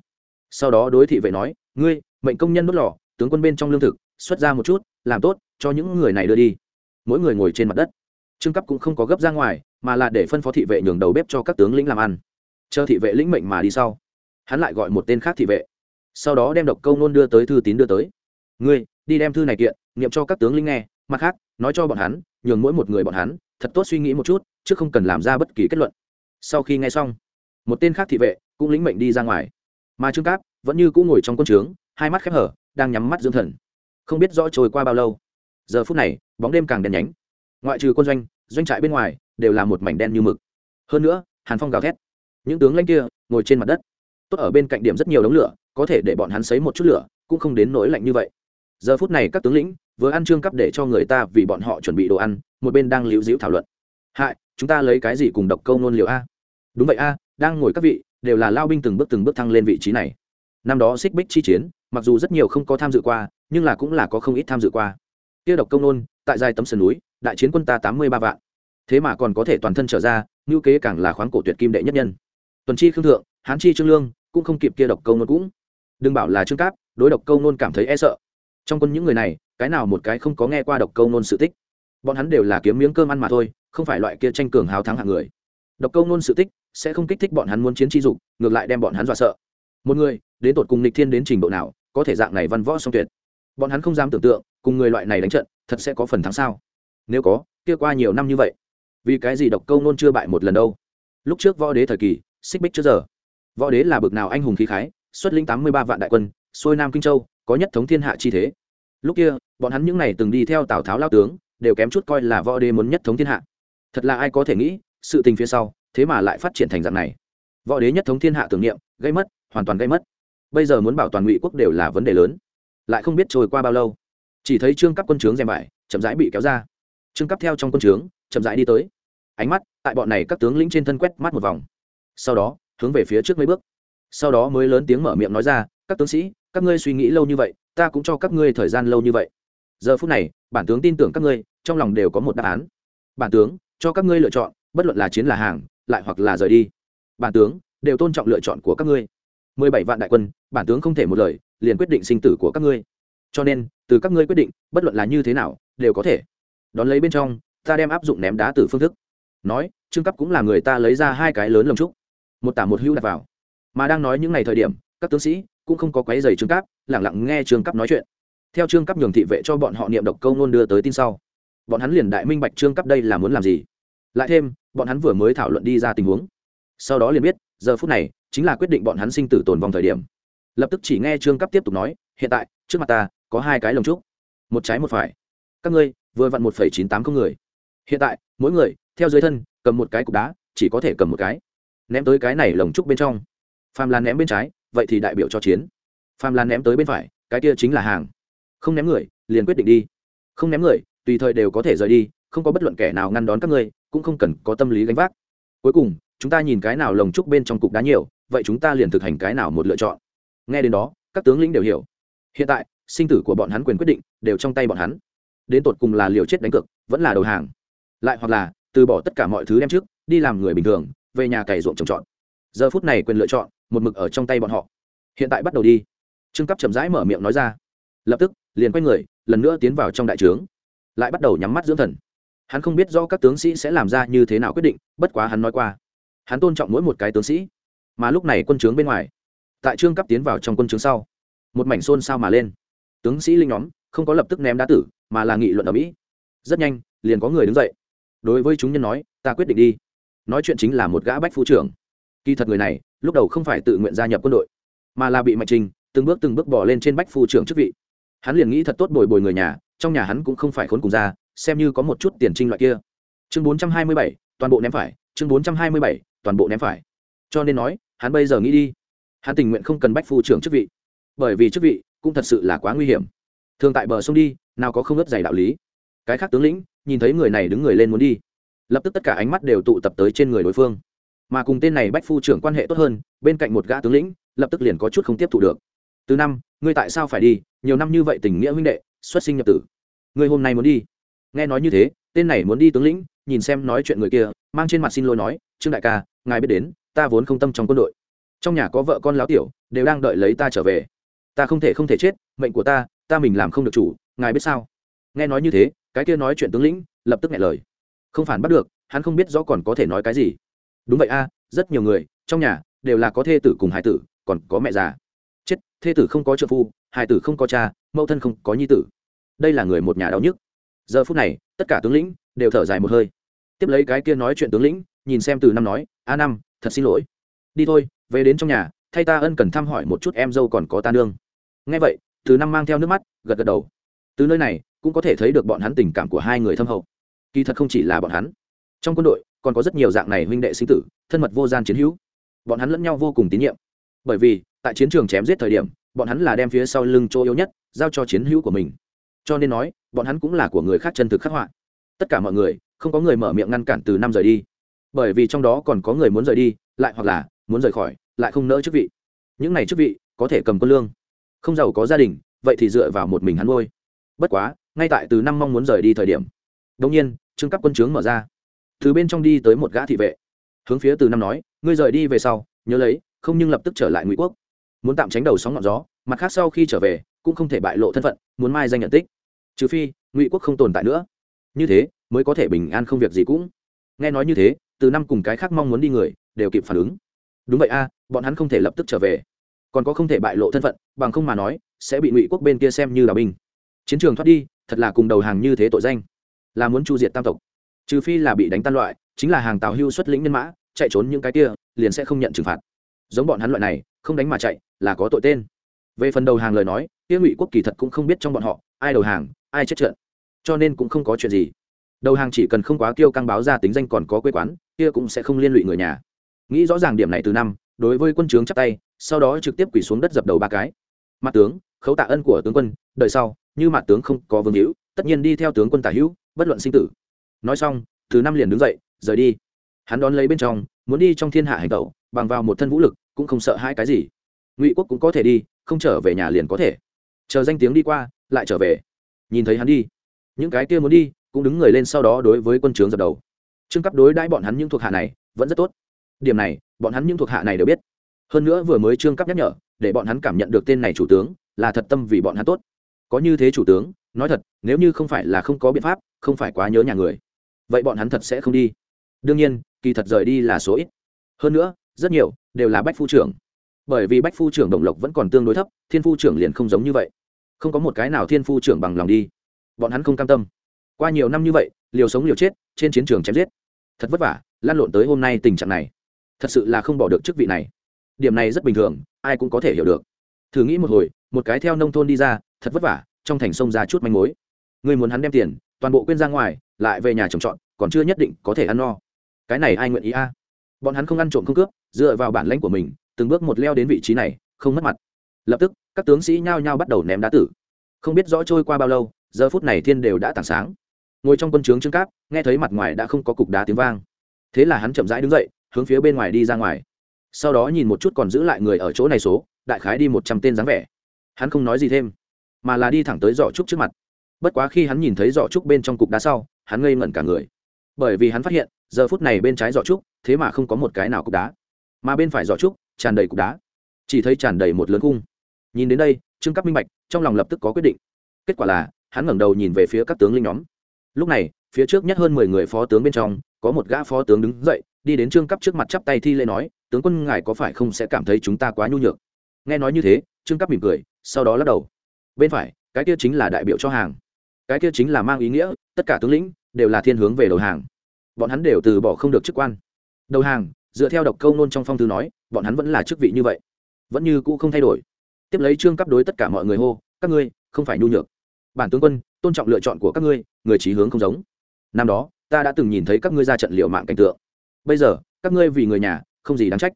[SPEAKER 1] Sau đó đối thị vệ nói, ngươi, mệnh công nhân đốt lò, tướng quân bên trong lương thực, xuất ra một chút, làm tốt, cho những người này đưa đi. Mỗi người ngồi trên mặt đất. Trương cấp cũng không có gấp ra ngoài, mà là để phân phó thị vệ nhường đầu bếp cho các tướng lĩnh làm ăn. Chờ thị vệ lĩnh mệnh mà đi sau, hắn lại gọi một tên khác thị vệ. Sau đó đem độc câu nôn đưa tới thư tín đưa tới. Ngươi, đi đem thư này kiện nghiệm cho các tướng lĩnh nghe, mặt khác, nói cho bọn hắn, nhường mỗi một người bọn hắn, thật tốt suy nghĩ một chút, chứ không cần làm ra bất kỳ kết luận. Sau khi nghe xong một tên khác thị vệ cũng lĩnh mệnh đi ra ngoài. Mà trương cáp vẫn như cũng ngồi trong quân trướng, hai mắt khép hở, đang nhắm mắt dưỡng thần. Không biết rõ trôi qua bao lâu. Giờ phút này, bóng đêm càng đen nhánh. Ngoại trừ quân doanh doanh trại bên ngoài đều là một mảnh đen như mực. Hơn nữa, hàn phong gào thét. Những tướng lanh kia ngồi trên mặt đất. Tốt ở bên cạnh điểm rất nhiều đống lửa, có thể để bọn hắn sấy một chút lửa, cũng không đến nỗi lạnh như vậy. Giờ phút này các tướng lĩnh vừa ăn trương cắp để cho người ta vì bọn họ chuẩn bị đồ ăn, một bên đang liễu dĩu thảo luận. Hại, chúng ta lấy cái gì cùng độc câu nôn liều a? Đúng vậy a đang ngồi các vị, đều là lao binh từng bước từng bước thăng lên vị trí này. Năm đó xích bích chi chiến, mặc dù rất nhiều không có tham dự qua, nhưng là cũng là có không ít tham dự qua. Kia độc công nôn, tại giai tấm sườn núi, đại chiến quân ta tám mươi ba vạn. Thế mà còn có thể toàn thân trở ra ngữ kế càng là khoáng cổ tuyệt kim đệ nhất nhân. Tuần chi khương thượng, hán chi trương lương, cũng không kịp kia độc câu nôn cũng. Đừng bảo là trương cáp, đối độc câu nôn cảm thấy e sợ. Trong quân những người này, cái nào một cái không có nghe qua độc câu nôn sự tích. Bọn hắn đều là kiếm miếng cơm ăn mà thôi, không phải loại kia tranh cường hào thắng hạng người. Độc câu nôn sự tích sẽ không kích thích bọn hắn muốn chiến chi dục, ngược lại đem bọn hắn dọa sợ. Một người, đến tột cùng nịch thiên đến trình độ nào, có thể dạng này văn võ song tuyệt. Bọn hắn không dám tưởng tượng, cùng người loại này đánh trận, thật sẽ có phần thắng sao? Nếu có, kia qua nhiều năm như vậy, vì cái gì độc câu nôn chưa bại một lần đâu? Lúc trước võ đế thời kỳ, xích bích trước giờ. Võ đế là bực nào anh hùng khí khái, xuất linh tám mươi ba vạn đại quân, xuôi nam kinh châu, có nhất thống thiên hạ chi thế. Lúc kia, bọn hắn những n à y từng đi theo tào tháo lao tướng, đều kém chút coi là võ đế muốn nhất thống thiên hạ. Thật là ai có thể nghĩ, sự tình phía sau thế mà lại phát triển thành dạng này. Võ đế nhất thống thiên hạ tưởng niệm, gây mất, hoàn toàn gây mất. Bây giờ muốn bảo toàn ngụy quốc đều là vấn đề lớn. Lại không biết trôi qua bao lâu. Chỉ thấy trương cấp quân trướng rèm vải, chậm rãi bị kéo ra. Trương cấp theo trong quân trướng, chậm rãi đi tới. Ánh mắt, tại bọn này các tướng lĩnh trên thân quét mắt một vòng. Sau đó, hướng về phía trước mấy bước. Sau đó mới lớn tiếng mở miệng nói ra, các tướng sĩ, các ngươi suy nghĩ lâu như vậy, ta cũng cho các ngươi thời gian lâu như vậy. Giờ phút này, bản tướng tin tưởng các ngươi, trong lòng đều có một đáp án. Bản tướng, cho các ngươi lựa chọn, bất luận là chiến là hàng lại hoặc là rời đi. Bản tướng, đều tôn trọng lựa chọn của các ngươi. Mười bảy vạn đại quân, bản tướng không thể một lời, liền quyết định sinh tử của các ngươi. Cho nên, từ các ngươi quyết định, bất luận là như thế nào, đều có thể. Đón lấy bên trong, ta đem áp dụng ném đá từ phương thức. Nói, trương cấp cũng là người ta lấy ra hai cái lớn lồng trúc. Một tả một hưu đặt vào. Mà đang nói những ngày thời điểm, các tướng sĩ cũng không có quấy giày trương cấp lẳng lặng nghe trương cấp nói chuyện. Theo trương cấp nhường thị vệ cho bọn họ niệm độc câu nôn đưa tới tin sau, bọn hắn liền đại minh bạch trương cấp đây là muốn làm gì lại thêm, bọn hắn vừa mới thảo luận đi ra tình huống. Sau đó liền biết, giờ phút này, chính là quyết định bọn hắn sinh tử tồn vong thời điểm. Lập tức chỉ nghe trương cấp tiếp tục nói, hiện tại, trước mặt ta, có hai cái lồng trúc. Một trái một phải. Các ngươi, vừa vặn một phẩy chín tám không người. Hiện tại, mỗi người, theo dưới thân, cầm một cái cục đá, chỉ có thể cầm một cái. Ném tới cái này lồng trúc bên trong. Phàm là ném bên trái, vậy thì đại biểu cho chiến. Phàm là ném tới bên phải, cái kia chính là hàng. Không ném người, liền quyết định đi. Không ném người, tùy thời đều có thể rời đi, không có bất luận kẻ nào ngăn đón các ngươi cũng không cần có tâm lý gánh vác. Cuối cùng, chúng ta nhìn cái nào lồng trúc bên trong cục đá nhiều, vậy chúng ta liền thực hành cái nào một lựa chọn. Nghe đến đó, các tướng lĩnh đều hiểu. Hiện tại, sinh tử của bọn hắn quyền quyết định đều trong tay bọn hắn. Đến tột cùng là liều chết đánh cược, vẫn là đầu hàng. Lại hoặc là, từ bỏ tất cả mọi thứ đem trước, đi làm người bình thường, về nhà cày ruộng trồng trọt. Giờ phút này quyền lựa chọn, một mực ở trong tay bọn họ. Hiện tại bắt đầu đi. Trương cấp chậm rãi mở miệng nói ra. Lập tức, liền quay người, lần nữa tiến vào trong đại trướng. Lại bắt đầu nhắm mắt dưỡng thần hắn không biết rõ các tướng sĩ sẽ làm ra như thế nào quyết định, bất quá hắn nói qua. Hắn tôn trọng mỗi một cái tướng sĩ, mà lúc này quân trướng bên ngoài, tại trương cấp tiến vào trong quân trướng sau, một mảnh xôn sao mà lên. Tướng sĩ linh nhóm không có lập tức ném đá tử, mà là nghị luận ở mỹ. Rất nhanh, liền có người đứng dậy. Đối với chúng nhân nói, ta quyết định đi. Nói chuyện chính là một gã bách phu trưởng. Kỳ thật người này, lúc đầu không phải tự nguyện gia nhập quân đội, mà là bị mạnh trình từng bước từng bước bỏ lên trên bách phu trưởng chức vị. Hắn liền nghĩ thật tốt bồi bồi người nhà, trong nhà hắn cũng không phải khốn cùng ra xem như có một chút tiền trinh loại kia. Chương bốn trăm hai mươi bảy, toàn bộ ném phải, chương bốn trăm hai mươi bảy, toàn bộ ném phải. Cho nên nói, hắn bây giờ nghĩ đi. Hắn tình nguyện không cần bách phu trưởng chức vị. Bởi vì chức vị cũng thật sự là quá nguy hiểm. Thường tại bờ sông đi, nào có không ớt dày đạo lý. Cái khác tướng lĩnh, nhìn thấy người này đứng người lên muốn đi. Lập tức tất cả ánh mắt đều tụ tập tới trên người đối phương. Mà cùng tên này bách phu trưởng quan hệ tốt hơn, bên cạnh một gã tướng lĩnh, lập tức liền có chút không tiếp thu được. Từ năm, ngươi tại sao phải đi? Nhiều năm như vậy tình nghĩa huynh đệ, xuất sinh nhập tử. Ngươi hôm nay muốn đi nghe nói như thế, tên này muốn đi tướng lĩnh, nhìn xem nói chuyện người kia, mang trên mặt xin lỗi nói, trương đại ca, ngài biết đến, ta vốn không tâm trong quân đội. Trong nhà có vợ con láo tiểu, đều đang đợi lấy ta trở về. Ta không thể không thể chết, mệnh của ta ta mình làm không được chủ, ngài biết sao? Nghe nói như thế, cái kia nói chuyện tướng lĩnh, lập tức nghe lời. Không phản bắt được, hắn không biết rõ còn có thể nói cái gì. Đúng vậy a, rất nhiều người, trong nhà, đều là có thê tử cùng hải tử, còn có mẹ già. Chết, thê tử không có trợ phu hải tử không có cha, mẫu thân không có nhi tử. Đây là người một nhà đau nhức giờ phút này, tất cả tướng lĩnh đều thở dài một hơi. Tiếp lấy cái kia nói chuyện tướng lĩnh, nhìn xem từ năm nói, a năm thật xin lỗi. Đi thôi, về đến trong nhà, thay ta ân cần thăm hỏi một chút em dâu còn có ta nương. Ngay vậy, từ năm mang theo nước mắt, gật gật đầu. Từ nơi này, cũng có thể thấy được bọn hắn tình cảm của hai người thâm hậu. Kỳ thật không chỉ là bọn hắn. Trong quân đội, còn có rất nhiều dạng này huynh đệ sinh tử, thân mật vô gian chiến hữu. Bọn hắn lẫn nhau vô cùng tín nhiệm. Bởi vì, tại chiến trường chém giết thời điểm, bọn hắn là đem phía sau lưng chỗ yếu nhất giao cho chiến hữu của mình. Cho nên nói bọn hắn cũng là của người khác chân thực khắc họa. Tất cả mọi người, không có người mở miệng ngăn cản từ năm rời đi. Bởi vì trong đó còn có người muốn rời đi, lại hoặc là muốn rời khỏi, lại không nỡ chức vị. Những này chức vị có thể cầm quân lương. Không giàu có gia đình, vậy thì dựa vào một mình hắn ngôi bất quá, ngay tại từ năm mong muốn rời đi thời điểm đông nhiên, trương cấp quân trướng mở ra. Từ bên trong đi tới một gã thị vệ. Hướng phía từ năm nói, ngươi rời đi về sau, nhớ lấy, không nhưng lập tức trở lại ngụy quốc. Muốn tạm tránh đầu sóng ngọn gió, mặt khác sau khi trở về, cũng không thể bại lộ thân phận, muốn mai danh nhận tích trừ phi ngụy quốc không tồn tại nữa như thế mới có thể bình an không việc gì cũng nghe nói như thế từ năm cùng cái khác mong muốn đi người đều kịp phản ứng đúng vậy a à, bọn hắn không thể lập tức trở về còn có không thể bại lộ thân phận bằng không mà nói sẽ bị ngụy quốc bên kia xem như là binh chiến trường thoát đi thật là cùng đầu hàng như thế tội danh là muốn chu diệt tam tộc trừ phi là bị đánh tan loại chính là hàng tào hưu xuất lĩnh nhân mã chạy trốn những cái kia liền sẽ không nhận trừng phạt giống bọn hắn loại này không đánh mà chạy là có tội tên về phần đầu hàng lời nói kia ngụy quốc kỳ thật cũng không biết trong bọn họ ai đầu hàng ai chết trận. Cho nên cũng không có chuyện gì. Đầu hàng chỉ cần không quá kêu căng báo ra tính danh còn có quê quán, kia cũng sẽ không liên lụy người nhà. Nghĩ rõ ràng điểm này từ năm, đối với quân trướng chắp tay, sau đó trực tiếp quỳ xuống đất dập đầu ba cái. Mặt tướng, khấu tạ ân của tướng quân đợi sau, như mặt tướng không có vương hữu, tất nhiên đi theo tướng quân tả hữu, bất luận sinh tử. Nói xong, thứ năm liền đứng dậy, rời đi. Hắn đón lấy bên trong, muốn đi trong thiên hạ hành tẩu, bằng vào một thân vũ lực, cũng không sợ hai cái gì. Ngụy quốc cũng có thể đi, không trở về nhà liền có thể. Chờ danh tiếng đi qua, lại trở về nhìn thấy hắn đi. Những cái kia muốn đi, cũng đứng người lên sau đó đối với quân trướng dập đầu. Trương cấp đối đãi bọn hắn những thuộc hạ này, vẫn rất tốt. Điểm này, bọn hắn những thuộc hạ này đều biết. Hơn nữa vừa mới trương cấp nhắc nhở, để bọn hắn cảm nhận được tên này chủ tướng, là thật tâm vì bọn hắn tốt. Có như thế chủ tướng, nói thật, nếu như không phải là không có biện pháp, không phải quá nhớ nhà người, vậy bọn hắn thật sẽ không đi. Đương nhiên, kỳ thật rời đi là số ít. Hơn nữa, rất nhiều đều là bách phu trưởng. Bởi vì bách phu trưởng đồng lộc vẫn còn tương đối thấp, thiên phu trưởng liền không giống như vậy không có một cái nào thiên phu trưởng bằng lòng đi. Bọn hắn không cam tâm. Qua nhiều năm như vậy, liều sống liều chết, trên chiến trường chém giết. Thật vất vả, lan lộn tới hôm nay tình trạng này. Thật sự là không bỏ được chức vị này. Điểm này rất bình thường, ai cũng có thể hiểu được. Thử nghĩ một hồi, một cái theo nông thôn đi ra, thật vất vả, trong thành sông ra chút manh mối. Người muốn hắn đem tiền, toàn bộ quên ra ngoài, lại về nhà trồng trọt, còn chưa nhất định có thể ăn no. Cái này ai nguyện ý a? Bọn hắn không ăn trộm không cướp, dựa vào bản lãnh của mình, từng bước một leo đến vị trí này, không mất mặt lập tức, các tướng sĩ nhao nhao bắt đầu ném đá tử. Không biết rõ trôi qua bao lâu, giờ phút này thiên đều đã tảng sáng. Ngồi trong quân trướng trương cáp, nghe thấy mặt ngoài đã không có cục đá tiếng vang. Thế là hắn chậm rãi đứng dậy, hướng phía bên ngoài đi ra ngoài. Sau đó nhìn một chút còn giữ lại người ở chỗ này số, đại khái đi một trăm tên dáng vẻ. Hắn không nói gì thêm, mà là đi thẳng tới giỏ trúc trước mặt. Bất quá khi hắn nhìn thấy giỏ trúc bên trong cục đá sau, hắn ngây ngẩn cả người. Bởi vì hắn phát hiện, giờ phút này bên trái giỏ trúc, thế mà không có một cái nào cục đá. Mà bên phải giỏ trúc, tràn đầy cục đá chỉ thấy tràn đầy một lớn cung nhìn đến đây, trương cấp minh bạch, trong lòng lập tức có quyết định. Kết quả là, hắn ngẩng đầu nhìn về phía các tướng linh nhóm. Lúc này, phía trước nhất hơn mười người phó tướng bên trong, có một gã phó tướng đứng dậy, đi đến trương cấp trước mặt chắp tay thi lễ nói, tướng quân ngài có phải không sẽ cảm thấy chúng ta quá nhu nhược? Nghe nói như thế, trương cấp mỉm cười, sau đó lắc đầu. Bên phải, cái kia chính là đại biểu cho hàng. Cái kia chính là mang ý nghĩa, tất cả tướng lĩnh đều là thiên hướng về đầu hàng. Bọn hắn đều từ bỏ không được chức quan. Đầu hàng, dựa theo độc câu nôn trong phong thư nói, bọn hắn vẫn là chức vị như vậy vẫn như cũ không thay đổi. Tiếp lấy trương cấp đối tất cả mọi người hô, các ngươi, không phải nhu nhược. Bản tướng quân, tôn trọng lựa chọn của các ngươi, người trí hướng không giống. Năm đó, ta đã từng nhìn thấy các ngươi ra trận liệu mạng cảnh tượng. Bây giờ, các ngươi vì người nhà, không gì đáng trách.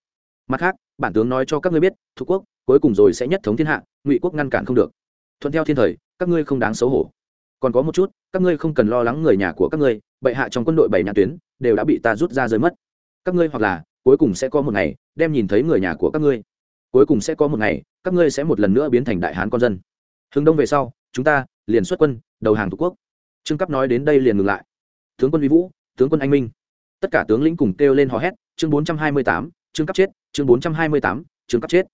[SPEAKER 1] Mặt khác, bản tướng nói cho các ngươi biết thuộc quốc, cuối cùng rồi sẽ nhất thống thiên hạ, ngụy quốc ngăn cản không được. Thuận theo thiên thời, các ngươi không đáng xấu hổ. Còn có một chút, các ngươi không cần lo lắng người nhà của các ngươi, bệ hạ trong quân đội bảy nhà tuyến, đều đã bị ta rút ra rơi mất. Các ngươi hoặc là, cuối cùng sẽ có một ngày, đem nhìn thấy người nhà của các ngươi cuối cùng sẽ có một ngày, các ngươi sẽ một lần nữa biến thành đại hán con dân. Hướng đông về sau, chúng ta liền xuất quân, đầu hàng thủ quốc. Trương cấp nói đến đây liền ngừng lại. Tướng quân vi vũ, tướng quân anh minh. Tất cả tướng lĩnh cùng kêu lên hò hét, chương bốn trăm hai mươi tám, trương cấp chết, chương bốn trăm hai mươi tám, trương cấp chết.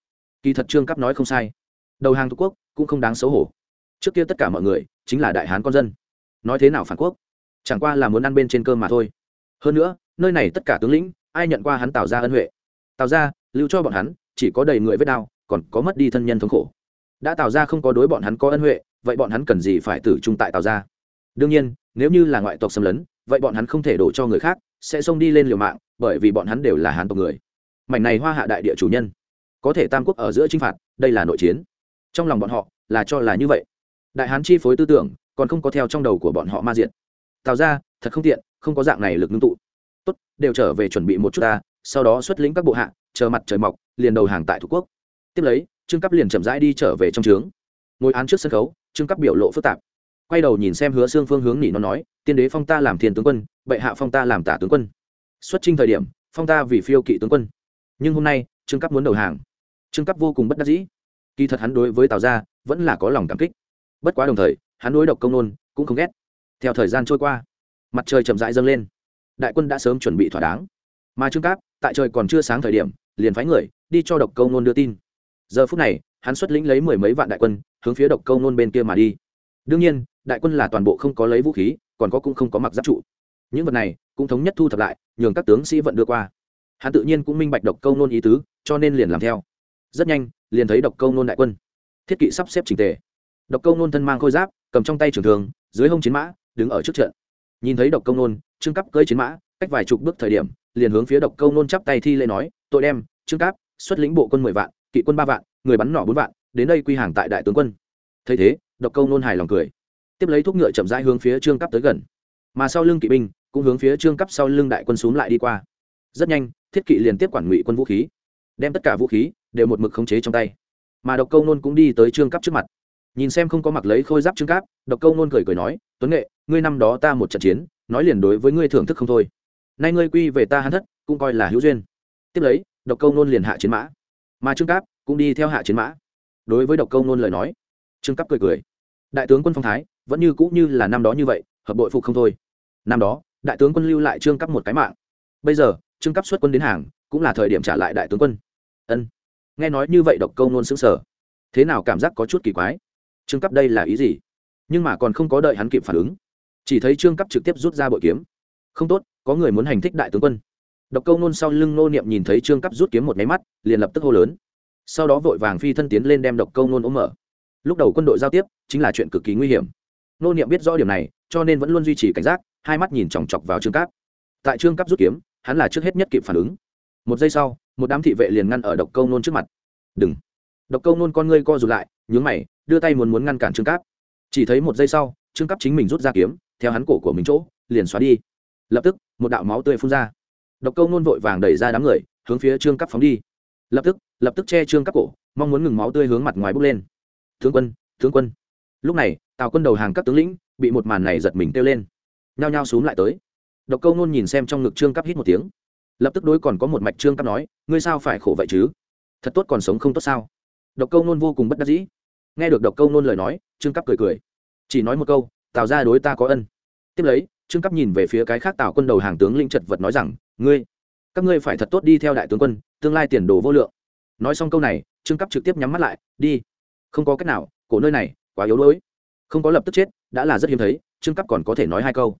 [SPEAKER 1] Kỳ thật trương cấp nói không sai. Đầu hàng thủ quốc cũng không đáng xấu hổ. Trước kia tất cả mọi người chính là đại hán con dân. Nói thế nào phản quốc? Chẳng qua là muốn ăn bên trên cơm mà thôi. Hơn nữa, nơi này tất cả tướng lĩnh, ai nhận qua hắn tạo ra ân huệ? Tạo ra lưu cho bọn hắn chỉ có đầy người vết đau, còn có mất đi thân nhân thống khổ. Đã tạo ra không có đối bọn hắn có ân huệ, vậy bọn hắn cần gì phải tử trung tại tạo ra? Đương nhiên, nếu như là ngoại tộc xâm lấn, vậy bọn hắn không thể đổ cho người khác, sẽ xông đi lên liều mạng, bởi vì bọn hắn đều là hán tộc người. Mảnh này hoa hạ đại địa chủ nhân, có thể tam quốc ở giữa chinh phạt, đây là nội chiến. Trong lòng bọn họ, là cho là như vậy. Đại hán chi phối tư tưởng, còn không có theo trong đầu của bọn họ ma diện. Tạo ra, thật không tiện, không có dạng này lực ngưng tụ. Tốt, đều trở về chuẩn bị một chút ta, sau đó xuất lĩnh các bộ hạ chờ mặt trời mọc, liền đầu hàng tại thủ quốc. Tiếp lấy, trương cấp liền chậm rãi đi trở về trong trướng. Ngồi án trước sân khấu, trương cấp biểu lộ phức tạp. Quay đầu nhìn xem hứa xương phương hướng nỉ nó nói, tiên đế phong ta làm thiên tướng quân, bệ hạ phong ta làm tả tướng quân. Xuất trinh thời điểm, phong ta vì phiêu kỵ tướng quân. Nhưng hôm nay, trương cấp muốn đầu hàng. Trương cấp vô cùng bất đắc dĩ. Kỳ thật hắn đối với tào gia, vẫn là có lòng cảm kích. Bất quá đồng thời, hắn đối độc công nôn cũng không ghét. Theo thời gian trôi qua, mặt trời chậm rãi dâng lên. Đại quân đã sớm chuẩn bị thỏa đáng mà trương cáp, tại trời còn chưa sáng thời điểm, liền phái người đi cho độc câu nôn đưa tin. Giờ phút này, hắn xuất lĩnh lấy mười mấy vạn đại quân, hướng phía độc câu nôn bên kia mà đi. Đương nhiên, đại quân là toàn bộ không có lấy vũ khí, còn có cũng không có mặc giáp trụ. Những vật này cũng thống nhất thu thập lại, nhường các tướng sĩ vận đưa qua. Hắn tự nhiên cũng minh bạch độc câu nôn ý tứ, cho nên liền làm theo. Rất nhanh, liền thấy độc câu nôn đại quân. Thiết kỵ sắp xếp trình tề. Độc câu nôn thân mang khôi giáp, cầm trong tay trường thường dưới hông chiến mã, đứng ở trước trận. Nhìn thấy độc câu nôn, trương cấp cơi chiến mã, cách vài chục bước thời điểm liền hướng phía độc câu nôn chắp tay thi lễ nói, tội đem, trương cáp, xuất lĩnh bộ quân mười vạn, kỵ quân ba vạn, người bắn nỏ bốn vạn, đến đây quy hàng tại đại tướng quân. Thấy thế, độc câu nôn hài lòng cười. Tiếp lấy thuốc ngựa chậm rãi hướng phía trương cáp tới gần. Mà sau lưng kỵ binh, cũng hướng phía trương cáp sau lưng đại quân xuống lại đi qua. Rất nhanh, thiết kỵ liền tiếp quản ngụy quân vũ khí, đem tất cả vũ khí đều một mực khống chế trong tay. Mà độc câu nôn cũng đi tới trương cáp trước mặt. Nhìn xem không có mặc lấy khôi giáp trương cáp, độc câu nôn cười cười nói, tuấn nghệ, ngươi năm đó ta một trận chiến, nói liền đối với ngươi thưởng thức không thôi nay ngươi quy về ta hắn thất, cũng coi là hữu duyên. Tiếp lấy, độc câu nôn liền hạ chiến mã. Mà trương cáp cũng đi theo hạ chiến mã. Đối với độc câu nôn lời nói, trương cáp cười cười. Đại tướng quân phong thái, vẫn như cũ như là năm đó như vậy, hợp đội phục không thôi. Năm đó, đại tướng quân lưu lại trương cáp một cái mạng. Bây giờ, trương cáp xuất quân đến hàng, cũng là thời điểm trả lại đại tướng quân. Ân. Nghe nói như vậy độc câu nôn xứng sở thế nào cảm giác có chút kỳ quái? Trương cáp đây là ý gì? Nhưng mà còn không có đợi hắn kịp phản ứng. Chỉ thấy trương cáp trực tiếp rút ra bội kiếm. Không tốt có người muốn hành thích đại tướng quân. Độc câu nôn sau lưng nô niệm nhìn thấy trương cấp rút kiếm một máy mắt, liền lập tức hô lớn. Sau đó vội vàng phi thân tiến lên đem độc câu nôn ôm mở. Lúc đầu quân đội giao tiếp, chính là chuyện cực kỳ nguy hiểm. Nô niệm biết rõ điểm này, cho nên vẫn luôn duy trì cảnh giác, hai mắt nhìn chòng chọc vào trương cấp tại trương cấp rút kiếm, hắn là trước hết nhất kịp phản ứng. Một giây sau, một đám thị vệ liền ngăn ở độc câu nôn trước mặt. Đừng. Độc câu nôn con ngươi co rụt lại, nhướng mày, đưa tay muốn muốn ngăn cản trương cáp. Chỉ thấy một giây sau, trương cáp chính mình rút ra kiếm, theo hắn cổ của mình chỗ, liền xóa đi. Lập tức một đạo máu tươi phun ra. Độc câu nôn vội vàng đẩy ra đám người, hướng phía trương cấp phóng đi. Lập tức lập tức che trương cấp cổ, mong muốn ngừng máu tươi hướng mặt ngoài bốc lên. Tướng quân tướng quân. Lúc này, tào quân đầu hàng các tướng lĩnh bị một màn này giật mình kêu lên. Nhao nhao xúm lại tới. Độc câu nôn nhìn xem trong ngực trương cấp hít một tiếng. Lập tức đối còn có một mạch trương cấp nói, ngươi sao phải khổ vậy chứ? Thật tốt còn sống không tốt sao? Độc câu nôn vô cùng bất đắc dĩ. Nghe được độc câu nôn lời nói, trương cấp cười cười. Chỉ nói một câu, tào ra đối ta có ân. Tiếp lấy trương cấp nhìn về phía cái khác tào quân đầu hàng tướng lĩnh chật vật nói rằng, ngươi, các ngươi phải thật tốt đi theo đại tướng quân, tương lai tiền đồ vô lượng. Nói xong câu này, trương cấp trực tiếp nhắm mắt lại, đi, không có cách nào, cổ nơi này quá yếu đuối. Không có lập tức chết, đã là rất hiếm thấy, trương cấp còn có thể nói hai câu.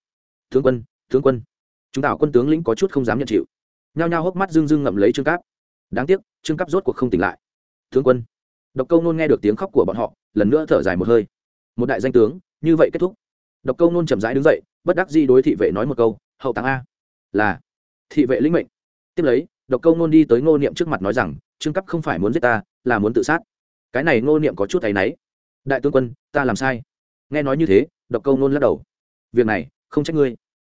[SPEAKER 1] Tướng quân tướng quân. Chúng tào quân tướng lĩnh có chút không dám nhận chịu. Nhao nhao hốc mắt dưng dưng ngậm lấy trương cấp đáng tiếc, trương cấp rốt cuộc không tỉnh lại. Tướng quân. Độc câu nôn nghe được tiếng khóc của bọn họ, lần nữa thở dài một hơi. Một đại danh tướng, như vậy kết thúc độc câu nôn chậm rãi đứng dậy, bất đắc di đối thị vệ nói một câu, hậu táng a. Là, thị vệ lĩnh mệnh. Tiếp lấy, độc câu nôn đi tới ngô niệm trước mặt nói rằng, trương cấp không phải muốn giết ta, là muốn tự sát. Cái này ngô niệm có chút tay náy. Đại tướng quân, ta làm sai. Nghe nói như thế, độc câu nôn lắc đầu. Việc này, không trách ngươi.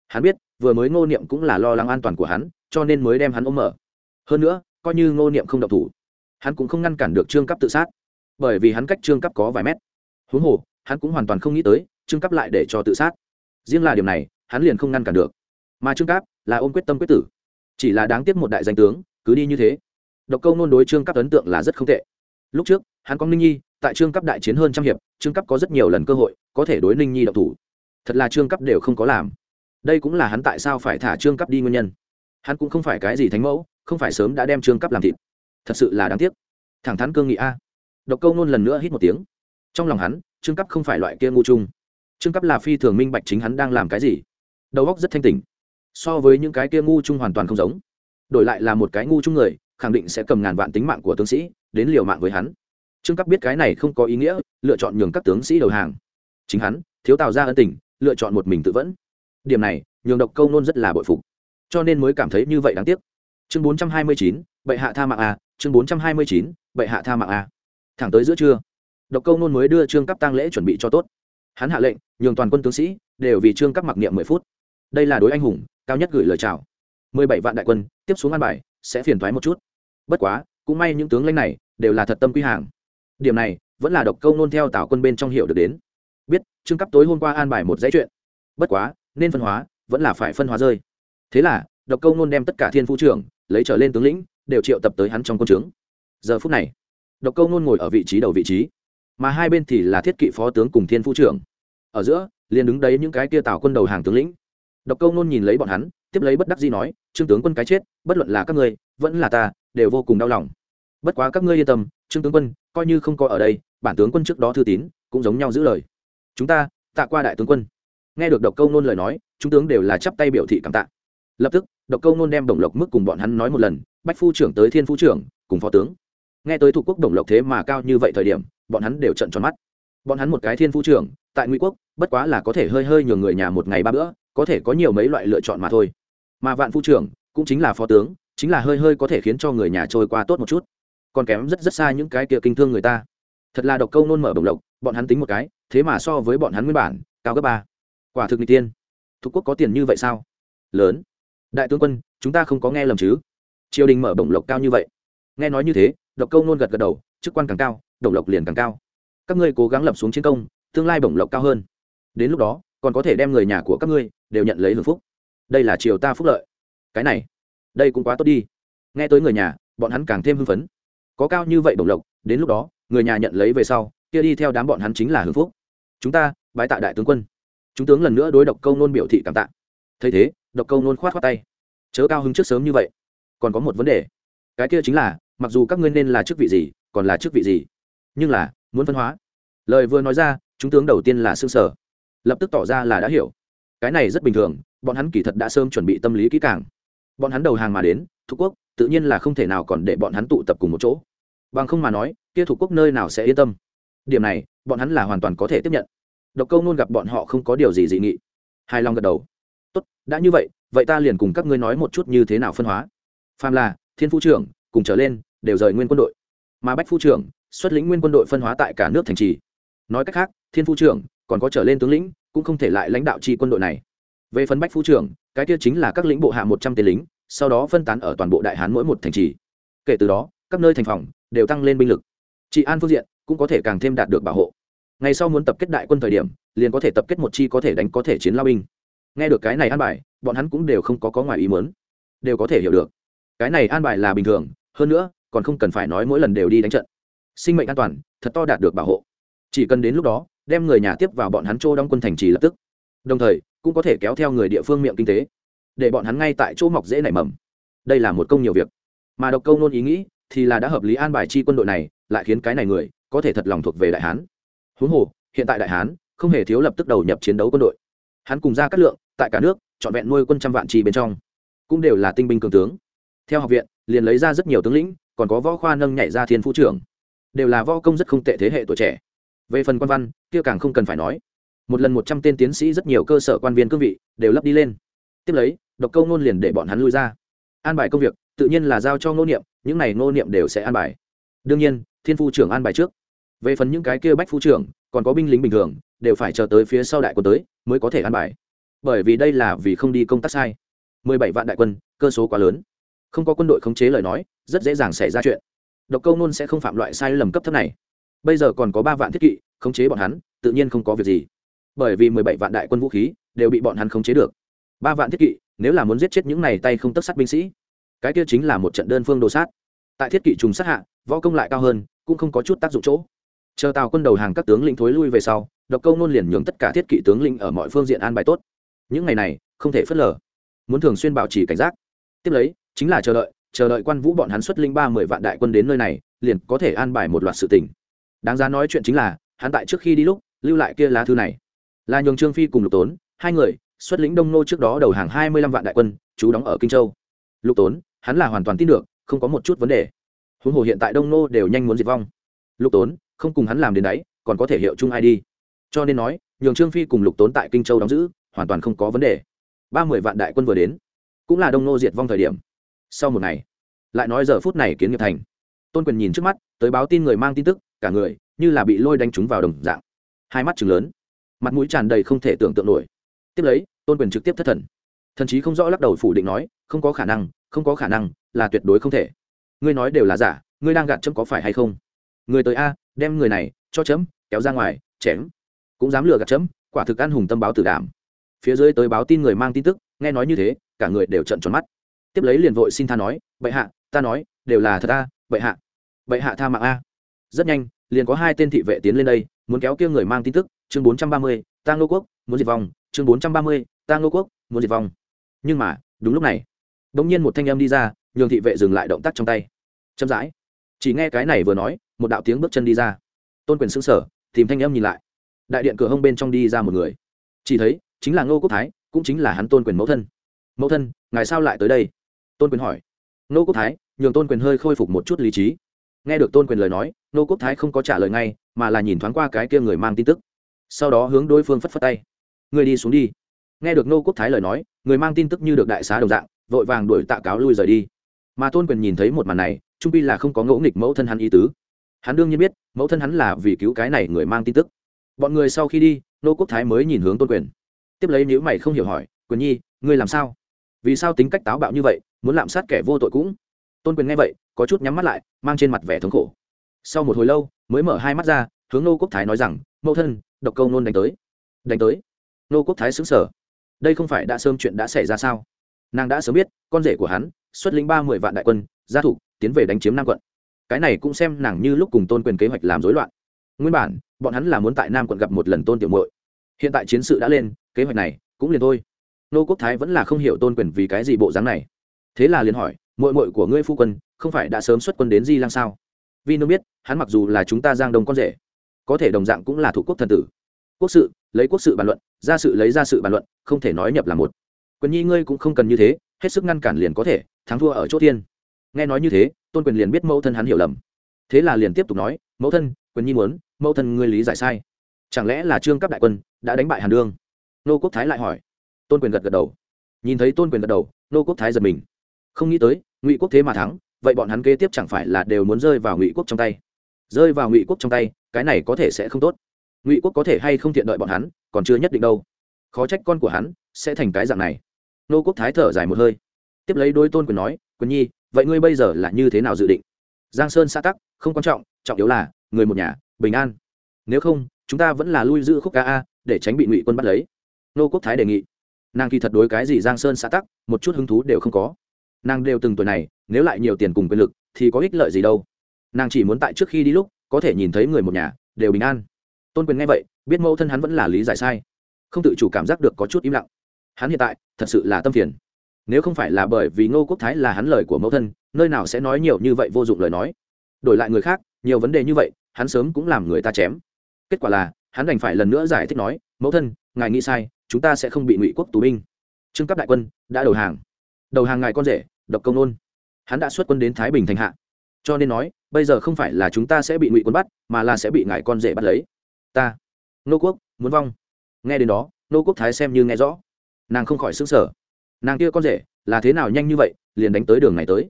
[SPEAKER 1] Hắn biết, vừa mới ngô niệm cũng là lo lắng an toàn của hắn, cho nên mới đem hắn ôm mở. Hơn nữa, coi như ngô niệm không độc thủ, hắn cũng không ngăn cản được trương cấp tự sát. Bởi vì hắn cách trương cấp có vài mét. Huống hồ, hắn cũng hoàn toàn không nghĩ tới trương cấp lại để cho tự sát. Riêng là điều này, hắn liền không ngăn cản được. Mà trương cấp là ôm quyết tâm quyết tử. Chỉ là đáng tiếc một đại danh tướng, cứ đi như thế. Độc câu nôn đối trương cấp ấn tượng là rất không tệ. Lúc trước, hắn có ninh nhi, tại trương cấp đại chiến hơn trăm hiệp, trương cấp có rất nhiều lần cơ hội, có thể đối ninh nhi độc thủ. Thật là trương cấp đều không có làm. Đây cũng là hắn tại sao phải thả trương cấp đi nguyên nhân. Hắn cũng không phải cái gì thánh mẫu, không phải sớm đã đem trương cấp làm thịt. Thật sự là đáng tiếc. Thẳng thắn cương nghị a. Độc câu nôn lần nữa hít một tiếng. Trong lòng hắn, trương cấp không phải loại kia ngu trung trương cấp là phi thường minh bạch chính hắn đang làm cái gì. Đầu óc rất thanh tỉnh. So với những cái kia ngu trung hoàn toàn không giống. Đổi lại là một cái ngu trung người khẳng định sẽ cầm ngàn vạn tính mạng của tướng sĩ đến liều mạng với hắn. Trương cấp biết cái này không có ý nghĩa lựa chọn nhường các tướng sĩ đầu hàng. Chính hắn thiếu tạo ra ân tình lựa chọn một mình tự vẫn. Điểm này nhường độc câu nôn rất là bội phục. Cho nên mới cảm thấy như vậy đáng tiếc. Chương 429, bệ hạ tha mạng a chương 429, bệ hạ tha mạng a. Thẳng tới giữa trưa độc câu nôn mới đưa trương cấp tăng lễ chuẩn bị cho tốt hắn hạ lệnh, nhường toàn quân tướng sĩ đều vì trương cấp mặc niệm mười phút. Đây là đối anh hùng, cao nhất gửi lời chào. Mười bảy vạn đại quân, tiếp xuống an bài, sẽ phiền thoái một chút. Bất quá, cũng may những tướng lãnh này đều là thật tâm quy hàng. Điểm này, vẫn là độc câu nôn theo tào quân bên trong hiệu được đến. Biết, trương cấp tối hôm qua an bài một dãy chuyện. Bất quá, nên phân hóa, vẫn là phải phân hóa rơi. Thế là, độc câu nôn đem tất cả thiên phu trưởng, lấy trở lên tướng lĩnh, đều triệu tập tới hắn trong quân trướng. Giờ phút này, độc câu nôn ngồi ở vị trí đầu vị trí mà hai bên thì là thiết kỵ phó tướng cùng thiên phu trưởng. Ở giữa, liền đứng đấy những cái kia tào quân đầu hàng tướng lĩnh. Độc câu nôn nhìn lấy bọn hắn, tiếp lấy bất đắc dĩ nói, trương tướng quân cái chết, bất luận là các ngươi, vẫn là ta, đều vô cùng đau lòng. Bất quá các ngươi yên tâm, trương tướng quân, coi như không có ở đây, bản tướng quân trước đó thư tín, cũng giống nhau giữ lời. Chúng ta, tạ qua đại tướng quân. Nghe được độc câu nôn lời nói, chúng tướng đều là chắp tay biểu thị cảm tạ. Lập tức, độc câu nôn đem đồng lộc mức cùng bọn hắn nói một lần, bách phu trưởng tới thiên phu trưởng, cùng phó tướng. Nghe tới thủ quốc đồng lộc thế mà cao như vậy thời điểm bọn hắn đều trận tròn mắt. Bọn hắn một cái thiên phu trưởng, tại ngụy quốc, bất quá là có thể hơi hơi nhường người nhà một ngày ba bữa, có thể có nhiều mấy loại lựa chọn mà thôi. Mà vạn phu trưởng, cũng chính là phó tướng, chính là hơi hơi có thể khiến cho người nhà trôi qua tốt một chút. Còn kém rất rất xa những cái kia kinh thương người ta. Thật là độc câu nôn mở bồng lộc, bọn hắn tính một cái, thế mà so với bọn hắn nguyên bản, cao cấp ba. Quả thực n tiên. Thuộc quốc có tiền như vậy sao? Lớn. Đại tướng quân, chúng ta không có nghe lầm chứ? Triều đình mở bổng lộc cao như vậy. Nghe nói như thế, độc câu nôn gật gật đầu chức quan càng cao, đồng lộc liền càng cao. Các ngươi cố gắng lập xuống chiến công, tương lai bổng lộc cao hơn. Đến lúc đó, còn có thể đem người nhà của các ngươi đều nhận lấy hưởng phúc. Đây là chiều ta phúc lợi. Cái này, đây cũng quá tốt đi. Nghe tới người nhà, bọn hắn càng thêm hưng phấn. Có cao như vậy bổng lộc, đến lúc đó, người nhà nhận lấy về sau, kia đi theo đám bọn hắn chính là hưng phúc. Chúng ta, bái tạ đại tướng quân. Chúng tướng lần nữa đối độc câu nôn biểu thị cảm tạ. Thấy thế, độc câu nôn khoát khoát tay. Chớ cao hứng trước sớm như vậy. Còn có một vấn đề. Cái kia chính là, mặc dù các ngươi nên là chức vị gì còn là chức vị gì? Nhưng là, muốn phân hóa. Lời vừa nói ra, chúng tướng đầu tiên là s ư ơ n g sở lập tức tỏ ra là đã hiểu. Cái này rất bình thường, bọn hắn kỳ thật đã sớm chuẩn bị tâm lý kỹ càng. Bọn hắn đầu hàng mà đến thuộc quốc, tự nhiên là không thể nào còn để bọn hắn tụ tập cùng một chỗ. Bằng không mà nói, kia thuộc quốc nơi nào sẽ yên tâm. Điểm này, bọn hắn là hoàn toàn có thể tiếp nhận. Độc câu nôn gặp bọn họ không có điều gì dị nghị. Hài lòng gật đầu. Tốt, đã như vậy vậy ta liền cùng các ngươi nói một chút như thế nào phân hóa. Phàm là, thiên phú trưởng, cùng trở lên, đều rời nguyên quân đội mà bách phu trưởng, xuất lĩnh nguyên quân đội phân hóa tại cả nước thành trì. Nói cách khác, thiên phu trưởng, còn có trở lên tướng lĩnh, cũng không thể lại lãnh đạo chi quân đội này. Về phần bách phu trưởng, cái kia chính là các lĩnh bộ hạ một trăm tên lính, sau đó phân tán ở toàn bộ đại hán mỗi một thành trì. Kể từ đó, các nơi thành phòng đều tăng lên binh lực. Trị an phương diện cũng có thể càng thêm đạt được bảo hộ. Ngày sau muốn tập kết đại quân thời điểm, liền có thể tập kết một chi có thể đánh có thể chiến lao binh. Nghe được cái này an bài, bọn hắn cũng đều không có có ngoài ý muốn. Đều có thể hiểu được. Cái này an bài là bình thường, hơn nữa còn không cần phải nói mỗi lần đều đi đánh trận. Sinh mệnh an toàn, thật to đạt được bảo hộ. Chỉ cần đến lúc đó, đem người nhà tiếp vào bọn hắn chỗ đóng quân thành trì lập tức. Đồng thời, cũng có thể kéo theo người địa phương miệng kinh tế, để bọn hắn ngay tại chỗ mọc dễ nảy mầm. Đây là một công nhiều việc. Mà độc câu nôn ý nghĩ, thì là đã hợp lý an bài chi quân đội này, lại khiến cái này người, có thể thật lòng thuộc về đại hán. Huống hồ, hiện tại đại hán, không hề thiếu lập tức đầu nhập chiến đấu quân đội. Hắn cùng ra các lượng, tại cả nước, trọn vẹn nuôi quân trăm vạn chi bên trong, cũng đều là tinh binh cường tướng. Theo học viện, liền lấy ra rất nhiều tướng lĩnh còn có võ khoa nâng nhảy ra thiên phú trưởng, đều là võ công rất không tệ thế hệ tuổi trẻ. Về phần quan văn, kia càng không cần phải nói. Một lần một trăm tên tiến sĩ rất nhiều cơ sở quan viên cương vị đều lấp đi lên. Tiếp lấy, độc câu ngôn liền để bọn hắn lui ra. An bài công việc, tự nhiên là giao cho ngô niệm, những này ngô niệm đều sẽ an bài. Đương nhiên, thiên phu trưởng an bài trước. Về phần những cái kia bách phu trưởng, còn có binh lính bình thường, đều phải chờ tới phía sau đại quân tới mới có thể an bài. Bởi vì đây là vì không đi công tác sai. Mười bảy vạn đại quân, cơ số quá lớn không có quân đội khống chế lời nói, rất dễ dàng xảy ra chuyện. Độc câu nôn sẽ không phạm loại sai lầm cấp thấp này. Bây giờ còn có ba vạn thiết kỵ, khống chế bọn hắn, tự nhiên không có việc gì. Bởi vì mười bảy vạn đại quân vũ khí đều bị bọn hắn khống chế được. Ba vạn thiết kỵ, nếu là muốn giết chết những này tay không tất sát binh sĩ, cái kia chính là một trận đơn phương đồ sát. Tại thiết kỵ trùng sát hạ, võ công lại cao hơn, cũng không có chút tác dụng chỗ. Chờ tàu quân đầu hàng các tướng lĩnh thối lui về sau, độc câu nôn liền nhường tất cả thiết kỵ tướng lĩnh ở mọi phương diện an bài tốt. Những ngày này, không thể phớt lờ. Muốn thường xuyên bảo trì cảnh giác. Tiếp lấy chính là chờ đợi chờ đợi quan vũ bọn hắn xuất linh ba mười vạn đại quân đến nơi này, liền có thể an bài một loạt sự tình. Đáng giá nói chuyện chính là, hắn tại trước khi đi lúc, lưu lại kia lá thư này. Là nhường trương phi cùng lục tốn, hai người, xuất lĩnh đông nô trước đó đầu hàng hai mươi lăm vạn đại quân, chú đóng ở kinh châu. Lục tốn, hắn là hoàn toàn tin được, không có một chút vấn đề. Huống hồ hiện tại đông nô đều nhanh muốn diệt vong. Lục tốn, không cùng hắn làm đến đấy, còn có thể hiệu chung ai đi. Cho nên nói, nhường trương phi cùng lục tốn tại kinh châu đóng giữ, hoàn toàn không có vấn đề. Ba mươi vạn đại quân vừa đến, cũng là đông nô diệt vong thời điểm sau một ngày, lại nói giờ phút này kiến nghiệp thành. Tôn quyền nhìn trước mắt, tới báo tin người mang tin tức, cả người như là bị lôi đánh trúng vào đồng dạng. Hai mắt chừng lớn, mặt mũi tràn đầy không thể tưởng tượng nổi. Tiếp lấy, tôn quyền trực tiếp thất thần. Thần chí không rõ lắc đầu phủ định nói, không có khả năng, không có khả năng, là tuyệt đối không thể. Ngươi nói đều là giả, ngươi đang gạt chấm có phải hay không? Người tới a, đem người này cho chấm, kéo ra ngoài, chém. Cũng dám lừa gạt chấm, quả thực ăn hùng tâm báo tử đảm. Phía dưới tới báo tin người mang tin tức, nghe nói như thế, cả người đều trận tròn mắt tiếp lấy liền vội xin tha nói, bệ hạ, ta nói, đều là thật a, bệ hạ bệ hạ tha mạng a. Rất nhanh, liền có hai tên thị vệ tiến lên đây, muốn kéo kia người mang tin tức, chương bốn trăm ba mươi tang lô quốc, muốn diệt vong, chương bốn trăm ba mươi tang lô quốc, muốn diệt vong. Nhưng mà, đúng lúc này đ ỗ n g nhiên một thanh âm đi ra, nhường thị vệ dừng lại động tác trong tay. Chậm rãi, chỉ nghe cái này vừa nói, một đạo tiếng bước chân đi ra. Tôn quyền xứng sở tìm thanh âm nhìn lại. Đại điện cửa hông bên trong đi ra một người. Chỉ thấy, chính là ngô quốc thái, cũng chính là hắn tôn quyền mẫu thân. Mẫu thân, ngài sao lại tới đây? Tôn quyền hỏi. Nô quốc thái, nhường tôn quyền hơi khôi phục một chút lý trí. Nghe được tôn quyền lời nói, nô quốc thái không có trả lời ngay, mà là nhìn thoáng qua cái kia người mang tin tức. Sau đó hướng đối phương phất phất tay. Người đi xuống đi. Nghe được nô quốc thái lời nói, người mang tin tức như được đại xá đồng dạng, vội vàng đuổi tạ cáo lui rời đi. Mà tôn quyền nhìn thấy một màn này, trung pi là không có ngẫu nghịch mẫu thân hắn ý tứ. Hắn đương nhiên biết, mẫu thân hắn là vì cứu cái này người mang tin tức. Bọn người sau khi đi, nô quốc thái mới nhìn hướng tôn quyền. Tiếp lấy nếu mày không hiểu hỏi, quyền nhi, ngươi làm sao? Vì sao tính cách táo bạo như vậy? Muốn lạm sát kẻ vô tội cũng. Tôn quyền nghe vậy, có chút nhắm mắt lại, mang trên mặt vẻ thống khổ. Sau một hồi lâu, mới mở hai mắt ra, hướng nô quốc thái nói rằng, mẫu thân, độc câu nôn đánh tới. Đánh tới? Nô quốc thái xứng sở đây không phải đã sớm chuyện đã xảy ra sao? Nàng đã sớm biết, con rể của hắn, xuất lĩnh ba mươi vạn đại quân, gia thủ, tiến về đánh chiếm nam quận. Cái này cũng xem nàng như lúc cùng tôn quyền kế hoạch làm rối loạn. Nguyên bản, bọn hắn là muốn tại nam quận gặp một lần tôn tiểu muội. Hiện tại chiến sự đã lên, kế hoạch này cũng liền thôi. Nô quốc thái vẫn là không hiểu tôn quyền vì cái gì bộ dáng này thế là liền hỏi, muội muội của ngươi phu quân, không phải đã sớm xuất quân đến di lăng sao? Vì nương biết, hắn mặc dù là chúng ta giang đông con rể, có thể đồng dạng cũng là thủ quốc thần tử. Quốc sự, lấy quốc sự bàn luận, gia sự lấy gia sự bàn luận, không thể nói nhập là một. Quyền nhi ngươi cũng không cần như thế, hết sức ngăn cản liền có thể, thắng thua ở chỗ tiên nghe nói như thế, tôn quyền liền biết mẫu thân hắn hiểu lầm. Thế là liền tiếp tục nói, mẫu thân, quyền nhi muốn, mẫu thân ngươi lý giải sai. Chẳng lẽ là trương cấp đại quân đã đánh bại hàn đương? Nô quốc thái lại hỏi. Tôn quyền gật gật đầu. Nhìn thấy tôn quyền gật đầu, nô quốc thái giật mình không nghĩ tới, ngụy quốc thế mà thắng, vậy bọn hắn kế tiếp chẳng phải là đều muốn rơi vào ngụy quốc trong tay? Rơi vào ngụy quốc trong tay, cái này có thể sẽ không tốt. Ngụy quốc có thể hay không thiện đợi bọn hắn, còn chưa nhất định đâu. Khó trách con của hắn sẽ thành cái dạng này. Nô quốc thái thở dài một hơi. Tiếp lấy đôi tôn quyền nói, quyền nhi, vậy ngươi bây giờ là như thế nào dự định? Giang sơn xã tắc, không quan trọng trọng yếu là người một nhà, bình an. Nếu không, chúng ta vẫn là lui giữ khúc ca a, để tránh bị ngụy quân bắt lấy. Nô quốc thái đề nghị. Nàng kỳ thật đối cái gì giang sơn xã tắc, một chút hứng thú đều không có nàng đều từng tuổi này, nếu lại nhiều tiền cùng quyền lực, thì có ích lợi gì đâu. Nàng chỉ muốn tại trước khi đi lúc, có thể nhìn thấy người một nhà, đều bình an. Tôn quyền nghe vậy, biết mẫu thân hắn vẫn là lý giải sai. Không tự chủ cảm giác được có chút im lặng. Hắn hiện tại, thật sự là tâm phiền. Nếu không phải là bởi vì ngô quốc thái là hắn lời của mẫu thân, nơi nào sẽ nói nhiều như vậy vô dụng lời nói. Đổi lại người khác, nhiều vấn đề như vậy, hắn sớm cũng làm người ta chém. Kết quả là, hắn đành phải lần nữa giải thích nói, mẫu thân, ngài nghĩ sai, chúng ta sẽ không bị ngụy quốc tù binh. Trương cấp đại quân đã đầu hàng. Đầu hàng ngài con rể độc công nôn. Hắn đã xuất quân đến thái bình thành hạ. Cho nên nói, bây giờ không phải là chúng ta sẽ bị ngụy quân bắt, mà là sẽ bị ngài con rể bắt lấy. Ta, nô quốc, muốn vong. Nghe đến đó, nô quốc thái xem như nghe rõ. Nàng không khỏi xứng sở nàng kia con rể, là thế nào nhanh như vậy, liền đánh tới đường này tới?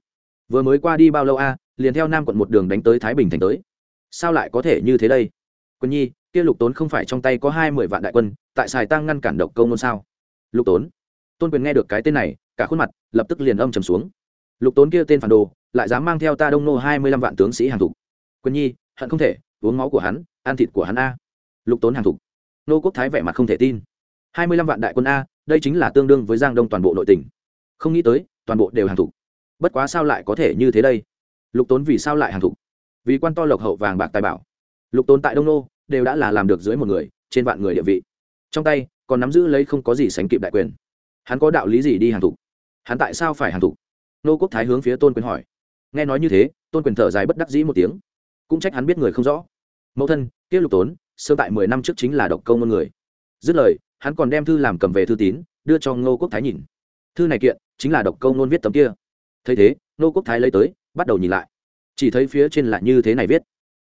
[SPEAKER 1] Vừa mới qua đi bao lâu a, liền theo nam quận một đường đánh tới thái bình thành tới. Sao lại có thể như thế đây? Quân nhi, kia lục tốn không phải trong tay có hai mươi vạn đại quân, tại xài tăng ngăn cản độc công ngôn sao? Lục tốn, tôn quyền nghe được cái tên này cả khuôn mặt lập tức liền âm trầm xuống. Lục tốn kia tên phản đồ, lại dám mang theo ta đông nô hai mươi lăm vạn tướng sĩ hàng thục. Quân nhi, hận không thể, uống máu của hắn, ăn thịt của hắn a. Lục tốn hàng thục. Nô quốc thái vẻ mặt không thể tin. hai mươi lăm vạn đại quân a, đây chính là tương đương với giang đông toàn bộ nội tỉnh không nghĩ tới, toàn bộ đều hàng thục. Bất quá sao lại có thể như thế đây? Lục tốn vì sao lại hàng thục? Vì quan to lộc hậu vàng bạc tài bảo. Lục tốn tại đông nô, đều đã là làm được dưới một người, trên vạn người địa vị. Trong tay, còn nắm giữ lấy không có gì sánh kịp đại quyền. Hắn có đạo lý gì đi hàng thục? Hắn tại sao phải hàng thủ nô quốc thái hướng phía tôn quyền hỏi. Nghe nói như thế, tôn quyền thở dài bất đắc dĩ một tiếng. Cũng trách hắn biết người không rõ. Mẫu thân kia lục tốn sơ tại mười năm trước chính là độc công ngôn người. Dứt lời, hắn còn đem thư làm cầm về thư tín, đưa cho ngô quốc thái nhìn. Thư này kiện chính là độc công ngôn viết tấm kia. Thấy thế, ngô quốc thái lấy tới, bắt đầu nhìn lại. Chỉ thấy phía trên là như thế này viết.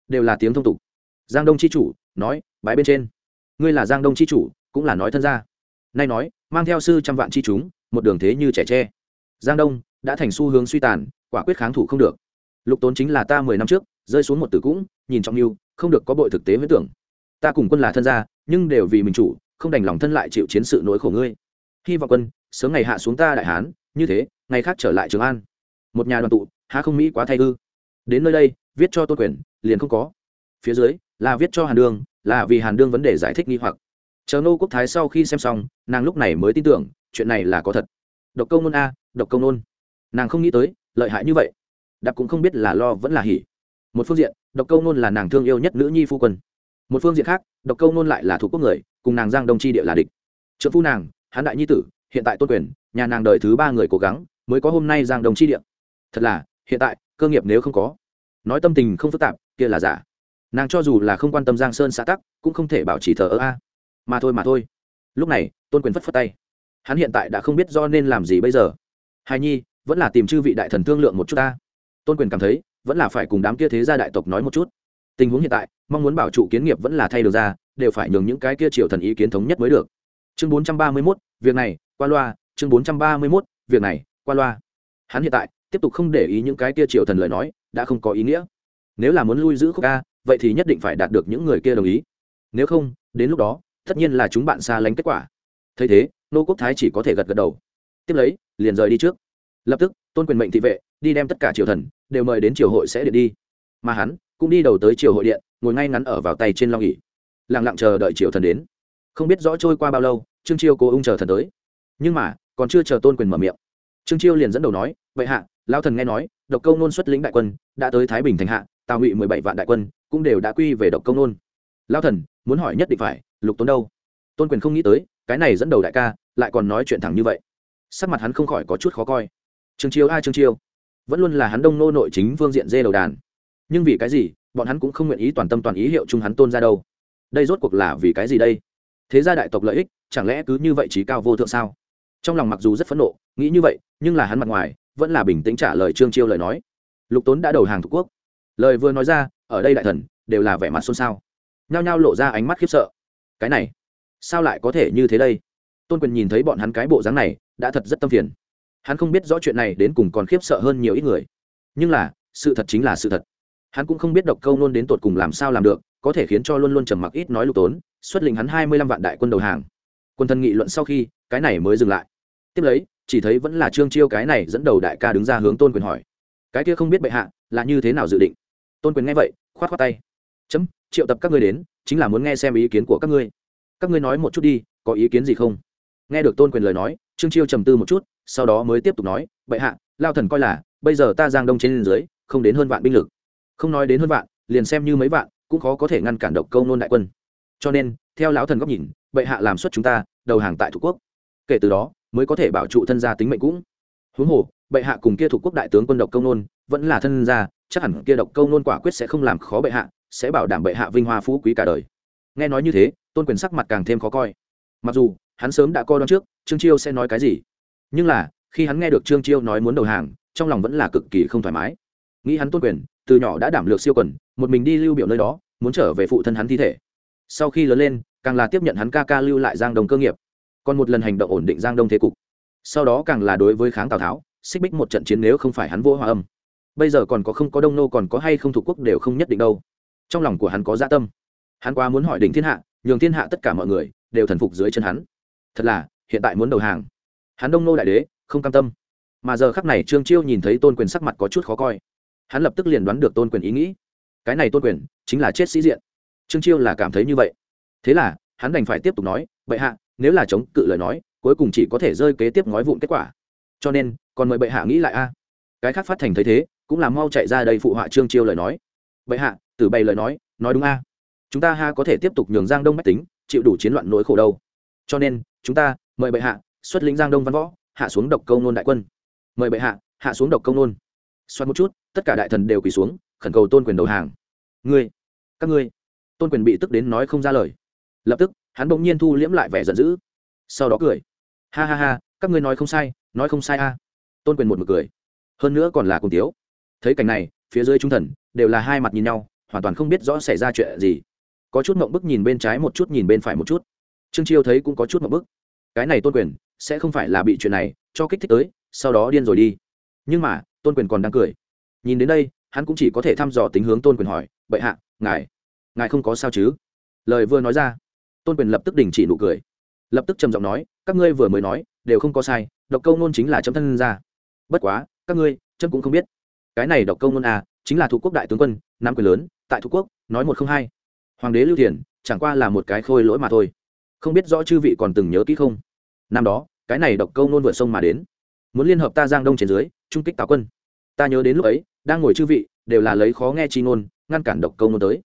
[SPEAKER 1] Đều là tiếng thông tục. Giang đông c h i chủ, nói, bãi bên trên. Ngươi là giang đông c h i chủ, cũng là nói thân gia. Nay nói, mang theo sư trăm vạn c h i chúng một đường thế như trẻ tre. Giang đông đã thành xu hướng suy tàn, quả quyết kháng thủ không được. Lục tốn chính là ta mười năm trước, rơi xuống một tử cũng, nhìn trong mưu không được có bội thực tế với tưởng. Ta cùng quân là thân gia, nhưng đều vì mình chủ, không đành lòng thân lại chịu chiến sự nỗi khổ ngươi. Hy vọng quân, sớm ngày hạ xuống ta đại hán, như thế, ngày khác trở lại trường an. Một nhà đoàn tụ, há không mỹ quá thay ư. Đến nơi đây, viết cho tôn quyền, liền không có. Phía dưới, là viết cho hàn đương là vì hàn đương vấn đề giải thích nghi hoặc. Chờ nô quốc thái sau khi xem xong, nàng lúc này mới tin tưởng chuyện này là có thật. Độc công nôn a, độc công nôn. Nàng không nghĩ tới, lợi hại như vậy. Đạp cũng không biết là lo vẫn là hỉ. Một phương diện, độc câu nôn là nàng thương yêu nhất nữ nhi phu quân. Một phương diện khác, độc câu nôn lại là thủ quốc người, cùng nàng giang đông chi địa là địch. Trợ phu nàng hán đại nhi tử, hiện tại tôn quyền, nhà nàng đời thứ ba người cố gắng, mới có hôm nay giang đông chi địa. Thật là, hiện tại, cơ nghiệp nếu không có. Nói tâm tình không phức tạp, kia là giả. Nàng cho dù là không quan tâm giang sơn xã tắc, cũng không thể bảo trì thờ ơ a. Mà thôi mà thôi. Lúc này, tôn quyền phất phất tay hắn hiện tại đã không biết do nên làm gì bây giờ. Hài nhi vẫn là tìm chư vị đại thần thương lượng một chút ta. Tôn quyền cảm thấy vẫn là phải cùng đám kia thế gia đại tộc nói một chút. Tình huống hiện tại mong muốn bảo trụ kiến nghiệp vẫn là thay được ra đều phải nhường những cái kia triều thần ý kiến thống nhất mới được. Chương bốn trăm ba mươi 431, việc này qua loa. Chương bốn trăm ba mươi 431, việc này qua loa. Hắn hiện tại tiếp tục không để ý những cái kia triều thần lời nói đã không có ý nghĩa. Nếu là muốn lui giữ khúc ca vậy thì nhất định phải đạt được những người kia đồng ý. Nếu không đến lúc đó tất nhiên là chúng bạn xa lánh kết quả. Thấy thế nô quốc thái chỉ có thể gật gật đầu. Tiếp lấy, liền rời đi trước. Lập tức, tôn quyền mệnh thị vệ đi đem tất cả triều thần đều mời đến triều hội sẽ điện đi. Mà hắn cũng đi đầu tới triều hội điện, ngồi ngay ngắn ở vào tay trên long nghỉ lẳng lặng chờ đợi triều thần đến. Không biết rõ trôi qua bao lâu, trương chiêu cố ung chờ thần tới. Nhưng mà, còn chưa chờ tôn quyền mở miệng. Trương chiêu liền dẫn đầu nói, vậy hạ lao thần nghe nói, độc công nôn xuất lĩnh đại quân, đã tới thái bình thành hạ, tào ngụy mười bảy vạn đại quân, cũng đều đã quy về độc công nôn. Lao thần, muốn hỏi nhất định phải, lục tốn đâu? Tôn quyền không nghĩ tới cái này dẫn đầu đại ca lại còn nói chuyện thẳng như vậy. Sắc mặt hắn không khỏi có chút khó coi. Trương chiêu ai trương chiêu. Vẫn luôn là hắn đông nô nội chính phương diện dê đầu đàn. Nhưng vì cái gì, bọn hắn cũng không nguyện ý toàn tâm toàn ý hiệu chung hắn tôn ra đâu. Đây rốt cuộc là vì cái gì đây? Thế gia đại tộc lợi ích, chẳng lẽ cứ như vậy trí cao vô thượng sao? Trong lòng mặc dù rất phẫn nộ, nghĩ như vậy, nhưng là hắn mặt ngoài, vẫn là bình tĩnh trả lời trương chiêu lời nói. Lục tốn đã đầu hàng thuộc quốc. Lời vừa nói ra, ở đây đại thần, đều là vẻ mặt xôn xao. Nhao nhao lộ ra ánh mắt khiếp sợ. Cái này sao lại có thể như thế đây? Tôn quyền nhìn thấy bọn hắn cái bộ dáng này, đã thật rất tâm phiền. Hắn không biết rõ chuyện này đến cùng còn khiếp sợ hơn nhiều ít người. Nhưng là, sự thật chính là sự thật. Hắn cũng không biết độc câu nôn đến tột cùng làm sao làm được, có thể khiến cho luôn luôn trầm mặc ít nói lục tốn, xuất lĩnh hắn hai mươi lăm vạn đại quân đầu hàng. Quân thân nghị luận sau khi, cái này mới dừng lại. Tiếp lấy, chỉ thấy vẫn là trương chiêu cái này dẫn đầu đại ca đứng ra hướng tôn quyền hỏi. Cái kia không biết bệ hạ, là như thế nào dự định? Tôn quyền nghe vậy, khoát khoát tay. Chấm, triệu tập các ngươi đến, chính là muốn nghe xem ý kiến của các ngươi các ngươi nói một chút đi, có ý kiến gì không? Nghe được tôn quyền lời nói, trương chiêu trầm tư một chút, sau đó mới tiếp tục nói, bệ hạ, lao thần coi là, bây giờ ta giang đông trên dưới, không đến hơn vạn binh lực. Không nói đến hơn vạn, liền xem như mấy vạn, cũng khó có thể ngăn cản độc câu nôn đại quân. Cho nên, theo lão thần góc nhìn, bệ hạ làm xuất chúng ta, đầu hàng tại thủ quốc. Kể từ đó, mới có thể bảo trụ thân gia tính mệnh cũng. Huống hồ, bệ hạ cùng kia thủ quốc đại tướng quân độc câu nôn, vẫn là thân gia, chắc hẳn kia độc câu nôn quả quyết sẽ không làm khó bệ hạ, sẽ bảo đảm bệ hạ vinh hoa phú quý cả đời. Nghe nói như thế tôn quyền sắc mặt càng thêm khó coi. Mặc dù, hắn sớm đã coi đón trước, trương chiêu sẽ nói cái gì. Nhưng là, khi hắn nghe được trương chiêu nói muốn đầu hàng, trong lòng vẫn là cực kỳ không thoải mái. Nghĩ hắn tôn quyền, từ nhỏ đã đảm lược siêu quần, một mình đi lưu biểu nơi đó, muốn trở về phụ thân hắn thi thể. Sau khi lớn lên, càng là tiếp nhận hắn ca ca lưu lại giang đông cơ nghiệp. Còn một lần hành động ổn định giang đông thế cục. Sau đó càng là đối với kháng tào tháo, xích bích một trận chiến nếu không phải hắn vô hòa âm. Bây giờ còn có không có đông nô còn có hay không thuộc quốc đều không nhất định đâu. Trong lòng của hắn có dạ tâm hắn quá muốn hỏi đỉnh thiên hạ, nhường thiên hạ tất cả mọi người đều thần phục dưới chân hắn. Thật là, hiện tại muốn đầu hàng. Hắn đông nô đại đế, không cam tâm. Mà giờ khắc này trương chiêu nhìn thấy tôn quyền sắc mặt có chút khó coi. Hắn lập tức liền đoán được tôn quyền ý nghĩ. Cái này tôn quyền chính là chết sĩ diện. Trương chiêu là cảm thấy như vậy. Thế là, hắn đành phải tiếp tục nói, bệ hạ, nếu là chống cự lời nói, cuối cùng chỉ có thể rơi kế tiếp ngói vụn kết quả. Cho nên, còn mời bệ hạ nghĩ lại a. Cái khác phát thành thấy thế, cũng là mau chạy ra đây phụ họa trương chiêu lời nói. Bệ hạ từ bày lời nói nói đúng a chúng ta ha có thể tiếp tục nhường giang đông bách tính, chịu đủ chiến loạn nỗi khổ đâu. Cho nên, chúng ta, mời bệ hạ, xuất lĩnh giang đông văn võ, hạ xuống độc câu nôn đại quân. Mời bệ hạ hạ xuống độc câu nôn. Xoắn một chút, tất cả đại thần đều quỳ xuống, khẩn cầu tôn quyền đầu hàng. Ngươi, các ngươi. Tôn quyền bị tức đến nói không ra lời. Lập tức, hắn bỗng nhiên thu liễm lại vẻ giận dữ. Sau đó cười. Ha ha ha, các ngươi nói không sai, nói không sai a. Tôn quyền một mực cười. Hơn nữa còn là cùng tiếu. Thấy cảnh này, phía dưới trung thần, đều là hai mặt nhìn nhau, hoàn toàn không biết rõ xảy ra chuyện gì có chút mộng bức nhìn bên trái một chút, nhìn bên phải một chút. Trương chiêu thấy cũng có chút mộng bức. Cái này tôn quyền, sẽ không phải là bị chuyện này cho kích thích tới, sau đó điên rồi đi. Nhưng mà, tôn quyền còn đang cười. Nhìn đến đây, hắn cũng chỉ có thể thăm dò tính hướng tôn quyền hỏi, bệ hạ, ngài ngài không có sao chứ? Lời vừa nói ra, tôn quyền lập tức đình chỉ nụ cười. Lập tức trầm giọng nói, các ngươi vừa mới nói, đều không có sai, độc câu nôn chính là chấm thân ra. Bất quá, các ngươi, chấm cũng không biết. Cái này độc câu nôn à chính là thủ quốc đại tướng quân nam quyền lớn, tại thủ quốc, nói một không hai hoàng đế lưu thiền, chẳng qua là một cái khôi lỗi mà thôi. Không biết rõ chư vị còn từng nhớ kỹ không? Năm đó, cái này độc câu nôn vượt sông mà đến. Muốn liên hợp ta giang đông trên dưới, trung kích tào quân. Ta nhớ đến lúc ấy, đang ngồi chư vị, đều là lấy khó nghe chi ngôn, ngăn cản độc câu nôn tới.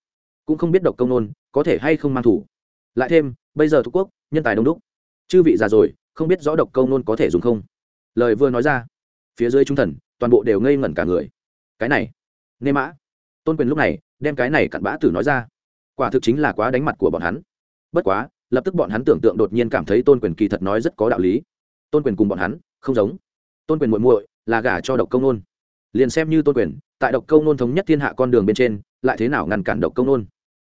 [SPEAKER 1] Cũng không biết độc Câu nôn có thể hay không mang thủ. Lại thêm, bây giờ thuộc quốc, nhân tài đông đúc. Chư vị già rồi, không biết rõ độc câu nôn có thể dùng không? Lời vừa nói ra, phía dưới trung thần, toàn bộ đều ngây ngẩn cả người. Cái này, nê mã. Tôn quyền lúc này, đem cái này cặn bã tử nói ra quả thực chính là quá đánh mặt của bọn hắn. Bất quá, lập tức bọn hắn tưởng tượng đột nhiên cảm thấy tôn quyền kỳ thật nói rất có đạo lý. Tôn quyền cùng bọn hắn, không giống. Tôn quyền muội muội là gả cho độc công nôn. Liền xem như tôn quyền, tại độc công nôn thống nhất thiên hạ con đường bên trên, lại thế nào ngăn cản độc công nôn?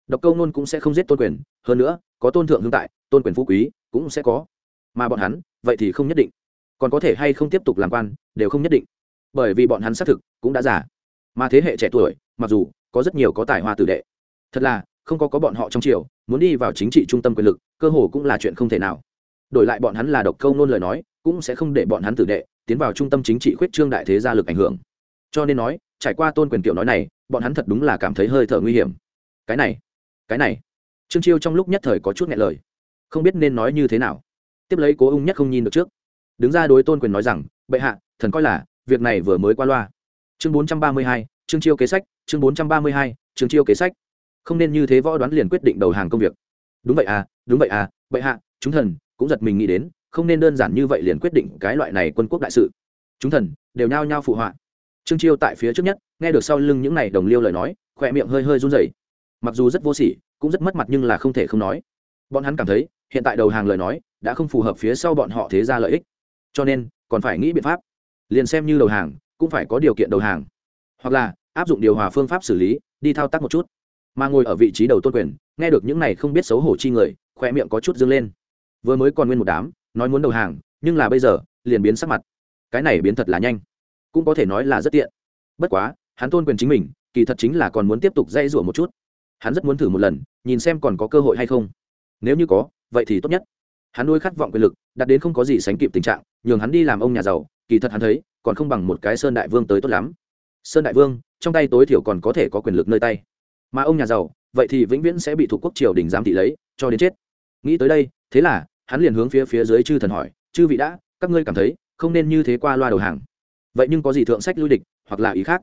[SPEAKER 1] Độc công nôn cũng sẽ không giết tôn quyền, hơn nữa, có tôn thượng hương tại, tôn quyền phú quý cũng sẽ có. Mà bọn hắn, vậy thì không nhất định. Còn có thể hay không tiếp tục làm quan, đều không nhất định. Bởi vì bọn hắn xác thực cũng đã giả mà thế hệ trẻ tuổi, mặc dù có rất nhiều có tài hoa tử đệ. Thật là không có có bọn họ trong triều, muốn đi vào chính trị trung tâm quyền lực, cơ hồ cũng là chuyện không thể nào. Đổi lại bọn hắn là độc câu nôn lời nói, cũng sẽ không để bọn hắn tử đệ tiến vào trung tâm chính trị khuyết trương đại thế gia lực ảnh hưởng. Cho nên nói, trải qua tôn quyền kiểu nói này, bọn hắn thật đúng là cảm thấy hơi thở nguy hiểm. Cái này cái này. Trương chiêu trong lúc nhất thời có chút nghẹn lời. Không biết nên nói như thế nào. Tiếp lấy cố ung nhất không nhìn được trước. Đứng ra đối tôn quyền nói rằng, bệ hạ, thần coi là, việc này vừa mới qua loa. Chương bốn trăm ba mươi hai chương chiêu kế sách, chương bốn trăm ba mươi hai chương chiêu kế sách không nên như thế võ đoán liền quyết định đầu hàng công việc. Đúng vậy à đúng vậy à bệ hạ, chúng thần cũng giật mình nghĩ đến, không nên đơn giản như vậy liền quyết định cái loại này quân quốc đại sự. Chúng thần đều nhao nhao phụ họa. Trương chiêu tại phía trước nhất, nghe được sau lưng những này đồng liêu lời nói, khỏe miệng hơi hơi run rẩy. Mặc dù rất vô sỉ, cũng rất mất mặt nhưng là không thể không nói. Bọn hắn cảm thấy, hiện tại đầu hàng lời nói, đã không phù hợp phía sau bọn họ thế ra lợi ích. Cho nên, còn phải nghĩ biện pháp. Liền xem như đầu hàng, cũng phải có điều kiện đầu hàng. Hoặc là, áp dụng điều hòa phương pháp xử lý, đi thao tác một chút mà ngồi ở vị trí đầu tôn quyền, nghe được những này không biết xấu hổ chi người khoe miệng có chút dâng lên. Vừa mới còn nguyên một đám, nói muốn đầu hàng, nhưng là bây giờ, liền biến sắc mặt. Cái này biến thật là nhanh. Cũng có thể nói là rất tiện. Bất quá, hắn tôn quyền chính mình, kỳ thật chính là còn muốn tiếp tục dây rủa một chút. Hắn rất muốn thử một lần, nhìn xem còn có cơ hội hay không. Nếu như có, vậy thì tốt nhất. Hắn nuôi khát vọng quyền lực đặt đến không có gì sánh kịp tình trạng, nhường hắn đi làm ông nhà giàu, kỳ thật hắn thấy, còn không bằng một cái sơn đại vương tới tốt lắm. Sơn đại vương, trong tay tối thiểu còn có thể có quyền lực nơi tay mà ông nhà giàu, vậy thì vĩnh viễn sẽ bị thuộc quốc triều đình giám thị lấy, cho đến chết. Nghĩ tới đây, thế là, hắn liền hướng phía phía dưới chư thần hỏi, chư vị đã, các ngươi cảm thấy, không nên như thế qua loa đầu hàng. Vậy nhưng có gì thượng sách lui địch, hoặc là ý khác?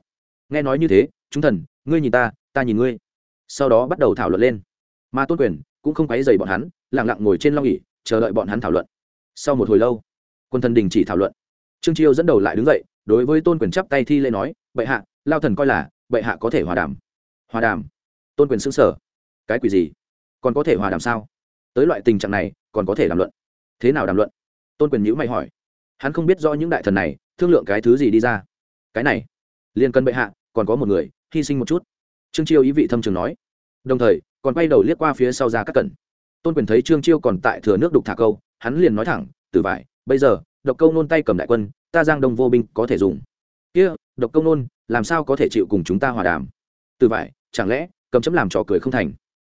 [SPEAKER 1] Nghe nói như thế, chúng thần, ngươi nhìn ta ta nhìn ngươi. Sau đó bắt đầu thảo luận lên. Mà tôn quyền cũng không quấy dày bọn hắn lẳng lặng ngồi trên long ỉ chờ đợi bọn hắn thảo luận. Sau một hồi lâu, quân thần đình chỉ thảo luận. Trương chiêu dẫn đầu lại đứng dậy, đối với tôn quyền chắp tay thi lễ nói, bệ hạ, lao thần coi là, bệ hạ có thể hòa đàm. Hòa đàm? Tôn quyền xứng sở. Cái quỷ gì? Còn có thể hòa đàm sao? Tới loại tình trạng này, còn có thể đàm luận. Thế nào đàm luận? Tôn quyền nhữ mày hỏi. Hắn không biết rõ những đại thần này, thương lượng cái thứ gì đi ra. Cái này, liền cân bệ hạ, còn có một người, hy sinh một chút. Trương chiêu ý vị thâm trường nói. Đồng thời, còn quay đầu liếc qua phía sau ra các cẩn. Tôn quyền thấy trương chiêu còn tại thừa nước đục thả câu, hắn liền nói thẳng từ vải, bây giờ, độc câu nôn tay cầm đại quân, ta giang đông vô binh có thể dùng. Kia, độc câu nôn, làm sao có thể chịu cùng chúng ta hòa đàm? Từ vải, chẳng lẽ cầm chấm làm trò cười không thành.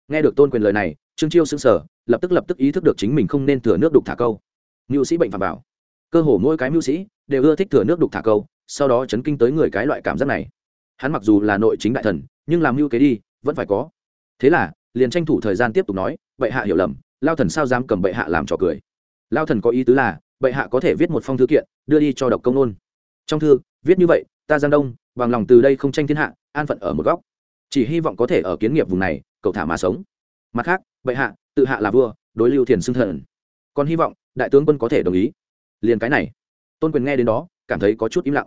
[SPEAKER 1] Nghe được tôn quyền lời này, trương chiêu sững sờ, lập tức lập tức ý thức được chính mình không nên thừa nước đục thả câu. Mưu sĩ bệnh phạm bảo. Cơ hồ mỗi cái mưu sĩ đều ưa thích thừa nước đục thả câu, sau đó chấn kinh tới người cái loại cảm giác này. Hắn mặc dù là nội chính đại thần, nhưng làm mưu kế đi, vẫn phải có. Thế là, liền tranh thủ thời gian tiếp tục nói, bệ hạ hiểu lầm, lao thần sao dám cầm bệ hạ làm trò cười? Lao thần có ý tứ là, bệ hạ có thể viết một phong thư kiện, đưa đi cho độc công nôn. Trong thư, viết như vậy, ta giang đông, bằng lòng từ đây không tranh thiên hạ, an phận ở một góc chỉ hy vọng có thể ở kiến nghiệp vùng này, cầu thả mà sống. Mặt khác, bệ hạ, tự hạ là vua, đối lưu thiền xưng thần. Còn hy vọng, đại tướng quân có thể đồng ý. Liền cái này. Tôn quyền nghe đến đó, cảm thấy có chút im lặng.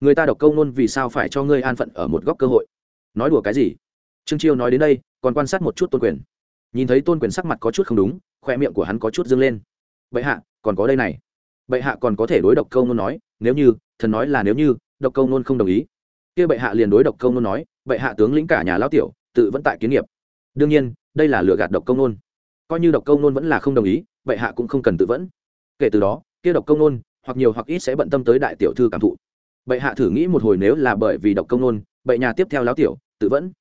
[SPEAKER 1] Người ta độc câu nôn vì sao phải cho ngươi an phận ở một góc cơ hội? Nói đùa cái gì? Trương chiêu nói đến đây, còn quan sát một chút tôn quyền. Nhìn thấy tôn quyền sắc mặt có chút không đúng khoe miệng của hắn có chút dâng lên. Bệ hạ, còn có đây này. Bệ hạ còn có thể đối độc câu nôn nói, nếu như, thần nói là nếu như, độc câu nôn không đồng ý. Kia bệ hạ liền đối độc câu nôn nói bệ hạ tướng lĩnh cả nhà lão tiểu, tự vẫn tại kiến nghiệp. Đương nhiên, đây là lừa gạt độc công nôn. Coi như độc công nôn vẫn là không đồng ý, bệ hạ cũng không cần tự vẫn. Kể từ đó, kia độc công nôn, hoặc nhiều hoặc ít sẽ bận tâm tới đại tiểu thư cảm thụ. Bệ hạ thử nghĩ một hồi nếu là bởi vì độc công nôn, bệ nhà tiếp theo lão tiểu, tự vẫn.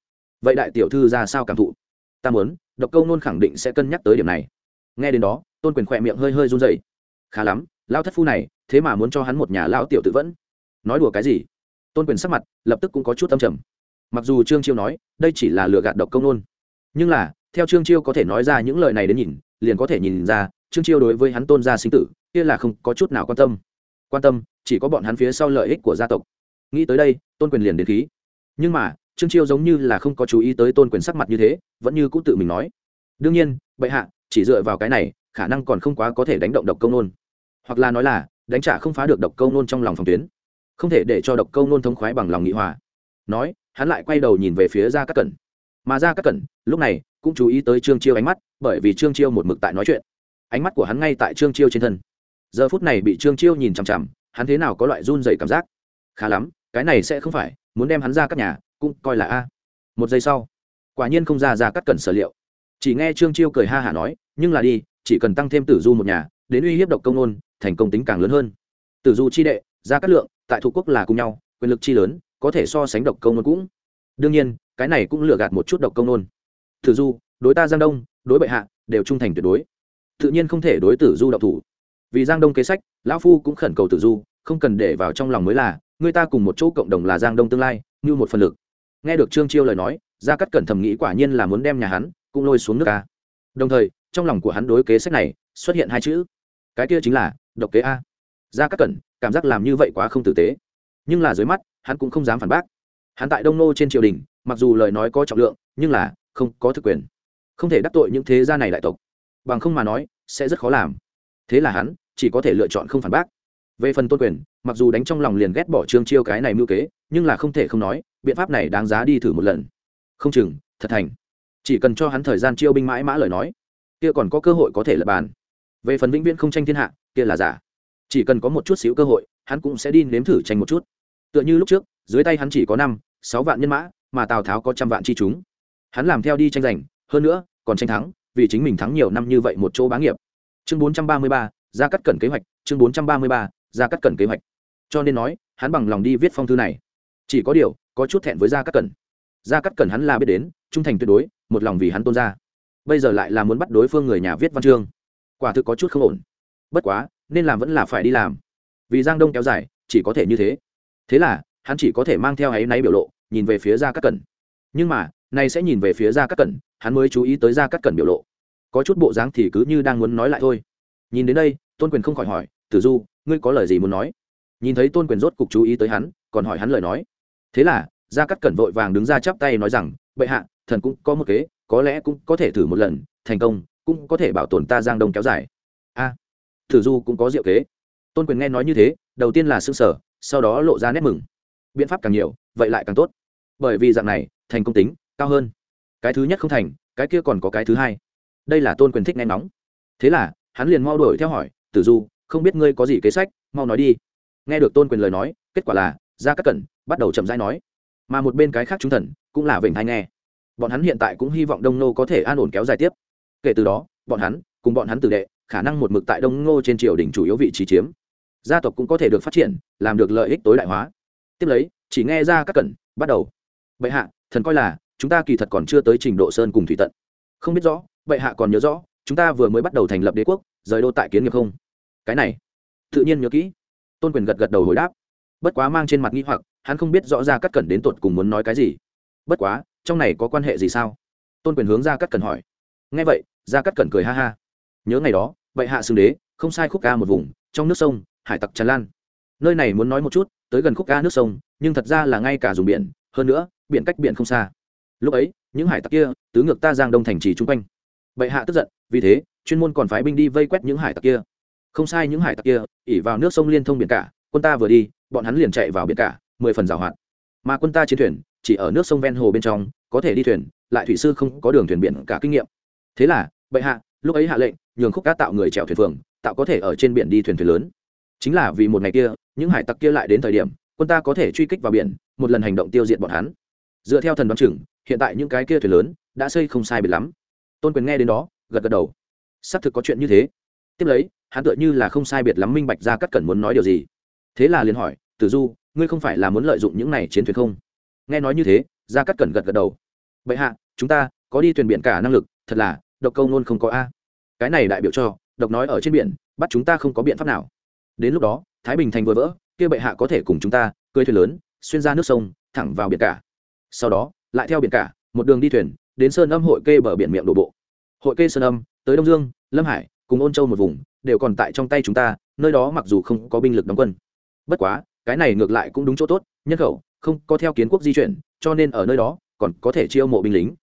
[SPEAKER 1] Vậy đại tiểu thư ra sao cảm thụ? Ta muốn, độc công nôn khẳng định sẽ cân nhắc tới điểm này. Nghe đến đó, tôn quyền khỏe miệng hơi hơi run dậy khá lắm lao thất phu này, thế mà muốn cho hắn một nhà lao tiểu tự vẫn. Nói đùa cái gì? Tôn quyền sắc mặt lập tức cũng có chút âm trầm mặc dù trương chiêu nói, đây chỉ là lừa gạt độc công nôn. Nhưng là, theo trương chiêu có thể nói ra những lời này đến nhìn, liền có thể nhìn ra, trương chiêu đối với hắn tôn gia sinh tử, kia là không có chút nào quan tâm. Quan tâm, chỉ có bọn hắn phía sau lợi ích của gia tộc. Nghĩ tới đây, tôn quyền liền đến khí. Nhưng mà, trương chiêu giống như là không có chú ý tới tôn quyền sắc mặt như thế, vẫn như cũng tự mình nói. Đương nhiên, bệ hạ, chỉ dựa vào cái này, khả năng còn không quá có thể đánh động độc công nôn. Hoặc là nói là, đánh trả không phá được độc câu nôn trong lòng phòng tuyến. Không thể để cho độc câu nôn thống khoái bằng lòng nghị hòa nói, hắn lại quay đầu nhìn về phía ra các cẩn. Mà ra các cẩn, lúc này, cũng chú ý tới trương chiêu ánh mắt, bởi vì trương chiêu một mực tại nói chuyện. Ánh mắt của hắn ngay tại trương chiêu trên thân. Giờ phút này bị trương chiêu nhìn chằm chằm, hắn thế nào có loại run dày cảm giác? Khá lắm, cái này sẽ không phải, muốn đem hắn ra các nhà, cũng coi là a. Một giây sau, quả nhiên không ra ra cắt cẩn sở liệu. Chỉ nghe trương chiêu cười ha hả nói, nhưng là đi, chỉ cần tăng thêm tử du một nhà, đến uy hiếp độc công nôn, thành công tính càng lớn hơn. Tử du chi đệ ra cát lượng, tại thủ quốc là cùng nhau, quyền lực chi lớn có thể so sánh độc công nôn cũng. Đương nhiên, cái này cũng lừa gạt một chút độc công nôn. Tử du, đối ta giang đông, đối bệ hạ, đều trung thành tuyệt đối. Tự nhiên không thể đối tử du độc thủ. Vì giang đông kế sách, lão phu cũng khẩn cầu tử du, không cần để vào trong lòng mới là, người ta cùng một chỗ cộng đồng là giang đông tương lai, như một phần lực. Nghe được trương chiêu lời nói, gia cắt cẩn thầm nghĩ quả nhiên là muốn đem nhà hắn, cũng lôi xuống nước ca đồng thời, trong lòng của hắn đối kế sách này, xuất hiện hai chữ. Cái kia chính là, độc kế a. Gia cắt cẩn, cảm giác làm như vậy quá không tử tế. Nhưng là dưới mắt hắn cũng không dám phản bác. Hắn tại đông nô trên triều đình, mặc dù lời nói có trọng lượng, nhưng là không có thực quyền. Không thể đắc tội những thế gia này đại tộc. Bằng không mà nói, sẽ rất khó làm. Thế là hắn chỉ có thể lựa chọn không phản bác. Về phần tôn quyền, mặc dù đánh trong lòng liền ghét bỏ trương chiêu cái này mưu kế, nhưng là không thể không nói, biện pháp này đáng giá đi thử một lần. Không chừng, thật thành. Chỉ cần cho hắn thời gian chiêu binh mãi mã lời nói, kia còn có cơ hội có thể lập bàn. Về phần vĩnh viễn không tranh thiên hạ, kia là giả. Chỉ cần có một chút xíu cơ hội, hắn cũng sẽ đi nếm thử tranh một chút tựa như lúc trước, dưới tay hắn chỉ có năm, sáu vạn nhân mã, mà tào tháo có trăm vạn chi chúng. Hắn làm theo đi tranh giành, hơn nữa, còn tranh thắng, vì chính mình thắng nhiều năm như vậy một chỗ bá nghiệp. Chương bốn trăm ba mươi ba, ra cắt cẩn kế hoạch, chương bốn trăm ba mươi ba, ra cắt cẩn kế hoạch. Cho nên nói, hắn bằng lòng đi viết phong thư này. Chỉ có điều, có chút thẹn với gia cắt cẩn. Gia cắt cẩn hắn là biết đến, trung thành tuyệt đối, một lòng vì hắn tôn ra. Bây giờ lại là muốn bắt đối phương người nhà viết văn chương. Quả thực có chút không ổn. Bất quá, nên làm vẫn là phải đi làm. Vì giang đông kéo dài, chỉ có thể như thế thế là hắn chỉ có thể mang theo áy náy biểu lộ nhìn về phía gia cát cẩn. Nhưng mà nay sẽ nhìn về phía gia cát cẩn hắn mới chú ý tới gia cát cẩn biểu lộ. Có chút bộ dáng thì cứ như đang muốn nói lại thôi. Nhìn đến đây tôn quyền không khỏi hỏi tử du ngươi có lời gì muốn nói? Nhìn thấy tôn quyền rốt cục chú ý tới hắn còn hỏi hắn lời nói. Thế là gia cát cẩn vội vàng đứng ra chắp tay nói rằng bệ hạ thần cũng có một kế có lẽ cũng có thể thử một lần thành công cũng có thể bảo tồn ta giang đông kéo dài. A à, thử du cũng có diệu kế. Tôn quyền nghe nói như thế đầu tiên là s ư ơ n g sở, sau đó lộ ra nét mừng. Biện pháp càng nhiều, vậy lại càng tốt. Bởi vì dạng này, thành công tính cao hơn. Cái thứ nhất không thành, cái kia còn có cái thứ hai. Đây là tôn quyền thích nghe nóng thế là, hắn liền mau đổi theo hỏi, tử du, không biết ngươi có gì kế sách, mau nói đi. Nghe được tôn quyền lời nói, kết quả là ra các cẩn bắt đầu chậm rãi nói. Mà một bên cái khác trung thần cũng là vểnh hay nghe. Bọn hắn hiện tại cũng hy vọng đông nô có thể an ổn kéo dài tiếp. Kể từ đó, bọn hắn cùng bọn hắn tử đệ, khả năng một mực tại đông ngô trên triều đình chủ yếu vị trí chiếm gia tộc cũng có thể được phát triển, làm được lợi ích tối đại hóa. Tiếp lấy, chỉ nghe ra các cẩn bắt đầu. Bệ hạ, thần coi là, chúng ta kỳ thật còn chưa tới trình độ sơn cùng thủy tận. Không biết rõ, bệ hạ còn nhớ rõ, chúng ta vừa mới bắt đầu thành lập đế quốc, rời đô tại kiến nghiệp không? Cái này, tự nhiên nhớ kỹ. Tôn quyền gật gật đầu hồi đáp. Bất quá mang trên mặt nghi hoặc, hắn không biết rõ ra cắt cẩn đến tột cùng muốn nói cái gì. Bất quá, trong này có quan hệ gì sao? Tôn quyền hướng ra cắt cẩn hỏi. Nghe vậy, ra cắt cẩn cười ha ha. Nhớ ngày đó, bệ hạ xưng đế, không sai khúc ca một vùng, trong nước sông hải tặc tràn lan. Nơi này muốn nói một chút, tới gần khúc ca nước sông, nhưng thật ra là ngay cả dùng biển, hơn nữa, biển cách biển không xa. Lúc ấy, những hải tặc kia, tứ ngược ta giang đông thành trì chung quanh. Bệ hạ tức giận, vì thế, chuyên môn còn phái binh đi vây quét những hải tặc kia. Không sai những hải tặc kia, ỉ vào nước sông liên thông biển cả, quân ta vừa đi, bọn hắn liền chạy vào biển cả, mười phần rào hoạt. Mà quân ta chiến thuyền, chỉ ở nước sông ven hồ bên trong, có thể đi thuyền, lại thủy sư không có đường thuyền biển cả kinh nghiệm. Thế là, bệ hạ, lúc ấy hạ lệnh, nhường khúc cát tạo người chèo thuyền phường, tạo có thể ở trên biển đi thuyền thuyền lớn chính là vì một ngày kia, những hải tặc kia lại đến thời điểm, quân ta có thể truy kích vào biển, một lần hành động tiêu diệt bọn hắn. Dựa theo thần đoán chừng, hiện tại những cái kia thuyền lớn đã xây không sai biệt lắm. Tôn quyền nghe đến đó, gật gật đầu. Xác thực có chuyện như thế. Tiếp lấy, hắn tựa như là không sai biệt lắm minh bạch ra cắt cẩn muốn nói điều gì. Thế là liền hỏi, tử du, ngươi không phải là muốn lợi dụng những này chiến thuyền không? Nghe nói như thế, ra cắt cẩn gật gật đầu. Bệ hạ, chúng ta có đi thuyền biển cả năng lực, thật là, độc câu nôn không có a. Cái này đại biểu cho, độc nói ở trên biển, bắt chúng ta không có biện pháp nào đến lúc đó, thái bình thành vừa vỡ, kia bệ hạ có thể cùng chúng ta cưới thuyền lớn, xuyên ra nước sông, thẳng vào biển cả. Sau đó, lại theo biển cả, một đường đi thuyền, đến sơn âm hội kê bờ biển miệng đổ bộ. Hội kê sơn âm, tới đông dương, lâm hải, cùng ôn châu một vùng, đều còn tại trong tay chúng ta, nơi đó mặc dù không có binh lực đóng quân. Bất quá, cái này ngược lại cũng đúng chỗ tốt, nhân khẩu, không có theo kiến quốc di chuyển, cho nên ở nơi đó, còn có thể chiêu mộ binh lính.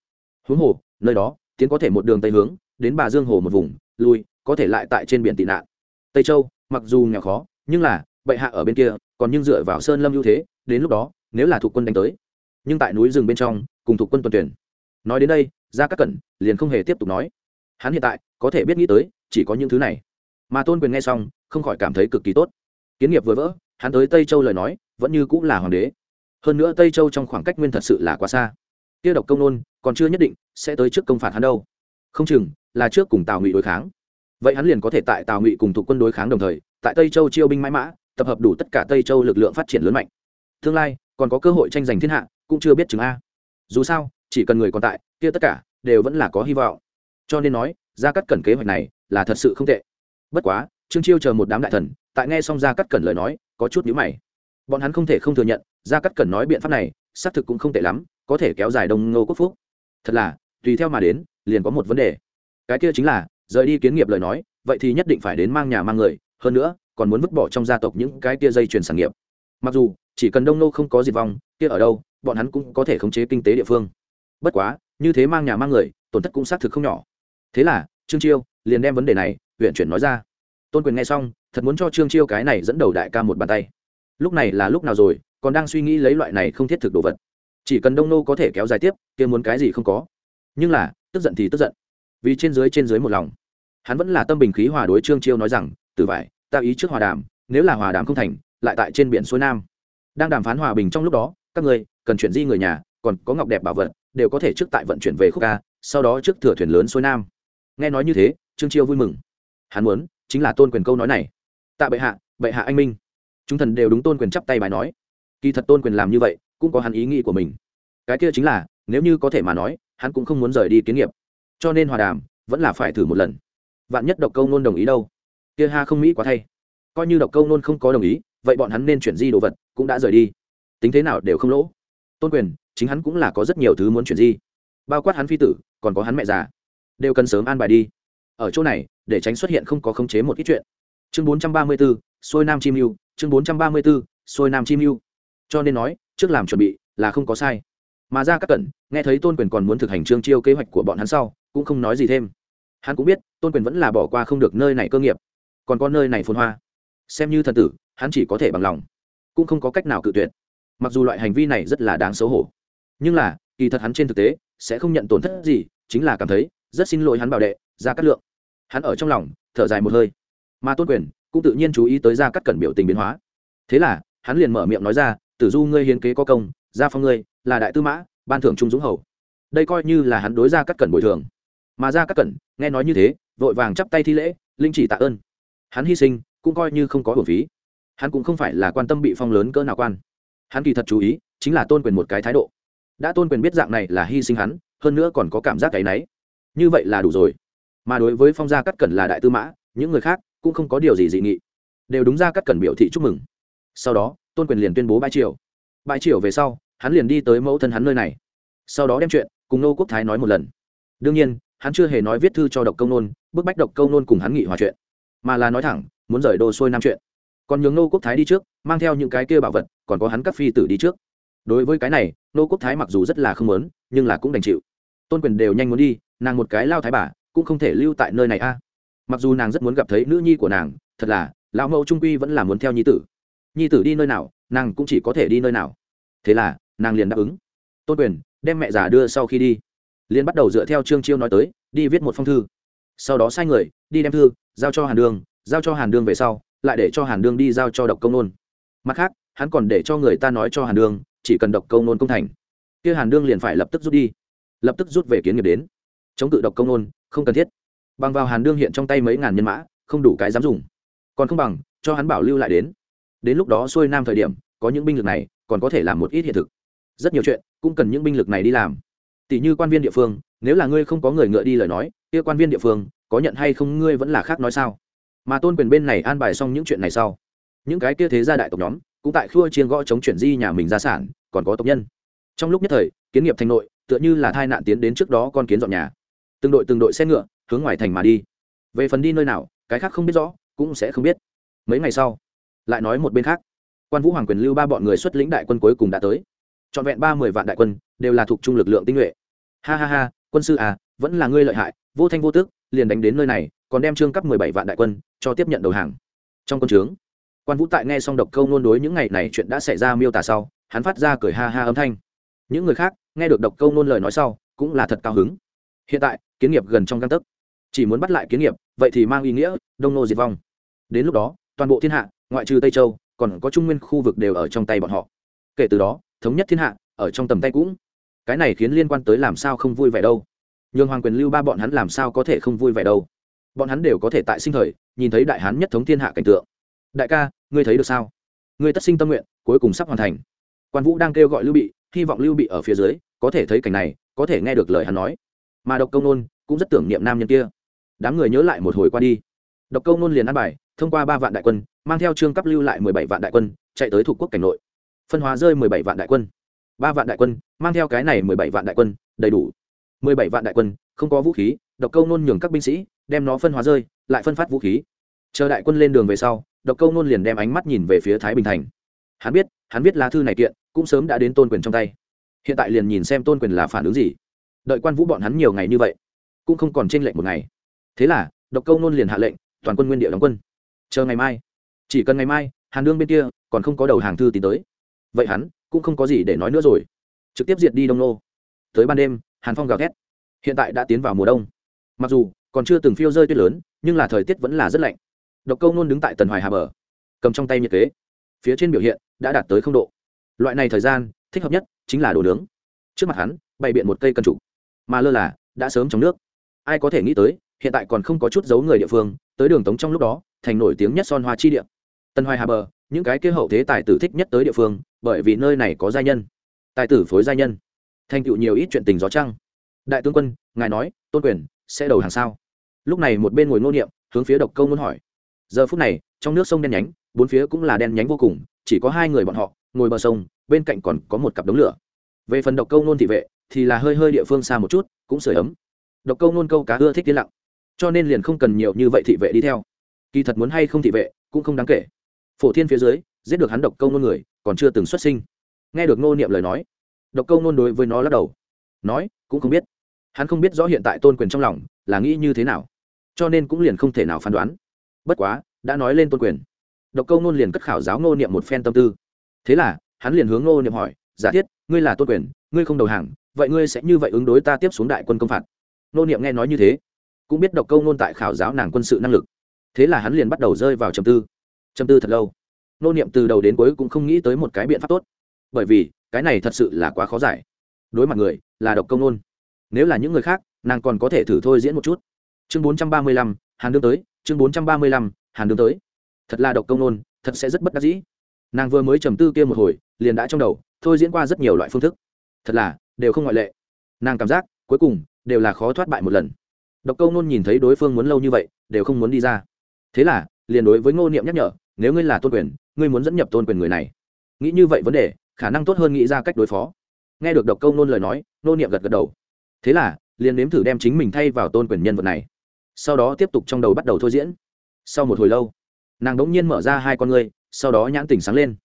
[SPEAKER 1] Huống hồ, nơi đó, tiến có thể một đường tây hướng, đến bà dương hồ một vùng, lui, có thể lại tại trên biển tị nạn. Tây châu mặc dù nghèo khó, nhưng là, bệ hạ ở bên kia, còn nhưng dựa vào sơn lâm ưu thế, đến lúc đó, nếu là thuộc quân đánh tới. Nhưng tại núi rừng bên trong, cùng thuộc quân tuần tuyển. Nói đến đây ra các cẩn liền không hề tiếp tục nói. Hắn hiện tại, có thể biết nghĩ tới, chỉ có những thứ này. Mà tôn quyền nghe xong, không khỏi cảm thấy cực kỳ tốt. Kiến nghiệp vừa vỡ, hắn tới tây châu lời nói, vẫn như cũng là hoàng đế. Hơn nữa tây châu trong khoảng cách nguyên thật sự là quá xa. Tiêu độc công nôn, còn chưa nhất định sẽ tới trước công phạt hắn đâu. Không chừng, là trước cùng tào ngụy đối kháng vậy hắn liền có thể tại tào ngụy cùng thuộc quân đối kháng đồng thời, tại tây châu chiêu binh mãi mã, tập hợp đủ tất cả tây châu lực lượng phát triển lớn mạnh. Tương lai, còn có cơ hội tranh giành thiên hạ, cũng chưa biết chừng a. Dù sao, chỉ cần người còn tại, kia tất cả đều vẫn là có hy vọng. Cho nên nói, gia cắt cẩn kế hoạch này là thật sự không tệ. Bất quá, trương chiêu chờ một đám đại thần, tại nghe xong gia cắt cẩn lời nói, có chút nhíu mày. Bọn hắn không thể không thừa nhận, gia cắt cẩn nói biện pháp này, xác thực cũng không tệ lắm, có thể kéo dài đông ngô quốc phúc. Thật là, tùy theo mà đến, liền có một vấn đề. Cái kia chính là rời đi kiến nghiệp lời nói, vậy thì nhất định phải đến mang nhà mang người, hơn nữa, còn muốn vứt bỏ trong gia tộc những cái kia dây chuyền sản nghiệp. Mặc dù, chỉ cần đông nô không có diệt vong, kia ở đâu, bọn hắn cũng có thể khống chế kinh tế địa phương. Bất quá, như thế mang nhà mang người, tổn thất cũng xác thực không nhỏ. Thế là, trương chiêu liền đem vấn đề này huyện chuyển nói ra. Tôn quyền nghe xong, thật muốn cho trương chiêu cái này dẫn đầu đại ca một bàn tay. Lúc này là lúc nào rồi, còn đang suy nghĩ lấy loại này không thiết thực đồ vật. Chỉ cần đông nô có thể kéo dài tiếp, kia muốn cái gì không có. Nhưng là, tức giận thì tức giận vì trên dưới trên dưới một lòng. Hắn vẫn là tâm bình khí hòa đối trương chiêu nói rằng, từ vải, ta ý trước hòa đàm, nếu là hòa đàm không thành, lại tại trên biển xuôi nam. Đang đàm phán hòa bình trong lúc đó, các người, cần chuyển di người nhà, còn có ngọc đẹp bảo vật, đều có thể trước tại vận chuyển về khúc ca sau đó trước thừa thuyền lớn xuôi nam. Nghe nói như thế, trương chiêu vui mừng. Hắn muốn, chính là tôn quyền câu nói này. Tạ bệ hạ bệ hạ anh minh. Chúng thần đều đúng tôn quyền chắp tay bài nói. Kỳ thật tôn quyền làm như vậy, cũng có hắn ý nghĩ của mình. Cái kia chính là, nếu như có thể mà nói, hắn cũng không muốn rời đi kiến nghiệp cho nên hòa đàm vẫn là phải thử một lần. Vạn nhất độc câu nôn đồng ý đâu? Kia ha không mỹ quá thay. Coi như độc câu nôn không có đồng ý vậy bọn hắn nên chuyển di đồ vật cũng đã rời đi. Tính thế nào đều không lỗ. Tôn quyền chính hắn cũng là có rất nhiều thứ muốn chuyển di. Bao quát hắn phi tử còn có hắn mẹ già. Đều cần sớm an bài đi. Ở chỗ này để tránh xuất hiện không có khống chế một ít chuyện. Chương bốn trăm ba mươi 434, xôi nam chim yêu. Chương bốn trăm ba mươi 434, xôi nam chim yêu. Cho nên nói trước làm chuẩn bị là không có sai. Mà ra các cẩn nghe thấy tôn quyền còn muốn thực hành trương chiêu kế hoạch của bọn hắn sau cũng không nói gì thêm. Hắn cũng biết, tôn quyền vẫn là bỏ qua không được nơi này cơ nghiệp. Còn có nơi này phồn hoa. Xem như thần tử, hắn chỉ có thể bằng lòng. Cũng không có cách nào cự tuyệt. Mặc dù loại hành vi này rất là đáng xấu hổ. Nhưng là, kỳ thật hắn trên thực tế, sẽ không nhận tổn thất gì, chính là cảm thấy, rất xin lỗi hắn bảo đệ ra cắt lượng. Hắn ở trong lòng, thở dài một hơi. Mà tôn quyền, cũng tự nhiên chú ý tới ra cắt cẩn biểu tình biến hóa. Thế là, hắn liền mở miệng nói ra, tử du, ngươi hiến kế có công, gia phong ngươi, là đại tư mã, ban thưởng trung dũng hầu. Đây coi như là hắn đối ra cắt cẩn bồi thường mà ra các cẩn, nghe nói như thế, vội vàng chắp tay thi lễ, linh chỉ tạ ơn. Hắn hy sinh, cũng coi như không có hồn phí. Hắn cũng không phải là quan tâm bị phong lớn cỡ nào quan. Hắn kỳ thật chú ý, chính là tôn quyền một cái thái độ. Đã tôn quyền biết dạng này là hy sinh hắn, hơn nữa còn có cảm giác cái náy. Như vậy là đủ rồi. Mà đối với phong gia cắt cẩn là đại tư mã, những người khác cũng không có điều gì dị nghị. Đều đúng ra cắt cẩn biểu thị chúc mừng. Sau đó, tôn quyền liền tuyên bố bãi triều. Bãi triều về sau, hắn liền đi tới mẫu thân hắn nơi này. Sau đó đem chuyện cùng nô quốc thái nói một lần. Đương nhiên hắn chưa hề nói viết thư cho độc công nôn, bức bách độc công nôn cùng hắn nghị hòa chuyện, mà là nói thẳng, muốn rời đô xuôi nam chuyện. Còn nhường nô quốc thái đi trước, mang theo những cái kia bảo vật, còn có hắn các phi tử đi trước. Đối với cái này, nô quốc thái mặc dù rất là không muốn, nhưng là cũng đành chịu. Tôn quyền đều nhanh muốn đi, nàng một cái lao thái bà, cũng không thể lưu tại nơi này a. Mặc dù nàng rất muốn gặp thấy nữ nhi của nàng, thật là, lão mẫu trung quy vẫn là muốn theo nhi tử. Nhi tử đi nơi nào, nàng cũng chỉ có thể đi nơi nào. Thế là, nàng liền đáp ứng. Tôn quyền, đem mẹ già đưa sau khi đi liền bắt đầu dựa theo trương chiêu nói tới, đi viết một phong thư. Sau đó sai người, đi đem thư, giao cho hàn đương giao cho hàn đương về sau, lại để cho hàn đương đi giao cho độc công nôn. Mặt khác, hắn còn để cho người ta nói cho hàn đương chỉ cần độc công nôn công thành, kia hàn đương liền phải lập tức rút đi. Lập tức rút về kiến nghiệp đến. Chống cự độc công nôn, không cần thiết. Bằng vào hàn đương hiện trong tay mấy ngàn nhân mã, không đủ cái dám dùng. Còn không bằng, cho hắn bảo lưu lại đến. Đến lúc đó xuôi nam thời điểm, có những binh lực này, còn có thể làm một ít hiện thực. Rất nhiều chuyện, cũng cần những binh lực này đi làm tỷ như quan viên địa phương, nếu là ngươi không có người ngựa đi lời nói, kia quan viên địa phương, có nhận hay không ngươi vẫn là khác nói sao? Mà tôn quyền bên này an bài xong những chuyện này sau, những cái kia thế gia đại tộc nhóm, cũng tại khua chiên gõ chống chuyển di nhà mình gia sản, còn có tộc nhân. Trong lúc nhất thời, kiến nghiệp thành nội, tựa như là thai nạn tiến đến trước đó con kiến dọn nhà. Từng đội từng đội xe ngựa, hướng ngoài thành mà đi. Về phần đi nơi nào, cái khác không biết rõ, cũng sẽ không biết. Mấy ngày sau, lại nói một bên khác. Quan vũ hoàng quyền lưu ba bọn người xuất lĩnh đại quân cuối cùng đã tới trọn vẹn ba mươi vạn đại quân, đều là thuộc trung lực lượng tinh nhuệ. Ha ha ha, quân sư à vẫn là ngươi lợi hại, vô thanh vô tước liền đánh đến nơi này, còn đem trương cấp mười bảy vạn đại quân, cho tiếp nhận đầu hàng. Trong quân trướng, quan vũ tại nghe xong độc câu nôn đối những ngày này chuyện đã xảy ra miêu tả sau, hắn phát ra cười ha ha âm thanh. Những người khác, nghe được độc câu nôn lời nói sau, cũng là thật cao hứng. Hiện tại, kiến nghiệp gần trong căn tấc. Chỉ muốn bắt lại kiến nghiệp, vậy thì mang ý nghĩa, đông nô diệt vong. Đến lúc đó, toàn bộ thiên hạ, ngoại trừ tây châu, còn có trung nguyên khu vực đều ở trong tay bọn họ. Kể từ đó thống nhất thiên hạ, ở trong tầm tay cũng. Cái này khiến liên quan tới làm sao không vui vẻ đâu. Nhường hoàng quyền lưu ba bọn hắn làm sao có thể không vui vẻ đâu. Bọn hắn đều có thể tại sinh thời, nhìn thấy đại hán nhất thống thiên hạ cảnh tượng. Đại ca, ngươi thấy được sao? Ngươi tất sinh tâm nguyện, cuối cùng sắp hoàn thành. Quan vũ đang kêu gọi lưu bị, hy vọng lưu bị ở phía dưới, có thể thấy cảnh này, có thể nghe được lời hắn nói. Mà độc công nôn cũng rất tưởng niệm nam nhân kia. Đám người nhớ lại một hồi qua đi. Độc công nôn liền ăn bài, thông qua ba vạn đại quân, mang theo trương cấp lưu lại mười bảy vạn đại quân, chạy tới thuộc quốc cảnh nội phân hóa rơi mười bảy vạn đại quân. Ba vạn đại quân, mang theo cái này mười bảy vạn đại quân, đầy đủ. Mười bảy vạn đại quân, không có vũ khí, độc câu nôn nhường các binh sĩ, đem nó phân hóa rơi, lại phân phát vũ khí. Chờ đại quân lên đường về sau, độc câu nôn liền đem ánh mắt nhìn về phía thái bình thành. Hắn biết hắn biết lá thư này kiện, cũng sớm đã đến tôn quyền trong tay. Hiện tại liền nhìn xem tôn quyền là phản ứng gì. Đợi quan vũ bọn hắn nhiều ngày như vậy, cũng không còn t r ê n lệnh một ngày. Thế là, độc câu nôn liền hạ lệnh, toàn quân nguyên địa đóng quân. Chờ ngày mai, chỉ cần ngày mai, hàn đương bên kia còn không có đầu hàng thư tìm tới vậy hắn cũng không có gì để nói nữa rồi. Trực tiếp diệt đi đông nô. Tới ban đêm, hàn phong gào thét. Hiện tại đã tiến vào mùa đông. Mặc dù còn chưa từng phiêu rơi tuyết lớn, nhưng là thời tiết vẫn là rất lạnh. Độc câu nôn đứng tại tần hoài hà bờ, cầm trong tay nhiệt kế. Phía trên biểu hiện đã đạt tới không độ. Loại này thời gian thích hợp nhất chính là đồ nướng. Trước mặt hắn, bày biện một cây cân trục. Mà lơ là, đã sớm trong nước. Ai có thể nghĩ tới, hiện tại còn không có chút giấu người địa phương, tới đường tống trong lúc đó, thành nổi tiếng nhất son hoa chi địa. Tân hoài hà bờ, những cái kế hậu thế tài tử thích nhất tới địa phương bởi vì nơi này có gia nhân. Tài tử phối gia nhân. Thành tựu nhiều ít chuyện tình gió trăng. Đại tướng quân, ngài nói, tôn quyền sẽ đầu hàng sao? Lúc này một bên ngồi ngô niệm, hướng phía độc câu muốn hỏi. Giờ phút này, trong nước sông đen nhánh, bốn phía cũng là đen nhánh vô cùng, chỉ có hai người bọn họ, ngồi bờ sông, bên cạnh còn có một cặp đống lửa. Về phần độc câu nôn thị vệ, thì là hơi hơi địa phương xa một chút, cũng sửa ấm. Độc câu nôn câu cá ưa thích yên lặng. Cho nên liền không cần nhiều như vậy thị vệ đi theo. Kỳ thật muốn hay không thị vệ, cũng không đáng kể. Phổ thiên phía dưới giết được hắn độc câu nôn người, còn chưa từng xuất sinh. Nghe được ngô niệm lời nói, độc câu nôn đối với nó lắc đầu. Nói, cũng không biết. Hắn không biết rõ hiện tại tôn quyền trong lòng là nghĩ như thế nào, cho nên cũng liền không thể nào phán đoán. Bất quá, đã nói lên tôn quyền. Độc câu nôn liền cất khảo giáo ngô niệm một phen tâm tư. Thế là, hắn liền hướng ngô niệm hỏi, giả thiết, ngươi là tôn quyền, ngươi không đầu hàng, vậy ngươi sẽ như vậy ứng đối ta tiếp xuống đại quân công phạt? Ngô niệm nghe nói như thế, cũng biết độc câu nôn tại khảo giáo nàng quân sự năng lực. Thế là hắn liền bắt đầu rơi vào trầm tư. Trầm tư thật lâu. Nô niệm từ đầu đến cuối cũng không nghĩ tới một cái biện pháp tốt. Bởi vì, cái này thật sự là quá khó giải. Đối mặt người, là độc công nôn. Nếu là những người khác, nàng còn có thể thử thôi diễn một chút. Chương bốn trăm ba mươi lăm, hàn đương tới. Chương bốn trăm ba mươi lăm, hàn đương tới. Thật là độc công nôn, thật sẽ rất bất đắc dĩ. Nàng vừa mới trầm tư kia một hồi, liền đã trong đầu, thôi diễn qua rất nhiều loại phương thức. Thật là, đều không ngoại lệ. Nàng cảm giác, cuối cùng, đều là khó thoát bại một lần. Độc câu nôn nhìn thấy đối phương muốn lâu như vậy, đều không muốn đi ra. Thế là, liền đối với ngô niệm nhắc nhở, nếu ngươi là tôn quyền ngươi muốn dẫn nhập tôn quyền người này. Nghĩ như vậy vấn đề, khả năng tốt hơn nghĩ ra cách đối phó. Nghe được độc câu nôn lời nói, Nô niệm gật gật đầu. Thế là, liền nếm thử đem chính mình thay vào tôn quyền nhân vật này. Sau đó tiếp tục trong đầu bắt đầu thôi diễn. Sau một hồi lâu, nàng đ ỗ n g nhiên mở ra hai con ngươi, sau đó nhãn tỉnh sáng lên.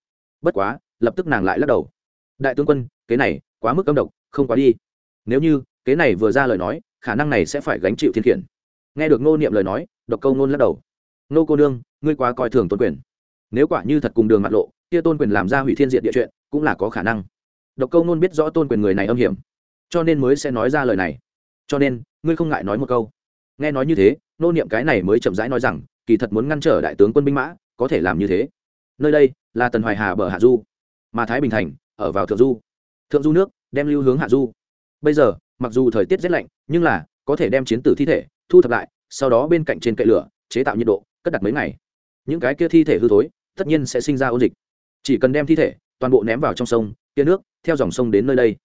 [SPEAKER 1] Bất quá, lập tức nàng lại lắc đầu. Đại tướng quân, kế này quá mức âm độc, không quá đi. Nếu như, kế này vừa ra lời nói, khả năng này sẽ phải gánh chịu thiên khiển. Nghe được Nô niệm lời nói, độc câu nôn lắc đầu. Nô cô nương, ngươi quá coi thường tôn quyền nếu quả như thật cùng đường mặt lộ, kia tôn quyền làm ra hủy thiên diện địa chuyện, cũng là có khả năng. Độc câu nôn biết rõ tôn quyền người này âm hiểm, cho nên mới sẽ nói ra lời này. Cho nên, ngươi không ngại nói một câu. Nghe nói như thế, nô niệm cái này mới chậm rãi nói rằng, kỳ thật muốn ngăn trở đại tướng quân binh mã, có thể làm như thế. Nơi đây là tần hoài hà bờ hạ du, mà thái bình thành ở vào thượng du. Thượng du nước đem lưu hướng hạ du. Bây giờ, mặc dù thời tiết rét lạnh, nhưng là có thể đem chiến tử thi thể thu thập lại, sau đó bên cạnh trên cậy lửa, chế tạo nhiệt độ, cất đặt mấy ngày. Những cái kia thi thể hư thối tất nhiên sẽ sinh ra ôn dịch. Chỉ cần đem thi thể toàn bộ ném vào trong sông, kia nước theo dòng sông đến nơi đây.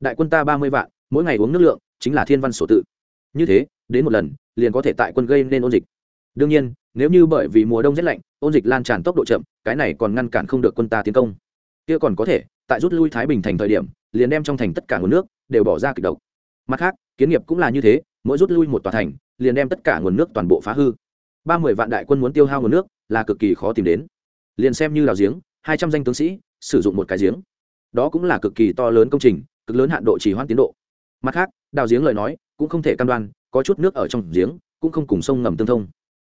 [SPEAKER 1] Đại quân ta ba mươi vạn, mỗi ngày uống nước lượng chính là thiên văn sổ tự. Như thế, đến một lần, liền có thể tại quân gây nên ôn dịch. Đương nhiên, nếu như bởi vì mùa đông rét lạnh, ôn dịch lan tràn tốc độ chậm, cái này còn ngăn cản không được quân ta tiến công. Kia còn có thể, tại rút lui thái bình thành thời điểm, liền đem trong thành tất cả nguồn nước đều bỏ ra kịch độc. Mặt khác, kiến nghiệp cũng là như thế, mỗi rút lui một tòa thành, liền đem tất cả nguồn nước toàn bộ phá hư. Ba mươi vạn đại quân muốn tiêu hao nguồn nước là cực kỳ khó tìm đến liền xem như đào giếng, hai trăm danh tướng sĩ sử dụng một cái giếng. Đó cũng là cực kỳ to lớn công trình, cực lớn hạn độ chỉ hoãn tiến độ. Mặt khác, đào giếng lời nói cũng không thể căn đoan, có chút nước ở trong giếng cũng không cùng sông ngầm tương thông.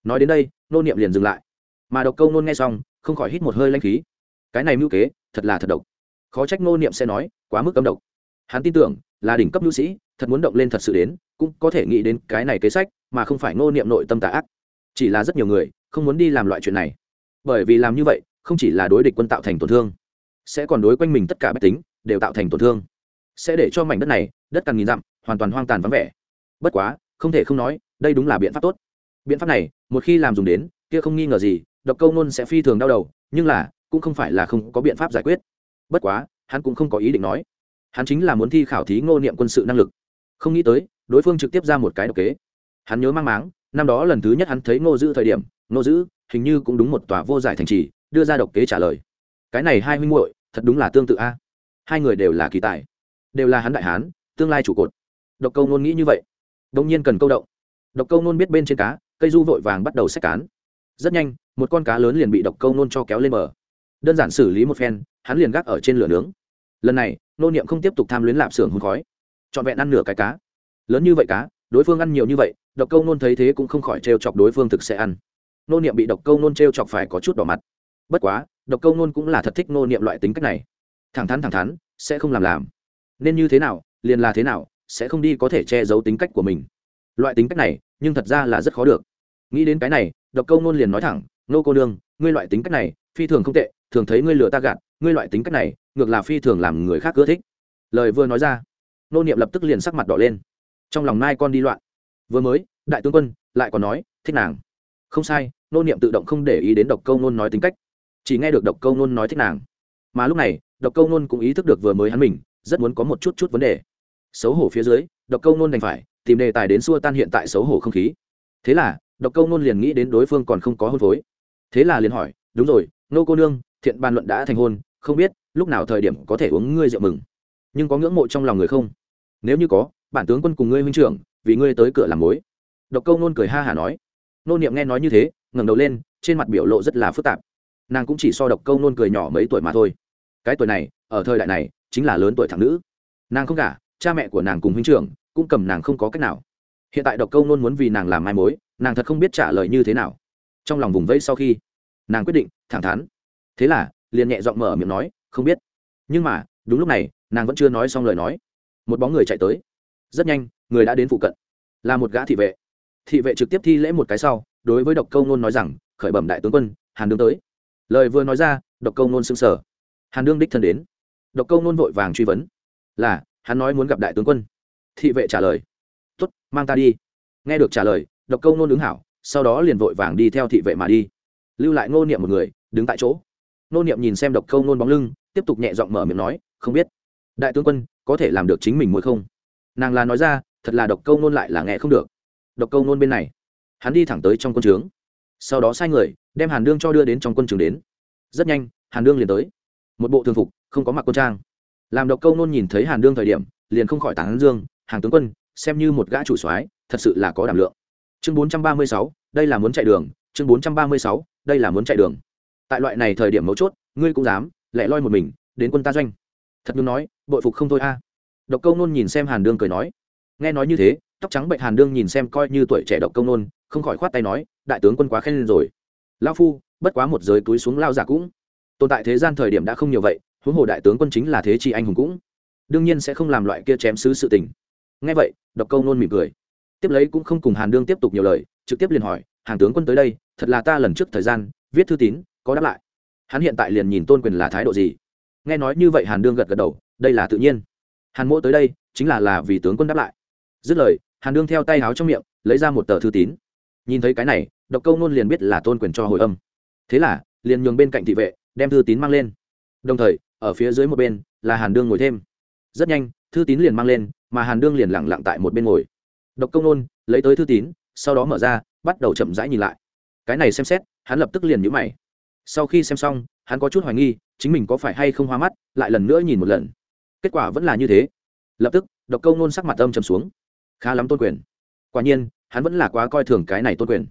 [SPEAKER 1] Nói đến đây, nô niệm liền dừng lại. Mà độc câu nôn nghe xong, không khỏi hít một hơi lanh khí. Cái này mưu kế, thật là thật độc. Khó trách nô niệm sẽ nói, quá mức cấm độc. Hắn tin tưởng, là đỉnh cấp nhu sĩ, thật muốn động lên thật sự đến, cũng có thể nghĩ đến cái này kế sách, mà không phải nô niệm nội tâm tà ác. Chỉ là rất nhiều người, không muốn đi làm loại chuyện này bởi vì làm như vậy, không chỉ là đối địch quân tạo thành tổn thương, sẽ còn đối quanh mình tất cả bách tính đều tạo thành tổn thương. Sẽ để cho mảnh đất này, đất càng nghìn dặm, hoàn toàn hoang tàn vắng vẻ. Bất quá, không thể không nói, đây đúng là biện pháp tốt. Biện pháp này, một khi làm dùng đến, kia không nghi ngờ gì, độc câu nôn sẽ phi thường đau đầu, nhưng là, cũng không phải là không có biện pháp giải quyết. Bất quá, hắn cũng không có ý định nói. Hắn chính là muốn thi khảo thí ngô niệm quân sự năng lực. Không nghĩ tới, đối phương trực tiếp ra một cái độc kế. Hắn nhớ mang máng, năm đó lần thứ nhất hắn thấy ngô giữ thời điểm nô dữ, hình như cũng đúng một tòa vô giải thành trì đưa ra độc kế trả lời. Cái này hai huynh muội thật đúng là tương tự a. À? Hai người đều là kỳ tài đều là hắn đại hán tương lai trụ cột. Độc câu nôn nghĩ như vậy đông nhiên cần câu động. Độc câu nôn biết bên trên cá cây du vội vàng bắt đầu xách cán. Rất nhanh một con cá lớn liền bị độc câu nôn cho kéo lên bờ. Đơn giản xử lý một phen hắn liền gác ở trên lửa nướng. Lần này nô niệm không tiếp tục tham luyến lạp xưởng hôn khói. Trọn vẹn ăn nửa cái cá. Lớn như vậy cá đối phương ăn nhiều như vậy độc câu nôn thấy thế cũng không khỏi trêu chọc đối phương thực sẽ ăn nô niệm bị độc câu nôn trêu chọc phải có chút đỏ mặt. Bất quá, độc câu nôn cũng là thật thích nô niệm loại tính cách này. Thẳng thắn thẳng thắn, sẽ không làm làm. Nên như thế nào, liền là thế nào, sẽ không đi có thể che giấu tính cách của mình. Loại tính cách này, nhưng thật ra là rất khó được. Nghĩ đến cái này, độc câu nôn liền nói thẳng, nô cô nương, ngươi loại tính cách này, phi thường không tệ, thường thấy ngươi lừa ta gạt, ngươi loại tính cách này, ngược là phi thường làm người khác ưa thích. Lời vừa nói ra, nô niệm lập tức liền sắc mặt đỏ lên. Trong lòng nai con đi loạn. Vừa mới, đại tướng quân lại còn nói, thích nàng. Không sai nô niệm tự động không để ý đến độc câu nôn nói tính cách. Chỉ nghe được độc câu nôn nói thích nàng. Mà lúc này, độc câu nôn cũng ý thức được vừa mới hắn mình, rất muốn có một chút chút vấn đề. Xấu hổ phía dưới, độc câu nôn đành phải, tìm đề tài đến xua tan hiện tại xấu hổ không khí. Thế là, độc câu nôn liền nghĩ đến đối phương còn không có hôn phối. Thế là liền hỏi, đúng rồi, nô cô nương, thiện bàn luận đã thành hôn, không biết lúc nào thời điểm có thể uống ngươi rượu mừng? Nhưng có ngưỡng mộ trong lòng người không? Nếu như có, bản tướng quân cùng ngươi huynh trưởng, vì ngươi tới cửa làm mối. Độc câu nôn cười ha hả nói. Nô niệm nghe nói như thế ngẩng đầu lên, trên mặt biểu lộ rất là phức tạp. Nàng cũng chỉ so độc câu nôn cười nhỏ mấy tuổi mà thôi. Cái tuổi này, ở thời đại này, chính là lớn tuổi thằng nữ. Nàng không gả, cha mẹ của nàng cùng huynh trưởng cũng cầm nàng không có cách nào. Hiện tại độc câu nôn muốn vì nàng làm mai mối, nàng thật không biết trả lời như thế nào. Trong lòng vùng vẫy sau khi, nàng quyết định thẳng thắn. Thế là, liền nhẹ giọng mở miệng nói, không biết. Nhưng mà, đúng lúc này, nàng vẫn chưa nói xong lời nói. Một bóng người chạy tới. Rất nhanh, người đã đến phụ cận. Là một gã thị vệ. Thị vệ trực tiếp thi lễ một cái sau đối với độc câu nôn nói rằng, khởi bẩm đại tướng quân, hàn đương tới. Lời vừa nói ra, độc câu nôn xưng sở hàn đương đích thân đến. Độc câu nôn vội vàng truy vấn. Là, hắn nói muốn gặp đại tướng quân. Thị vệ trả lời. Tuất mang ta đi. Nghe được trả lời, độc câu nôn ứng hảo, sau đó liền vội vàng đi theo thị vệ mà đi. Lưu lại ngô niệm một người, đứng tại chỗ. Ngô niệm nhìn xem độc câu nôn bóng lưng, tiếp tục nhẹ giọng mở miệng nói, không biết. Đại tướng quân, có thể làm được chính mình mỗi không? Nàng là nói ra, thật là độc câu nôn lại là nghe không được. Độc câu nôn bên này hắn đi thẳng tới trong quân trướng. Sau đó sai người, đem hàn đương cho đưa đến trong quân trường đến. Rất nhanh, hàn đương liền tới. Một bộ thường phục, không có mặc quân trang. Làm độc câu nôn nhìn thấy hàn đương thời điểm, liền không khỏi tán dương, hàng tướng quân, xem như một gã chủ soái, thật sự là có đảm lượng. Chương bốn trăm ba mươi sáu, đây là muốn chạy đường. Chương bốn trăm ba mươi sáu, đây là muốn chạy đường. Tại loại này thời điểm mấu chốt, ngươi cũng dám, lẻ loi một mình, đến quân ta doanh. Thật ngưng nói, bội phục không thôi a. Độc câu nôn nhìn xem hàn đương cười nói. Nghe nói như thế, tóc trắng bệnh hàn đương nhìn xem coi như tuổi trẻ độc Câu nôn không khỏi khoát tay nói, đại tướng quân quá khen lên rồi. Lao phu, bất quá một giới túi xuống lao giả cũng. Tồn tại thế gian thời điểm đã không nhiều vậy, huống hồ đại tướng quân chính là thế chi anh hùng cũng. Đương nhiên sẽ không làm loại kia chém xứ sự tình. Ngay vậy, độc câu nôn mỉm cười. Tiếp lấy cũng không cùng hàn đương tiếp tục nhiều lời, trực tiếp liền hỏi hàng tướng quân tới đây, thật là ta lần trước thời gian, viết thư tín, có đáp lại. Hắn hiện tại liền nhìn tôn quyền là thái độ gì. Nghe nói như vậy hàn đương gật gật đầu, đây là tự nhiên. Hàn mỗ tới đây, chính là là vì tướng quân đáp lại. Dứt lời, hàn đương theo tay háo trong miệng, lấy ra một tờ thư tín nhìn thấy cái này, độc câu nôn liền biết là tôn quyền cho hồi âm. Thế là, liền nhường bên cạnh thị vệ, đem thư tín mang lên. Đồng thời, ở phía dưới một bên, là hàn đương ngồi thêm. Rất nhanh, thư tín liền mang lên, mà hàn đương liền lẳng lặng tại một bên ngồi. Độc công nôn lấy tới thư tín, sau đó mở ra, bắt đầu chậm rãi nhìn lại. Cái này xem xét, hắn lập tức liền nhữ mày. Sau khi xem xong, hắn có chút hoài nghi, chính mình có phải hay không hoa mắt, lại lần nữa nhìn một lần. Kết quả vẫn là như thế. Lập tức, độc câu nôn sắc mặt âm trầm xuống. Khá lắm tôn quyền. Quả nhiên hắn vẫn là quá coi thường cái này tôn quyền.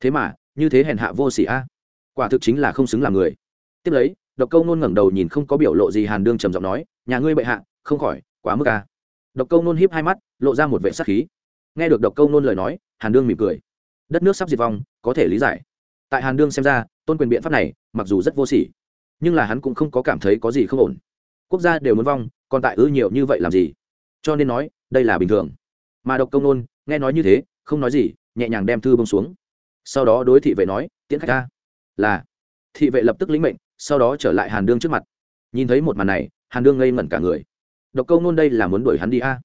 [SPEAKER 1] Thế mà, như thế hèn hạ vô s ỉ a. Quả thực chính là không xứng làm người. Tiếp lấy, độc câu nôn ngẩng đầu nhìn không có biểu lộ gì hàn đương trầm giọng nói, nhà ngươi bệ hạ, không khỏi, quá mức a. Độc câu nôn hiếp hai mắt, lộ ra một vệ sắc khí. Nghe được độc câu nôn lời nói, hàn đương mỉm cười. Đất nước sắp diệt vong, có thể lý giải. Tại hàn đương xem ra, tôn quyền biện pháp này, mặc dù rất vô sỉ, nhưng là hắn cũng không có cảm thấy có gì không ổn. Quốc gia đều muốn vong, còn tại ư nhiều như vậy làm gì? Cho nên nói, đây là bình thường. Mà độc công nôn, nghe nói như thế không nói gì, nhẹ nhàng đem thư bông xuống. Sau đó đối thị vệ nói, tiễn khách ta là. Thị vệ lập tức lĩnh mệnh, sau đó trở lại hàn đương trước mặt. Nhìn thấy một màn này, hàn đương ngây ngẩn cả người. Độc câu nôn đây là muốn đuổi hắn đi a?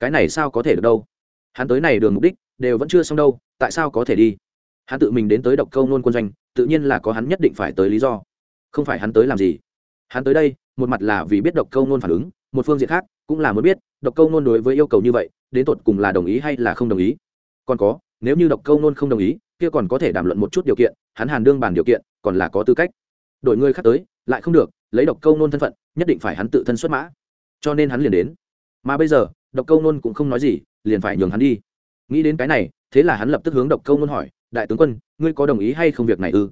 [SPEAKER 1] Cái này sao có thể được đâu? Hắn tới này đường mục đích, đều vẫn chưa xong đâu, tại sao có thể đi? Hắn tự mình đến tới độc câu nôn quân doanh, tự nhiên là có hắn nhất định phải tới lý do. Không phải hắn tới làm gì? Hắn tới đây, một mặt là vì biết độc câu nôn phản ứng, một phương diện khác cũng là muốn biết, độc câu nôn đối với yêu cầu như vậy, đến tột cùng là đồng ý hay là không đồng ý? Còn có, nếu như độc câu nôn không đồng ý, kia còn có thể đàm luận một chút điều kiện, hắn hàn đương bàn điều kiện, còn là có tư cách. Đổi người khác tới, lại không được, lấy độc câu nôn thân phận, nhất định phải hắn tự thân xuất mã. Cho nên hắn liền đến. Mà bây giờ, độc câu nôn cũng không nói gì, liền phải nhường hắn đi. Nghĩ đến cái này, thế là hắn lập tức hướng độc câu nôn hỏi, đại tướng quân, ngươi có đồng ý hay không việc này ư?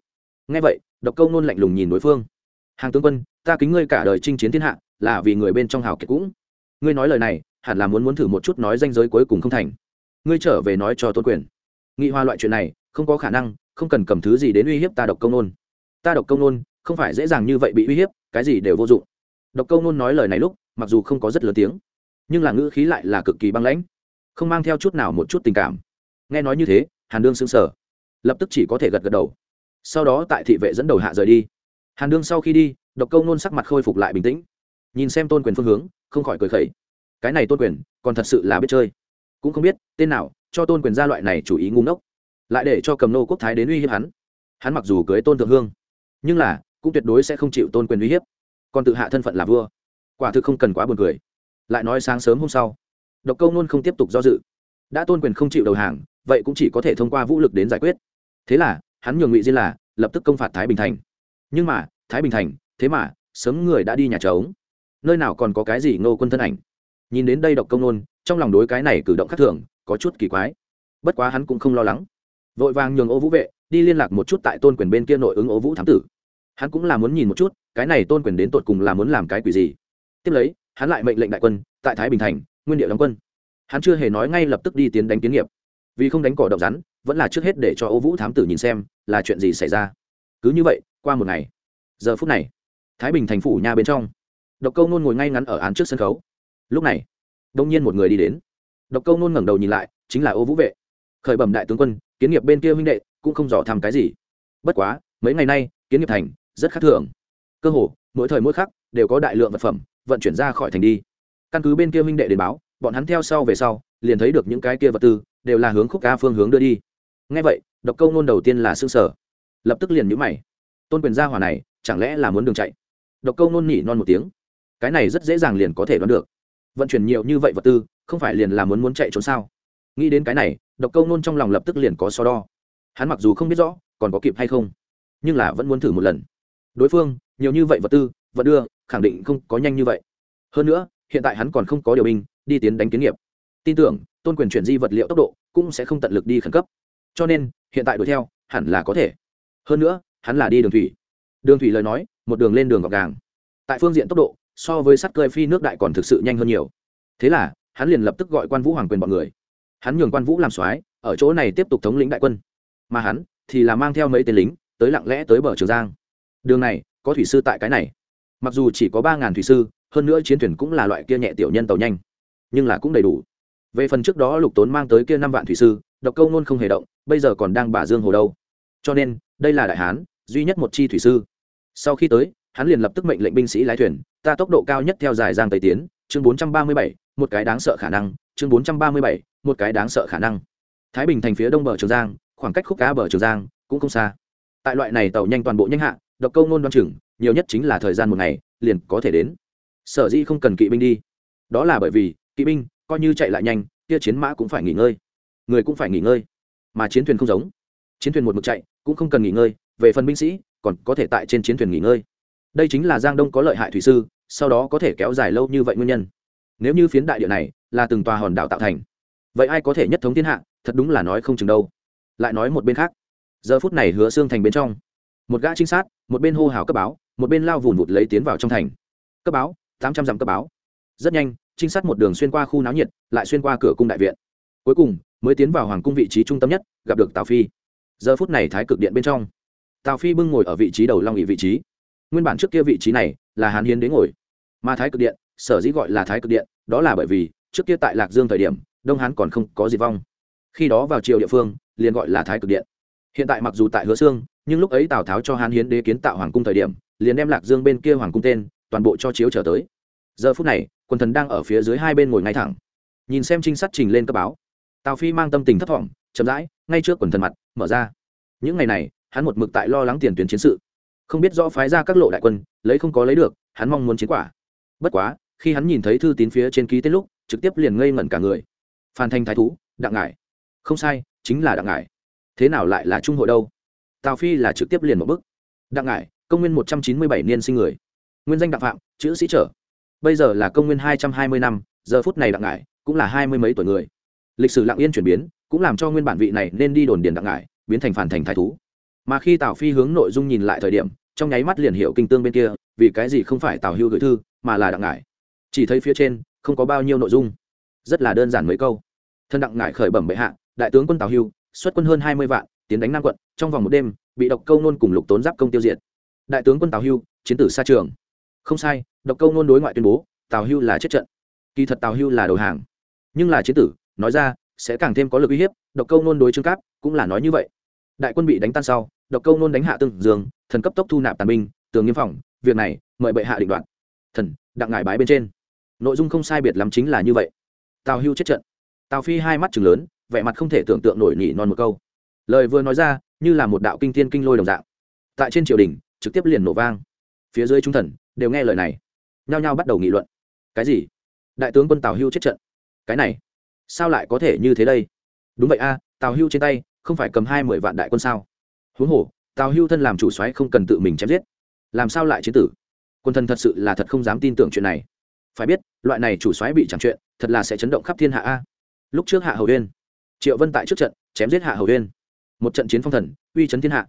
[SPEAKER 1] Nghe vậy, độc câu nôn lạnh lùng nhìn đối phương. Hàng tướng quân, ta kính ngươi cả đời chinh chiến thiên hạ, là vì người bên trong hào kiệt cũng. Ngươi nói lời này, hẳn là muốn muốn thử một chút nói danh giới cuối cùng không thành ngươi trở về nói cho tôn quyền. Nghị hoa loại chuyện này, không có khả năng, không cần cầm thứ gì đến uy hiếp ta độc công nôn. Ta độc công nôn, không phải dễ dàng như vậy bị uy hiếp, cái gì đều vô dụng. Độc công nôn nói lời này lúc, mặc dù không có rất lớn tiếng, nhưng là ngữ khí lại là cực kỳ băng lãnh, không mang theo chút nào một chút tình cảm. Nghe nói như thế, hàn đương sững sờ, lập tức chỉ có thể gật gật đầu. Sau đó tại thị vệ dẫn đầu hạ rời đi. Hàn đương sau khi đi, độc câu nôn sắc mặt khôi phục lại bình tĩnh. Nhìn xem tôn quyền phương hướng, không khỏi cười khẩy. Cái này tôn quyền, còn thật sự là biết chơi cũng không biết tên nào cho tôn quyền gia loại này chủ ý ngu ngốc, lại để cho cầm nô quốc thái đến uy hiếp hắn. Hắn mặc dù cưới tôn thượng hương, nhưng là cũng tuyệt đối sẽ không chịu tôn quyền uy hiếp, còn tự hạ thân phận là vua. Quả thực không cần quá buồn cười. Lại nói sáng sớm hôm sau, độc câu nôn không tiếp tục do dự. Đã tôn quyền không chịu đầu hàng, vậy cũng chỉ có thể thông qua vũ lực đến giải quyết. Thế là, hắn nhường ngụy diên là lập tức công phạt thái bình thành. Nhưng mà, thái bình thành, thế mà, sớm người đã đi nhà trống. Nơi nào còn có cái gì ngô quân thân ảnh? Nhìn đến đây độc công nôn trong lòng đối cái này cử động khác thường, có chút kỳ quái. Bất quá hắn cũng không lo lắng. Vội vàng nhường ô vũ vệ, đi liên lạc một chút tại tôn quyền bên kia nội ứng ô vũ thám tử. Hắn cũng là muốn nhìn một chút, cái này tôn quyền đến tột cùng là muốn làm cái quỷ gì. Tiếp lấy, hắn lại mệnh lệnh đại quân, tại thái bình thành, nguyên địa đóng quân. Hắn chưa hề nói ngay lập tức đi tiến đánh kiến nghiệp. Vì không đánh cỏ động rắn, vẫn là trước hết để cho ô vũ thám tử nhìn xem là chuyện gì xảy ra. Cứ như vậy, qua một ngày, giờ phút này, thái bình thành phủ nhà bên trong, độc câu nôn ngồi ngay ngắn ở án trước sân khấu. Lúc này đông nhiên một người đi đến. Độc câu nôn ngẩng đầu nhìn lại, chính là ô vũ vệ. Khởi bẩm đại tướng quân, kiến nghiệp bên kia huynh đệ, cũng không dò thăm cái gì. Bất quá, mấy ngày nay, kiến nghiệp thành, rất khác thường. Cơ hồ, mỗi thời mỗi khắc, đều có đại lượng vật phẩm, vận chuyển ra khỏi thành đi. Căn cứ bên kia huynh đệ đến báo, bọn hắn theo sau về sau, liền thấy được những cái kia vật tư, đều là hướng khúc ca phương hướng đưa đi. Ngay vậy, độc câu nôn đầu tiên là xương sở lập tức liền nhũ mày. Tôn quyền gia hỏa này, chẳng lẽ là muốn đường chạy? Độc câu nôn nhỉ non một tiếng. Cái này rất dễ dàng liền có thể đoán được vận chuyển nhiều như vậy vật tư, không phải liền là muốn muốn chạy trốn sao? Nghĩ đến cái này, độc câu nôn trong lòng lập tức liền có so đo. Hắn mặc dù không biết rõ, còn có kịp hay không, nhưng là vẫn muốn thử một lần. Đối phương, nhiều như vậy vật tư, vật đưa, khẳng định không có nhanh như vậy. Hơn nữa, hiện tại hắn còn không có điều binh, đi tiến đánh kiến nghiệp. Tin tưởng, tôn quyền chuyển di vật liệu tốc độ cũng sẽ không tận lực đi khẩn cấp. Cho nên, hiện tại đuổi theo, hẳn là có thể. Hơn nữa, hắn là đi đường thủy. Đường thủy lời nói, một đường lên đường gọc gàng. Tại phương diện tốc độ so với sắt cơi phi nước đại còn thực sự nhanh hơn nhiều. Thế là, hắn liền lập tức gọi quan vũ hoàng quyền bọn người. Hắn nhường quan vũ làm soái, ở chỗ này tiếp tục thống lĩnh đại quân. Mà hắn thì là mang theo mấy tên lính tới lặng lẽ tới bờ trường giang. Đường này, có thủy sư tại cái này. Mặc dù chỉ có ba ngàn thủy sư, hơn nữa chiến thuyền cũng là loại kia nhẹ tiểu nhân tàu nhanh, nhưng là cũng đầy đủ. Về phần trước đó lục tốn mang tới kia năm vạn thủy sư, độc câu nôn không hề động, bây giờ còn đang bà dương hồ đâu. Cho nên, đây là đại hán, duy nhất một chi thủy sư. Sau khi tới hắn liền lập tức mệnh lệnh binh sĩ lái thuyền, ta tốc độ cao nhất theo dài giang tây tiến, chương bốn trăm ba mươi bảy, một cái đáng sợ khả năng, chương bốn trăm ba mươi bảy, một cái đáng sợ khả năng. Thái bình thành phía đông bờ trường giang, khoảng cách khúc cá bờ trường giang cũng không xa. Tại loại này tàu nhanh toàn bộ nhanh hạ, độc câu nôn đoan chừng, nhiều nhất chính là thời gian một ngày, liền có thể đến. Sở dĩ không cần kỵ binh đi. Đó là bởi vì, kỵ binh coi như chạy lại nhanh, kia chiến mã cũng phải nghỉ ngơi. Người cũng phải nghỉ ngơi. Mà chiến thuyền không giống. Chiến thuyền một mực chạy, cũng không cần nghỉ ngơi, về phần binh sĩ, còn có thể tại trên chiến thuyền nghỉ ngơi đây chính là giang đông có lợi hại thủy sư, sau đó có thể kéo dài lâu như vậy nguyên nhân. Nếu như phiến đại địa này là từng tòa hòn đảo tạo thành, vậy ai có thể nhất thống thiên hạ, thật đúng là nói không chừng đâu. Lại nói một bên khác, giờ phút này hứa xương thành bên trong, một gã trinh sát, một bên hô hào cấp báo, một bên lao vùn vụt lấy tiến vào trong thành. Cấp báo, tám trăm dặm cấp báo. Rất nhanh, trinh sát một đường xuyên qua khu náo nhiệt, lại xuyên qua cửa cung đại viện. Cuối cùng, mới tiến vào hoàng cung vị trí trung tâm nhất, gặp được tào phi. Giờ phút này thái cực điện bên trong, tào phi bưng ngồi ở vị trí đầu long ỵ vị trí nguyên bản trước kia vị trí này là hán hiến đến ngồi. Mà thái cực điện, sở dĩ gọi là thái cực điện, đó là bởi vì trước kia tại lạc dương thời điểm, đông hán còn không có gì vong. Khi đó vào triều địa phương, liền gọi là thái cực điện. Hiện tại mặc dù tại hứa xương nhưng lúc ấy tào tháo cho hán hiến đế kiến tạo hoàng cung thời điểm, liền đem lạc dương bên kia hoàng cung tên, toàn bộ cho chiếu trở tới. Giờ phút này quần thần đang ở phía dưới hai bên ngồi ngay thẳng. Nhìn xem trinh sát trình lên cấp báo. Tào phi mang tâm tình thấp thỏm, chậm rãi, ngay trước quần thần mặt, mở ra. Những ngày này, hắn một mực tại lo lắng tiền tuyến chiến sự không biết rõ phái ra các lộ đại quân, lấy không có lấy được, hắn mong muốn chiến quả. Bất quá, khi hắn nhìn thấy thư tín phía trên ký tên lúc, trực tiếp liền ngây ngẩn cả người. Phan thanh thái thú, đặng ngải. Không sai, chính là đặng ngải. Thế nào lại là trung hội đâu? Tào phi là trực tiếp liền một bức đặng ngải, công nguyên một trăm chín mươi bảy niên sinh người. Nguyên danh đặng phạm, chữ sĩ trở. Bây giờ là công nguyên hai trăm hai mươi năm, giờ phút này đặng ngải cũng là hai mươi mấy tuổi người. Lịch sử lặng yên chuyển biến, cũng làm cho nguyên bản vị này nên đi đồn điền đặng ngải, biến thành phản thành thái thú mà khi tào phi hướng nội dung nhìn lại thời điểm, trong nháy mắt liền hiểu kinh tương bên kia, vì cái gì không phải tào hưu gửi thư, mà là đặng ngải. Chỉ thấy phía trên, không có bao nhiêu nội dung. Rất là đơn giản mấy câu. Thân đặng ngải khởi bẩm bệ hạ, đại tướng quân tào hưu, xuất quân hơn hai mươi vạn, tiến đánh nam quận, trong vòng một đêm, bị độc câu nôn cùng lục tốn giáp công tiêu diệt. Đại tướng quân tào hưu, chiến tử xa trường. Không sai, độc câu nôn đối ngoại tuyên bố, tào hưu là chết trận. Kỳ thật tào hưu là đầu hàng. Nhưng là chiến tử, nói ra, sẽ càng thêm có lực uy hiếp, độc câu nôn đối trương cáp, cũng là nói như vậy. Đại quân bị đánh tan sau độc câu nôn đánh hạ tương dương, thần cấp tốc thu nạp tàn binh, tường nghiêm phòng, việc này, mời bệ hạ định đoạt. Thần, đặng ngải bái bên trên. Nội dung không sai biệt lắm chính là như vậy. Tào hưu chết trận. Tào phi hai mắt chừng lớn, vẻ mặt không thể tưởng tượng nổi nỉ non một câu. Lời vừa nói ra, như là một đạo kinh thiên kinh lôi đồng dạng. Tại trên triều đình, trực tiếp liền nổ vang. Phía dưới trung thần, đều nghe lời này. Nhao nhao bắt đầu nghị luận. Cái gì? Đại tướng quân tào hưu chết trận. Cái này, sao lại có thể như thế đây? Đúng vậy a, tào hưu trên tay, không phải cầm hai mươi vạn đại quân sao? Huống hồ, tào hưu thân làm chủ soái không cần tự mình chém giết. Làm sao lại chiến tử? Quân thần thật sự là thật không dám tin tưởng chuyện này. Phải biết, loại này chủ soái bị chẳng chuyện, thật là sẽ chấn động khắp thiên hạ a. Lúc trước hạ hầu huyên triệu vân tại trước trận, chém giết hạ hầu huyên một trận chiến phong thần, uy chấn thiên hạ.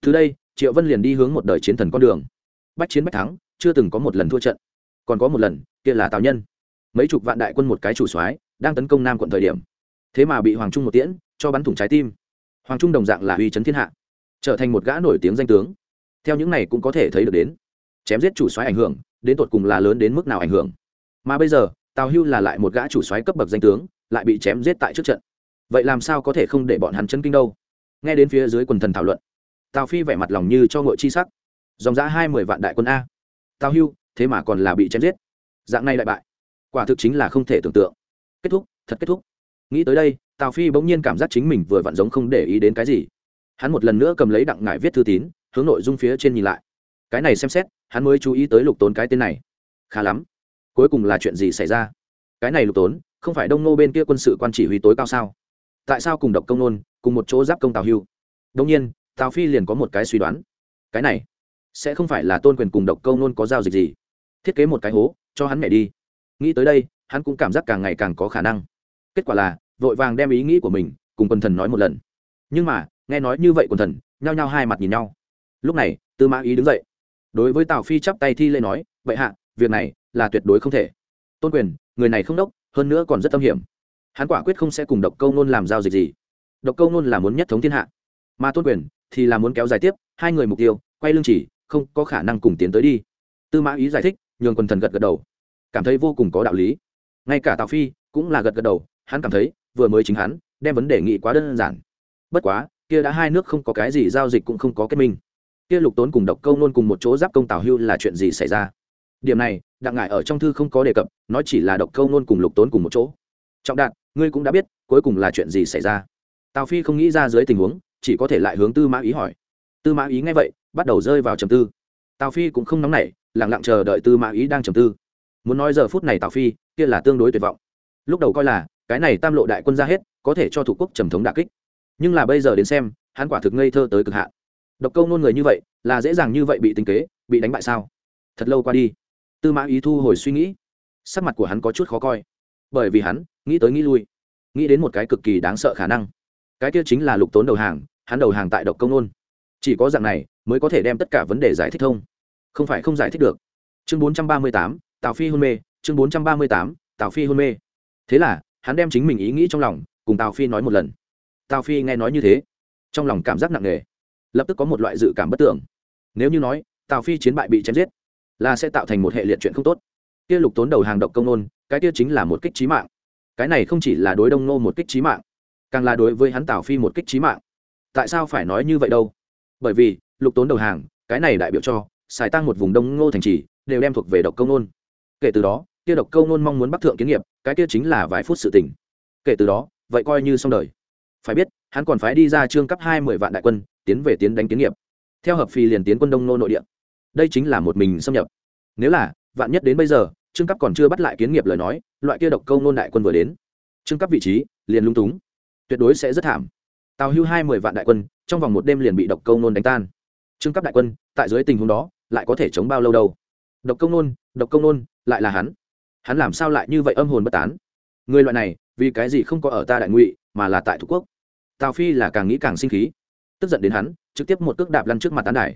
[SPEAKER 1] Từ đây, triệu vân liền đi hướng một đời chiến thần con đường. Bách chiến bách thắng, chưa từng có một lần thua trận. Còn có một lần, kia là tào nhân. Mấy chục vạn đại quân một cái chủ soái, đang tấn công nam quận thời điểm. Thế mà bị hoàng trung một tiễn, cho bắn thủng trái tim. Hoàng trung đồng dạng là uy chấn thiên hạ trở thành một gã nổi tiếng danh tướng. Theo những này cũng có thể thấy được đến, chém giết chủ soái ảnh hưởng, đến tột cùng là lớn đến mức nào ảnh hưởng. Mà bây giờ, tào hưu là lại một gã chủ soái cấp bậc danh tướng, lại bị chém giết tại trước trận. Vậy làm sao có thể không để bọn hắn chân kinh đâu? Nghe đến phía dưới quần thần thảo luận, tào phi vẻ mặt lòng như cho ngội chi sắc. Dòng giã hai mươi vạn đại quân a. Tào hưu, thế mà còn là bị chém giết. Dạng này đại bại, quả thực chính là không thể tưởng tượng. Kết thúc, thật kết thúc. Nghĩ tới đây, tào phi bỗng nhiên cảm giác chính mình vừa vặn giống không để ý đến cái gì hắn một lần nữa cầm lấy đặng ngải viết thư tín, hướng nội dung phía trên nhìn lại. Cái này xem xét, hắn mới chú ý tới lục tốn cái tên này. Khá lắm. Cuối cùng là chuyện gì xảy ra? Cái này lục tốn, không phải đông nô bên kia quân sự quan chỉ huy tối cao sao? Tại sao cùng độc công nôn, cùng một chỗ giáp công tào hưu? Đông nhiên, tào phi liền có một cái suy đoán. Cái này, sẽ không phải là tôn quyền cùng độc công nôn có giao dịch gì? Thiết kế một cái hố, cho hắn mẹ đi. Nghĩ tới đây, hắn cũng cảm giác càng ngày càng có khả năng. Kết quả là, vội vàng đem ý nghĩ của mình cùng quần thần nói một lần. Nhưng mà nghe nói như vậy quần thần, nhao nhao hai mặt nhìn nhau. Lúc này, tư mã ý đứng dậy. Đối với tào phi chắp tay thi lễ nói, vậy hạ, việc này là tuyệt đối không thể. Tôn quyền, người này không đốc, hơn nữa còn rất tâm hiểm. Hắn quả quyết không sẽ cùng độc câu nôn làm giao dịch gì. Độc câu nôn là muốn nhất thống thiên hạ. Mà tôn quyền thì là muốn kéo dài tiếp, hai người mục tiêu, quay lưng chỉ, không có khả năng cùng tiến tới đi. Tư mã ý giải thích, nhường quần thần gật gật đầu. Cảm thấy vô cùng có đạo lý. Ngay cả tào phi cũng là gật gật đầu, hắn cảm thấy vừa mới chính hắn, đem vấn đề nghị quá đơn giản. Bất quá kia đã hai nước không có cái gì giao dịch cũng không có kết minh. Kia lục tốn cùng độc câu nôn cùng một chỗ giáp công tào hưu là chuyện gì xảy ra? Điểm này, đặng ngại ở trong thư không có đề cập, nói chỉ là độc câu nôn cùng lục tốn cùng một chỗ. Trọng đạt, ngươi cũng đã biết, cuối cùng là chuyện gì xảy ra? Tào phi không nghĩ ra dưới tình huống, chỉ có thể lại hướng tư mã ý hỏi. Tư mã ý nghe vậy, bắt đầu rơi vào trầm tư. Tào phi cũng không nóng nảy lẳng lặng chờ đợi tư mã ý đang trầm tư. Muốn nói giờ phút này tào phi, kia là tương đối tuyệt vọng. Lúc đầu coi là, cái này tam lộ đại quân ra hết, có thể cho thủ quốc trầm thống đà kích nhưng là bây giờ đến xem, hắn quả thực ngây thơ tới cực hạn. Độc câu nôn người như vậy, là dễ dàng như vậy bị tính kế, bị đánh bại sao? Thật lâu qua đi. Tư mã ý thu hồi suy nghĩ. Sắc mặt của hắn có chút khó coi. Bởi vì hắn, nghĩ tới nghĩ lui. Nghĩ đến một cái cực kỳ đáng sợ khả năng. Cái kia chính là lục tốn đầu hàng, hắn đầu hàng tại độc công nôn. Chỉ có dạng này, mới có thể đem tất cả vấn đề giải thích thông. Không phải không giải thích được. Chương bốn trăm ba mươi tám, tào phi hôn mê. Chương bốn trăm ba mươi tám, tào phi hôn mê. Thế là, hắn đem chính mình ý nghĩ trong lòng, cùng tào phi nói một lần tào phi nghe nói như thế, trong lòng cảm giác nặng nề, lập tức có một loại dự cảm bất tưởng. Nếu như nói, tào phi chiến bại bị chém giết, là sẽ tạo thành một hệ liệt chuyện không tốt. Kia lục tốn đầu hàng độc công nôn, cái kia chính là một kích trí mạng. Cái này không chỉ là đối đông nô một kích trí mạng, càng là đối với hắn tào phi một kích trí mạng. Tại sao phải nói như vậy đâu? Bởi vì, lục tốn đầu hàng, cái này đại biểu cho, xài tăng một vùng đông ngô thành trì, đều đem thuộc về độc công nôn. Kể từ đó, kia độc Câu nôn mong muốn bắc thượng kiến nghiệp, cái kia chính là vài phút sự tỉnh. kể từ đó, vậy coi như xong đời phải biết, hắn còn phải đi ra trương cấp hai mươi vạn đại quân, tiến về tiến đánh kiến nghiệp. Theo hợp phi liền tiến quân đông nô nội địa. Đây chính là một mình xâm nhập. Nếu là, vạn nhất đến bây giờ, trương cấp còn chưa bắt lại kiến nghiệp lời nói, loại kia độc câu nôn đại quân vừa đến. Trương cấp vị trí, liền lung túng. Tuyệt đối sẽ rất thảm. Tào hưu hai mươi vạn đại quân, trong vòng một đêm liền bị độc câu nôn đánh tan. Trương cấp đại quân, tại dưới tình huống đó, lại có thể chống bao lâu đâu? Độc công nôn, độc công nôn, lại là hắn. Hắn làm sao lại như vậy âm hồn bất tán? Người loại này, vì cái gì không có ở ta đại ngụy, mà là tại thủ quốc? Tào phi là càng nghĩ càng sinh khí. Tức giận đến hắn, trực tiếp một cước đạp lăn trước mặt tán đài.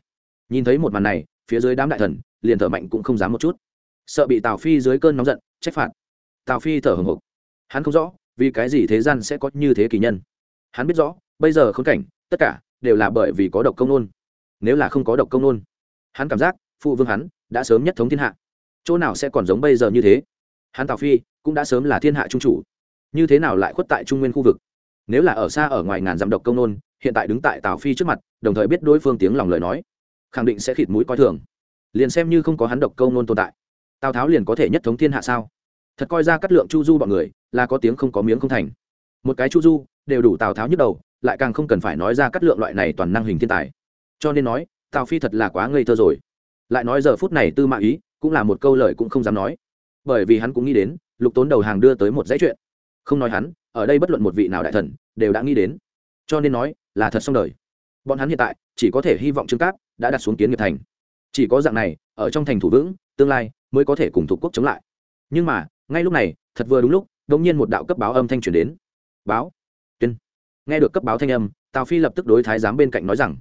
[SPEAKER 1] Nhìn thấy một màn này, phía dưới đám đại thần, liền thở mạnh cũng không dám một chút. Sợ bị tào phi dưới cơn nóng giận, trách phạt. Tào phi thở hồng hộc. Hắn không rõ, vì cái gì thế gian sẽ có như thế kỳ nhân. Hắn biết rõ, bây giờ khốn cảnh, tất cả đều là bởi vì có độc công nôn. Nếu là không có độc công nôn, hắn cảm giác phụ vương hắn đã sớm nhất thống thiên hạ. Chỗ nào sẽ còn giống bây giờ như thế? Hắn tào phi cũng đã sớm là thiên hạ trung chủ. Như thế nào lại khuất tại trung nguyên khu vực? Nếu là ở xa ở ngoài ngàn dặm độc công nôn, hiện tại đứng tại tào phi trước mặt, đồng thời biết đối phương tiếng lòng lời nói, khẳng định sẽ khịt mũi coi thường. Liền xem như không có hắn độc công nôn tồn tại, tào tháo liền có thể nhất thống thiên hạ sao? Thật coi ra cắt lượng chu du bọn người, là có tiếng không có miếng không thành. Một cái chu du, đều đủ tào tháo nhức đầu, lại càng không cần phải nói ra cắt lượng loại này toàn năng hình thiên tài. Cho nên nói, tào phi thật là quá ngây thơ rồi. Lại nói giờ phút này tư mã ý, cũng là một câu lời cũng không dám nói. Bởi vì hắn cũng nghĩ đến, lục tốn đầu hàng đưa tới một dãy chuyện. Không nói hắn ở đây bất luận một vị nào đại thần đều đã nghĩ đến. Cho nên nói là thật xong đời. Bọn hắn hiện tại chỉ có thể hy vọng trương cáp đã đặt xuống kiến nghiệp thành. Chỉ có dạng này, ở trong thành thủ vững, tương lai mới có thể cùng thủ quốc chống lại. Nhưng mà, ngay lúc này, thật vừa đúng lúc, đột nhiên một đạo cấp báo âm thanh truyền đến. Báo, tuyên. Nghe được cấp báo thanh âm, tào phi lập tức đối thái giám bên cạnh nói rằng,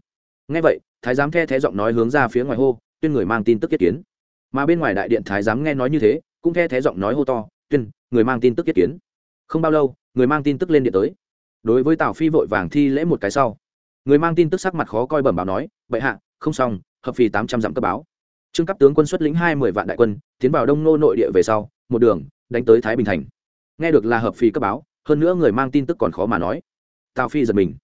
[SPEAKER 1] nghe vậy, thái giám the thé giọng nói hướng ra phía ngoài hô, tuyên người mang tin tức kết kiến. Mà bên ngoài đại điện thái giám nghe nói như thế, cũng the thé giọng nói hô to, tuyên, người mang tin tức kết kiến không bao lâu, người mang tin tức lên điện tới. Đối với tào phi vội vàng thi lễ một cái sau, người mang tin tức sắc mặt khó coi bẩm báo nói, bệ hạ, không xong, hợp phì tám trăm dặm cấp báo. Trương cấp tướng quân xuất lĩnh hai mươi vạn đại quân, tiến vào đông nô nội địa về sau, một đường đánh tới thái bình thành. Nghe được là hợp phì cấp báo, hơn nữa người mang tin tức còn khó mà nói. Tào phi giật mình.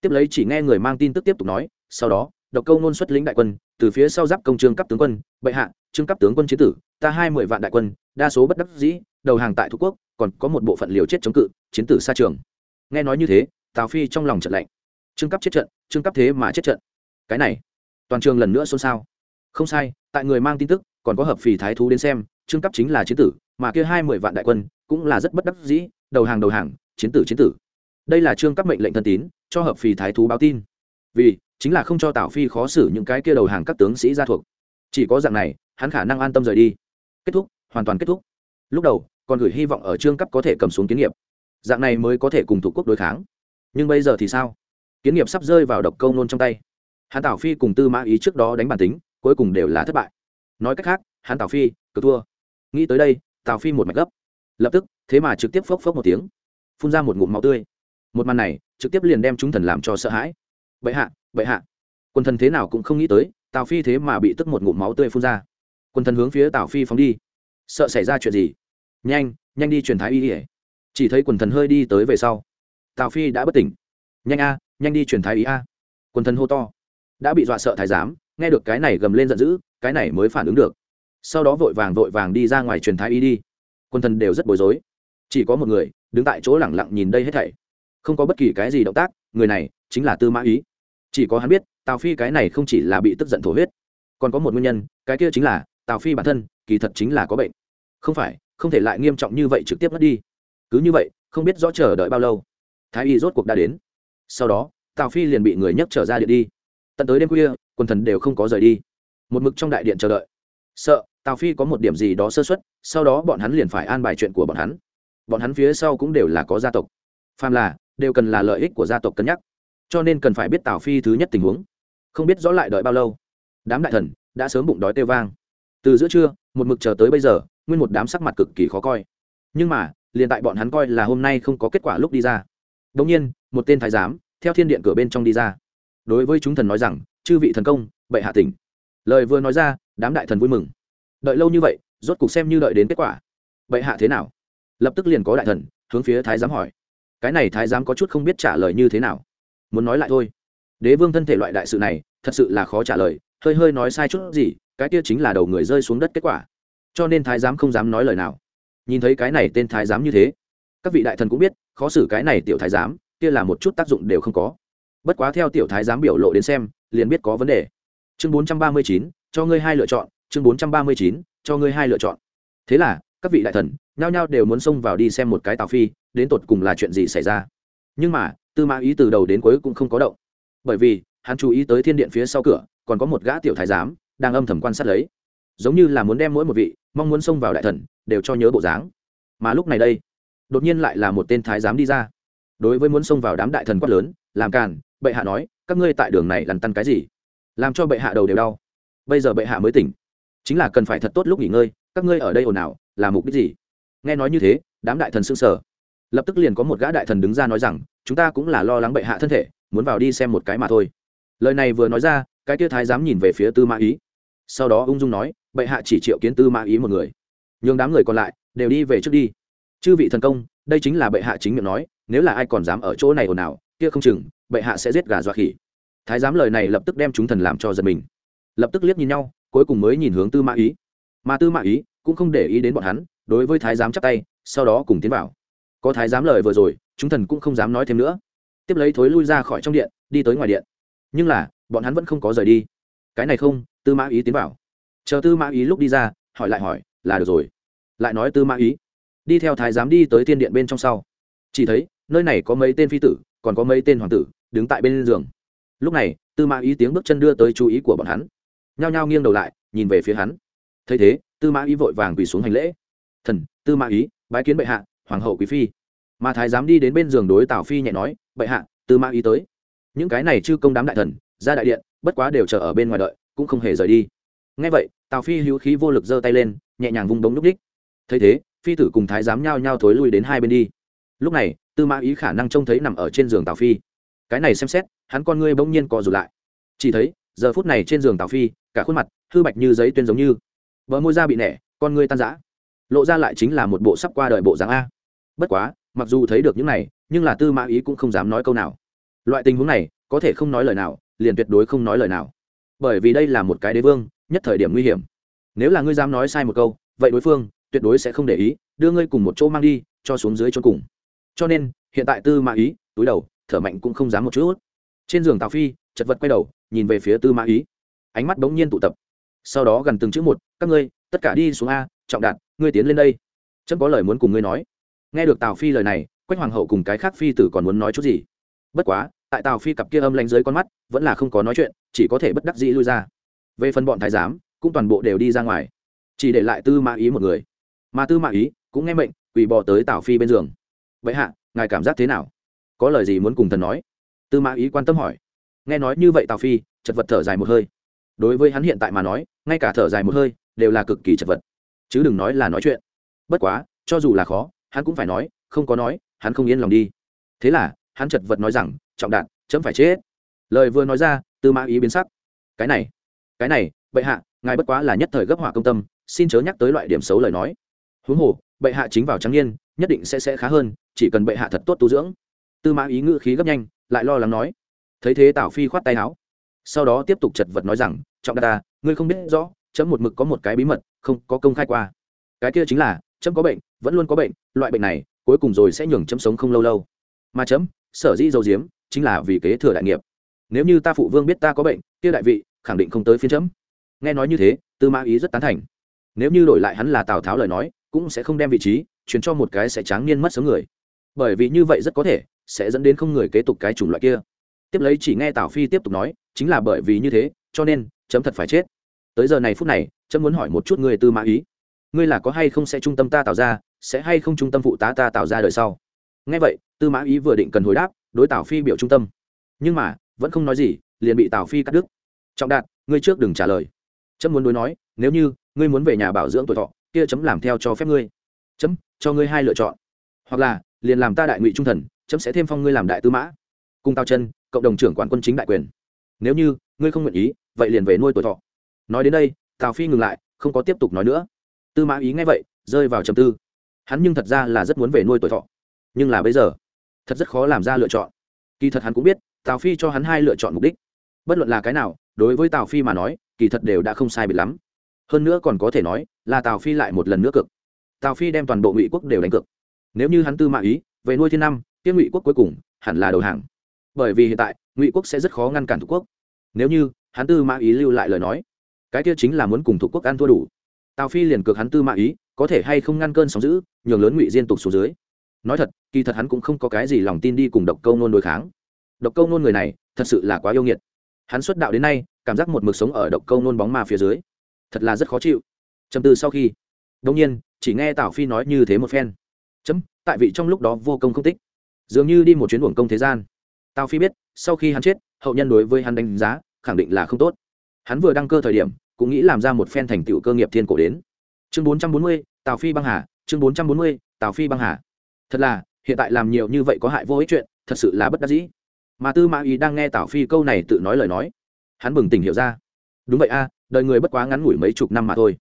[SPEAKER 1] Tiếp lấy chỉ nghe người mang tin tức tiếp tục nói, sau đó, độc câu nôn xuất lĩnh đại quân, từ phía sau giáp công trương cấp tướng quân, bệ hạ, trương cấp tướng quân chiến tử, ta hai mươi vạn đại quân, đa số bất đắc dĩ đầu hàng tại thuộc quốc, còn có một bộ phận liều chết chống cự, chiến tử xa trường. Nghe nói như thế, tào phi trong lòng trận lạnh. Trương cấp chết trận, trương cấp thế mà chết trận. Cái này, toàn trường lần nữa xôn xao. Không sai, tại người mang tin tức, còn có hợp phì thái thú đến xem, trương cấp chính là chiến tử, mà kia hai mươi vạn đại quân cũng là rất bất đắc dĩ, đầu hàng đầu hàng, chiến tử chiến tử. Đây là trương cấp mệnh lệnh thân tín, cho hợp phì thái thú báo tin. Vì, chính là không cho tào phi khó xử những cái kia đầu hàng các tướng sĩ gia thuộc. Chỉ có dạng này, hắn khả năng an tâm rời đi. Kết thúc, hoàn toàn kết thúc. Lúc đầu còn gửi hy vọng ở trương cấp có thể cầm xuống kiến nghiệp. Dạng này mới có thể cùng thủ quốc đối kháng. Nhưng bây giờ thì sao? Kiến nghiệp sắp rơi vào độc câu nôn trong tay. Hắn tào phi cùng tư mã ý trước đó đánh bản tính, cuối cùng đều là thất bại. Nói cách khác hắn tào phi cực thua. Nghĩ tới đây tào phi một mạch gấp. Lập tức, thế mà trực tiếp phốc phốc một tiếng. Phun ra một ngụm máu tươi. Một màn này, trực tiếp liền đem chúng thần làm cho sợ hãi. Bệ hạ bệ hạ. Quân thần thế nào cũng không nghĩ tới tào phi thế mà bị tức một ngụm máu tươi phun ra. Quân thần hướng phía tào phi phóng đi. Sợ xảy ra chuyện gì? Nhanh nhanh đi truyền thái y ỉa chỉ thấy quần thần hơi đi tới về sau. Tào phi đã bất tỉnh. Nhanh a, nhanh đi truyền thái y a. Quần thần hô to. Đã bị dọa sợ thái giám, nghe được cái này gầm lên giận dữ, cái này mới phản ứng được. Sau đó vội vàng vội vàng đi ra ngoài truyền thái y đi. Quần thần đều rất bối rối. Chỉ có một người, đứng tại chỗ lẳng lặng nhìn đây hết thảy. Không có bất kỳ cái gì động tác, người này chính là tư mã ý. Chỉ có hắn biết, tào phi cái này không chỉ là bị tức giận thổ huyết, còn có một nguyên nhân, cái kia chính là tào phi bản thân kỳ thật chính là có bệnh. Không phải không thể lại nghiêm trọng như vậy trực tiếp mất đi. Cứ như vậy, không biết rõ chờ đợi bao lâu. Thái y rốt cuộc đã đến. Sau đó, tào phi liền bị người nhấc trở ra điện đi. Tận tới đêm khuya, quần thần đều không có rời đi. Một mực trong đại điện chờ đợi. Sợ, tào phi có một điểm gì đó sơ xuất sau đó bọn hắn liền phải an bài chuyện của bọn hắn. Bọn hắn phía sau cũng đều là có gia tộc. Phàm là, đều cần là lợi ích của gia tộc cân nhắc. Cho nên cần phải biết tào phi thứ nhất tình huống. Không biết rõ lại đợi bao lâu. Đám đại thần đã sớm bụng đói tê vang. Từ giữa trưa, một mực chờ tới bây giờ nguyên một đám sắc mặt cực kỳ khó coi. Nhưng mà, liền tại bọn hắn coi là hôm nay không có kết quả lúc đi ra. Đống nhiên, một tên thái giám, theo thiên điện cửa bên trong đi ra. Đối với chúng thần nói rằng, chư vị thần công, bệ hạ tỉnh. Lời vừa nói ra, đám đại thần vui mừng. Đợi lâu như vậy, rốt cục xem như đợi đến kết quả. Bệ hạ thế nào? Lập tức liền có đại thần, hướng phía thái giám hỏi. Cái này thái giám có chút không biết trả lời như thế nào. Muốn nói lại thôi. Đế vương thân thể loại đại sự này, thật sự là khó trả lời. Hơi hơi nói sai chút gì, cái kia chính là đầu người rơi xuống đất kết quả cho nên thái giám không dám nói lời nào. Nhìn thấy cái này tên thái giám như thế, các vị đại thần cũng biết, khó xử cái này tiểu thái giám, kia là một chút tác dụng đều không có. Bất quá theo tiểu thái giám biểu lộ đến xem, liền biết có vấn đề. Chương bốn trăm ba mươi chín, cho ngươi hai lựa chọn, chương bốn trăm ba mươi chín, cho ngươi hai lựa chọn. Thế là, các vị đại thần, nhao nhao đều muốn xông vào đi xem một cái tào phi, đến tột cùng là chuyện gì xảy ra. Nhưng mà, tư mã ý từ đầu đến cuối cũng không có động. Bởi vì, hắn chú ý tới thiên điện phía sau cửa, còn có một gã tiểu thái giám, đang âm thầm quan sát lấy giống như là muốn đem mỗi một vị mong muốn xông vào đại thần đều cho nhớ bộ dáng. Mà lúc này đây, đột nhiên lại là một tên thái giám đi ra. Đối với muốn xông vào đám đại thần quát lớn, làm càn, bệ hạ nói, các ngươi tại đường này lằn tăn cái gì? Làm cho bệ hạ đầu đều đau. Bây giờ bệ hạ mới tỉnh. Chính là cần phải thật tốt lúc nghỉ ngơi, các ngươi ở đây ồn ào, là mục đích gì? Nghe nói như thế, đám đại thần s ư n g sở lập tức liền có một gã đại thần đứng ra nói rằng, chúng ta cũng là lo lắng bệ hạ thân thể, muốn vào đi xem một cái mà thôi. Lời này vừa nói ra, cái tia thái dám nhìn về phía tư mã ý. Sau đó ung dung nói bệ hạ chỉ triệu kiến tư mã ý một người. Nhường đám người còn lại đều đi về trước đi. Chư vị thần công, đây chính là bệ hạ chính miệng nói, nếu là ai còn dám ở chỗ này ồn ào, kia không chừng, bệ hạ sẽ giết gà dọa khỉ. Thái giám lời này lập tức đem chúng thần làm cho giật mình. Lập tức liếc nhìn nhau, cuối cùng mới nhìn hướng tư mã ý. Mà tư mã ý cũng không để ý đến bọn hắn, đối với thái giám chắp tay, sau đó cùng tiến vào. Có thái giám lời vừa rồi, chúng thần cũng không dám nói thêm nữa. Tiếp lấy thối lui ra khỏi trong điện, đi tới ngoài điện. Nhưng là, bọn hắn vẫn không có rời đi. Cái này không, tư mã ý tiến vào chờ tư mã ý lúc đi ra, hỏi lại hỏi, là được rồi. Lại nói tư mã ý, đi theo thái giám đi tới tiên điện bên trong sau. Chỉ thấy, nơi này có mấy tên phi tử, còn có mấy tên hoàng tử, đứng tại bên giường. Lúc này, tư mã ý tiếng bước chân đưa tới chú ý của bọn hắn. Nhao nhao nghiêng đầu lại, nhìn về phía hắn. Thấy thế, tư mã ý vội vàng quỳ xuống hành lễ. Thần, tư mã ý, bái kiến bệ hạ, hoàng hậu quý phi. Mà thái giám đi đến bên giường đối tào phi nhẹ nói, bệ hạ, tư mã ý tới. Những cái này chưa công đám đại thần, ra đại điện, bất quá đều chờ ở bên ngoài đợi, cũng không hề rời đi ngay vậy, tào phi hữu khí vô lực giơ tay lên, nhẹ nhàng vung đống núp đích thấy thế, phi tử cùng thái giám nhao nhao thối lui đến hai bên đi. Lúc này, tư mã ý khả năng trông thấy nằm ở trên giường tào phi. Cái này xem xét, hắn con ngươi bỗng nhiên co rụt lại. Chỉ thấy, giờ phút này trên giường tào phi, cả khuôn mặt, hư bạch như giấy tuyên giống như. Vợ môi da bị nẻ, con ngươi tan rã. Lộ ra lại chính là một bộ sắp qua đời bộ dáng a. Bất quá, mặc dù thấy được những này, nhưng là tư mã ý cũng không dám nói câu nào. Loại tình huống này, có thể không nói lời nào, liền tuyệt đối không nói lời nào. Bởi vì đây là một cái đế vương nhất thời điểm nguy hiểm. Nếu là ngươi dám nói sai một câu, vậy đối phương tuyệt đối sẽ không để ý, đưa ngươi cùng một chỗ mang đi, cho xuống dưới chỗ cùng. Cho nên, hiện tại tư mã ý, túi đầu, thở mạnh cũng không dám một chút. Trên giường tào phi, chật vật quay đầu, nhìn về phía tư mã ý. Ánh mắt bỗng nhiên tụ tập. Sau đó gần từng chữ một, các ngươi, tất cả đi xuống a, trọng đạt, ngươi tiến lên đây. Chấm có lời muốn cùng ngươi nói. Nghe được tào phi lời này, quách hoàng hậu cùng cái khác phi tử còn muốn nói chút gì? Bất quá, tại tào phi cặp kia âm lanh dưới con mắt, vẫn là không có nói chuyện, chỉ có thể bất đắc dĩ lui ra về phần bọn thái giám, cũng toàn bộ đều đi ra ngoài. Chỉ để lại tư mã ý một người. Mà tư mã ý cũng nghe mệnh, quỳ bò tới tào phi bên giường. Vậy hạ, ngài cảm giác thế nào? Có lời gì muốn cùng thần nói? Tư mã ý quan tâm hỏi. Nghe nói như vậy tào phi, chật vật thở dài một hơi. Đối với hắn hiện tại mà nói, ngay cả thở dài một hơi, đều là cực kỳ chật vật. Chứ đừng nói là nói chuyện. Bất quá, cho dù là khó, hắn cũng phải nói, không có nói, hắn không yên lòng đi. Thế là, hắn chật vật nói rằng, trọng đạn, chấm phải chết. Lời vừa nói ra, tư mã ý biến sắc. Cái này cái này, bệ hạ, ngài bất quá là nhất thời gấp hỏa công tâm, xin chớ nhắc tới loại điểm xấu lời nói. Huống hồ, bệ hạ chính vào trắng niên, nhất định sẽ sẽ khá hơn, chỉ cần bệ hạ thật tốt tu dưỡng. Tư mã ý ngữ khí gấp nhanh, lại lo lắng nói. Thấy thế tào phi khoát tay áo. Sau đó tiếp tục chật vật nói rằng, trọng đa ta ngươi không biết rõ, chấm một mực có một cái bí mật, không có công khai qua. Cái kia chính là, chấm có bệnh, vẫn luôn có bệnh, loại bệnh này, cuối cùng rồi sẽ nhường chấm sống không lâu lâu. Mà chấm, sở dĩ dầu diếm, chính là vì kế thừa đại nghiệp. Nếu như ta phụ vương biết ta có bệnh, kia đại vị khẳng định không tới phiên chấm. Nghe nói như thế, tư mã ý rất tán thành. Nếu như đổi lại hắn là tào tháo lời nói, cũng sẽ không đem vị trí chuyển cho một cái sẽ tráng niên mất sớm người. Bởi vì như vậy rất có thể sẽ dẫn đến không người kế tục cái chủng loại kia. Tiếp lấy chỉ nghe tào phi tiếp tục nói, chính là bởi vì như thế, cho nên chấm thật phải chết. Tới giờ này phút này, chấm muốn hỏi một chút người tư mã ý. Ngươi là có hay không sẽ trung tâm ta tạo ra, sẽ hay không trung tâm phụ tá ta tạo ra đời sau? Nghe vậy, tư mã ý vừa định cần hồi đáp, đối tào phi biểu trung tâm. Nhưng mà, vẫn không nói gì, liền bị tào phi cắt đứt trọng đạt, ngươi trước đừng trả lời. Chấm muốn đối nói, nếu như ngươi muốn về nhà bảo dưỡng tuổi thọ, kia chấm làm theo cho phép ngươi. Chấm, cho ngươi hai lựa chọn. Hoặc là, liền làm ta đại ngụy trung thần, chấm sẽ thêm phong ngươi làm đại tư mã. Cùng tao chân, cộng đồng trưởng quản quân chính đại quyền. Nếu như ngươi không nguyện ý, vậy liền về nuôi tuổi thọ. Nói đến đây, tào phi ngừng lại, không có tiếp tục nói nữa. Tư mã ý nghe vậy, rơi vào trầm tư. Hắn nhưng thật ra là rất muốn về nuôi tuổi thọ. Nhưng là bây giờ, thật rất khó làm ra lựa chọn. Kỳ thật hắn cũng biết, tào phi cho hắn hai lựa chọn mục đích bất luận là cái nào, đối với tào phi mà nói, kỳ thật đều đã không sai biệt lắm. Hơn nữa còn có thể nói là tào phi lại một lần nữa cực tào phi đem toàn bộ ngụy quốc đều đánh cực nếu như hắn tư mã ý, về nuôi thiên năm tiên ngụy quốc cuối cùng hẳn là đầu hàng. Bởi vì hiện tại, ngụy quốc sẽ rất khó ngăn cản thủ quốc. Nếu như hắn tư mã ý lưu lại lời nói, cái kia chính là muốn cùng thủ quốc ăn thua đủ. Tào phi liền cược hắn tư mã ý, có thể hay không ngăn cơn sóng giữ nhường lớn ngụy diên tục xuống dưới. Nói thật, kỳ thật hắn cũng không có cái gì lòng tin đi cùng độc câu nôn đối kháng. Độc câu nôn người này, thật sự là quá yêu nghiệt hắn xuất đạo đến nay, cảm giác một mực sống ở độc câu nôn bóng ma phía dưới. Thật là rất khó chịu. Chấm tư sau khi. Đông nhiên, chỉ nghe tào phi nói như thế một phen. Chấm, tại vị trong lúc đó vô công không tích. Dường như đi một chuyến uổng công thế gian. Tào phi biết, sau khi hắn chết, hậu nhân đối với hắn đánh giá, khẳng định là không tốt. Hắn vừa đăng cơ thời điểm, cũng nghĩ làm ra một phen thành tựu cơ nghiệp thiên cổ đến. Chương bốn trăm bốn mươi, tào phi băng hà. Chương bốn trăm bốn mươi, tào phi băng hà. Thật là, hiện tại làm nhiều như vậy có hại vô ích chuyện, thật sự là bất đắc dĩ mà tư mã ý đang nghe tào phi câu này tự nói lời nói. Hắn bừng tỉnh hiểu ra. Đúng vậy a, đời người bất quá ngắn ngủi mấy chục năm mà thôi.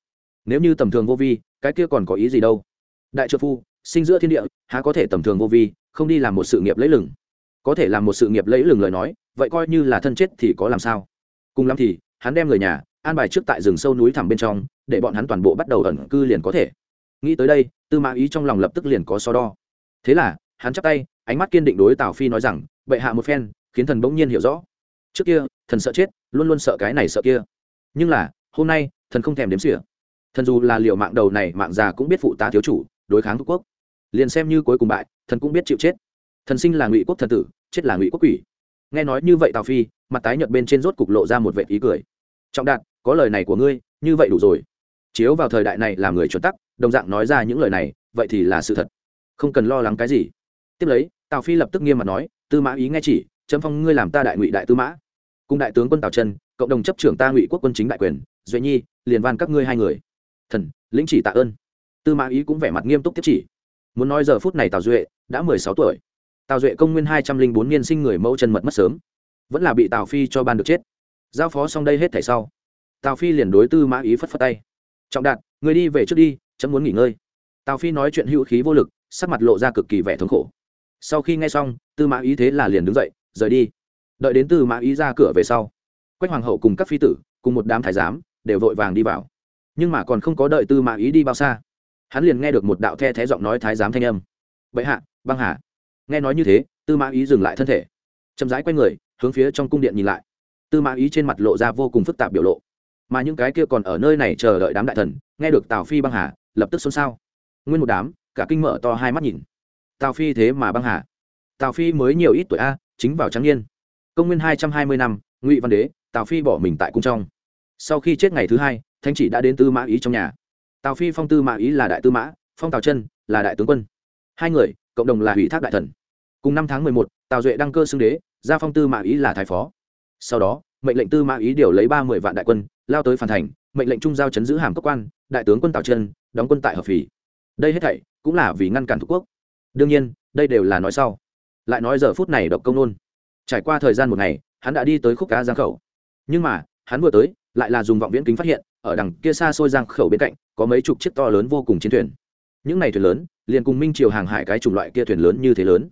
[SPEAKER 1] Nếu như tầm thường vô vi, cái kia còn có ý gì đâu? Đại trợ phu, sinh giữa thiên địa, há có thể tầm thường vô vi, không đi làm một sự nghiệp lấy lừng? Có thể làm một sự nghiệp lấy lừng lời nói, vậy coi như là thân chết thì có làm sao? Cùng lắm thì, hắn đem người nhà, an bài trước tại rừng sâu núi thẳm bên trong, để bọn hắn toàn bộ bắt đầu ẩn cư liền có thể. Nghĩ tới đây, tư mã ý trong lòng lập tức liền có so đo. Thế là, hắn chắp tay, ánh mắt kiên định đối tào phi nói rằng bệ hạ một phen, khiến thần bỗng nhiên hiểu rõ. Trước kia, thần sợ chết, luôn luôn sợ cái này sợ kia. Nhưng là, hôm nay, thần không thèm đếm xỉa. Thần dù là liệu mạng đầu này, mạng già cũng biết phụ tá thiếu chủ, đối kháng thúc quốc. Liền xem như cuối cùng bại, thần cũng biết chịu chết. Thần sinh là ngụy quốc thần tử, chết là ngụy quốc quỷ. Nghe nói như vậy tào phi, mặt tái nhợt bên trên rốt cục lộ ra một vệ ý cười. Trọng đạt, có lời này của ngươi, như vậy đủ rồi. Chiếu vào thời đại này làm người chuẩn tắc, đồng dạng nói ra những lời này, vậy thì là sự thật. Không cần lo lắng cái gì. Tiếp lấy, tào phi lập tức nghiêm mặt nói tư mã ý nghe chỉ, chấm phong ngươi làm ta đại ngụy đại tư mã. Cùng đại tướng quân tào trân cộng đồng chấp trưởng ta ngụy quốc quân chính đại quyền, duệ nhi, liền van các ngươi hai người. Thần, lĩnh chỉ tạ ơn. Tư mã ý cũng vẻ mặt nghiêm túc tiếp chỉ. Muốn nói giờ phút này tào duệ đã mười sáu tuổi. Tào duệ công nguyên hai trăm linh bốn niên sinh người mẫu chân mật mất sớm. Vẫn là bị tào phi cho ban được chết. Giao phó xong đây hết thảy sau, tào phi liền đối tư mã ý phất phất tay. Trọng đạt người đi về trước đi, chấm muốn nghỉ ngơi. Tào phi nói chuyện hữu khí vô lực, sắc mặt lộ ra cực kỳ vẻ thống khổ sau khi nghe xong, tư mã ý thế là liền đứng dậy, rời đi. Đợi đến tư mã ý ra cửa về sau, quách hoàng hậu cùng các phi tử, cùng một đám thái giám, đều vội vàng đi vào. Nhưng mà còn không có đợi tư mã ý đi bao xa, hắn liền nghe được một đạo the thé giọng nói thái giám thanh âm. Bệ hạ, băng hà. Nghe nói như thế, tư mã ý dừng lại thân thể, chậm rãi quay người, hướng phía trong cung điện nhìn lại. Tư mã ý trên mặt lộ ra vô cùng phức tạp biểu lộ. Mà những cái kia còn ở nơi này chờ đợi đám đại thần, nghe được tào phi băng hà, lập tức xôn xao. Nguyên một đám, cả kinh mở to hai mắt nhìn tào phi thế mà băng hà. Tào phi mới nhiều ít tuổi a, chính vào trắng niên. Công nguyên hai trăm hai mươi năm, ngụy văn đế, tào phi bỏ mình tại cung trong. Sau khi chết ngày thứ hai thanh chỉ đã đến tư mã ý trong nhà. Tào phi phong tư mã ý là đại tư mã, phong tào chân là đại tướng quân. Hai người, cộng đồng là hủy thác đại thần. Cùng năm tháng mười một, tào duệ đăng cơ xưng đế, gia phong tư mã ý là thái phó. Sau đó, mệnh lệnh tư mã ý điều lấy ba mươi vạn đại quân, lao tới phản thành, mệnh lệnh trung giao chấn giữ hàm cấp quan, đại tướng quân tào chân, đóng quân tại hợp phì. Đây hết thảy cũng là vì ngăn cản thủ quốc đương nhiên, đây đều là nói sau. Lại nói giờ phút này độc công nôn. Trải qua thời gian một ngày, hắn đã đi tới khúc cá giang khẩu. Nhưng mà, hắn vừa tới, lại là dùng vọng viễn kính phát hiện, ở đằng kia xa xôi giang khẩu bên cạnh, có mấy chục chiếc to lớn vô cùng chiến thuyền. Những này thuyền lớn, liền cùng minh triều hàng hải cái chủng loại kia thuyền lớn như thế lớn.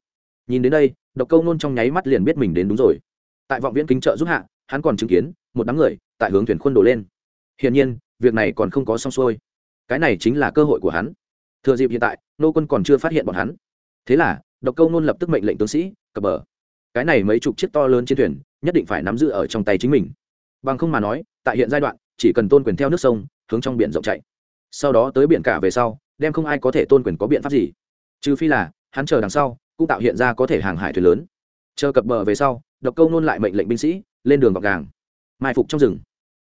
[SPEAKER 1] Nhìn đến đây, độc câu nôn trong nháy mắt liền biết mình đến đúng rồi. Tại vọng viễn kính trợ giúp hạ, hắn còn chứng kiến, một đám người, tại hướng thuyền khuôn đổ lên. Hiển nhiên, việc này còn không có xong xuôi. Cái này chính là cơ hội của hắn. Thừa dịp hiện tại, nô quân còn chưa phát hiện bọn hắn thế là, độc câu nôn lập tức mệnh lệnh tướng sĩ, cập bờ. Cái này mấy chục chiếc to lớn trên thuyền, nhất định phải nắm giữ ở trong tay chính mình. Bằng không mà nói, tại hiện giai đoạn, chỉ cần tôn quyền theo nước sông, hướng trong biển rộng chạy. Sau đó tới biển cả về sau, đem không ai có thể tôn quyền có biện pháp gì. Trừ phi là, hắn chờ đằng sau, cũng tạo hiện ra có thể hàng hải thuyền lớn. Chờ cập bờ về sau, độc câu nôn lại mệnh lệnh binh sĩ, lên đường gọc gàng, mai phục trong rừng.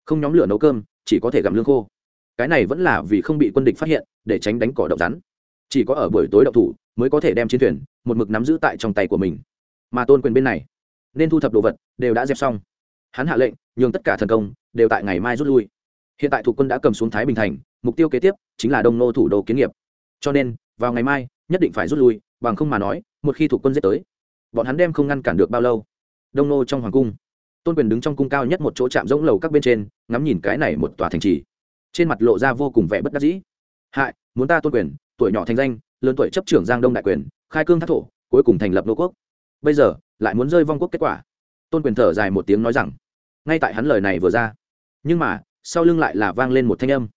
[SPEAKER 1] Không nhóm lửa nấu cơm, chỉ có thể gặm lương khô. Cái này vẫn là vì không bị quân địch phát hiện, để tránh đánh cỏ độc rắn. Chỉ có ở buổi tối đậu thủ mới có thể đem chiến thuyền một mực nắm giữ tại trong tay của mình. Mà tôn quyền bên này, nên thu thập đồ vật đều đã dẹp xong. Hắn hạ lệnh, nhường tất cả thần công đều tại ngày mai rút lui. Hiện tại thủ quân đã cầm xuống thái bình thành, mục tiêu kế tiếp chính là đông nô thủ đô kiến nghiệp. Cho nên, vào ngày mai, nhất định phải rút lui, bằng không mà nói, một khi thủ quân giết tới, bọn hắn đem không ngăn cản được bao lâu. Đông nô trong hoàng cung, tôn quyền đứng trong cung cao nhất một chỗ chạm rỗng lầu các bên trên, ngắm nhìn cái này một tòa thành trì. Trên mặt lộ ra vô cùng vẻ bất đắc dĩ. Hại, muốn ta tôn quyền, tuổi nhỏ thành danh lớn tuổi chấp trưởng giang đông đại quyền, khai cương thác thổ, cuối cùng thành lập nô quốc. Bây giờ, lại muốn rơi vong quốc kết quả. Tôn quyền thở dài một tiếng nói rằng, ngay tại hắn lời này vừa ra. Nhưng mà, sau lưng lại là vang lên một thanh âm.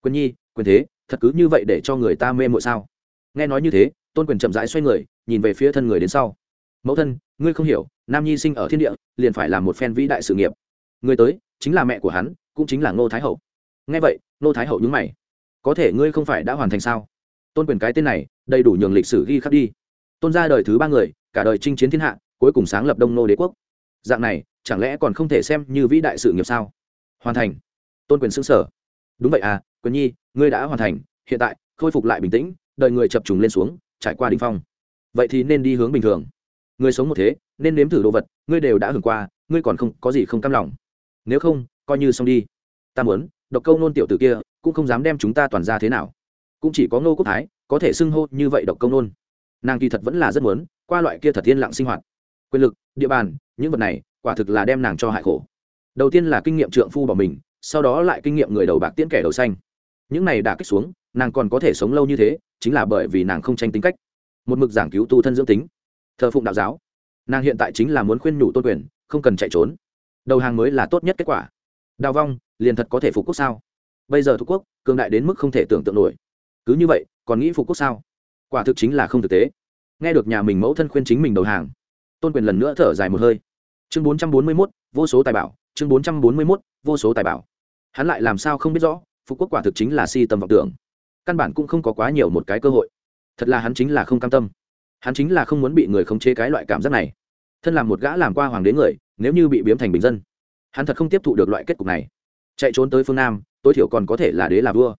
[SPEAKER 1] Quyền nhi, quyền thế, thật cứ như vậy để cho người ta mê mội sao? Nghe nói như thế, tôn quyền chậm rãi xoay người, nhìn về phía thân người đến sau. Mẫu thân, ngươi không hiểu, nam nhi sinh ở thiên địa, liền phải làm một phen vĩ đại sự nghiệp. Người tới, chính là mẹ của hắn, cũng chính là ngô thái hậu. Nghe vậy, ngô thái hậu nhúng mày. Có thể ngươi không phải đã hoàn thành sao? Tôn quyền cái tên này đầy đủ nhường lịch sử ghi khắc đi. Tôn ra đời thứ ba người, cả đời chinh chiến thiên hạ, cuối cùng sáng lập đông nô đế quốc. Dạng này, chẳng lẽ còn không thể xem như vĩ đại sự nghiệp sao? Hoàn thành. Tôn quyền xứng sở đúng vậy à quyền nhi, ngươi đã hoàn thành, hiện tại, khôi phục lại bình tĩnh đợi người chập trùng lên xuống, trải qua đ ỉ n h phong. Vậy thì nên đi hướng bình thường. Người sống một thế, nên nếm thử đồ vật, ngươi đều đã hưởng qua, ngươi còn không, có gì không cam lòng. Nếu không, coi như xong đi. Ta muốn, độc câu nôn tiểu t ử kia, cũng không dám đem chúng ta toàn ra thế nào cũng chỉ có ngô quốc thái có thể xưng hô như vậy độc công nôn. Nàng kỳ thật vẫn là rất muốn qua loại kia thật yên lặng sinh hoạt. Quyền lực, địa bàn, những vật này, quả thực là đem nàng cho hại khổ. Đầu tiên là kinh nghiệm trượng phu bỏ mình, sau đó lại kinh nghiệm người đầu bạc tiễn kẻ đầu xanh. Những này đã kích xuống, nàng còn có thể sống lâu như thế, chính là bởi vì nàng không tranh tính cách. Một mực giảng cứu tu thân dưỡng tính. Thờ phụng đạo giáo. Nàng hiện tại chính là muốn khuyên nhủ tôn quyền, không cần chạy trốn. Đầu hàng mới là tốt nhất kết quả. Đào vong, liền thật có thể phục quốc sao? Bây giờ thuộc quốc, cường đại đến mức không thể tưởng tượng nổi cứ như vậy, còn nghĩ phục quốc sao? Quả thực chính là không thực tế. Nghe được nhà mình mẫu thân khuyên chính mình đầu hàng, tôn quyền lần nữa thở dài một hơi. Chương bốn trăm bốn mươi mốt, vô số tài bảo, chương bốn trăm bốn mươi mốt, vô số tài bảo. Hắn lại làm sao không biết rõ, phục quốc quả thực chính là si tâm vọng tưởng. Căn bản cũng không có quá nhiều một cái cơ hội. Thật là hắn chính là không cam tâm. Hắn chính là không muốn bị người khống chế cái loại cảm giác này. Thân làm một gã làm qua hoàng đế người, nếu như bị biếm thành bình dân, hắn thật không tiếp thụ được loại kết cục này. Chạy trốn tới phương nam, tối thiểu còn có thể là đế là vua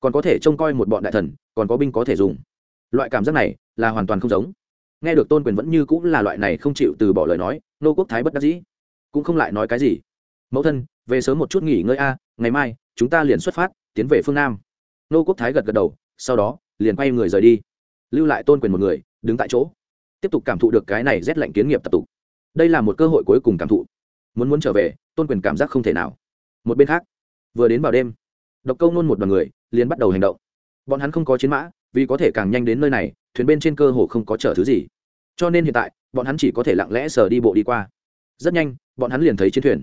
[SPEAKER 1] còn có thể trông coi một bọn đại thần, còn có binh có thể dùng. Loại cảm giác này là hoàn toàn không giống. Nghe được tôn quyền vẫn như cũng là loại này không chịu từ bỏ lời nói, nô quốc thái bất đắc dĩ. Cũng không lại nói cái gì. Mẫu thân, về sớm một chút nghỉ ngơi a, ngày mai, chúng ta liền xuất phát, tiến về phương nam. Nô quốc thái gật gật đầu, sau đó, liền quay người rời đi. Lưu lại tôn quyền một người, đứng tại chỗ. Tiếp tục cảm thụ được cái này rét lạnh kiến nghiệp tập tục. Đây là một cơ hội cuối cùng cảm thụ. Muốn muốn trở về, tôn quyền cảm giác không thể nào. Một bên khác, vừa đến vào đêm độc câu nôn một đoàn người liền bắt đầu hành động. Bọn hắn không có chiến mã, vì có thể càng nhanh đến nơi này, thuyền bên trên cơ hồ không có chở thứ gì. Cho nên hiện tại, bọn hắn chỉ có thể lặng lẽ sờ đi bộ đi qua. Rất nhanh, bọn hắn liền thấy chiến thuyền.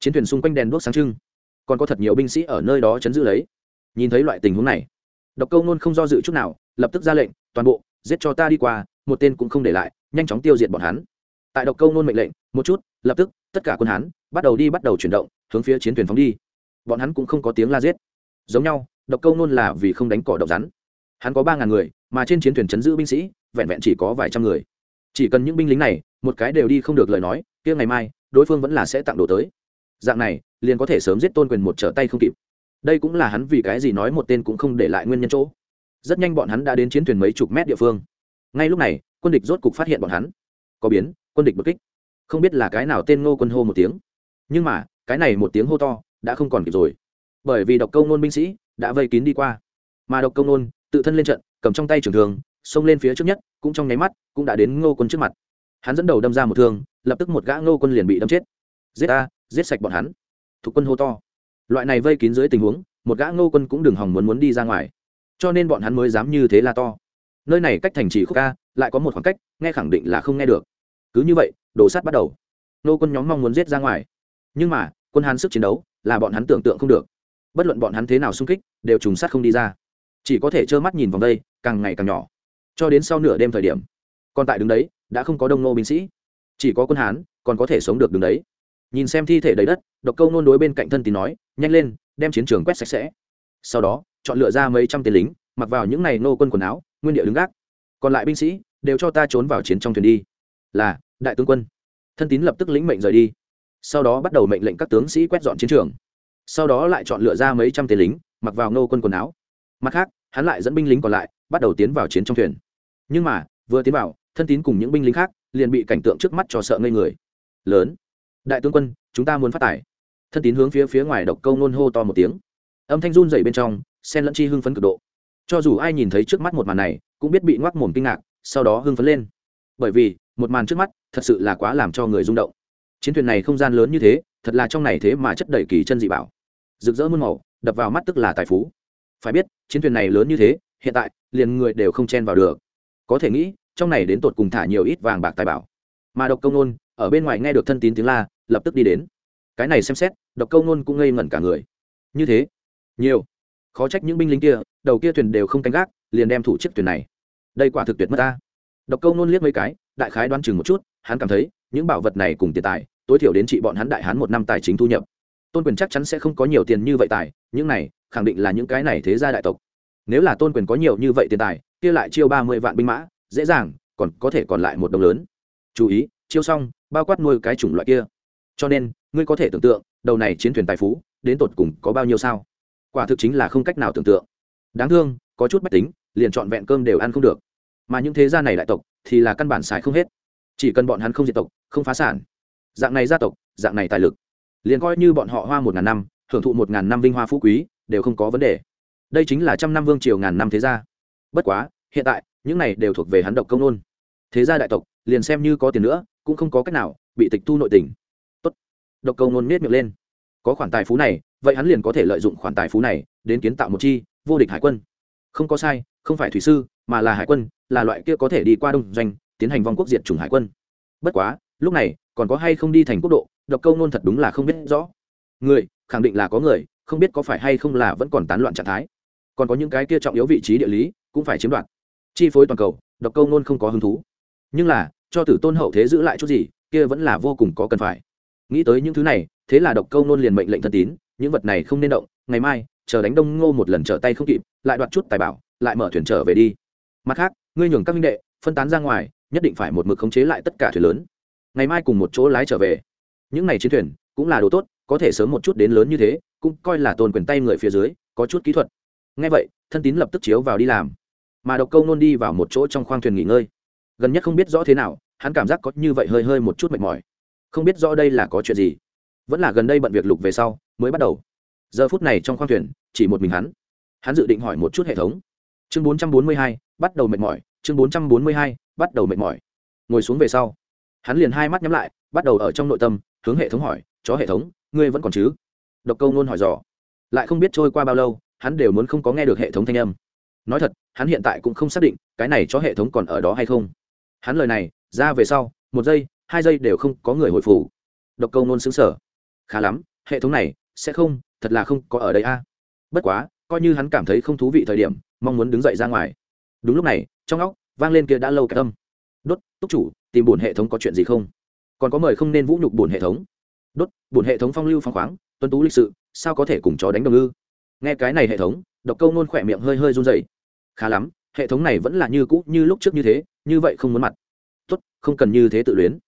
[SPEAKER 1] Chiến thuyền xung quanh đèn đuốc sáng trưng. Còn có thật nhiều binh sĩ ở nơi đó chấn giữ lấy. Nhìn thấy loại tình huống này, độc câu nôn không do dự chút nào, lập tức ra lệnh, toàn bộ, giết cho ta đi qua, một tên cũng không để lại, nhanh chóng tiêu diệt bọn hắn. Tại độc câu nôn mệnh lệnh, một chút, lập tức, tất cả quân hắn bắt đầu đi bắt đầu chuyển động, hướng phía chiến thuyền phóng đi. Bọn hắn cũng không có tiếng la giết giống nhau, độc câu nôn là vì không đánh cỏ độc rắn. Hắn có ba ngàn người, mà trên chiến thuyền chấn giữ binh sĩ, vẹn vẹn chỉ có vài trăm người. Chỉ cần những binh lính này, một cái đều đi không được lời nói, kia ngày mai, đối phương vẫn là sẽ tặng đồ tới. Dạng này, liền có thể sớm giết tôn quyền một trở tay không kịp. Đây cũng là hắn vì cái gì nói một tên cũng không để lại nguyên nhân chỗ. Rất nhanh bọn hắn đã đến chiến thuyền mấy chục mét địa phương. Ngay lúc này, quân địch rốt cục phát hiện bọn hắn. Có biến, quân địch bất kích. Không biết là cái nào tên ngô quân hô một tiếng. Nhưng mà, cái này một tiếng hô to, đã không còn kịp rồi bởi vì độc câu nôn binh sĩ đã vây kín đi qua. Mà độc câu nôn tự thân lên trận cầm trong tay trường thường xông lên phía trước nhất cũng trong nháy mắt cũng đã đến ngô quân trước mặt. Hắn dẫn đầu đâm ra một thương lập tức một gã ngô quân liền bị đâm chết. Giết ta, giết sạch bọn hắn. Thuộc quân hô to. Loại này vây kín dưới tình huống một gã ngô quân cũng đừng hòng muốn muốn đi ra ngoài. Cho nên bọn hắn mới dám như thế là to. Nơi này cách thành trì khúc ca lại có một khoảng cách nghe khẳng định là không nghe được. Cứ như vậy đổ sát bắt đầu. Nô quân nhóm mong muốn giết ra ngoài. Nhưng mà quân hán sức chiến đấu là bọn hắn tưởng tượng không được bất luận bọn hắn thế nào xung kích, đều trùng sát không đi ra. Chỉ có thể trơ mắt nhìn vòng đây, càng ngày càng nhỏ. Cho đến sau nửa đêm thời điểm, còn tại đứng đấy, đã không có đông nô binh sĩ. Chỉ có quân hán, còn có thể sống được đứng đấy. Nhìn xem thi thể đầy đất, độc câu nôn đối bên cạnh thân tín nói, nhanh lên, đem chiến trường quét sạch sẽ. Sau đó, chọn lựa ra mấy trăm tên lính, mặc vào những này nô quân quần áo, nguyên địa đứng gác. Còn lại binh sĩ, đều cho ta trốn vào chiến trong thuyền đi. Là, đại tướng quân. Thân tín lập tức lĩnh mệnh rời đi. Sau đó bắt đầu mệnh lệnh các tướng sĩ quét dọn chiến trường sau đó lại chọn lựa ra mấy trăm tên lính, mặc vào nô quân quần áo. Mặt khác, hắn lại dẫn binh lính còn lại, bắt đầu tiến vào chiến trong thuyền. Nhưng mà, vừa tiến vào, thân tín cùng những binh lính khác liền bị cảnh tượng trước mắt cho sợ ngây người. Lớn, đại tướng quân, chúng ta muốn phát tải thân tín hướng phía phía ngoài độc câu nôn hô to một tiếng. Âm thanh run dậy bên trong, sen lẫn chi hưng phấn cực độ. Cho dù ai nhìn thấy trước mắt một màn này, cũng biết bị ngoác mồm kinh ngạc, sau đó hưng phấn lên. Bởi vì, một màn trước mắt thật sự là quá làm cho người rung động. Chiến thuyền này không gian lớn như thế, thật là trong này thế mà chất đầy kỳ chân dị bảo rực rỡ muôn màu, đập vào mắt tức là tài phú. Phải biết, chiến thuyền này lớn như thế, hiện tại, liền người đều không chen vào được. Có thể nghĩ, trong này đến tột cùng thả nhiều ít vàng bạc tài bảo. Mà độc công nôn, ở bên ngoài nghe được thân tín tiếng la, lập tức đi đến. Cái này xem xét, độc câu nôn cũng ngây ngẩn cả người. Như thế, nhiều. Khó trách những binh lính kia, đầu kia thuyền đều không canh gác, liền đem thủ chiếc thuyền này. Đây quả thực tuyệt mất ta. Độc câu nôn liếc mấy cái, đại khái đoán chừng một chút, hắn cảm thấy, những bảo vật này cùng tiền tài, tối thiểu đến trị bọn hắn đại hắn một năm tài chính thu nhập tôn quyền chắc chắn sẽ không có nhiều tiền như vậy tài, những này, khẳng định là những cái này thế gia đại tộc. Nếu là tôn quyền có nhiều như vậy tiền tài, kia lại chiêu ba mươi vạn binh mã, dễ dàng, còn có thể còn lại một đồng lớn. Chú ý, chiêu xong, bao quát nuôi cái chủng loại kia. Cho nên, ngươi có thể tưởng tượng, đầu này chiến thuyền tài phú, đến tột cùng có bao nhiêu sao? Quả thực chính là không cách nào tưởng tượng. Đáng thương, có chút mách tính, liền trọn vẹn cơm đều ăn không được. Mà những thế gia này đại tộc, thì là căn bản xài không hết. Chỉ cần bọn hắn không diệt tộc, không phá sản. Dạng này gia tộc, dạng này tài lực liền coi như bọn họ hoa một ngàn năm, hưởng thụ một ngàn năm vinh hoa phú quý, đều không có vấn đề. Đây chính là trăm năm vương triều ngàn năm thế gia. Bất quá, hiện tại, những này đều thuộc về hắn độc công nôn. Thế gia đại tộc, liền xem như có tiền nữa, cũng không có cách nào bị tịch thu nội tình. Tốt. Độc công nôn miết miệng lên. Có khoản tài phú này, vậy hắn liền có thể lợi dụng khoản tài phú này đến kiến tạo một chi vô địch hải quân. Không có sai, không phải thủy sư, mà là hải quân, là loại kia có thể đi qua đông doanh, tiến hành vong quốc diệt chủng hải quân. Bất quá, lúc này, còn có hay không đi thành quốc độ độc câu nôn thật đúng là không biết rõ. Người, khẳng định là có người, không biết có phải hay không là vẫn còn tán loạn trạng thái. Còn có những cái kia trọng yếu vị trí địa lý, cũng phải chiếm đoạt. Chi phối toàn cầu, độc câu nôn không có hứng thú. Nhưng là, cho tử tôn hậu thế giữ lại chút gì, kia vẫn là vô cùng có cần phải. Nghĩ tới những thứ này, thế là độc câu nôn liền mệnh lệnh thân tín, những vật này không nên động, ngày mai, chờ đánh đông ngô một lần trở tay không kịp, lại đoạt chút tài bảo, lại mở thuyền trở về đi. Mặt khác, ngươi nhường các minh đệ, phân tán ra ngoài, nhất định phải một mực khống chế lại tất cả thuyền lớn. Ngày mai cùng một chỗ lái trở về những này chiến thuyền cũng là đồ tốt, có thể sớm một chút đến lớn như thế, cũng coi là tồn quyền tay người phía dưới, có chút kỹ thuật. Ngay vậy, thân tín lập tức chiếu vào đi làm. Mà độc câu nôn đi vào một chỗ trong khoang thuyền nghỉ ngơi. Gần nhất không biết rõ thế nào, hắn cảm giác có như vậy hơi hơi một chút mệt mỏi. Không biết rõ đây là có chuyện gì. Vẫn là gần đây bận việc lục về sau, mới bắt đầu. Giờ phút này trong khoang thuyền, chỉ một mình hắn. Hắn dự định hỏi một chút hệ thống. Chương bốn trăm bốn mươi hai, bắt đầu mệt mỏi. Chương bốn trăm bốn mươi hai, bắt đầu mệt mỏi. Ngồi xuống về sau, hắn liền hai mắt nhắm lại, bắt đầu ở trong nội tâm hướng hệ thống hỏi, chó hệ thống, ngươi vẫn còn chứ? Độc câu nôn hỏi dò. Lại không biết trôi qua bao lâu, hắn đều muốn không có nghe được hệ thống thanh âm. Nói thật, hắn hiện tại cũng không xác định cái này cho hệ thống còn ở đó hay không. Hắn lời này, ra về sau, một giây, hai giây đều không có người hồi phủ. Độc câu nôn xứng sở khá lắm, hệ thống này sẽ không, thật là không có ở đây a. Bất quá, coi như hắn cảm thấy không thú vị thời điểm, mong muốn đứng dậy ra ngoài. Đúng lúc này, trong óc vang lên kia đã lâu cái tâm đốt, túc chủ, tìm bổn hệ thống có chuyện gì không? Còn có mời không nên vũ nhục bổn hệ thống. Đốt, bổn hệ thống phong lưu phong khoáng, tuân tú lịch sự, sao có thể cùng chó đánh đồng ư? Nghe cái này hệ thống, độc câu nôn khỏe miệng hơi hơi run dày khá lắm, hệ thống này vẫn là như cũ, như lúc trước như thế, như vậy không muốn mặt. Tốt, không cần như thế tự luyến.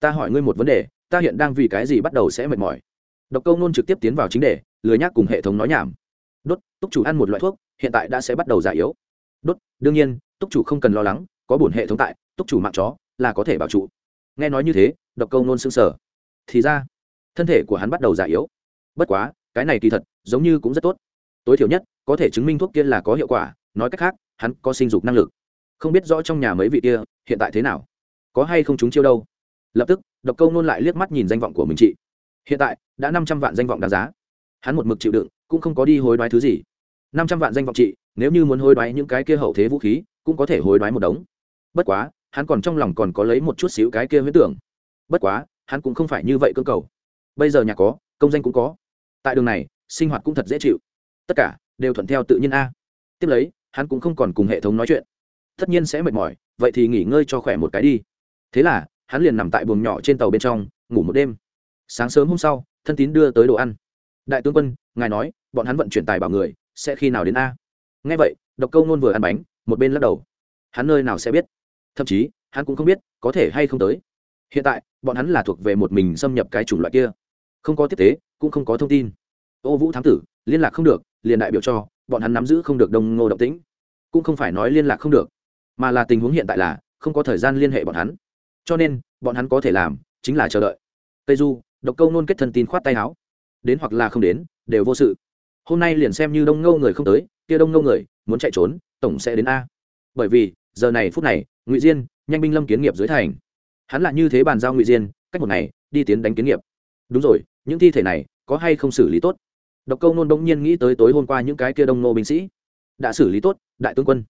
[SPEAKER 1] Ta hỏi ngươi một vấn đề, ta hiện đang vì cái gì bắt đầu sẽ mệt mỏi? Độc câu nôn trực tiếp tiến vào chính đề, lười nhác cùng hệ thống nói nhảm. Đốt, túc chủ ăn một loại thuốc, hiện tại đã sẽ bắt đầu già yếu. Đốt, đương nhiên, túc chủ không cần lo lắng, có bổn hệ thống tại, túc chủ mạng chó, là có thể bảo trụ nghe nói như thế, độc câu nôn s ư n g sở thì ra, thân thể của hắn bắt đầu già yếu. Bất quá, cái này kỳ thật, giống như cũng rất tốt. Tối thiểu nhất, có thể chứng minh thuốc kia là có hiệu quả, nói cách khác, hắn có sinh dục năng lực. Không biết rõ trong nhà mấy vị kia, hiện tại thế nào? Có hay không chúng chiêu đâu? Lập tức, độc câu nôn lại liếc mắt nhìn danh vọng của mình chị. Hiện tại, đã năm trăm vạn danh vọng đáng giá. Hắn một mực chịu đựng, cũng không có đi hối đoái thứ gì. Năm trăm vạn danh vọng chị, nếu như muốn hối đoái những cái kia hậu thế vũ khí, cũng có thể hối đoái một đống. Bất quá hắn còn trong lòng còn có lấy một chút xíu cái kia huyết tưởng. Bất quá, hắn cũng không phải như vậy cơ cầu. Bây giờ nhà có, công danh cũng có. Tại đường này, sinh hoạt cũng thật dễ chịu. Tất cả đều thuận theo tự nhiên a. Tiếp lấy, hắn cũng không còn cùng hệ thống nói chuyện. Tất nhiên sẽ mệt mỏi, vậy thì nghỉ ngơi cho khỏe một cái đi. Thế là, hắn liền nằm tại buồng nhỏ trên tàu bên trong, ngủ một đêm. Sáng sớm hôm sau, thân tín đưa tới đồ ăn. Đại tướng quân, ngài nói, bọn hắn vận chuyển tài bảo người, sẽ khi nào đến a? Nghe vậy, độc câu nôn vừa ăn bánh, một bên lắc đầu. Hắn nơi nào sẽ biết? Thậm chí, hắn cũng không biết có thể hay không tới. Hiện tại, bọn hắn là thuộc về một mình xâm nhập cái chủng loại kia. Không có tiếp tế, cũng không có thông tin. Ô vũ thám tử, liên lạc không được, liền đại biểu cho, bọn hắn nắm giữ không được đông ngô động tĩnh. Cũng không phải nói liên lạc không được, mà là tình huống hiện tại là, không có thời gian liên hệ bọn hắn. Cho nên, bọn hắn có thể làm, chính là chờ đợi. Tây du, độc câu nôn kết thân tin khoát tay áo. Đến hoặc là không đến, đều vô sự. Hôm nay liền xem như đông ngô người không tới, kia đông ngô người, muốn chạy trốn, tổng sẽ đến a. Bởi vì, giờ này, phút này ngụy diên nhanh binh lâm kiến nghiệp dưới thành hắn là như thế bàn giao ngụy diên cách một ngày đi tiến đánh kiến nghiệp đúng rồi những thi thể này có hay không xử lý tốt độc câu nôn đông nhiên nghĩ tới tối hôm qua những cái kia đông nô binh sĩ đã xử lý tốt đại tướng quân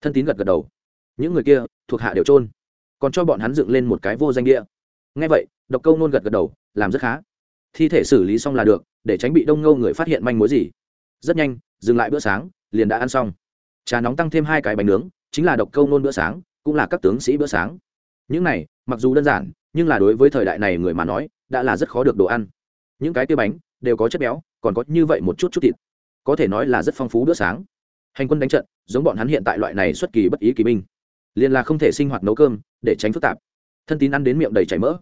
[SPEAKER 1] thân tín gật gật đầu những người kia thuộc hạ đều trôn còn cho bọn hắn dựng lên một cái vô danh địa ngay vậy độc câu nôn gật gật đầu làm rất khá thi thể xử lý xong là được để tránh bị đông ngâu người phát hiện manh mối gì rất nhanh dừng lại bữa sáng liền đã ăn xong trà nóng tăng thêm hai cái bánh nướng chính là độc câu nôn bữa sáng cũng là các tướng sĩ bữa sáng. Những này, mặc dù đơn giản, nhưng là đối với thời đại này người mà nói, đã là rất khó được đồ ăn. Những cái tiêu bánh, đều có chất béo, còn có như vậy một chút chút thịt. Có thể nói là rất phong phú bữa sáng. Hành quân đánh trận, giống bọn hắn hiện tại loại này xuất kỳ bất ý kỳ binh. Liền là không thể sinh hoạt nấu cơm, để tránh phức tạp. Thân tín ăn đến miệng đầy chảy mỡ.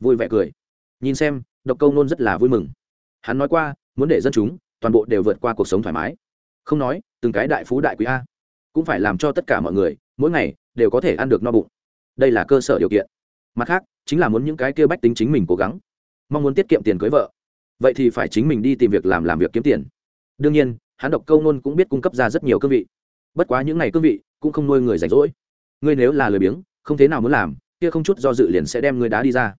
[SPEAKER 1] Vui vẻ cười. Nhìn xem, độc câu nôn rất là vui mừng. Hắn nói qua, muốn để dân chúng, toàn bộ đều vượt qua cuộc sống thoải mái. Không nói, từng cái đại phú đại quý a cũng phải làm cho tất cả mọi người, mỗi ngày, đều có thể ăn được no bụng. Đây là cơ sở điều kiện. Mặt khác, chính là muốn những cái kia bách tính chính mình cố gắng. Mong muốn tiết kiệm tiền cưới vợ. Vậy thì phải chính mình đi tìm việc làm làm việc kiếm tiền. Đương nhiên, hắn độc câu nôn cũng biết cung cấp ra rất nhiều cương vị. Bất quá những ngày cương vị, cũng không nuôi người rảnh rỗi. Ngươi nếu là lười biếng, không thế nào muốn làm, kia không chút do dự liền sẽ đem ngươi đá đi ra.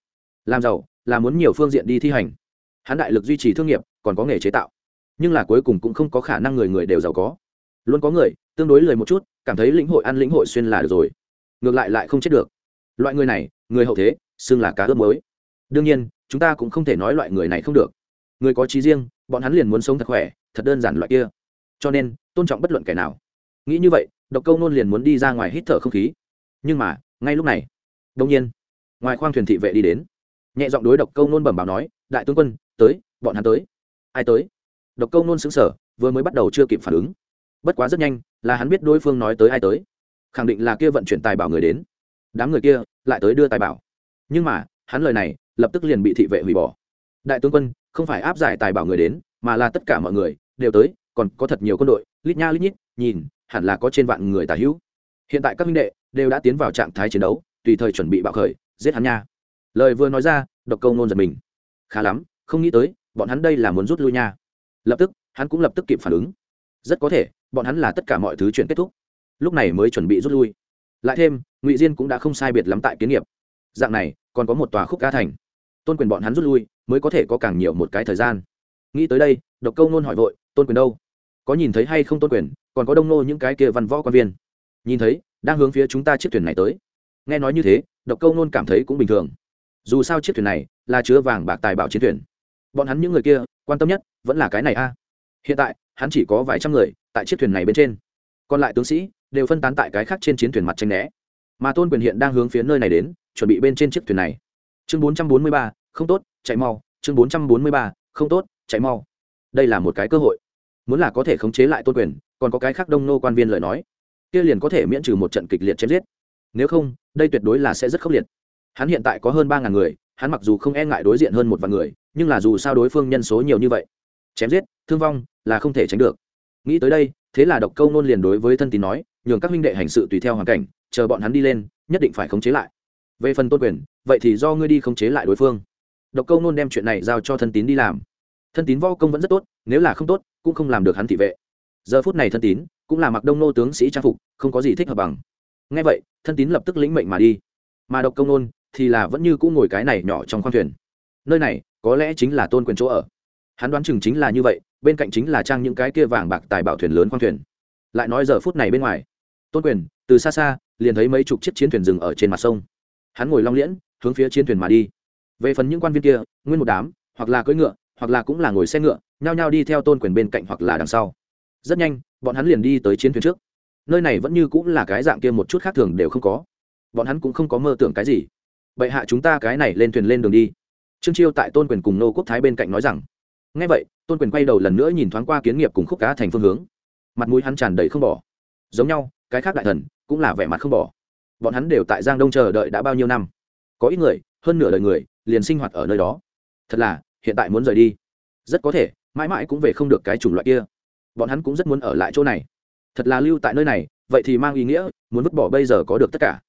[SPEAKER 1] Làm giàu, là muốn nhiều phương diện đi thi hành. Hắn đại lực duy trì thương nghiệp, còn có nghề chế tạo. Nhưng là cuối cùng cũng không có khả năng người người đều giàu có. Luôn có người tương đối lười một chút, cảm thấy lĩnh hội ăn lĩnh hội xuyên là được rồi. Ngược lại lại không chết được. Loại người này, người hậu thế, xưng là cá ướp mới đương nhiên, chúng ta cũng không thể nói loại người này không được. Người có trí riêng, bọn hắn liền muốn sống thật khỏe, thật đơn giản loại kia. Cho nên, tôn trọng bất luận kẻ nào. Nghĩ như vậy, độc câu nôn liền muốn đi ra ngoài hít thở không khí. Nhưng mà, ngay lúc này đông nhiên, ngoài khoang thuyền thị vệ đi đến. Nhẹ giọng đối độc câu nôn bẩm báo nói, đại tướng quân, tới, bọn hắn tới. Ai tới? Độc câu nôn xứng sở vừa mới bắt đầu chưa kịp phản ứng. Bất quá rất nhanh là hắn biết đối phương nói tới ai tới. Khẳng định là kia vận chuyển tài bảo người đến. Đám người kia lại tới đưa tài bảo. Nhưng mà, hắn lời này lập tức liền bị thị vệ hủy bỏ. Đại tướng quân, không phải áp giải tài bảo người đến, mà là tất cả mọi người đều tới, còn có thật nhiều quân đội. Lít nha lít nhít, nhìn, hẳn là có trên vạn người tả hữu. Hiện tại các minh đệ đều đã tiến vào trạng thái chiến đấu, tùy thời chuẩn bị bạo khởi, giết hắn nha. Lời vừa nói ra, độc câu nôn giật mình. Khá lắm, không nghĩ tới, bọn hắn đây là muốn rút lui nha. Lập tức, hắn cũng lập tức kịp phản ứng. Rất có thể bọn hắn là tất cả mọi thứ chuyện kết thúc. Lúc này mới chuẩn bị rút lui. Lại thêm, ngụy diên cũng đã không sai biệt lắm tại kiến nghiệp. Dạng này, còn có một tòa khúc ca thành. Tôn quyền bọn hắn rút lui, mới có thể có càng nhiều một cái thời gian. Nghĩ tới đây, độc câu nôn hỏi vội, tôn quyền đâu? Có nhìn thấy hay không tôn quyền? Còn có đông nô những cái kia văn võ quan viên? Nhìn thấy, đang hướng phía chúng ta chiếc thuyền này tới. Nghe nói như thế, độc câu nôn cảm thấy cũng bình thường. Dù sao chiếc thuyền này là chứa vàng bạc tài bảo chiến thuyền. Bọn hắn những người kia, quan tâm nhất vẫn là cái này a. Hiện tại, hắn chỉ có vài trăm người tại chiếc thuyền này bên trên. Còn lại tướng sĩ đều phân tán tại cái khác trên chiến thuyền mặt tranh né. Mà tôn quyền hiện đang hướng phía nơi này đến, chuẩn bị bên trên chiếc thuyền này. Chương bốn trăm bốn mươi ba, không tốt, chạy mau. Chương bốn trăm bốn mươi ba, không tốt, chạy mau. Đây là một cái cơ hội. Muốn là có thể khống chế lại tôn quyền, còn có cái khác đông nô quan viên lời nói, kia liền có thể miễn trừ một trận kịch liệt chém giết. Nếu không, đây tuyệt đối là sẽ rất khốc liệt. Hắn hiện tại có hơn ba ngàn người, hắn mặc dù không e ngại đối diện hơn một vạn người, nhưng là dù sao đối phương nhân số nhiều như vậy, chém giết, thương vong là không thể tránh được nghĩ tới đây, thế là độc câu nôn liền đối với thân tín nói, nhường các huynh đệ hành sự tùy theo hoàn cảnh, chờ bọn hắn đi lên, nhất định phải khống chế lại. Về phần tôn quyền, vậy thì do ngươi đi khống chế lại đối phương. Độc câu nôn đem chuyện này giao cho thân tín đi làm. Thân tín võ công vẫn rất tốt, nếu là không tốt, cũng không làm được hắn thị vệ. Giờ phút này thân tín cũng là mặc đông nô tướng sĩ trang phục, không có gì thích hợp bằng. Ngay vậy, thân tín lập tức lĩnh mệnh mà đi. Mà độc công nôn thì là vẫn như cũ ngồi cái này nhỏ trong khoang thuyền. Nơi này có lẽ chính là tôn quyền chỗ ở hắn đoán chừng chính là như vậy, bên cạnh chính là trang những cái kia vàng bạc tài bảo thuyền lớn khoang thuyền. Lại nói giờ phút này bên ngoài, tôn quyền, từ xa xa, liền thấy mấy chục chiếc chiến thuyền rừng ở trên mặt sông. Hắn ngồi long liễn, hướng phía chiến thuyền mà đi. Về phần những quan viên kia, nguyên một đám, hoặc là cưỡi ngựa, hoặc là cũng là ngồi xe ngựa, nhao nhao đi theo tôn quyền bên cạnh hoặc là đằng sau. Rất nhanh, bọn hắn liền đi tới chiến thuyền trước. Nơi này vẫn như cũng là cái dạng kia một chút khác thường đều không có. Bọn hắn cũng không có mơ tưởng cái gì. Bệ hạ chúng ta cái này lên thuyền lên đường đi. Trương chiêu tại tôn quyền cùng nô quốc thái bên cạnh nói rằng ngay vậy, tôn quyền quay đầu lần nữa nhìn thoáng qua kiến nghiệp cùng khúc cá thành phương hướng. Mặt mũi hắn tràn đầy không bỏ. Giống nhau, cái khác đại thần cũng là vẻ mặt không bỏ. Bọn hắn đều tại giang đông chờ đợi đã bao nhiêu năm? Có ít người, hơn nửa đời người, liền sinh hoạt ở nơi đó. Thật là, hiện tại muốn rời đi. Rất có thể, mãi mãi cũng về không được cái chủng loại kia. Bọn hắn cũng rất muốn ở lại chỗ này. Thật là lưu tại nơi này, vậy thì mang ý nghĩa, muốn vứt bỏ bây giờ có được tất cả.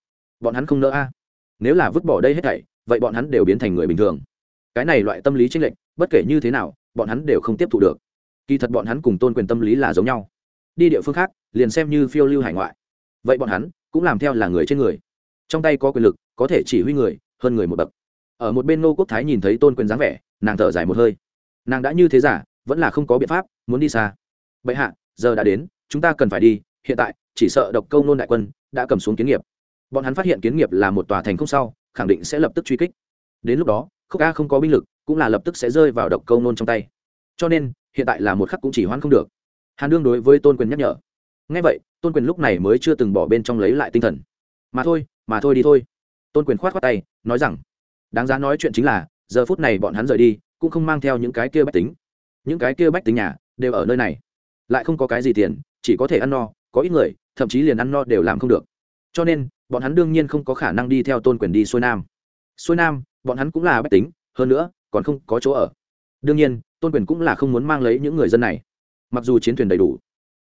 [SPEAKER 1] Bọn hắn không nỡ a. Nếu là vứt bỏ đây hết thảy, vậy bọn hắn đều biến thành người bình thường. Cái này loại tâm lý tranh lệch, bất kể như thế nào bọn hắn đều không tiếp thu được. Kỳ thật bọn hắn cùng tôn quyền tâm lý là giống nhau. Đi địa phương khác, liền xem như phiêu lưu hải ngoại. Vậy bọn hắn cũng làm theo là người trên người. Trong tay có quyền lực, có thể chỉ huy người, hơn người một bậc. Ở một bên ngô quốc thái nhìn thấy tôn quyền dáng vẻ, nàng thở dài một hơi. Nàng đã như thế giả, vẫn là không có biện pháp, muốn đi xa. Bệ hạ, giờ đã đến, chúng ta cần phải đi, hiện tại, chỉ sợ độc câu nôn đại quân đã cầm xuống kiến nghiệp. Bọn hắn phát hiện kiến nghiệp là một tòa thành không sau, khẳng định sẽ lập tức truy kích. Đến lúc đó, khúc ca không có binh lực cũng là lập tức sẽ rơi vào độc câu nôn trong tay. Cho nên, hiện tại là một khắc cũng chỉ hoãn không được. Hàn đương đối với tôn quyền nhắc nhở. Ngay vậy, tôn quyền lúc này mới chưa từng bỏ bên trong lấy lại tinh thần. Mà thôi mà thôi đi thôi. Tôn quyền khoát khoát tay, nói rằng, đáng giá nói chuyện chính là, giờ phút này bọn hắn rời đi, cũng không mang theo những cái kia bách tính. Những cái kia bách tính nhà, đều ở nơi này. Lại không có cái gì tiền, chỉ có thể ăn no, có ít người, thậm chí liền ăn no đều làm không được. Cho nên, bọn hắn đương nhiên không có khả năng đi theo tôn quyền đi xuôi nam. Xuôi nam, bọn hắn cũng là bách tính, hơn nữa còn không có chỗ ở. Đương nhiên, tôn quyền cũng là không muốn mang lấy những người dân này. Mặc dù chiến thuyền đầy đủ,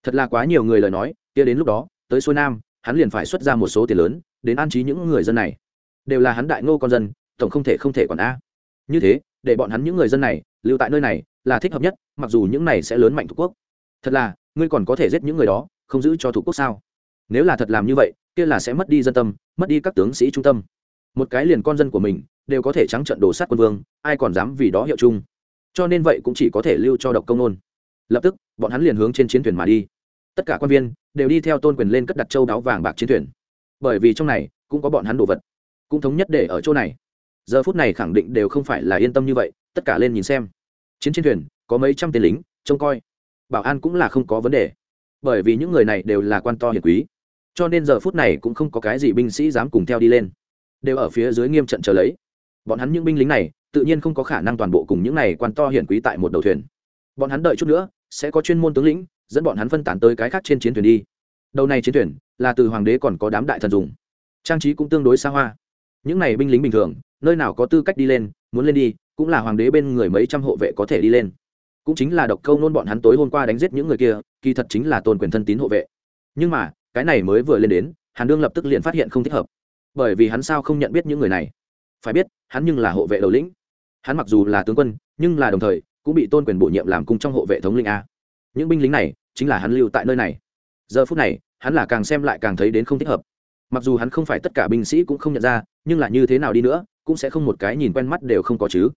[SPEAKER 1] thật là quá nhiều người lời nói, kia đến lúc đó, tới xuôi nam, hắn liền phải xuất ra một số tiền lớn, đến an trí những người dân này. Đều là hắn đại ngô con dân, tổng không thể không thể còn a. Như thế, để bọn hắn những người dân này, lưu tại nơi này, là thích hợp nhất, mặc dù những này sẽ lớn mạnh thủ quốc. Thật là, ngươi còn có thể giết những người đó, không giữ cho thủ quốc sao? Nếu là thật làm như vậy, kia là sẽ mất đi dân tâm, mất đi các tướng sĩ trung tâm. Một cái liền con dân của mình đều có thể trắng trận đổ sát quân vương, ai còn dám vì đó hiệu chung. Cho nên vậy cũng chỉ có thể lưu cho độc công nôn. Lập tức, bọn hắn liền hướng trên chiến thuyền mà đi. Tất cả quan viên đều đi theo tôn quyền lên cất đặt châu đáo vàng bạc chiến thuyền. Bởi vì trong này cũng có bọn hắn đồ vật. Cũng thống nhất để ở chỗ này. Giờ phút này khẳng định đều không phải là yên tâm như vậy, tất cả lên nhìn xem. Chiến trên thuyền, có mấy trăm tên lính, trông coi. Bảo an cũng là không có vấn đề. Bởi vì những người này đều là quan to hiền quý. Cho nên giờ phút này cũng không có cái gì binh sĩ dám cùng theo đi lên. Đều ở phía dưới nghiêm trận chờ lấy bọn hắn những binh lính này, tự nhiên không có khả năng toàn bộ cùng những này quan to hiển quý tại một đầu thuyền. Bọn hắn đợi chút nữa, sẽ có chuyên môn tướng lĩnh, dẫn bọn hắn phân tán tới cái khác trên chiến thuyền đi. Đầu này chiến thuyền, là từ hoàng đế còn có đám đại thần dùng. Trang trí cũng tương đối xa hoa. Những này binh lính bình thường, nơi nào có tư cách đi lên, muốn lên đi, cũng là hoàng đế bên người mấy trăm hộ vệ có thể đi lên. Cũng chính là độc câu nôn bọn hắn tối hôm qua đánh giết những người kia, kỳ thật chính là tôn quyền thân tín hộ vệ. Nhưng mà, cái này mới vừa lên đến, hàn đương lập tức liền phát hiện không thích hợp. Bởi vì hắn sao không nhận biết những người này? Phải biết, hắn nhưng là hộ vệ đầu lĩnh. Hắn mặc dù là tướng quân, nhưng là đồng thời, cũng bị tôn quyền bổ nhiệm làm cung trong hộ vệ thống linh a. Những binh lính này, chính là hắn lưu tại nơi này. Giờ phút này, hắn là càng xem lại càng thấy đến không thích hợp. Mặc dù hắn không phải tất cả binh sĩ cũng không nhận ra, nhưng là như thế nào đi nữa, cũng sẽ không một cái nhìn quen mắt đều không có chứ.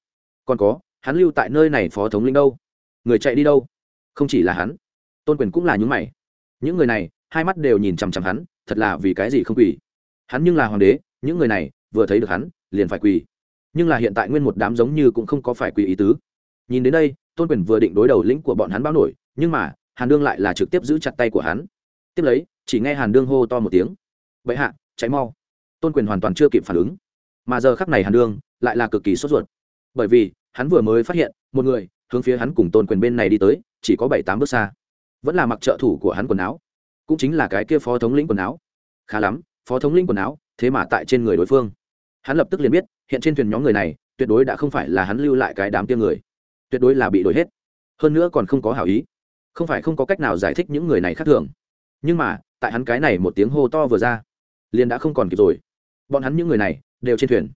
[SPEAKER 1] Còn có, hắn lưu tại nơi này phó thống linh đâu? Người chạy đi đâu? Không chỉ là hắn, tôn quyền cũng là những mày. Những người này, hai mắt đều nhìn chằm chằm hắn, thật là vì cái gì không quỷ hắn nhưng là hoàng đế, những người này, vừa thấy được hắn liền phải quỳ. Nhưng là hiện tại nguyên một đám giống như cũng không có phải quỳ ý tứ. Nhìn đến đây, tôn quyền vừa định đối đầu lĩnh của bọn hắn báo nổi, nhưng mà, hàn đương lại là trực tiếp giữ chặt tay của hắn. Tiếp lấy, chỉ nghe hàn đương hô to một tiếng. Vậy hạ cháy mau. Tôn quyền hoàn toàn chưa kịp phản ứng. Mà giờ khắc này hàn đương lại là cực kỳ sốt ruột. Bởi vì, hắn vừa mới phát hiện, một người, hướng phía hắn cùng tôn quyền bên này đi tới, chỉ có bảy tám bước xa. Vẫn là mặc trợ thủ của hắn quần áo. Cũng chính là cái kia phó thống lĩnh quần áo. Khá lắm, phó thống lĩnh quần áo, thế mà tại trên người đối phương hắn lập tức liền biết, hiện trên thuyền nhóm người này, tuyệt đối đã không phải là hắn lưu lại cái đám kia người. Tuyệt đối là bị đổi hết. Hơn nữa còn không có hảo ý. Không phải không có cách nào giải thích những người này khác thường. Nhưng mà, tại hắn cái này một tiếng hô to vừa ra, liền đã không còn kịp rồi. Bọn hắn những người này, đều trên thuyền.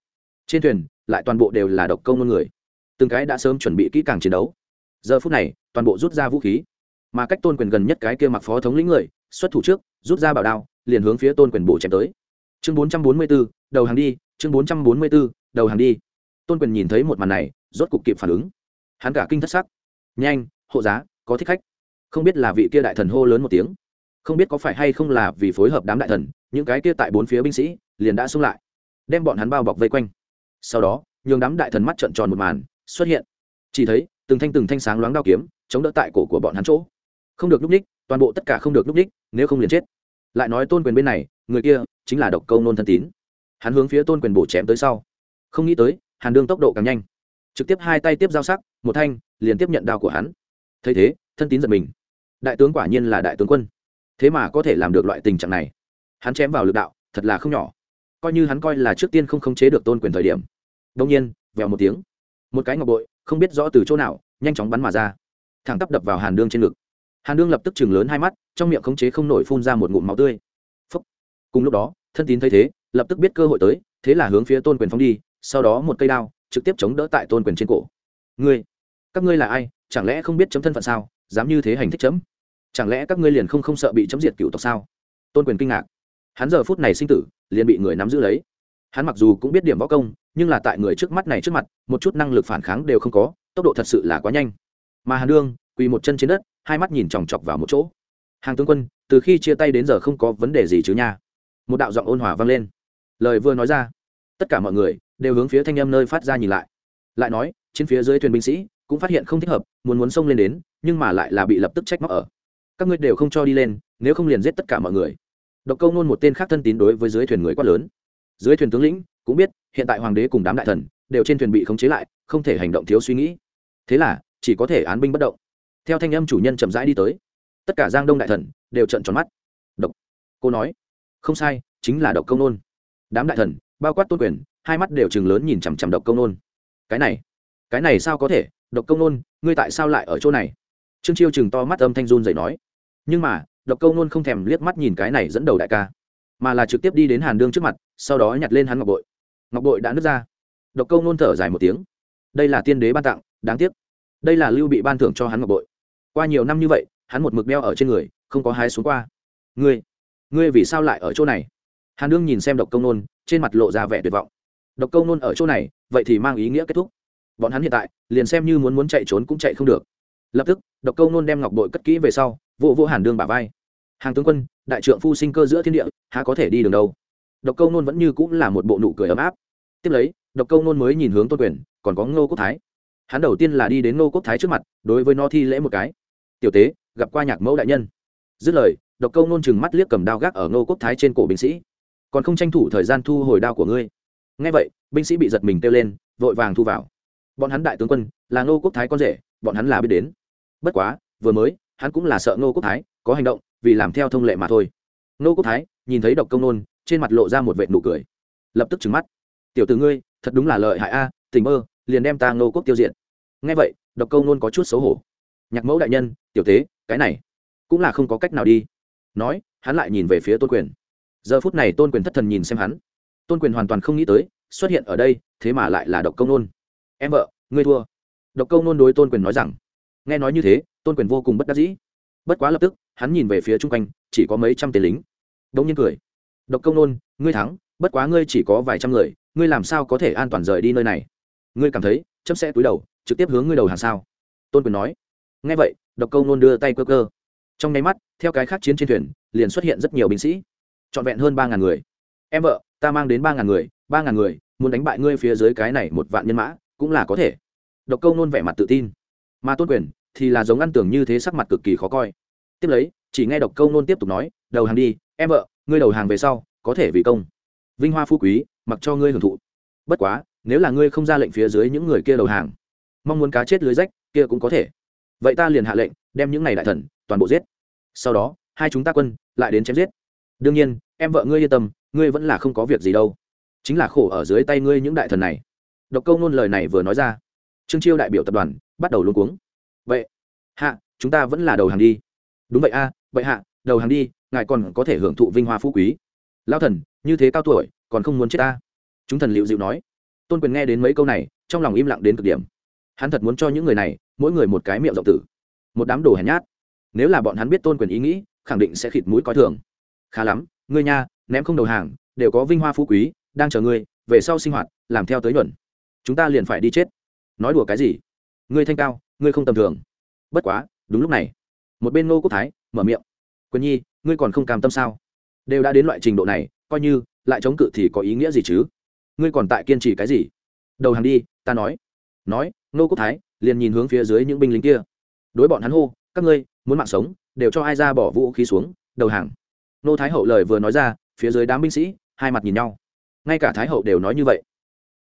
[SPEAKER 1] Trên thuyền, lại toàn bộ đều là độc công ngôn người. Từng cái đã sớm chuẩn bị kỹ càng chiến đấu. Giờ phút này, toàn bộ rút ra vũ khí. Mà cách tôn quyền gần nhất cái kia mặc phó thống lĩnh người, xuất thủ trước, rút ra bảo đao, liền hướng phía tôn quyền bổ chém tới. Chương bốn trăm bốn mươi b ố đầu hàng đi chương bốn trăm bốn mươi b ố đầu hàng đi. Tôn quyền nhìn thấy một màn này, rốt cục kịp phản ứng. Hắn cả kinh thất sắc. Nhanh, hộ giá, có thích khách. Không biết là vị kia đại thần hô lớn một tiếng. Không biết có phải hay không là vì phối hợp đám đại thần, những cái kia tại bốn phía binh sĩ liền đã xung lại, đem bọn hắn bao bọc vây quanh. Sau đó, nhường đám đại thần mắt trợn tròn một màn, xuất hiện. Chỉ thấy, từng thanh từng thanh sáng loáng đao kiếm chống đỡ tại cổ của bọn hắn chỗ. Không được núp ních toàn bộ tất cả không được núp ních nếu không liền chết. Lại nói tôn quyền bên này, người kia chính là độc câu nôn thân tín hắn hướng phía tôn quyền bổ chém tới sau. Không nghĩ tới, hàn đương tốc độ càng nhanh. Trực tiếp hai tay tiếp giao sắc, một thanh, liền tiếp nhận đao của hắn. Thấy thế, thân tín giật mình. Đại tướng quả nhiên là đại tướng quân. Thế mà có thể làm được loại tình trạng này. Hắn chém vào lực đạo, thật là không nhỏ. Coi như hắn coi là trước tiên không khống chế được tôn quyền thời điểm. Đông nhiên, vèo một tiếng. Một cái ngọc bội, không biết rõ từ chỗ nào, nhanh chóng bắn mà ra. Thẳng tắp đập vào hàn đương trên ngực. Hàn đương lập tức chừng lớn hai mắt, trong miệng khống chế không nổi phun ra một ngụm máu tươi. Phúc. cùng lúc đó, thân tín thấy thế lập tức biết cơ hội tới, thế là hướng phía tôn quyền phóng đi, sau đó một cây đao, trực tiếp chống đỡ tại tôn quyền trên cổ. Ngươi, các ngươi là ai? Chẳng lẽ không biết chấm thân phận sao? Dám như thế hành thích chấm? Chẳng lẽ các ngươi liền không không sợ bị chấm diệt cựu tộc sao? Tôn quyền kinh ngạc. Hắn giờ phút này sinh tử, liền bị người nắm giữ lấy. Hắn mặc dù cũng biết điểm võ công, nhưng là tại người trước mắt này trước mặt, một chút năng lực phản kháng đều không có, tốc độ thật sự là quá nhanh. Mà hàn đương, quỳ một chân trên đất, hai mắt nhìn chòng chọc vào một chỗ. Hàng tướng quân, từ khi chia tay đến giờ không có vấn đề gì chứ nha? Một đạo giọng ôn hòa vang lên lời vừa nói ra, tất cả mọi người đều hướng phía thanh âm nơi phát ra nhìn lại. Lại nói trên phía dưới thuyền binh sĩ cũng phát hiện không thích hợp, muốn muốn xông lên đến, nhưng mà lại là bị lập tức trách móc ở. Các ngươi đều không cho đi lên, nếu không liền giết tất cả mọi người. Độc câu nôn một tên khác thân tín đối với dưới thuyền người quát lớn. Dưới thuyền tướng lĩnh cũng biết, hiện tại hoàng đế cùng đám đại thần đều trên thuyền bị khống chế lại, không thể hành động thiếu suy nghĩ. Thế là, chỉ có thể án binh bất động. Theo thanh âm chủ nhân chậm rãi đi tới, tất cả giang đông đại thần đều trận tròn mắt. Độc, cô nói, không sai, chính là độc công nôn đám đại thần, bao quát tôn quyền, hai mắt đều chừng lớn nhìn chằm chằm độc công nôn. Cái này cái này sao có thể? Độc công nôn, ngươi tại sao lại ở chỗ này? Trương chiêu chừng to mắt âm thanh run dậy nói. Nhưng mà, độc công nôn không thèm liếc mắt nhìn cái này dẫn đầu đại ca, mà là trực tiếp đi đến hàn đương trước mặt, sau đó nhặt lên hắn ngọc bội. Ngọc bội đã nứt ra. Độc công nôn thở dài một tiếng. Đây là tiên đế ban tặng, đáng tiếc. Đây là lưu bị ban thưởng cho hắn ngọc bội. Qua nhiều năm như vậy, hắn một mực đeo ở trên người, không có hai xuống qua. Ngươi ngươi vì sao lại ở chỗ này? Hàn đương nhìn xem độc công nôn, trên mặt lộ ra vẻ tuyệt vọng. Độc công nôn ở chỗ này, vậy thì mang ý nghĩa kết thúc. Bọn hắn hiện tại, liền xem như muốn muốn chạy trốn cũng chạy không được. Lập tức, độc câu nôn đem ngọc bội cất kỹ về sau vô vô hàn đương bả vai. Hàng tướng quân, đại trượng phu sinh cơ giữa thiên địa, há có thể đi đường đâu? Độc câu nôn vẫn như cũng là một bộ nụ cười ấm áp. Tiếp lấy, độc câu nôn mới nhìn hướng tôn quyền, còn có ngô quốc thái. Hắn đầu tiên là đi đến ngô quốc thái trước mặt, đối với nó thi lễ một cái. Tiểu tế, gặp qua nhạc mẫu đại nhân. Dứt lời, độc câu nôn chừng mắt liếc cầm đao gác ở ngô quốc thái trên cổ binh sĩ còn không tranh thủ thời gian thu hồi đao của ngươi. Ngay vậy, binh sĩ bị giật mình kêu lên, vội vàng thu vào. Bọn hắn đại tướng quân là ngô quốc thái con rể, bọn hắn là biết đến. Bất quá, vừa mới, hắn cũng là sợ ngô quốc thái có hành động, vì làm theo thông lệ mà thôi. Ngô quốc thái nhìn thấy độc công nôn, trên mặt lộ ra một vệ nụ cười. Lập tức trừng mắt. Tiểu từ ngươi, thật đúng là lợi hại a tình mơ, liền đem ta ngô quốc tiêu diệt. Ngay vậy, độc công nôn có chút xấu hổ. Nhạc mẫu đại nhân, tiểu tế, cái này cũng là không có cách nào đi. Nói, hắn lại nhìn về phía tôn quyền giờ phút này tôn quyền thất thần nhìn xem hắn. Tôn quyền hoàn toàn không nghĩ tới, xuất hiện ở đây, thế mà lại là độc công nôn. Em vợ, ngươi thua. Độc công nôn đối tôn quyền nói rằng. Nghe nói như thế, tôn quyền vô cùng bất đắc dĩ. Bất quá lập tức, hắn nhìn về phía chung quanh, chỉ có mấy trăm tên lính. Đông nhiên cười. Độc công nôn, ngươi thắng, bất quá ngươi chỉ có vài trăm người, ngươi làm sao có thể an toàn rời đi nơi này? Ngươi cảm thấy, chấm sẽ túi đầu, trực tiếp hướng ngươi đầu hàng sao? Tôn quyền nói. Nghe vậy, độc câu nôn đưa tay cơ cơ trong nháy mắt, theo cái khác chiến trên thuyền, liền xuất hiện rất nhiều binh sĩ trọn vẹn hơn ba ngàn người. Em vợ, ta mang đến ba ngàn người, ba ngàn người, muốn đánh bại ngươi phía dưới cái này một vạn nhân mã, cũng là có thể. Độc câu nôn vẻ mặt tự tin. Mà tôn quyền thì là giống ăn tưởng như thế sắc mặt cực kỳ khó coi. Tiếp lấy, chỉ nghe độc câu nôn tiếp tục nói, đầu hàng đi, em vợ, ngươi đầu hàng về sau, có thể vì công. Vinh hoa phú quý, mặc cho ngươi hưởng thụ. Bất quá, nếu là ngươi không ra lệnh phía dưới những người kia đầu hàng, mong muốn cá chết lưới rách, kia cũng có thể. Vậy ta liền hạ lệnh, đem những này đại thần toàn bộ giết. Sau đó, hai chúng ta quân lại đến chém giết. Đương nhiên em vợ ngươi yên tâm, ngươi vẫn là không có việc gì đâu. Chính là khổ ở dưới tay ngươi những đại thần này. Độc câu nôn lời này vừa nói ra, trương chiêu đại biểu tập đoàn bắt đầu luôn cuống. Vậy, hạ, chúng ta vẫn là đầu hàng đi. Đúng vậy a, vậy hạ, đầu hàng đi, ngài còn có thể hưởng thụ vinh hoa phú quý. Lao thần, như thế cao tuổi, còn không muốn chết ta? Chúng thần liệu dịu nói. Tôn quyền nghe đến mấy câu này, trong lòng im lặng đến cực điểm. Hắn thật muốn cho những người này, mỗi người một cái miệng rộng tử. Một đám đồ hèn nhát. Nếu là bọn hắn biết tôn quyền ý nghĩ, khẳng định sẽ khịt mũi coi thường. Khá lắm ngươi nha, ném không đầu hàng, đều có vinh hoa phú quý, đang chờ ngươi, về sau sinh hoạt, làm theo tới nhuận. Chúng ta liền phải đi chết. Nói đùa cái gì? Ngươi thanh cao, ngươi không tầm thường. Bất quá, đúng lúc này, một bên ngô quốc thái mở miệng. Quyền nhi, ngươi còn không cam tâm sao? Đều đã đến loại trình độ này, coi như lại chống cự thì có ý nghĩa gì chứ? Ngươi còn tại kiên trì cái gì? Đầu hàng đi, ta nói. Nói, ngô quốc thái liền nhìn hướng phía dưới những binh lính kia. Đối bọn hắn hô, các ngươi, muốn mạng sống, đều cho ai ra bỏ vũ khí xuống, đầu hàng nô thái hậu lời vừa nói ra, phía dưới đám binh sĩ, hai mặt nhìn nhau. Ngay cả thái hậu đều nói như vậy.